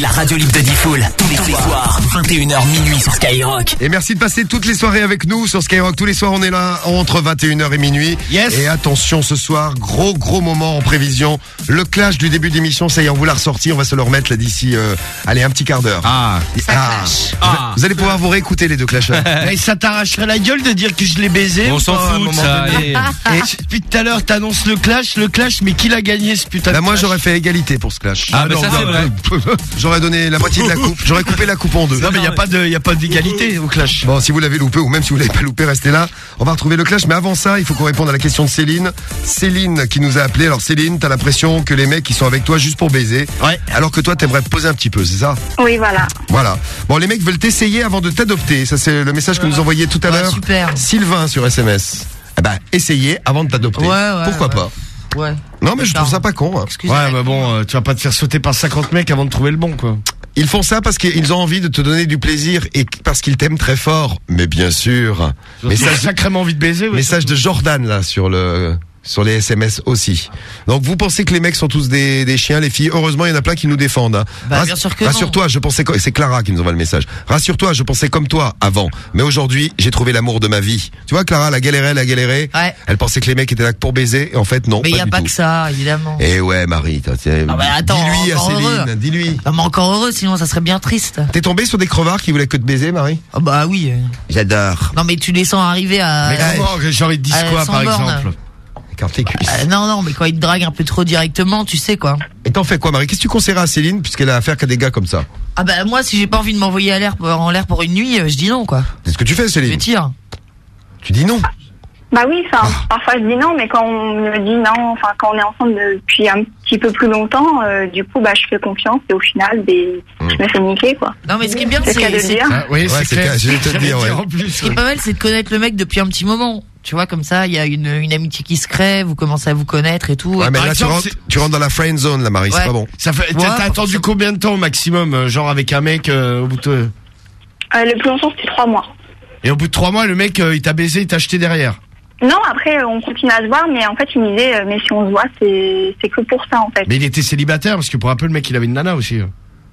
La radio, libre de Diffoul. Tous les, tous les soirs, 21h minuit sur Skyrock. Et merci de passer toutes les soirées avec nous sur Skyrock. Tous les soirs, on est là entre 21h et minuit. Yes. Et attention, ce soir, gros gros moment en prévision. Le clash du début d'émission, ça y est, on vous l'a ressorti. On va se le remettre là d'ici, euh, allez, un petit quart d'heure. Ah. Ah. Ah. Vous allez pouvoir vous réécouter les deux clasheurs. Et ça t'arracherait la gueule de dire que je l'ai baisé On s'en fout ça, donné. Et depuis tout à l'heure, t'annonces le clash, le clash, mais qui l'a gagné ce putain Bah de moi j'aurais fait égalité pour ce clash. Ah, bah, ça, c'est vrai. J'aurais donné la moitié de la coupe. J'aurais coupé la coupe en deux. Non mais y a pas de, y a pas d'égalité au clash. Bon, si vous l'avez loupé ou même si vous l'avez pas loupé, restez là. On va retrouver le clash. Mais avant ça, il faut qu'on réponde à la question de Céline. Céline qui nous a appelé. Alors Céline, t'as l'impression que les mecs ils sont avec toi juste pour baiser. Ouais. Alors que toi t'aimerais te poser un petit peu, c'est ça? Oui, voilà. Voilà. Bon, les mecs veulent t'essayer avant de t'adopter. Ça c'est le message que nous envoyait tout à Ouais, l'heure. super. Sylvain sur SMS. Eh ben, essayez avant de t'adopter. Ouais, ouais, Pourquoi ouais. pas? Ouais. Non, mais je trouve ça pas con. hein. Ouais, bah bon, euh, tu vas pas te faire sauter par 50 mecs avant de trouver le bon, quoi. Ils font ça parce qu'ils ont envie de te donner du plaisir et parce qu'ils t'aiment très fort. Mais bien sûr. Message, sacrément envie de baiser. ouais. message de Jordan là sur le sur les SMS aussi. Donc vous pensez que les mecs sont tous des, des chiens, les filles? Heureusement, il y en a plein qui nous défendent. hein. Bah, bien sûr que non. Rassure-toi, je pensais co- c'est Clara qui nous envoie le message. Rassure-toi, je pensais comme toi avant, mais aujourd'hui, j'ai trouvé l'amour de ma vie. Tu vois Clara, elle a galéré, elle a galéré. Ouais. Elle pensait que les mecs étaient là que pour baiser et en fait non, Mais il pas y a du pas tout. que ça, évidemment. Eh ouais, Marie, t'as- t'as- Ah bah attends, dis-lui à encore Céline, heureux. dis-lui. Non, mais encore heureux, sinon ça serait bien triste. T'es tombé sur des crevards qui voulaient que te baiser, Marie? Ah bah oui. J'adore. Non mais tu les sens arriver à. Mais comment, j'ai envie de dire quoi, par borne. exemple? Euh, non non mais quand ils te draguent un peu trop directement, tu sais quoi. Et t'en fais quoi, Marie? Qu'est-ce que tu conseillerais à Céline puisqu'elle a affaire qu'à des gars comme ça? Ah bah moi si j'ai pas envie de m'envoyer à l'air en l'air pour une nuit, euh, je dis non quoi. C'est ce que tu fais, Je Céline tire. Tu dis non Bah oui, enfin, Ah. parfois je dis non, mais quand on me dit non, enfin quand on est ensemble depuis un petit peu plus longtemps, euh, du coup, bah je fais confiance et au final, ben, Hmm. je me fais niquer quoi. Non mais ce qui est bien C'est c'est de dire. Ah, Oui, Ouais, c'est c'est clair. clair, je vais te le dire, ouais. En plus, ce qui est pas mal c'est de connaître le mec depuis un petit moment. Tu vois comme ça, il y a une, une amitié qui se crée, vous commencez à vous connaître et tout. Ouais, Et mais là, tu exemple, rentres, tu rentres dans la friend zone, là, Marie, c'est pas bon. Ça fait, t'as Ouais, t'as attendu combien de temps au maximum, euh, genre avec un mec euh, au bout de Euh, le plus longtemps, c'était trois mois. et au bout de trois mois, le mec euh, il t'a baisé, il t'a acheté derrière. Non, après, euh, on continue à se voir, mais en fait, il me disait, euh, mais si on se voit, c'est c'est que pour ça, en fait. Mais il était célibataire parce que pour un peu le mec il avait une nana aussi. euh.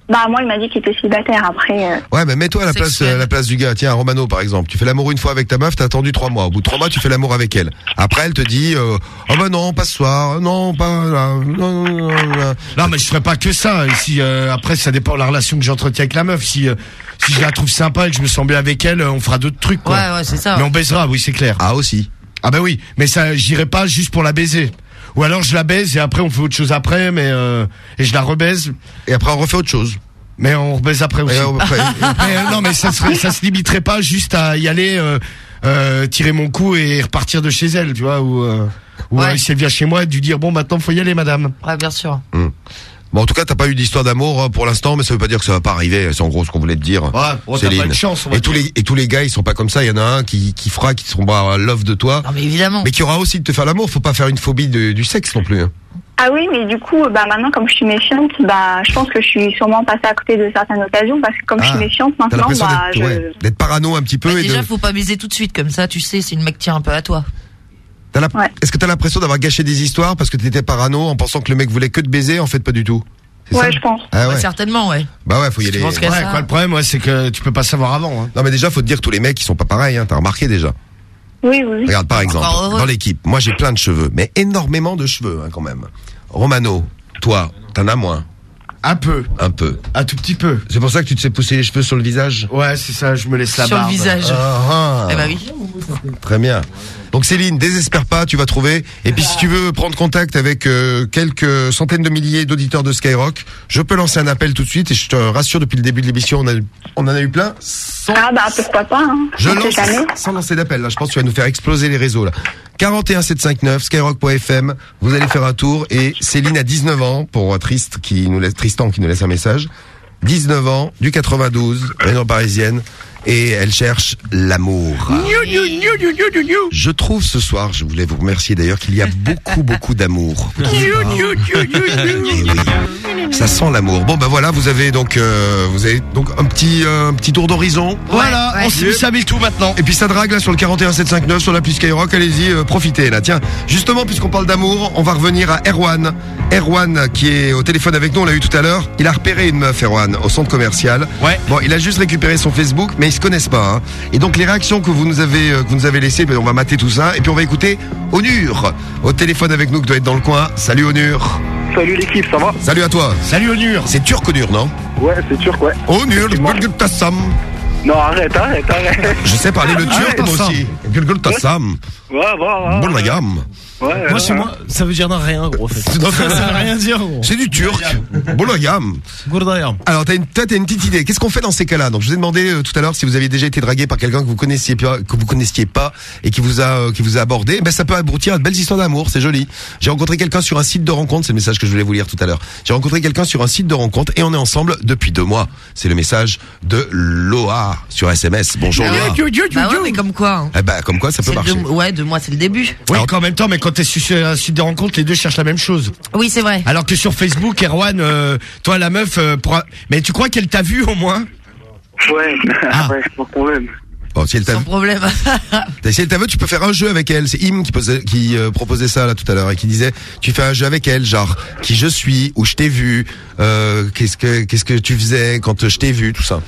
Bah moi il m'a dit qu'il était célibataire après. euh, Ouais, mais mets-toi à la place, à la place du gars. Tiens, Romano, par exemple. Tu fais l'amour une fois avec ta meuf, t'as attendu trois mois. Au bout de trois mois, tu fais l'amour avec elle. Après, elle te dit, euh, oh bah non, pas ce soir, non, pas là, non, non, non, non. Non, mais je ferais pas que ça. Et si euh, après, ça dépend de la relation que j'entretiens avec la meuf. Si euh, si je la trouve sympa et que je me sens bien avec elle, euh, on fera d'autres trucs. Quoi. Ouais, ouais, c'est ça. Mais on baisera, oui, c'est clair. Ah aussi. Ah bah oui, mais ça, j'irai pas juste pour la baiser. Ou alors je la baise et après on fait autre chose après, mais euh, et je la rebaise. Et après on refait autre chose. Mais on rebaise après aussi. Et on- après- Mais, euh, non, mais ça serait, ça se limiterait pas juste à y aller, euh, euh, tirer mon coup et repartir de chez elle, tu vois, ou euh, ou Ouais. euh, si elle vient chez moi, de lui dire bon maintenant faut y aller, madame. Ouais, bien sûr. Bon, en tout cas, t'as pas eu d'histoire d'amour euh, pour l'instant, mais ça veut pas dire que ça va pas arriver. C'est en gros ce qu'on voulait te dire. Ouais, t'as Céline. pas de chance, on va et tous les et tous les gars, ils sont pas comme ça. Il y en a un qui qui fera, qui seront à love de toi. Non, mais évidemment. Mais qui aura aussi de te faire l'amour. Faut pas faire une phobie de- du sexe non plus. hein. Ah oui, mais du coup, bah maintenant, comme je suis méfiante, bah je pense que je suis sûrement passée à côté de certaines occasions parce que comme je Ah, suis méfiante T'as maintenant, bah d'être ouais, d'être parano un petit peu Bah, et déjà, de. faut pas baiser tout de suite comme ça. Tu sais, c'est une mec tient un peu à toi. Est-ce que t'as l'impression d'avoir gâché des histoires parce que t'étais parano en pensant que le mec voulait que te baiser En fait, pas du tout? Ouais, je pense. Ah ouais. Ouais, certainement, ouais. Bah ouais, faut y Je aller. pense Ouais, ça. quoi, le problème, ouais, c'est que tu peux pas savoir avant. Hein. Non, mais déjà, faut te dire que tous les mecs, ils sont pas pareils. Hein. T'as remarqué déjà Oui, oui. oui. Regarde, par exemple, dans l'équipe, moi j'ai plein de cheveux, mais énormément de cheveux hein, quand même. Romano, toi, t'en as moins. Un peu, Un peu. un tout petit peu. C'est pour ça que tu te sais pousser les cheveux sur le visage? Ouais, c'est ça. Je me laisse la Sur le barbe. visage. Ah, ah. Eh bah oui. Très bien. Donc Céline, désespère pas, tu vas trouver. Et puis si tu veux prendre contact avec euh, quelques centaines de milliers d'auditeurs de Skyrock, je peux lancer un appel tout de suite et je te rassure depuis le début de l'émission, on, a- on en a eu plein. Sans, Ah bah pourquoi pas. Hein. je lance sans lancer d'appel. Là, je pense que tu vas nous faire exploser les réseaux là. 41 759 skyrock.fm. Vous allez faire un tour et Céline a 19 ans pour euh, Trist qui nous laisse Tristan qui nous laisse un message. 19 ans, du 92, région parisienne et elle cherche l'amour. Je trouve ce soir, je voulais vous remercier d'ailleurs qu'il y a beaucoup beaucoup d'amour. Eh oui. Ça sent l'amour. Bon ben voilà, vous avez donc euh, vous avez donc un petit euh, un petit tour d'horizon. Voilà, Ouais, on vous savez tout maintenant. Et puis ça drague là sur le 41759 sur l'appli Skyrock, allez-y, euh, profitez là. Tiens, justement puisqu'on parle d'amour, on va revenir à Erwan. Erwan qui est au téléphone avec nous, on l'a eu tout à l'heure. Il a repéré une meuf Erwan au centre commercial. Ouais. Bon, il a juste récupéré son Facebook, mais ils se connaissent pas. hein. Et donc les réactions que vous nous avez euh, que vous nous avez laissées, ben, on va mater tout ça et puis on va écouter Onur au téléphone avec nous qui doit être dans le coin. Salut Onur. Salut l'équipe, ça va? Salut à toi. Salut Onur. C'est turc Onur, non Ouais, c'est turc, ouais. Onur, Gülgültassam. Non, arrête, arrête, arrête. Je sais parler le turc moi aussi. Gülgültassam. Ouais, va, va. Bon la gamme. Ouais, Moi, chez moi, ça veut dire non, rien, gros. En fait. ça veut rien dire, gros. C'est du turc. Bologam. Alors, t'as une, t'as une petite idée. Qu'est-ce qu'on fait dans ces cas-là? Donc, je vous ai demandé euh, tout à l'heure si vous aviez déjà été dragué par quelqu'un que vous connaissiez pas, que vous connaissiez pas et qui vous a, euh, qui vous a abordé. Ben, ça peut aboutir à de belles histoires d'amour. C'est joli. J'ai rencontré quelqu'un sur un site de rencontre. C'est le message que je voulais vous lire tout à l'heure. J'ai rencontré quelqu'un sur un site de rencontre et on est ensemble depuis deux mois. C'est le message de Loa sur SMS. Bonjour Loa. Bah ouais, mais comme quoi. hein. Eh ben, comme quoi, ça peut marcher. deux- ouais, deux mois, c'est le début. Oui, qu'en même temps, mais quand t'es sur un site de rencontre, les deux cherchent la même chose. Oui, c'est vrai. Alors que sur Facebook, Erwan, euh, toi la meuf, euh, pour un- mais tu crois qu'elle t'a vu au moins? Ouais, Ah. ouais, sans problème. Bon, si elle t'a Sans problème. Si elle t'a vu, tu peux faire un jeu avec elle. C'est Im qui, posait- qui euh, proposait ça là tout à l'heure et qui disait tu fais un jeu avec elle, genre qui je suis, où je t'ai vu, euh, qu'est-ce que qu'est-ce que tu faisais quand je t'ai vu, tout ça.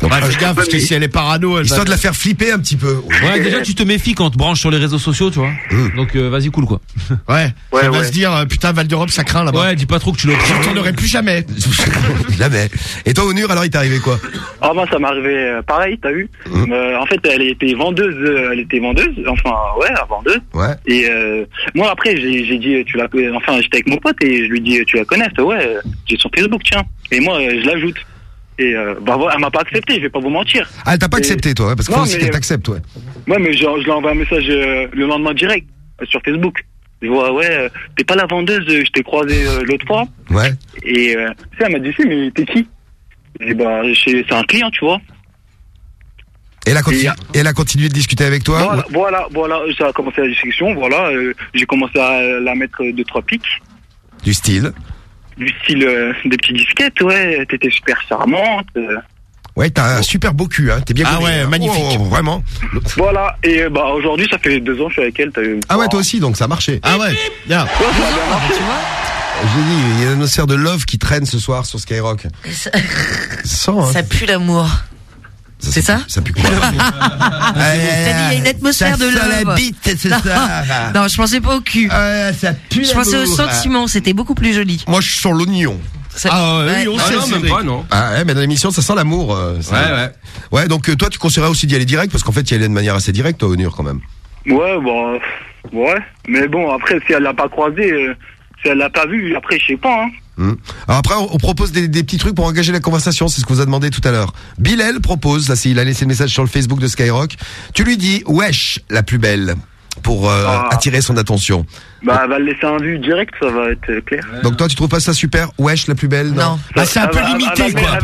Donc, Bah, euh, fais gaffe, parce que si elle est parano, elle histoire va... de la faire flipper un petit peu. Ouais, déjà tu te méfies quand on te branche sur les réseaux sociaux, tu vois. Donc euh, vas-y cool quoi. Ouais, Ouais, va ouais. se dire, euh, putain, Val d'Europe, ça craint là-bas. Ouais, dis pas trop que tu. Je retournerai plus jamais. Jamais. Et toi, Onur, alors il t'est arrivé quoi? Ah, moi, ça m'est arrivé euh, pareil, t'as vu? Euh, En fait, elle était vendeuse, elle était vendeuse, enfin, ouais, vendeuse. Ouais. Et euh, moi, après, j'ai dit, tu la connais, enfin, j'étais avec mon pote et je lui dis, tu la connais Ouais, j'ai son Facebook, tiens. Et moi, je l'ajoute. Et euh, bah, elle m'a pas accepté, je vais pas vous mentir. Ah, elle t'a pas Et- accepté, toi, ouais, parce qu'il Non, faut aussi qu'elle t'accepte, ouais. Ouais, mais genre, je lui envoie un message euh, le lendemain direct euh, sur Facebook. Je vois, ouais, euh, t'es pas la vendeuse, euh, je t'ai croisé euh, l'autre fois. Ouais. Et euh, tu sais, elle m'a dit, si, mais t'es qui? Je dis, bah, c'est un client, tu vois. Et elle a continué, et elle a continué de discuter avec toi. Voilà, voilà, voilà, ça a commencé la discussion, voilà. euh, J'ai commencé à la mettre deux, trois pics. Du style. Du style euh, des petites disquettes, ouais, t'étais super charmante. euh, Ouais, t'as un super beau cul, hein. T'es bien Ah connu, ouais, hein. magnifique. Oh, vraiment. voilà, et euh, bah aujourd'hui, ça fait deux ans que je suis avec elle. t'as vu. Ah ouais, toi aussi, donc ça a marché. Ah ouais, bien. Ouais, ça a bien marché. J'ai dit, il y a une atmosphère de love qui traîne ce soir sur Skyrock. Ça, hein. ça pue l'amour. C'est ça Ça pue quoi T'as dit, il y a une atmosphère Ça de love. la bite, c'est non, ça. non, je pensais pas au cul. ça pue je pensais au sentiment, c'était beaucoup plus joli. Moi, je sens l'oignon. Ah, ouais, oui, on Ah sait, non, c'est même pas, non. Ah ouais, mais dans l'émission, ça sent l'amour. euh, ça. Ouais, ouais. Ouais, donc euh, toi, tu conseillerais aussi d'y aller direct? Parce qu'en fait, il y allait de manière assez directe, toi, Onur, quand même. Ouais, bon, euh, ouais. Mais bon, après, si elle l'a pas croisé, euh, si elle l'a pas vu, après, je sais pas, hein. Hmm. Alors après, on, propose des, des petits trucs pour engager la conversation, c'est ce que vous a demandé tout à l'heure. Bilal propose, là, c'est- il a laissé le message sur le Facebook de Skyrock. Tu lui dis, wesh, la plus belle, pour euh, Ah. attirer son attention. Bah, elle va le laisser en vue direct, ça va être clair. Donc toi, tu trouves pas ça super, wesh, la plus belle Non. Bah, c'est un peu limité, quoi.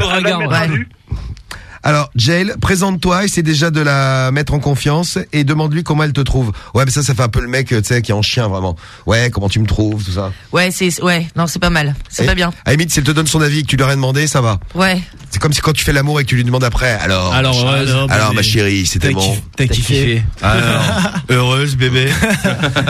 Alors, Jail, présente-toi, essaie déjà de la mettre en confiance et demande-lui comment elle te trouve. Ouais, mais ça, ça fait un peu le mec, tu sais, qui est en chien, vraiment. Ouais, comment tu me trouves, tout ça. Ouais, c'est, ouais, non, c'est pas mal. C'est pas bien. À la limite, si elle te donne son avis et que tu lui as rien demandé, ça va. Ouais. C'est comme si quand tu fais l'amour et que tu lui demandes après, alors. Alors, heureuse. alors, ma chérie, c'était bon. kiffé- T'as kiffé. Alors, heureuse, bébé.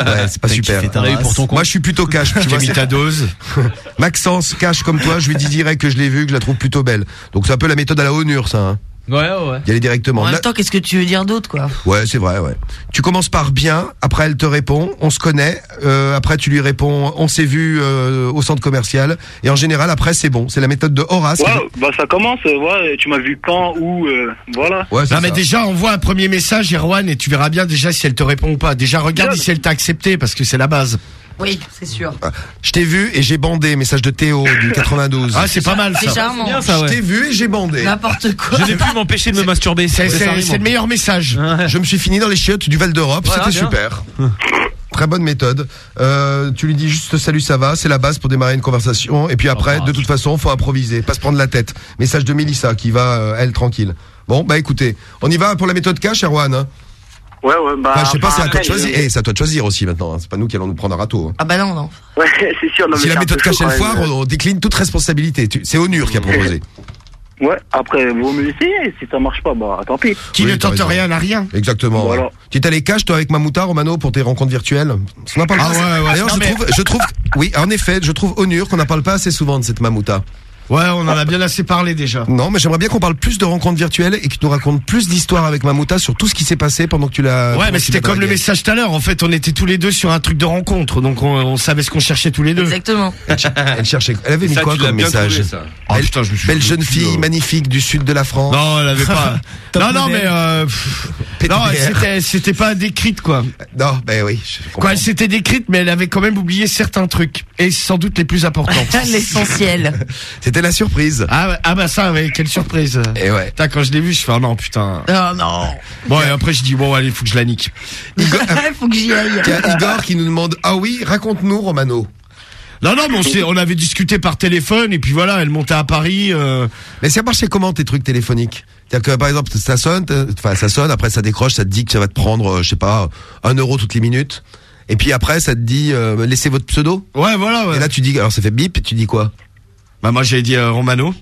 Ouais, c'est pas super. kiffé ta race. pour ton compte. Moi, je suis plutôt cash. tu J'ai vois, mis ta dose. Maxence, cash comme toi, je lui dis direct que je l'ai vu, que je la trouve plutôt belle. Donc c'est un peu la méthode à la Honur, ça. Hein. Ouais, ouais. Y aller directement. En même temps, qu'est-ce que tu veux dire d'autre, quoi Ouais, c'est vrai, ouais. Tu commences par bien, après elle te répond, on se connaît, euh, après tu lui réponds, on s'est vu euh, au centre commercial, et en général après c'est bon. C'est la méthode de Horace. Ouais, bah, ça commence, euh, ouais, tu m'as vu quand, où, euh, voilà. Ouais, c'est non mais ça. déjà envoie un premier message Erwan et tu verras bien déjà si elle te répond ou pas. Déjà regarde si elle t'a accepté parce que c'est la base. Oui, c'est sûr. Je t'ai vu et j'ai bandé, message de Théo du 92. Ah c'est pas mal C'est ça. charmant. bien, ça, Je t'ai vu et j'ai bandé. N'importe quoi. Je n'ai pu m'empêcher de me masturber. C'est c'est- c'est le meilleur message. Je me suis fini dans les chiottes du Val d'Europe, Voilà, c'était super. Très bonne méthode. Euh, tu lui dis juste salut, ça va, c'est la base pour démarrer une conversation. Et puis après, Oh, de toute façon, faut improviser, pas se prendre la tête. Message de Mélissa qui va, euh, elle, tranquille. Bon, bah écoutez, on y va pour la méthode cash, Erwan. Ouais, ouais, bah. Enfin, je sais pas, c'est à toi de choisir. euh, Eh, c'est à toi de choisir aussi maintenant. hein. C'est pas nous qui allons nous prendre un râteau. hein. Ah bah non, non. Ouais, c'est sûr, non, mais si c'est la un méthode peu chaud, quand foire, même. on, on décline toute responsabilité. Tu- C'est Onur qui a proposé. Ouais, après, vaut mieux essayer. Si ça marche pas, bah, tant pis. Qui Oui, ne t'as tente raison. rien n'a rien. Exactement. Voilà. ouais. Tu es allé cash toi avec Mamouta Romano pour tes rencontres virtuelles On n'en parle Ah pas. ouais, ouais, D'ailleurs, non, je mais- trouve, je trouve, oui, en effet, je trouve Onur qu'on n'en parle pas assez souvent de cette Mamouta. Ouais, on en a bien assez parlé déjà. Non, mais j'aimerais bien qu'on parle plus de rencontres virtuelles et que tu nous racontes plus d'histoires avec Mamouta sur tout ce qui s'est passé pendant que tu l'as. Ouais, mais c'était comme le message tout à l'heure. En fait, on était tous les deux sur un truc de rencontre, donc on, on savait ce qu'on cherchait tous les deux. Exactement. Elle, elle cherchait. Elle avait mis Ça, quoi comme message trouvé, ça. Oh, Belle, putain, je me suis belle jeune fille magnifique du sud de la France. Non, elle avait pas. Non, non, mais euh, pff, non, c'était c'était pas décrite quoi. Non, ben oui. Quoi, elle s'était décrite, mais elle avait quand même oublié certains trucs et sans doute les plus importants. L'essentiel. C'était la surprise. ah, ouais, ah bah ça, ouais, quelle surprise. Et ouais. Putain, quand je l'ai vu, je fais oh non putain. Oh non. Bon, et après je dis bon, allez, faut que je la nique. Igor, Faut que j'y aille. il y a Igor qui nous demande Ah oui, raconte-nous, Romano. Non, non, mais on, s'est- on avait discuté par téléphone et puis voilà, elle montait à Paris. euh, Mais ça marchait comment tes trucs téléphoniques? C'est-à-dire que par exemple ça sonne, t'as- enfin ça sonne, après ça décroche, ça te dit que ça va te prendre, euh, je sais pas, un euro toutes les minutes. Et puis après ça te dit euh, laissez votre pseudo? Ouais, voilà. Ouais. Et là tu dis alors ça fait bip et tu dis quoi? Bah moi j'avais dit euh, Romano.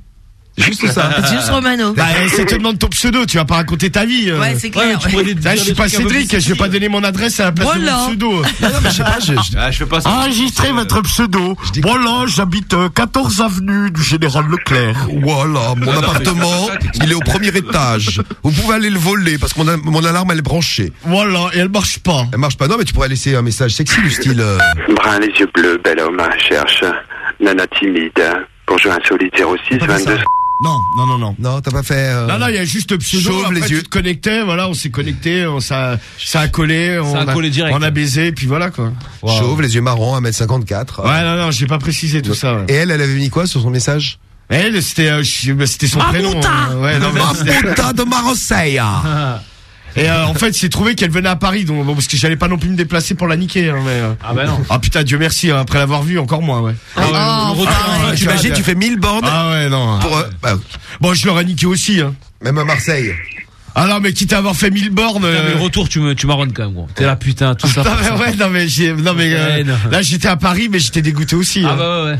Juste ça. C'est juste Romano. Bah, c'est te demande ton pseudo, tu vas pas raconter ta vie. euh. Ouais, c'est clair. tu pourrais Là, je suis pas trucs un peu Cédric, plus je vais pas donner mon adresse à la place de Voilà. mon pseudo. Non, non, mais je sais pas, je, je- Ah, je fais pas ça. Enregistrez votre pseudo. Voilà, j'habite euh, 14 avenue du Général Leclerc. Voilà, mon non, mais appartement, c'est pas ça, il est au premier étage. Vous pouvez aller le voler parce que mon, a- mon alarme elle est branchée. Voilà, et elle marche pas. Elle marche pas. Non, mais tu pourrais laisser un message sexy du style. euh, Brun, les yeux bleus, bel homme, cherche. Nana timide. Bonjour insolite 06 Pas fait 22. ça. Non, non, non, non. Non, t'as pas fait. euh, Non, non, il y a juste le pseudo. Chauve, après, les tu yeux. te connectais, voilà, on s'est connecté, on, ça, ça a collé, on a collé direct. on a baisé, puis voilà quoi. Chauve, les yeux marrons, 1m54. Ouais, non, non, j'ai pas précisé tout ça. ouais. Et elle, elle avait mis quoi sur son message? Elle, c'était, euh, c'était son prénom. euh, ouais, non, mais de Marseille Et euh, en fait, c'est trouvé qu'elle venait à Paris, donc bon, parce que j'allais pas non plus me déplacer pour la niquer. Hein, mais, euh, Ah bah non. Ah putain, Dieu merci, hein, après l'avoir vue, encore moins, ouais. Oh, Ah, T'imagines, tu fais 1000 bornes Ah ouais, non. pour. euh, bah, Bon, je l'aurais niqué aussi. Hein. même à Marseille. Ah non, mais quitte à avoir fait 1000 bornes. Putain, mais euh, le retour, tu me, tu marronnes quand même, gros. T'es là, putain, tout ça. Non pour mais ça. ouais, non mais j'ai, non mais euh, Ouais, non. là j'étais à Paris, mais j'étais dégoûté aussi. Ah hein. bah ouais, ouais.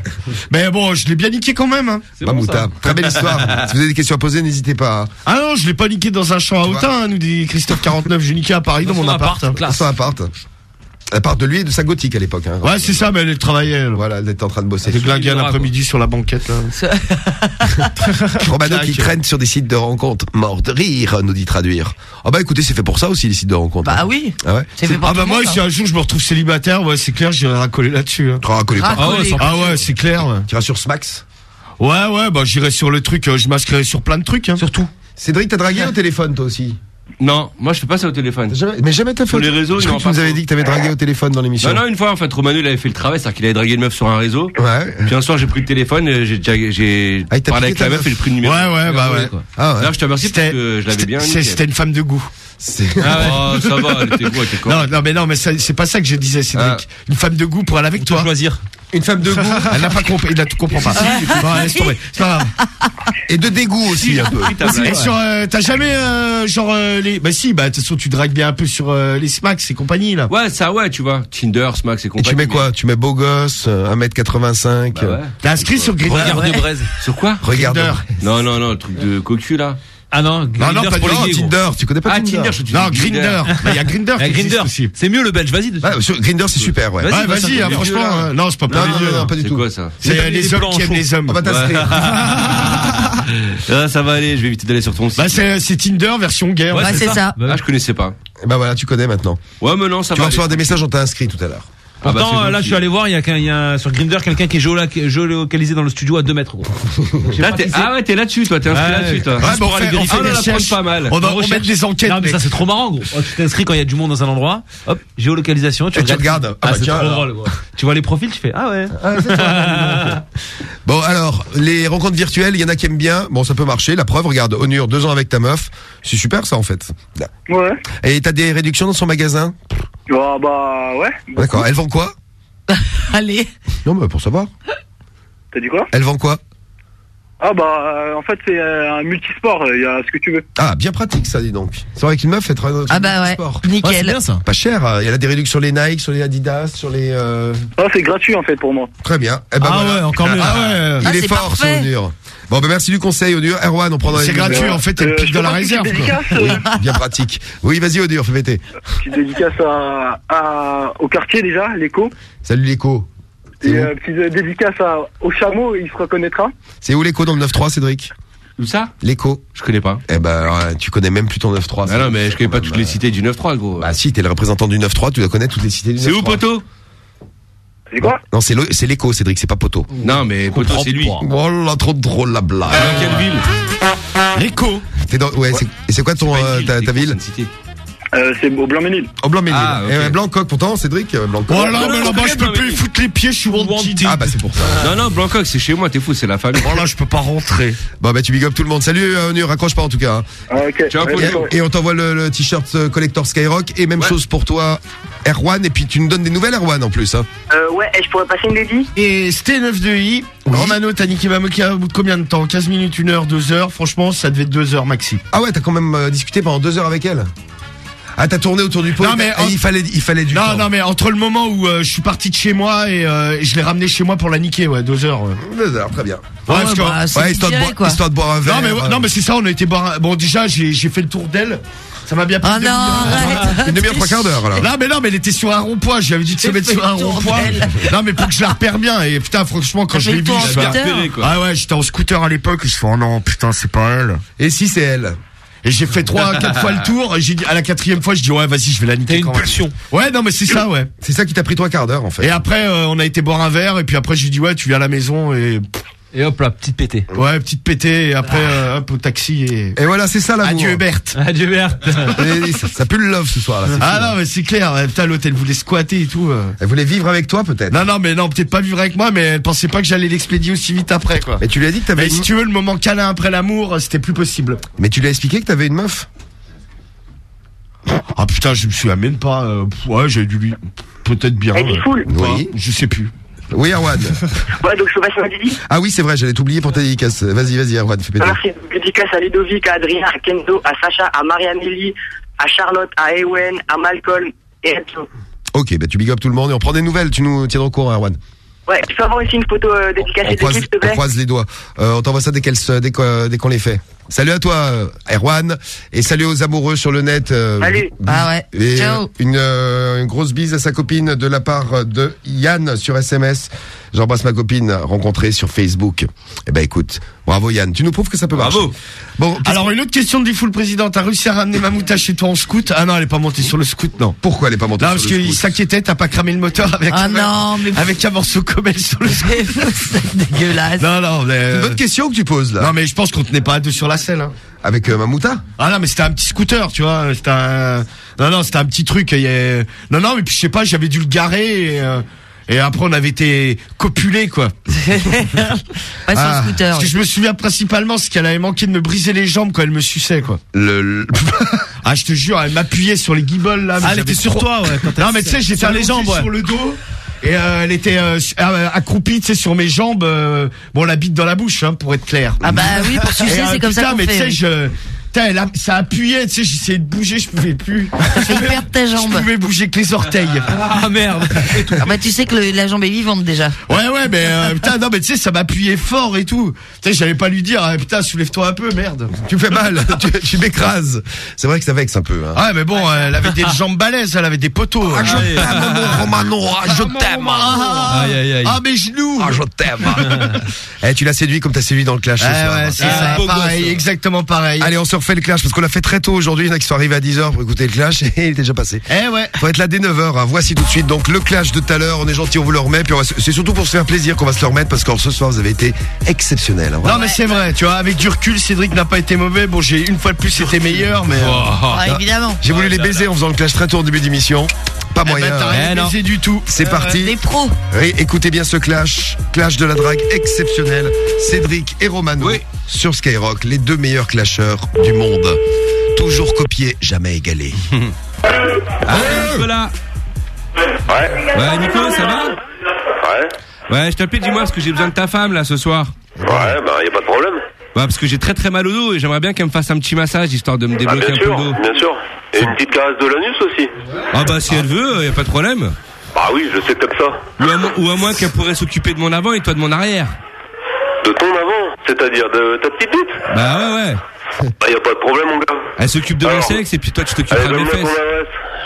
Mais bon, je l'ai bien niqué quand même. Hein. C'est bon, Mamouta. ça. Très belle histoire. si vous avez des questions à poser, n'hésitez pas. hein. Ah non, je l'ai pas niqué dans un champ à hautain, hein, nous dit Christophe 49, j'ai niqué à Paris dans, Dans mon son appart. appart, hein. classe. Dans son appart. À part de lui et de sa gothique à l'époque. Hein. Ouais, c'est ça, mais elle travaillait. elle. Voilà, elle était en train de bosser. Elle glinguait l'après-midi sur la banquette, là. Romano qui traîne sur des sites de rencontres. Mort de rire, nous dit traduire. Ah bah écoutez, c'est fait pour ça aussi les sites de rencontres. Bah oui. Ah ouais C'est fait pour Ah bah moi, si hein. un jour je me retrouve célibataire, ouais, c'est clair, j'irai racoler là-dessus. Hein. Racoler pas. Racoler. Ah ouais, ah ouais, c'est clair. ouais. Tu iras sur Smax Ouais, ouais, bah j'irai sur le truc, euh, je m'inscrirai sur plein de trucs. Hein. Surtout. Cédric, t'as dragué au téléphone toi aussi? Non, moi je fais pas ça au téléphone. Jamais- Mais jamais t'as fait Sur les réseaux, Je non, crois que tu nous avais dit que t'avais dragué au téléphone dans l'émission. Non, non, une fois, en fait, Romano, il avait fait le travail, c'est-à-dire qu'il avait dragué une meuf sur un réseau. Ouais. Puis un soir, j'ai pris le téléphone, et j'ai Ah, parlé avec la meuf et j'ai pris le numéro. Ouais, ouais, bah ouais. Ah ouais. Là, je te remercie parce que je l'avais bien C'était une femme de goût. C'est- Oh, ça va, elle était beau, elle était Non, non, mais non, mais c'est pas ça que je disais, Cédric. Une femme de goût pour aller avec toi. choisir. Une femme de goût Elle n'a pas compris, il ne comprend pas. Non, laisse tomber. C'est pas grave. et de dégoût aussi un peu. Et sur, euh, t'as jamais, euh, genre, euh, les, bah si, bah, de toute façon, tu dragues bien un peu sur euh, les smacks et compagnie, là. Ouais, ça, ouais, tu vois. Tinder, Smax et Et compagnie. tu mets quoi? Tu mets beau gosse, euh, 1m85. Bah ouais. T'es inscrit sur Grindr. Regarde ouais. de braise. Sur quoi? Regarde. Non, non, non, le truc de cocu, là. Ah non, Non, Grindr non, pas pour du les tout, gays. Tinder, tu connais pas Ah, Tinder Tinder, je te dis Non, Grindr. Grinder. Bah, il y a Grinder Ah, qui existe Grindr. aussi. C'est mieux le belge, vas-y. dessus. Ah, sur Grinder c'est super, ouais. Vas-y, Ouais, va, ça vas-y, hein, franchement, euh, non, c'est pas pour Non, non, vieux. non, pas du C'est tout. quoi ça C'est euh, les hommes qui aiment les hommes. On va t'inscrire. Ah, ça va aller, je vais éviter d'aller sur ton site. Bah, c'est c'est Tinder version guerre. Ouais, c'est ça. Ah, je connaissais pas. Et bah voilà, tu connais maintenant. Ouais, mais non, ça Tu va. vas aller. recevoir des messages, on t'a inscrit tout à l'heure. Ah bah, Pourtant, euh, là, je suis allé voir, il y a, y a sur Grinder quelqu'un qui est géolocalisé dans le studio à 2 mètres. Là, ah ouais, t'es là-dessus, toi, t'es inscrit Ouais, là-dessus, toi. Ouais, bah, on fait, on fait Ah, pas mal. On, met recherche. des enquêtes. Non, mais ça c'est trop marrant, gros. Oh, tu t'inscris quand il y a du monde dans un endroit. Hop, géolocalisation, tu Et tu regardes. regardes. Ah, Ah bah c'est trop alors. drôle, gros. Tu vois les profils, tu fais ah ouais. Bon alors, les rencontres virtuelles, il y en a qui aiment bien. Bon, ça peut marcher. La preuve, regarde, Onur, deux ans avec ta meuf. C'est super ça en fait. Ouais. Et t'as des réductions dans son magasin? Ah bah ouais. D'accord. Elle vend quoi Allez. Non, mais pour savoir. T'as dit quoi Elle vend quoi Ah bah euh, en fait c'est euh, un multisport, il y a ce que tu veux. Ah, bien pratique ça, dis donc. C'est vrai qu'une meuf, travaille dans Ah bah ouais. sport. Nickel. Pas cher. euh, Il y a des réductions sur les Nike, sur les Adidas, sur les. euh, Ah c'est gratuit en fait pour moi. Très bien. Eh ben Ah voilà. ouais, encore mieux. Ah ouais. Il Ah, est c'est fort, parfait. Onur. Bon, ben merci du conseil, Onur. Erwan, on prendra C'est gratuit, en fait, elle Euh, pique dans la réserve. quoi. dédicace, Oui, bien pratique. Oui, vas-y, Onur, fais péter. Petite dédicace à, à- au quartier déjà, l'écho. Salut l'écho. Et euh, petite dédicace à, au chameau, il se reconnaîtra. C'est où l'écho dans le 9-3, Cédric? Où ça? L'écho. Je connais pas. Eh ben, alors, euh, tu connais même plus ton 9-3. Ah non, mais je connais pas toutes les cités du 9-3, gros. Bah si, t'es le représentant du 9-3, tu dois connaître toutes les cités du 9-3. C'est où, poteau? C'est quoi Non, c'est l'écho, Cédric, c'est pas poteau. Non, mais poteau, c'est lui. Oh là, trop drôle la blague. Dans quelle ville L'écho. Ouais, c'est, et c'est quoi ton, euh, ville, ta, ville. Euh, c'est au Blanc-Ménil. Au Blanc-Ménil. Ah, ok. Blancoc, pourtant, Cédric, euh, Blancoc. Oh là, mais non, là-bas, non, je peux plus y foutre les pieds, je suis wanted. Ah bah c'est pour ça. Non, non, Blancoc, c'est chez moi, t'es fou, c'est la famille. Oh là, je peux pas rentrer. Bon bah tu big up tout le monde. Salut euh, Onur, raccroche pas en tout cas. hein. Ah, ok. Ciao, d'accord. Et on t'envoie le, le t-shirt euh, collector Skyrock et même Ouais. chose pour toi Erwan et puis tu nous donnes des nouvelles Erwan en plus hein. Euh, ouais, et je pourrais passer une dédie Et c'était 9 de I. Romano, t'as niqué ma moquette au bout de combien de temps? 15 minutes, 1 heure, 2 heures Franchement, ça devait être 2 heures maxi. Ah ouais t'as quand même euh, discuté pendant deux heures avec elle? Ah t'as tourné autour du pot Non, et mais en- il fallait il fallait du Non, temps. non, mais entre le moment où euh, je suis parti de chez moi et, euh, et je l'ai ramené chez moi pour la niquer, ouais, 2 heures. ouais. Deux heures très bien. Ouais, Ouais, que- bah, Ouais histoire de, boire, quoi. histoire de boire un verre. non, mais, euh, non, mais c'est ça, on a été boire un... Bon, déjà, j'ai j'ai fait le tour d'elle. Ça m'a bien pris Ah une non, demi-heure. arrête. une demi-heure trois quarts d'heure là. Non mais non mais elle était sur un rond-point, j'avais dit de se mettre sur un rond-point. Non mais pour que je la repère bien et putain franchement quand je l'ai en je scooter repéré, quoi. Ah ouais, j'étais en scooter à l'époque je fais oh non putain c'est pas elle. Et si c'est elle? Et j'ai fait trois quatre fois le tour et j'ai dit à la quatrième fois je dis ouais vas-y je vais la niquer T'as une pulsion. Ouais non mais c'est ça ouais. C'est ça qui t'a pris trois quarts d'heure en fait. Et après euh, on a été boire un verre et puis après j'ai dit ouais tu viens à la maison et Et hop là, petite pétée. ouais petite pétée et après euh, hop au taxi et Et voilà c'est ça l'amour. adieu Berthe. Adieu Berthe. Et ça, ça pue le love ce soir là. c'est Ah fou, hein. non mais c'est clair, ouais, putain l'autre elle voulait squatter et tout. euh. Elle voulait vivre avec toi peut-être. Non non mais non peut-être pas vivre avec moi mais elle pensait pas que j'allais l'expédier aussi vite après quoi. Mais tu lui as dit que t'avais Mais une... si tu veux le moment câlin après l'amour c'était plus possible. Mais tu lui as expliqué que t'avais une meuf? Ah putain, je me souviens même pas. euh, pff, ouais, j'ai dû lui. Peut-être bien. Elle est euh, full. ouais, Oui. Je sais plus. Oui Erwan. Ouais, donc je peux passer ma dédicace ah oui c'est vrai j'allais t'oublier pour ta dédicace. Vas-y vas-y Erwan fais péter. Merci. Dédicace à Ludovic, à Adrien, à Kenzo, à Sacha, à Mariamélie, à Charlotte, à Ewen, à Malcolm et à Joe. Ok, bah tu big up tout le monde et on prend des nouvelles, tu nous tiendras au courant, Erwan. Ouais, tu peux avoir aussi une photo euh, dédicacée On clip, s'il te on plaît croise les doigts. Euh, on t'envoie ça dès qu'elle se- dès qu'on dès qu'on les fait. Salut à toi, euh, Erwan, et salut aux amoureux sur le net. euh, Salut. Ah ouais. Et Ciao. euh, une, euh, une grosse bise à sa copine de la part de Yann sur SMS. J'embrasse ma copine rencontrée sur Facebook. Eh ben écoute, bravo Yann, tu nous prouves que ça peut marcher. Bravo. Bon, Alors une autre question de Diffoul président, t'as réussi à ramener Mamouta chez toi en scout? Ah non, elle est pas montée sur le scout, non. Pourquoi elle est pas montée Non, sur parce le qu'il scout s'inquiétait, t'as pas cramé le moteur avec Ah un, non, mais- avec un morceau comel sur le scout. C'est dégueulasse. Non, non, mais... C'est une euh, bonne question que tu poses là. Non, mais je pense qu'on tenait pas à deux sur la selle. Hein. Avec euh, Mamouta Ah non, mais c'était un petit scooter, tu vois. C'était un... Non, non, c'était un petit truc. il y a- Non, non, mais puis je sais pas, j'avais dû le garer et, euh, et après on avait été copulés, quoi. Pas sur Ah, le scooter. Parce que je me souviens principalement, c'est qu'elle avait manqué de me briser les jambes quand elle me suçait, quoi. Le, le- Ah, je te jure, elle m'appuyait sur les guibolles, là. mais Ah, elle était sur trop- toi, ouais. quand Non, mais tu sais, j'étais sur les jambes, ouais. sur le dos. Et euh, elle était euh, euh, accroupie, tu sais, sur mes jambes. euh, bon, la bite dans la bouche, hein, pour être clair. Ah bah oui, pour sucer, euh, c'est comme ça putain, mais tu sais, je... Putain, elle a- ça appuyait, tu sais, j'essayais de bouger, je pouvais plus. Ça fait perdre ta Je jambe. pouvais bouger que les orteils. Ah merde. Ah bah tu sais que le- la jambe est vivante déjà. Ouais, ouais, mais euh, putain, non, mais tu sais, ça m'appuyait fort et tout. Tu sais, j'allais pas lui dire, ah, putain, soulève-toi un peu, merde. tu fais mal, tu, tu m'écrases. C'est vrai que ça vexe un peu. Hein. Ouais, mais bon, elle avait des jambes balèzes, elle avait des poteaux. Ah, je t'aime, mon Romano, ah, je t'aime. Ah, ah, mes genoux. Ah, je t'aime. eh, tu l'as séduit comme t'as séduit dans le clash ce Ouais, c'est Ah, ça, pareil, gosse. exactement pareil. Allez, on se refait le clash parce qu'on l'a fait très tôt aujourd'hui. Il y en a qui sont arrivés à 10h pour écouter le clash et il était déjà passé. Eh ouais. Faut être là dès 9h. Voici tout de suite donc le clash de tout à l'heure. On est gentil, on vous le remet. Puis se- c'est surtout pour se faire plaisir qu'on va se le remettre parce que ce soir vous avez été exceptionnel. hein. Non mais c'est vrai, tu vois, avec du recul, Cédric n'a pas été mauvais. Bon, j'ai une fois de plus été meilleur, mais. euh, Ah, évidemment. J'ai voulu les baiser en faisant le clash très tôt au début d'émission. Pas eh ben, moyen. hein. rien Eh du tout. C'est Euh, parti. Les pros. Oui, écoutez bien ce clash, clash de la drague exceptionnel. Cédric et Romano Oui. sur Skyrock, les deux meilleurs clasheurs du monde. Toujours copiés, jamais égalés. Ah, Nicolas. Ouais. Ouais, Nico, ça va Ouais. Ouais, je t'appelle, dis-moi, parce que j'ai besoin de ta femme, là, ce soir. Ouais, bah, y a pas de problème. Ouais, parce que j'ai très très mal au dos et j'aimerais bien qu'elle me fasse un petit massage, histoire de me Ah, débloquer bien un peu le dos. bien sûr. Et une petite caresse de l'anus aussi. Ah bah, si elle veut, y a pas de problème. Bah oui, je sais que t'aimes ça. Ou à, mo- ou à moins qu'elle pourrait s'occuper de mon avant et toi de mon arrière. De ton avant, c'est-à-dire de ta petite bite. Bah ouais, ouais. Bah, y a pas de problème, mon gars. Elle s'occupe de Alors. sexe et puis toi tu t'occuperas de mes fesses.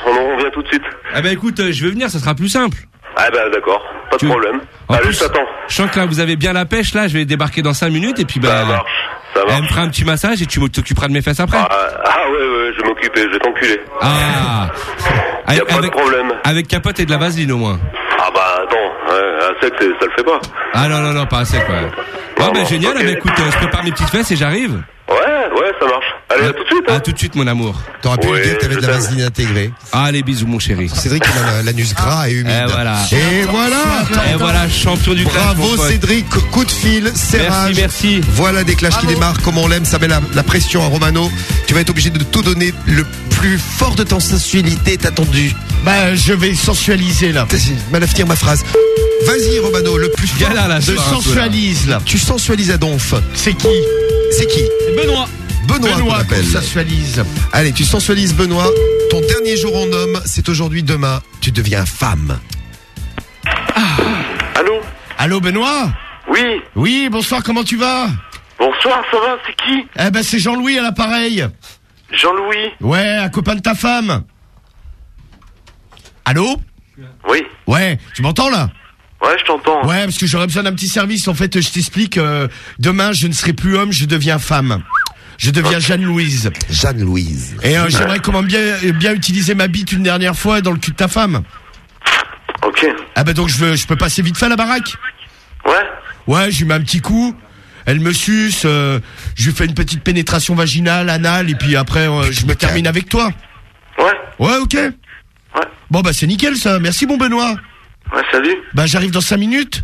On en revient tout de suite. Ah bah écoute, euh, je vais venir, ça sera plus simple. Ah bah d'accord, pas de problème. En Allez, plus, je t'attends. Je sens que là vous avez bien la pêche, là je vais débarquer dans 5 minutes et puis Ça bah... marche, ça Elle me marche. fera un petit massage et tu t'occuperas de mes fesses après. Ah, ah ouais, ouais, je vais m'occuper, je vais t'enculer. Ah Y a avec, pas de problème. avec capote et de la vaseline au moins. Ah bah attends, ouais, un sec, c'est- ça le fait pas. Ah non, non, non, pas assez quoi. Ouais, Bon, bah génial, bah écoute, euh, je prépare mes petites fesses et j'arrive. Ça marche. Allez, à tout de suite. À Hein. tout de suite mon amour. T'aurais pu Ouais, lui dire que t'avais de la vaseline intégrée. Allez, bisous mon chéri. Cédric, il a la- l'anus gras et humide. Et voilà. Et voilà. Et voilà, champion du clash, Bravo. Cédric, coup de fil, serrage. Merci, merci. Voilà des clashs qui démarrent comme on l'aime, ça met la, la pression à Romano. Tu vas être obligé de tout donner le plus fort de ton sensualité est attendu. Bah, je vais sensualiser là. Mal à finir ma phrase. Vas-y Romano, le plus fort. Galère, là, Je sensualise là. Tu sensualises à donf. C'est qui? C'est qui? Benoît. Benoît, Benoît qu'on appelle. sensualise. Allez, tu sensualises Benoît. Ton dernier jour en homme, c'est aujourd'hui, demain. Tu deviens femme. Allô Allô Benoît Oui, Oui, bonsoir, comment tu vas bonsoir, ça va, c'est qui Eh ben c'est Jean-Louis à l'appareil. Jean-Louis Ouais, un copain de ta femme. Allô Oui, Ouais, tu m'entends là ouais, je t'entends. Ouais, parce que j'aurais besoin d'un petit service. En fait, je t'explique. euh, demain, je ne serai plus homme, je deviens femme. Je deviens Jeanne-Louise. Jeanne-Louise. Et euh, j'aimerais comment bien bien utiliser ma bite une dernière fois dans le cul de ta femme. Ok. Ah bah donc je veux, je peux passer vite fait à la baraque. Ouais Ouais, je lui mets un petit coup. Elle me suce. euh, je lui fais une petite pénétration vaginale, anale, et puis après, euh, je me termine avec toi. Ouais Ouais, ok. Ouais. Bon bah c'est nickel ça. Merci bon Benoît. Ouais, salut. Bah j'arrive dans 5 minutes.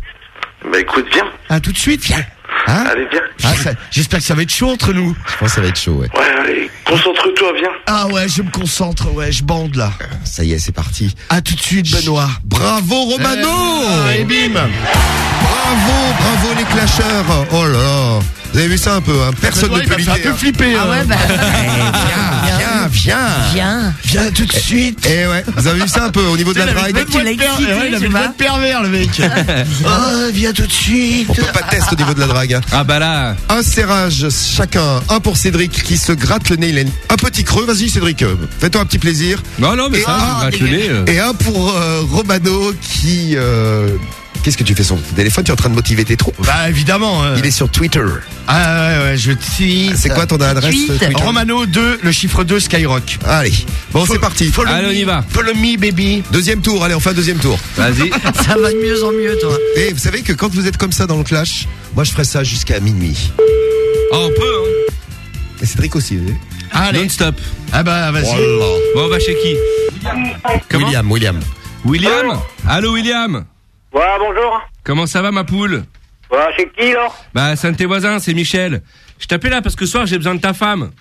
Bah écoute, viens. À tout de suite. Viens. Hein Allez, viens. Ah, ça- J'espère que ça va être chaud entre nous. Je pense que ça va être chaud, ouais. Ouais, allez, concentre-toi, viens. Ah ouais, je me concentre, ouais, je bande là. Ça y est, c'est parti. À tout de suite Benoît. Bravo Romano Ah, et bim. Bravo, bravo les clasheurs Oh là là Vous avez vu ça un peu, hein? Personne ne peut un peu hein. flipper. Ah hein. ouais, bah. Eh, viens, viens, viens. Viens. Viens tout de suite. Et ouais, vous avez vu ça un peu au niveau de la drague? il avait une voix de pervers, le mec. oh, viens tout de suite. On peut pas tester au niveau de la drague. hein. Ah bah là. Un serrage chacun, un pour Cédric qui se gratte le nez. Il a un petit creux. Vas-y Cédric, euh, fais-toi un petit plaisir. Non, non, mais Et ça, un- gratte le nez, euh. Et un pour euh, Romano qui. euh, Qu'est-ce que tu fais son téléphone? Tu es en train de motiver tes troupes? Bah évidemment. euh. Il est sur Twitter. Ah ouais, ouais, je tweet. C'est quoi ton adresse Tweet. Twitter? Romano 2, le chiffre 2, Skyrock. Allez, bon c'est parti. Follow Allez, on me, y va. Follow me, baby. Deuxième tour, allez, on fait un deuxième tour. Vas-y. Ça va de mieux en mieux, toi. Et vous savez que quand vous êtes comme ça dans le clash, moi je ferai ça jusqu'à minuit. Oh, on peut, hein. Et Cédric aussi, vous. Allez. Non-stop. Ah bah vas-y. Bon, on va chez qui? Comment? William, William. William? Allô, William? Ouais, bonjour. Comment ça va, ma poule Ouais, chez qui, là Bah, c'est un de tes voisins, c'est Michel. Je t'appelle là parce que ce soir, j'ai besoin de ta femme.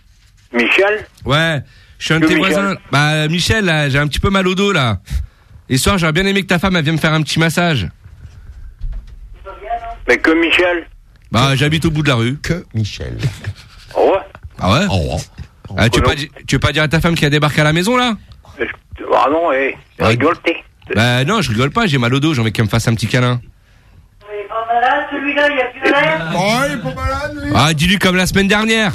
Michel Ouais, je suis un de tes Michel voisins. Bah, Michel, là, j'ai un petit peu mal au dos, là. Et ce soir, j'aurais bien aimé que ta femme, elle vienne me faire un petit massage. Mais que Michel Bah, j'habite au bout de la rue. Que Michel. Oh ouais Ah ouais Ah, tu, veux pas, di- tu veux pas dire à ta femme qu'elle débarque à la maison, là Ah non, eh, Ouais. rigole, t'es. Bah, non, je rigole pas, j'ai mal au dos, j'ai envie qu'elle me fasse un petit câlin. celui-là, il a plus l'air. Oh, il est pas malade, lui. Ah, dis-lui comme la semaine dernière.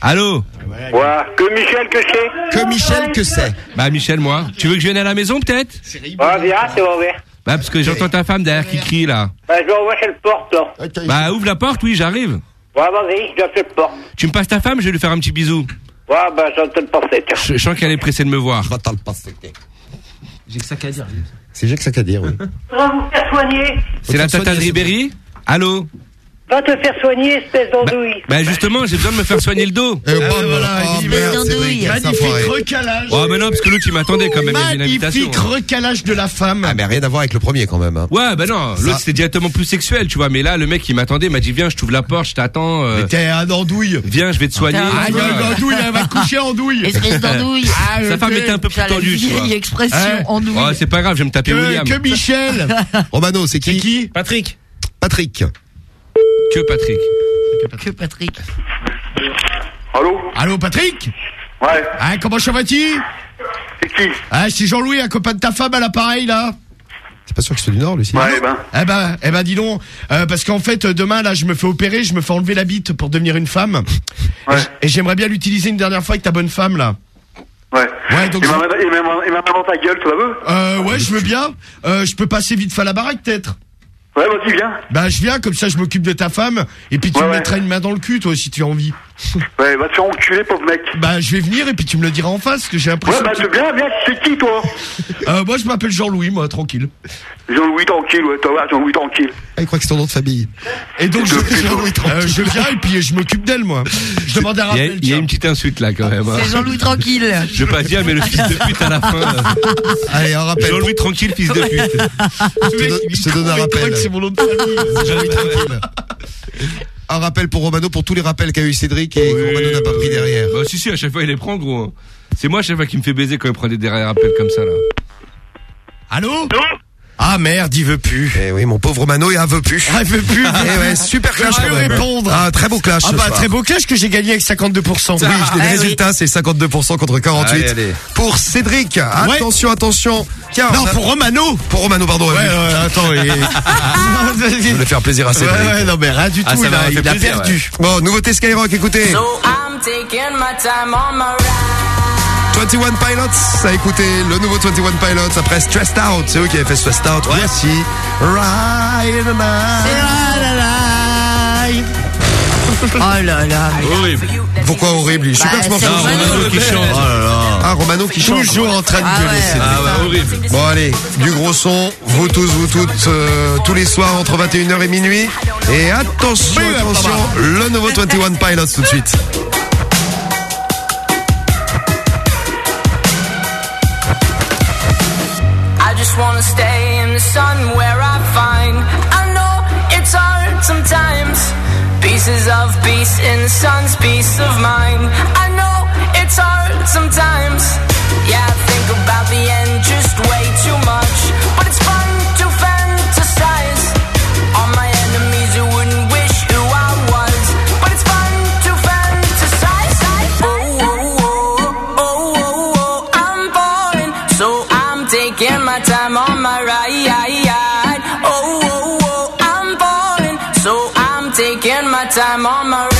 Allô Ouais, que Michel, que c'est Que Michel, que c'est Bah, Michel, moi. Tu veux que je vienne à la maison, peut-être? Ouais, viens, c'est ouvert. Bah, parce que j'entends ta femme derrière qui crie, là. Bah, je vais ouvrir chez le porte, là. Bah, ouvre la porte, oui, j'arrive. Ouais, vas-y, je chez le porte. Tu me passes ta femme, je vais lui faire un petit bisou. Ouais, bah, j'entends le passer, tiens. Je, je sens qu'elle est pressée de me voir. Attends le passer. J'ai que ça qu'à dire. C'est j'ai que ça qu'à dire, oui. Va vous faire soigner. C'est la tata de Ribéry Allô Va te faire soigner, espèce d'andouille. Bah, justement, j'ai besoin de me faire soigner le dos. Et bam, voilà, oh, il merde, Magnifique recalage. Oh, mais non, parce que l'autre, il m'attendait quand même, il y avait une invitation. Magnifique hein. recalage de la femme. Ah, mais rien à voir avec le premier quand même. Hein. Ouais, bah non, l'autre c'était directement plus sexuel, tu vois. Mais là, le mec, il m'attendait, il m'a dit, viens, je t'ouvre la porte, je t'attends. euh, Mais T'es un andouille. viens, je vais te soigner. Ah, il y a une andouille, elle va coucher andouille. Espèce d'andouille. Ah, Sa femme que- était un peu plus tendue, vieille expression Hein andouille. Oh, c'est pas grave, je vais me taper William. que Michel. Romano, c'est qui Patrick. Patrick. Que Patrick. Que Patrick. Allô Allô, Patrick Ouais, Ah, comment ça va-tu c'est qui Ah, c'est Jean-Louis, un copain de ta femme à l'appareil, là. C'est pas sûr que c'est du Nord, lui. Ouais, ben. Eh ben, eh ben, dis donc, euh, parce qu'en fait, euh, demain, là, je me fais opérer, je me fais enlever la bite pour devenir une femme. Ouais. Et Et j'aimerais bien l'utiliser une dernière fois avec ta bonne femme, là. Ouais. Ouais, donc Il m'a je- il m'a- il m'a mis dans ta gueule, tu la veux Euh, ouais, je veux bien. Euh, je peux passer vite fait à la baraque, peut-être. Ouais, vas-y, viens. Bah, je viens, comme ça, je m'occupe de ta femme, et puis tu Ouais, me ouais. mettras une main dans le cul, toi, si tu as envie. Ouais, va te faire enculer, pauvre mec. Bah, je vais venir, et puis tu me le diras en face, parce que j'ai Ouais, l'impression bah, que... tu viens, viens, c'est qui, toi Euh, moi, je m'appelle Jean-Louis, moi, tranquille. Jean-Louis, tranquille, ouais, toi, ouais, Jean-Louis, tranquille. Ah, il croit que c'est ton nom de famille. Et donc, je, Jean-Louis, euh, je viens, et puis je m'occupe d'elle, moi. Je demande un Il y, a, rappel, il y a une petite insulte là quand même. hein. C'est Jean-Louis tranquille. Je veux pas dire, mais le fils de pute à la fin. Allez, un rappel. Jean-Louis tranquille, fils de pute. Je te donne- je te donne un rappel. que c'est mon nom de famille. Jean-Louis tranquille. Un rappel pour Romano pour tous les rappels qu'a eu Cédric et que Romano n'a pas pris derrière. Bah si si, à chaque fois il les prend gros. C'est moi à chaque fois qui me fait baiser quand il prend des derrière rappels comme ça là. Allô? Ah merde, il veut plus. Eh oui, mon pauvre Romano, il veut plus. Ah, il veut plus. Eh ouais, super clash Je quand même. répondre. Ah, très beau clash. Ah ce bah soir. très beau clash que j'ai gagné avec 52%. Oui, le Ah, résultat c'est 52% contre 48 Allez, allez. pour Cédric. Attention, attention. Tiens, Non, on a- pour Romano. pour Romano, pardon. Ouais, oui. ouais, attends. il- Je voulais faire plaisir à Ouais, Cédric. ouais, non mais rien du Ah, tout, ça il m'a a, fait il a plaisir, perdu. Bon, nouveauté Skyrock, écoutez. I'm taking my time on my 21 Pilots, ça a écouté le nouveau 21 Pilots après Stressed Out. C'est eux qui avaient fait Stressed Out. Voici Ride. Oh là là. Horrible. Pourquoi horrible? Il est super Bah, ce morceau. c'est Romano qui chante. Oh là là. Ah, Romano qui chante. Toujours en train de Ah gueuler. ouais. Ah ouais, horrible. Bon allez, du gros son, vous tous, vous toutes, euh, tous les soirs entre 21h et minuit. Et attention, attention, le nouveau 21 Pilots tout de suite. Just wanna stay in the sun where I find I know it's hard sometimes. Pieces of peace in the sun's peace of mind. I know it's hard sometimes. Yeah, I think about the end time on my ride. Oh, oh, oh, I'm falling, so I'm taking my time on my ride.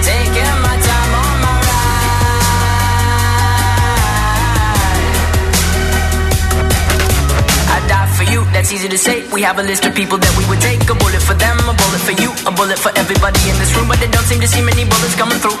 Taking my time on my ride. I die for you, that's easy to say. We have a list of people that we would take. A bullet for them, a bullet for you, a bullet for everybody in this room. But they don't seem to see many bullets coming through.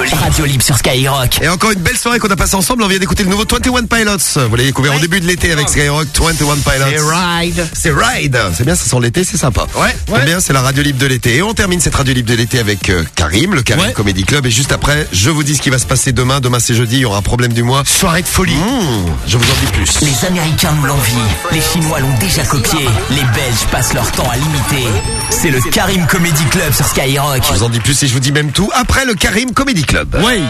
Radio Libre. Radio Libre sur Skyrock. Et encore une belle soirée qu'on a passée ensemble. On vient d'écouter le nouveau 21 Pilots. Vous l'avez découvert au début de l'été avec Skyrock 21 Pilots. C'est Ride. C'est Ride. C'est bien, ça sent l'été, c'est sympa. Ouais. C'est bien, c'est la radio libre de l'été. Et on termine cette radio libre de l'été avec euh, Karim, le Karim Comedy Club. Et juste après, je vous dis ce qui va se passer demain. Demain, c'est jeudi. Il y aura un problème du mois. Soirée de folie. Mmh, je vous en dis plus. Les Américains nous l'envient. Les Chinois l'ont déjà copié. Les Belges passent leur temps à l'imiter. C'est le Karim Comedy Club sur Skyrock. Je vous en dis plus et je vous dis même tout après le Karim Comedy Club. Ouais.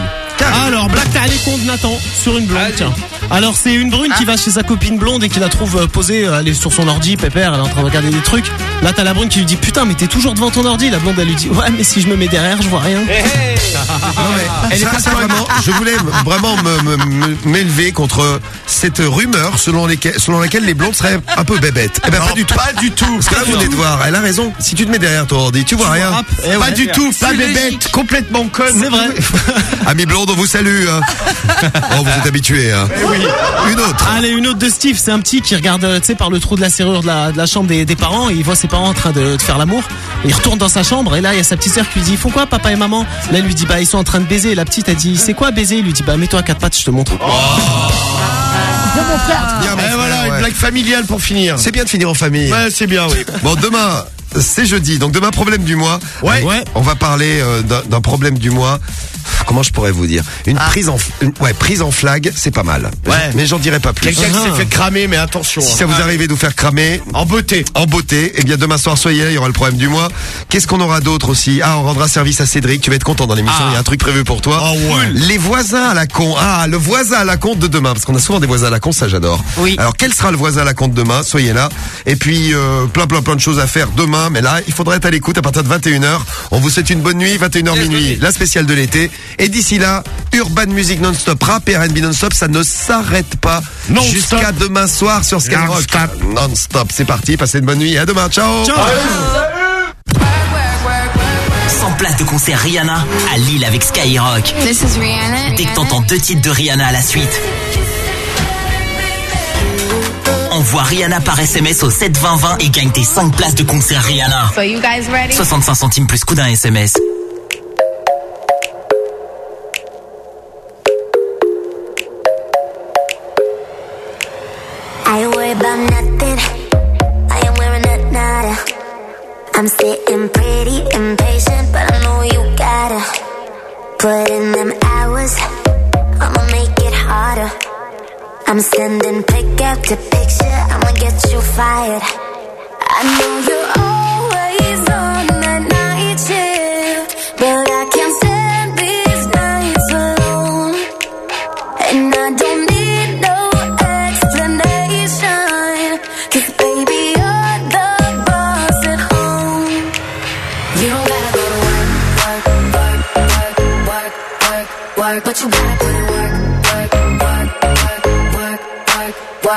Alors, Black t'as allé contre Nathan sur une blonde. tiens. Alors, c'est une brune qui va chez sa copine blonde et qui la trouve euh, posée, euh, elle est sur son ordi, pépère, elle est en train de regarder des trucs. Là, t'as la brune qui lui dit Putain, mais t'es toujours devant ton ordi. La blonde, elle lui dit Ouais, mais si je me mets derrière, je vois rien. Elle est pas vraiment, je voulais vraiment me- me- me- m'élever contre cette rumeur selon, lesquelles- selon laquelle les blondes seraient un peu bébêtes. Eh ben Non, pas du tout. pas du tout. Parce que là, vous venez de voir, elle a raison. Si tu te mets derrière ton ordi, tu vois Tu rien. eh Pas ouais. du tout, pas bébête, complètement conne. C'est vrai. Amis blondes, on vous salue. hein. Oh, vous êtes habitués. Hein. Une autre. Allez, une autre de Steve, c'est un petit qui regarde, euh, tu sais, par le trou de la serrure de la, de la chambre des, des parents, et il voit ses parents en train de, de faire l'amour. Il retourne dans sa chambre, et là, il y a sa petite sœur qui lui dit, ils font quoi, papa et maman Là, elle lui dit, bah, ils sont en train de baiser. Et la petite, elle dit, c'est quoi baiser? Il lui dit, bah, mets-toi à quatre pattes, je te montre. Bien, mon Et frère, voilà, une blague familiale pour finir. C'est bien de finir en famille. Ouais, c'est bien, oui. Bon, demain, c'est jeudi. Donc demain, problème du mois. Ouais. Ouais. On va parler euh, d'un d'un problème du mois. Comment je pourrais vous dire? Une prise en, une- ouais, prise en flag, c'est pas mal. Ouais. Mais j'en dirai pas plus. Quelqu'un qui s'est fait cramer, mais attention. Si hein. ça vous arrive de nous faire cramer, En beauté. en beauté, eh bien demain soir soyez là, il y aura le problème du mois. Qu'est-ce qu'on aura d'autre aussi? Ah, on rendra service à Cédric, tu vas être content dans l'émission, Ah. il y a un truc prévu pour toi. Ah ouais. Les voisins à la con. Ah, le voisin à la con de demain parce qu'on a souvent des voisins à la con, ça j'adore. Oui. Alors quel sera le voisin à la con de demain? Soyez là. Et puis euh, plein plein plein de choses à faire demain, mais là, il faudrait être à l'écoute à partir de 21h. On vous souhaite une bonne nuit, 21h minuit, la spéciale de l'été. Et d'ici là, Urban Music non-stop, rap et R&B non-stop, ça ne s'arrête pas jusqu'à demain soir sur Skyrock. Non-stop. C'est parti, passez une bonne nuit, à demain, ciao. 100 places de concert Rihanna à Lille avec Skyrock. This is Rihanna. Dès que t'entends deux titres de Rihanna à la suite. Envoie Rihanna par SMS au 72020 et gagne tes 5 places de concert Rihanna. So you guys ready? 65 centimes plus coût d'un SMS. I worried about nothing. I am wearing a nada. I'm sitting pretty impatient, but I know you gotta put in them hours. I'ma make it harder. I'm sending pick after picture, I'ma get you fired. I know you're always on that night shift, but I can't stand these nights alone. And I don't need no explanation, 'cause baby, you're the boss at home. You don't gotta go to work, work, work, work, work, work, work, but you gotta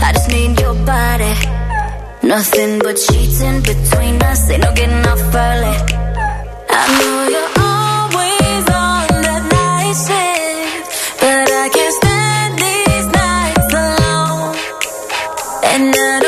I just need your body. Nothing but sheets in between us, ain't no getting off early. I know you're always on night shift, but I can't stand these nights alone. And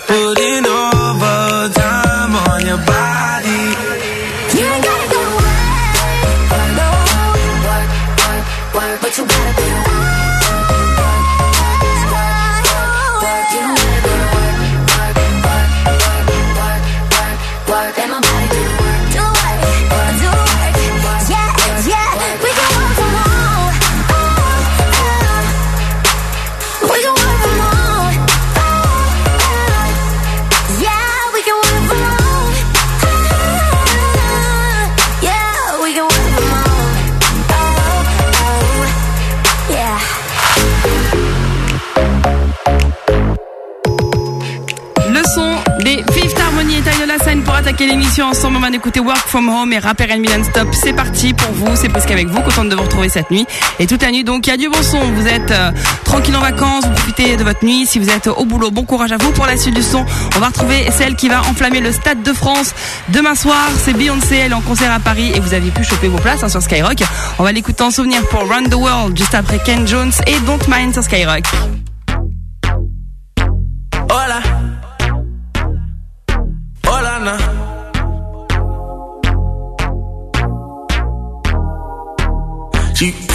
L'émission ensemble. On va écouter Work From Home et Rapper and Milan Stop. C'est parti pour vous. C'est presque avec vous. Contente de vous retrouver cette nuit. Et toute la nuit, donc, il y a du bon son. Vous êtes euh, tranquille en vacances. Vous profitez de votre nuit. Si vous êtes au boulot, bon courage à vous pour la suite du son. On va retrouver celle qui va enflammer le Stade de France demain soir. C'est Beyoncé. Elle est en concert à Paris et vous avez pu choper vos places hein, sur Skyrock. On va l'écouter en souvenir pour Run the World juste après Ken Jones et Don't Mind sur Skyrock.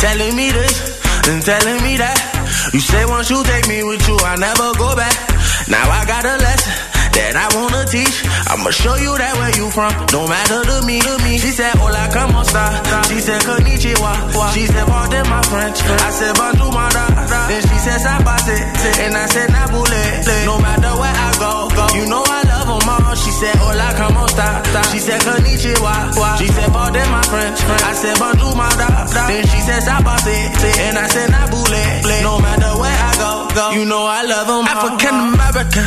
Telling me this and telling me that. You say once you take me with you, I never go back. Now I got a lesson that I wanna teach. I'ma show you that where you from, no matter to me, to me. She said, Hola, como esta? She said, Konnichiwa. She said, pardon my French. I said, bonjour, my da. Then she said, sabase. And I said, nabule. No matter where I go, go. You know I love them all. She said, hola, como esta? She said, konnichiwa. She said, pardon my French. I said, bonjour, my da. Then she said, sabase. And I said, nabule. No matter where I go, go. You know I love them African American,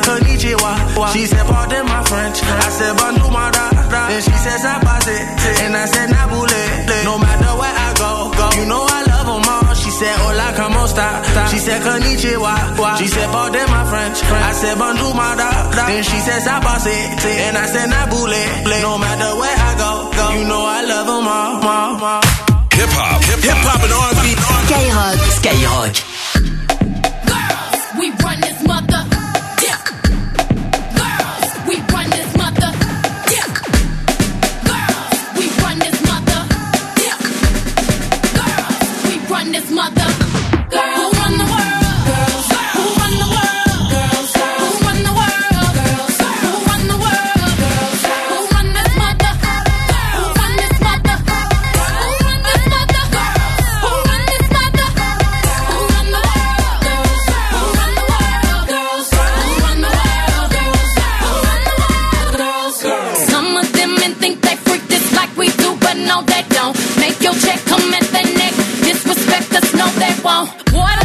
She said, Konnichiwa. She said, pardon my French. I said, Bonjour, my da. Then she said, Sabase. And I said, Nabule. No matter where I go, go. You know I love them all. She said, Hola, como esta? She said, Konnichiwa. She said, pardon my French. I said, Bonjour, my da. Then she said, Sabase. And I said, Nabule. No matter where I go, go. You know I love them all. all, all. Hip hop, hip hop and R&B. Skyrock. Skyrock. No, they don't. Make your check come neck. Disrespect us, no, they won't. Boy,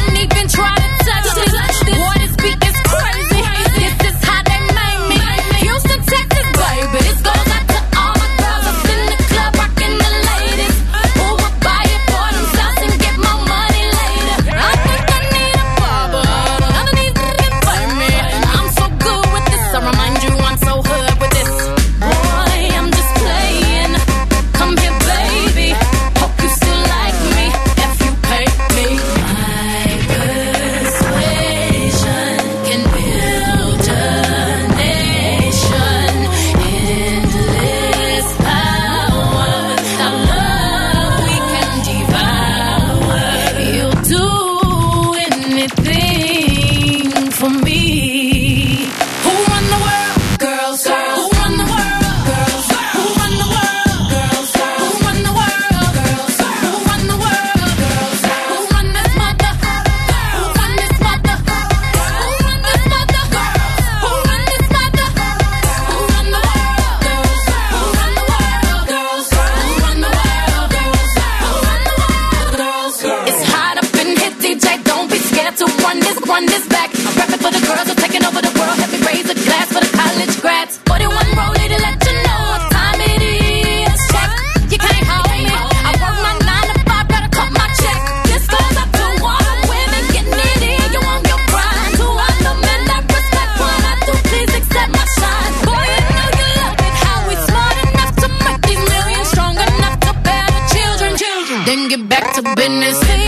raise a glass for the college grads. 41 rollie to let you know what time it is. Check. You can't hold me. I work my nine to five, gotta cut my check. This goes up to all the women getting it in. You want your grind. To all the men that respect what I do, please accept my shine. Boy, you know you love it. How we smart enough to make these millions strong enough to bear the children. Children. Then get back to business.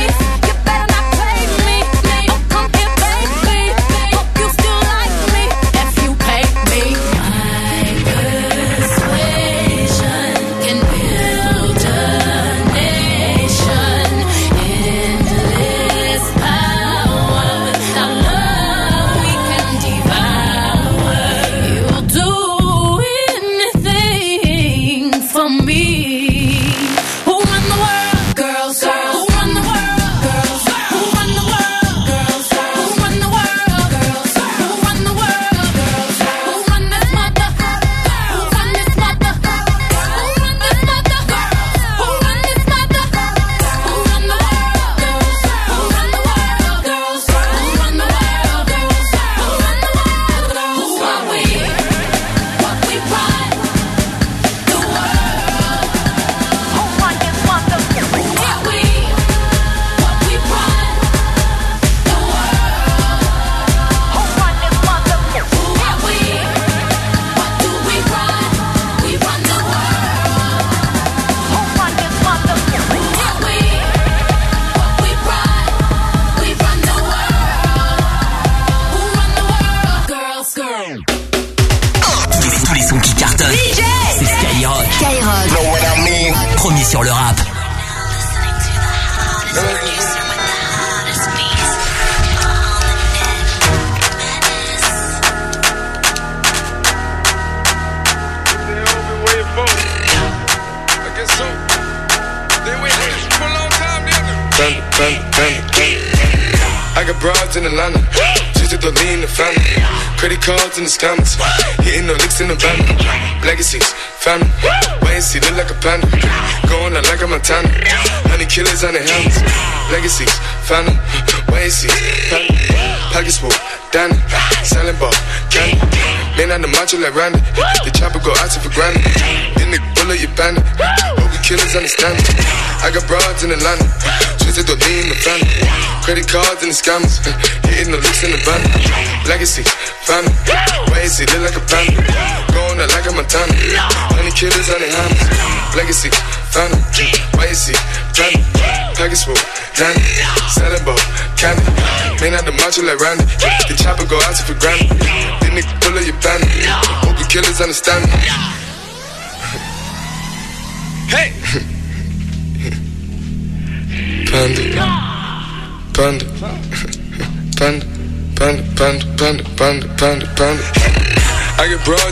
And the scammers, hitting the licks in the van. Legacy, family, wait and see, look like a panda. Going out like a Montana, honey killers on the hammers. Legacy, family, wait and see, family. Package full, Danny, selling ball, candy. Man out the macho like Randy, the chopper go out to for granted.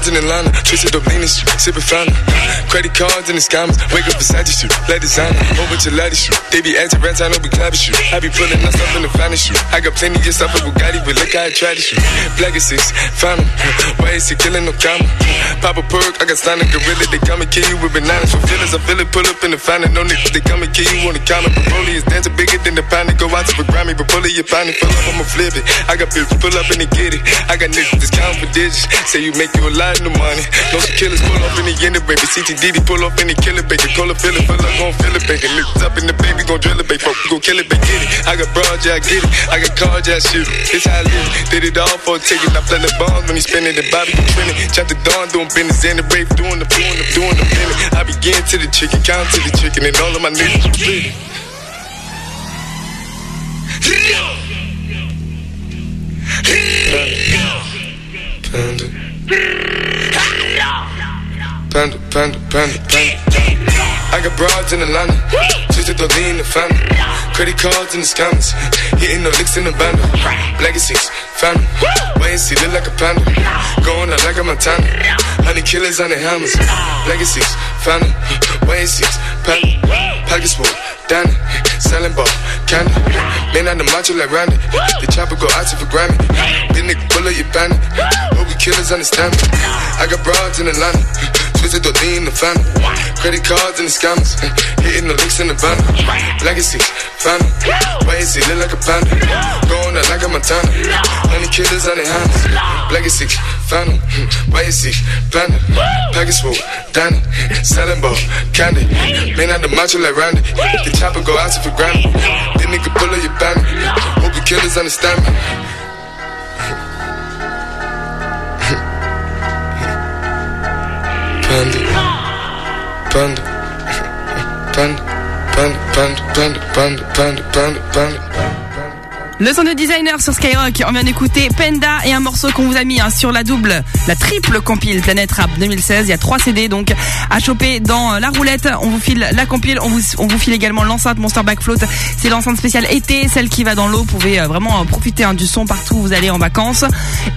Broads in Atlanta, twisted up leaning shit, sipping fountain. Credit cards and the scammers, wake up beside you, let designer, over to Lady shoot. They be anti rats, I know we clapping shoot. I be pulling that stuff in the finest. I got plenty of stuff with Bugatti, but look how I try to shoot. Black is six, found 'em. Why is he killing no comma? Pop a perk, I got signed a gorilla, they come and kill you with bananas. For feelings, I feel it, pull up in the fountain. No niggas, they come and kill you on the counter. Broly is dancing bigger than the pound, go out to the Grammy, but pull it, you find it, pull up, I'ma flip it. I got bitches, pull up and they get it. I got niggas counting for digits, say you make you a of money. No killers pull up in the end, baby. CTDD pull up in the killer, baby. Call a feeling, feel like gon' feel it, baby. Niggas up in the baby, gon' drill it, baby. Fuck, gon' kill it, baby. Get it. I got broad, yeah, I get it. I got cards, yeah, I shoot it. This how I live. Did it all for a ticket. I play the bombs when he spinning the Bobby, you trending. Chop the dawn, doing business in the rape, doing the doing the doing the feeling. I begin to the chicken, count to the chicken, and all of my niggas bleeding. Panda. Panda, panda, panda, panda. I got broads in Atlanta, just to lean the family. Credit cards and the scammers, hitting the licks in the band. Legacies, family, wait and see, look like a panda. Going out like a Montana, honey killers on the hammers. Legacies, family, wait and see, panda. Pockets full, Danny, selling ball, candy. Man on the macho like Randy, the chopper go out for Grammy. Big nigga pull up your bandit, hope you killers understand me. I got broads in Atlanta, twisted to lean the family. Credit cards and the scammers, hitting the licks in the van. Legacy, family, wait and see, look like a panda. Going out like a Montana, honey killers on the hands. Legacy, family, wait and see, panda. Package full, Danny, selling ball, candy. Man on the macho like Randy, the chopper go out for granted. Then nigga pull up your bandit, hope you killers understand me. Panda, panda, panda, panda, panda, panda, panda, panda, panda. Le son de designer sur Skyrock, on vient d'écouter Penda et un morceau qu'on vous a mis hein, sur la double, la triple compile Planète Rap 2016. Il y a trois CD donc à choper dans euh, la roulette. On vous file la compile, on vous, on vous file également l'enceinte Monster Backfloat. C'est l'enceinte spéciale été, celle qui va dans l'eau. Vous pouvez euh, vraiment euh, profiter hein, du son partout où vous allez en vacances.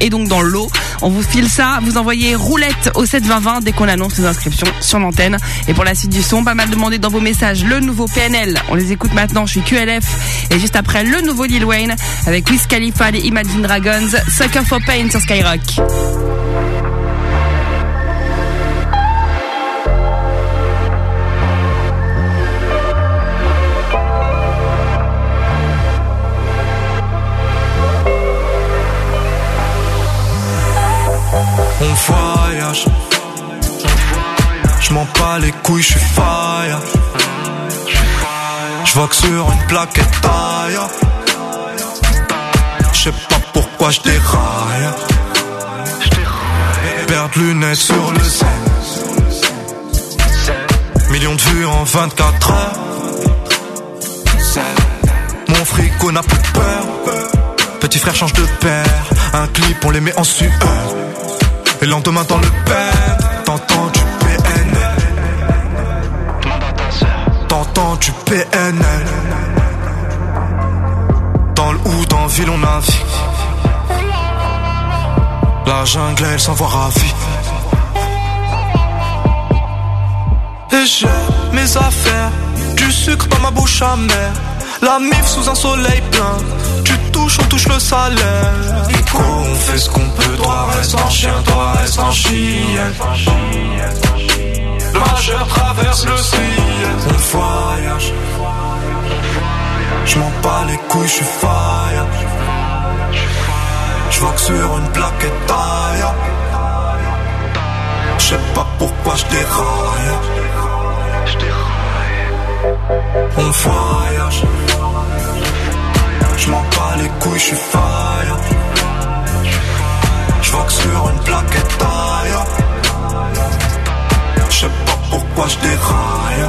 Et donc dans l'eau, on vous file ça. Vous envoyez roulette au 72020 dès qu'on annonce les inscriptions sur l'antenne. Et pour la suite du son, pas mal demandé dans vos messages le nouveau PNL. On les écoute maintenant. Je suis QLF et juste après le nouveau Lil Wayne avec Wiz Khalifa et Imagine Dragons, Sucker for Pain sur Skyrock. On voyage. Je m'en bats les couilles, je suis fire. Je vois que sur une plaquette taille. Je sais pas pourquoi je déraille. Perdre lunettes sur le zen. Millions de vues en 24 heures. Mon frigo n'a plus peur. Petit frère change de père. Un clip, on les met en sueur. Et le lendemain dans le père, PNL. Dans le ou dans ville, on navigue. La jungle, elle s'en voit ravie. Et j'ai mes affaires, du sucre dans ma bouche amère. La mif sous un soleil plein, tu touches, on touche le salaire. Nico, on fait ce qu'on peut, toi reste en chien, toi reste en chien. Le majeur traverse le ciel, on voyage. Je m'en bats les couilles, je suis fire. Je que sur une plaquette taille. Je sais pas pourquoi je déraille. On voyage. Je m'en bats les couilles, je suis fire. Je que sur une plaquette taille. Je sais pas pourquoi je déraille?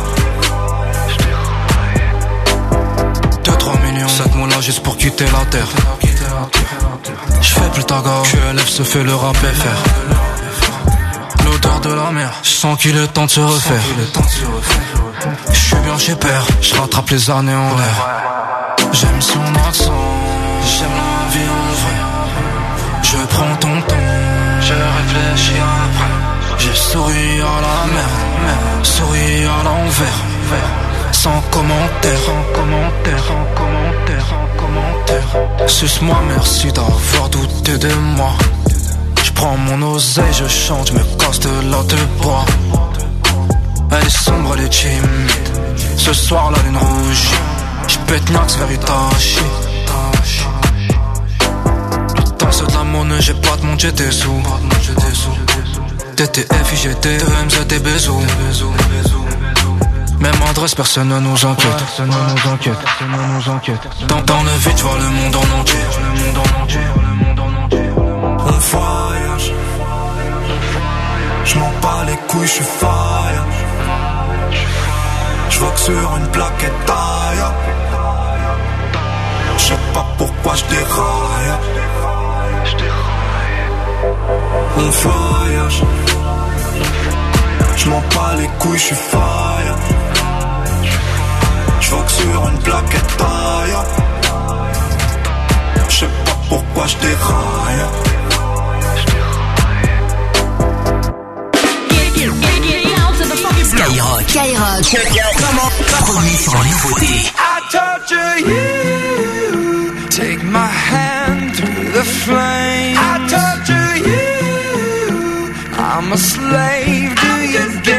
2-3 millions, 7 mois là juste pour quitter la terre. Je fais plus ta gare, QLF se fait le rap FR. L'odeur de la mer, je sens qu'il est temps de se refaire. Je suis bien chez père, je rattrape les années en l'air. J'aime son accent, j'aime la vie en vrai. Je prends ton temps, je réfléchis après. J'ai souri à la mer, souri à l'envers. Sans commentaire, sans commentaire, sans commentaire, sans commentaire. Suce-moi, merci d'avoir douté de moi. Je prends mon oseille, je chante, je me casse de la de bois. Elle est sombre, elle est timide. Ce soir, la lune rouge. Je pète Nax vers Itachi. Le c'est de la monnaie, j'ai pas de monde, j'ai des sous. TTF, IGT, EMZ, des bisous. Même adresse, personne ne nous enquête. Personne ne nous enquête. Personne ne nous enquête. Dans, dans le vide, vois le monde en entier. Le monde en entier. Le monde en entier. On voyage. Je m'en bats les couilles, je suis fire. Je vois que sur une plaquette taille. Je sais pas pourquoi je déraille. On voyage. Je m'en bats les couilles, je suis fire. Je vois que sur une plaquette taille. Je sais pas pourquoi je déraille. Skyrock. Skyrock. Premier sur la nouveauté. I torture you. Take my hand through the flame. I torture you. I'm a slave to your games.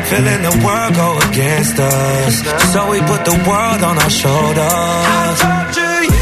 Feeling the world go against us. So we put the world on our shoulders. torture you.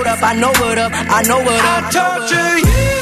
up, I know what up, I know what up. I torture you.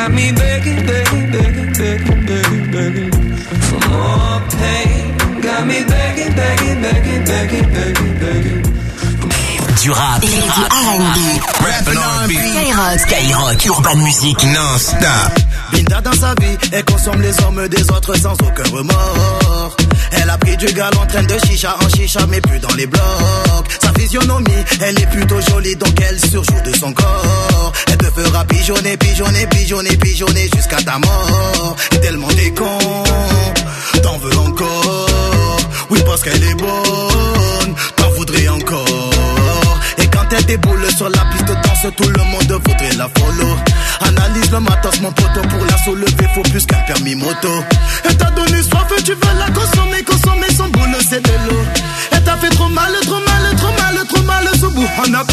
Got me begging, begging, begging, begging, begging, begging. For more pain. Got me begging, begging, begging, begging, begging, begging. Du rap, du R&B, Skyrock, Skyrock, Urban Music, non-stop. Binda dans sa vie, elle consomme les hommes des autres sans aucun remords. Elle a pris du gal en train de chicha en chicha, mais plus dans les blocs. Sa physionomie, elle est plutôt jolie, donc elle surjoue de son corps. Elle te fera pigeonner, pigeonner, pigeonner, pigeonner jusqu'à ta mort. Et tellement t'es con, t'en veux encore. Oui, parce qu'elle est bonne, t'en voudrais encore. Elle déboule sur la piste danse, tout le monde voudrait la follow. Analyse le matos, mon poteau, pour la soulever, faut plus qu'un permis moto. Elle t'a donné soif, tu veux la consommer, consommer son boule, c'est de l'eau. Elle t'a fait trop mal, trop mal, trop mal, trop mal, ce bout. On a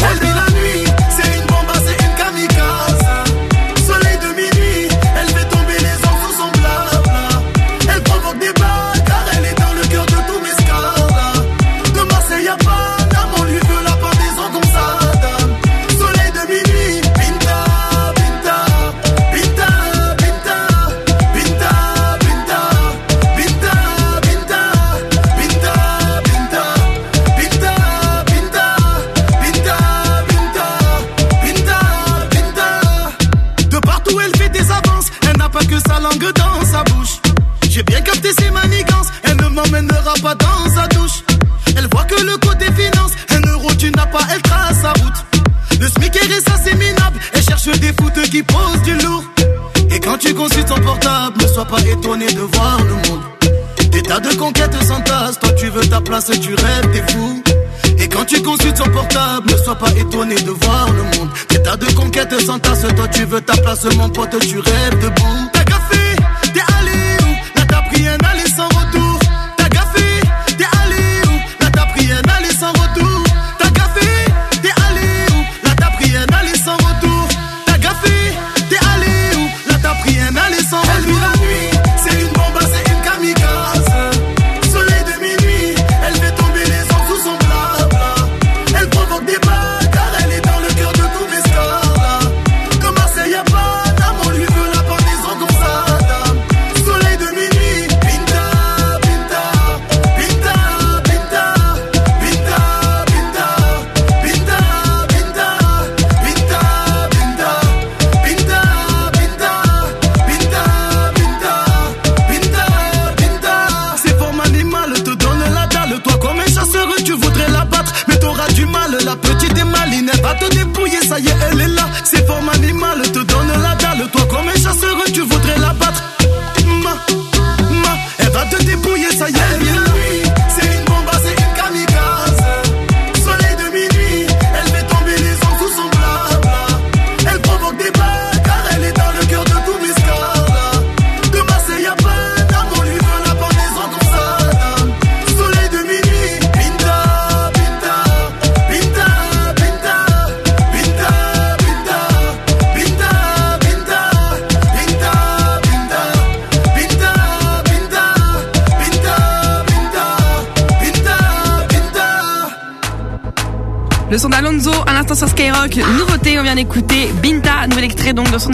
tu veux ta place, mon pote, tu rêves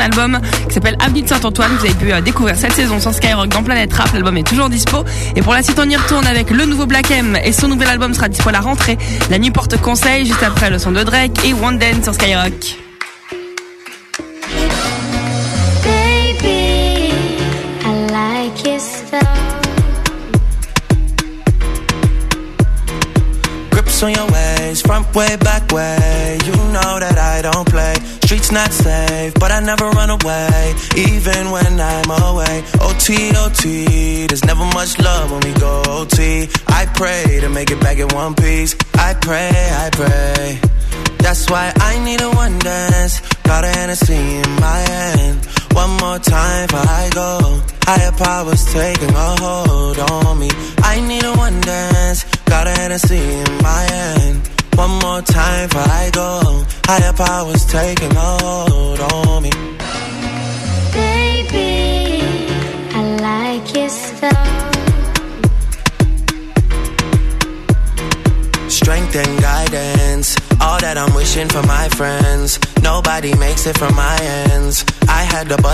album qui s'appelle Avenue de Saint-Antoine. Vous avez pu euh, découvrir cette saison sur Skyrock dans Planète Rap. L'album est toujours dispo. Et pour la suite, on y retourne avec le nouveau Black M et son nouvel album sera dispo à la rentrée. La nuit porte conseil, juste après le son de Drake et One Dance sur Skyrock.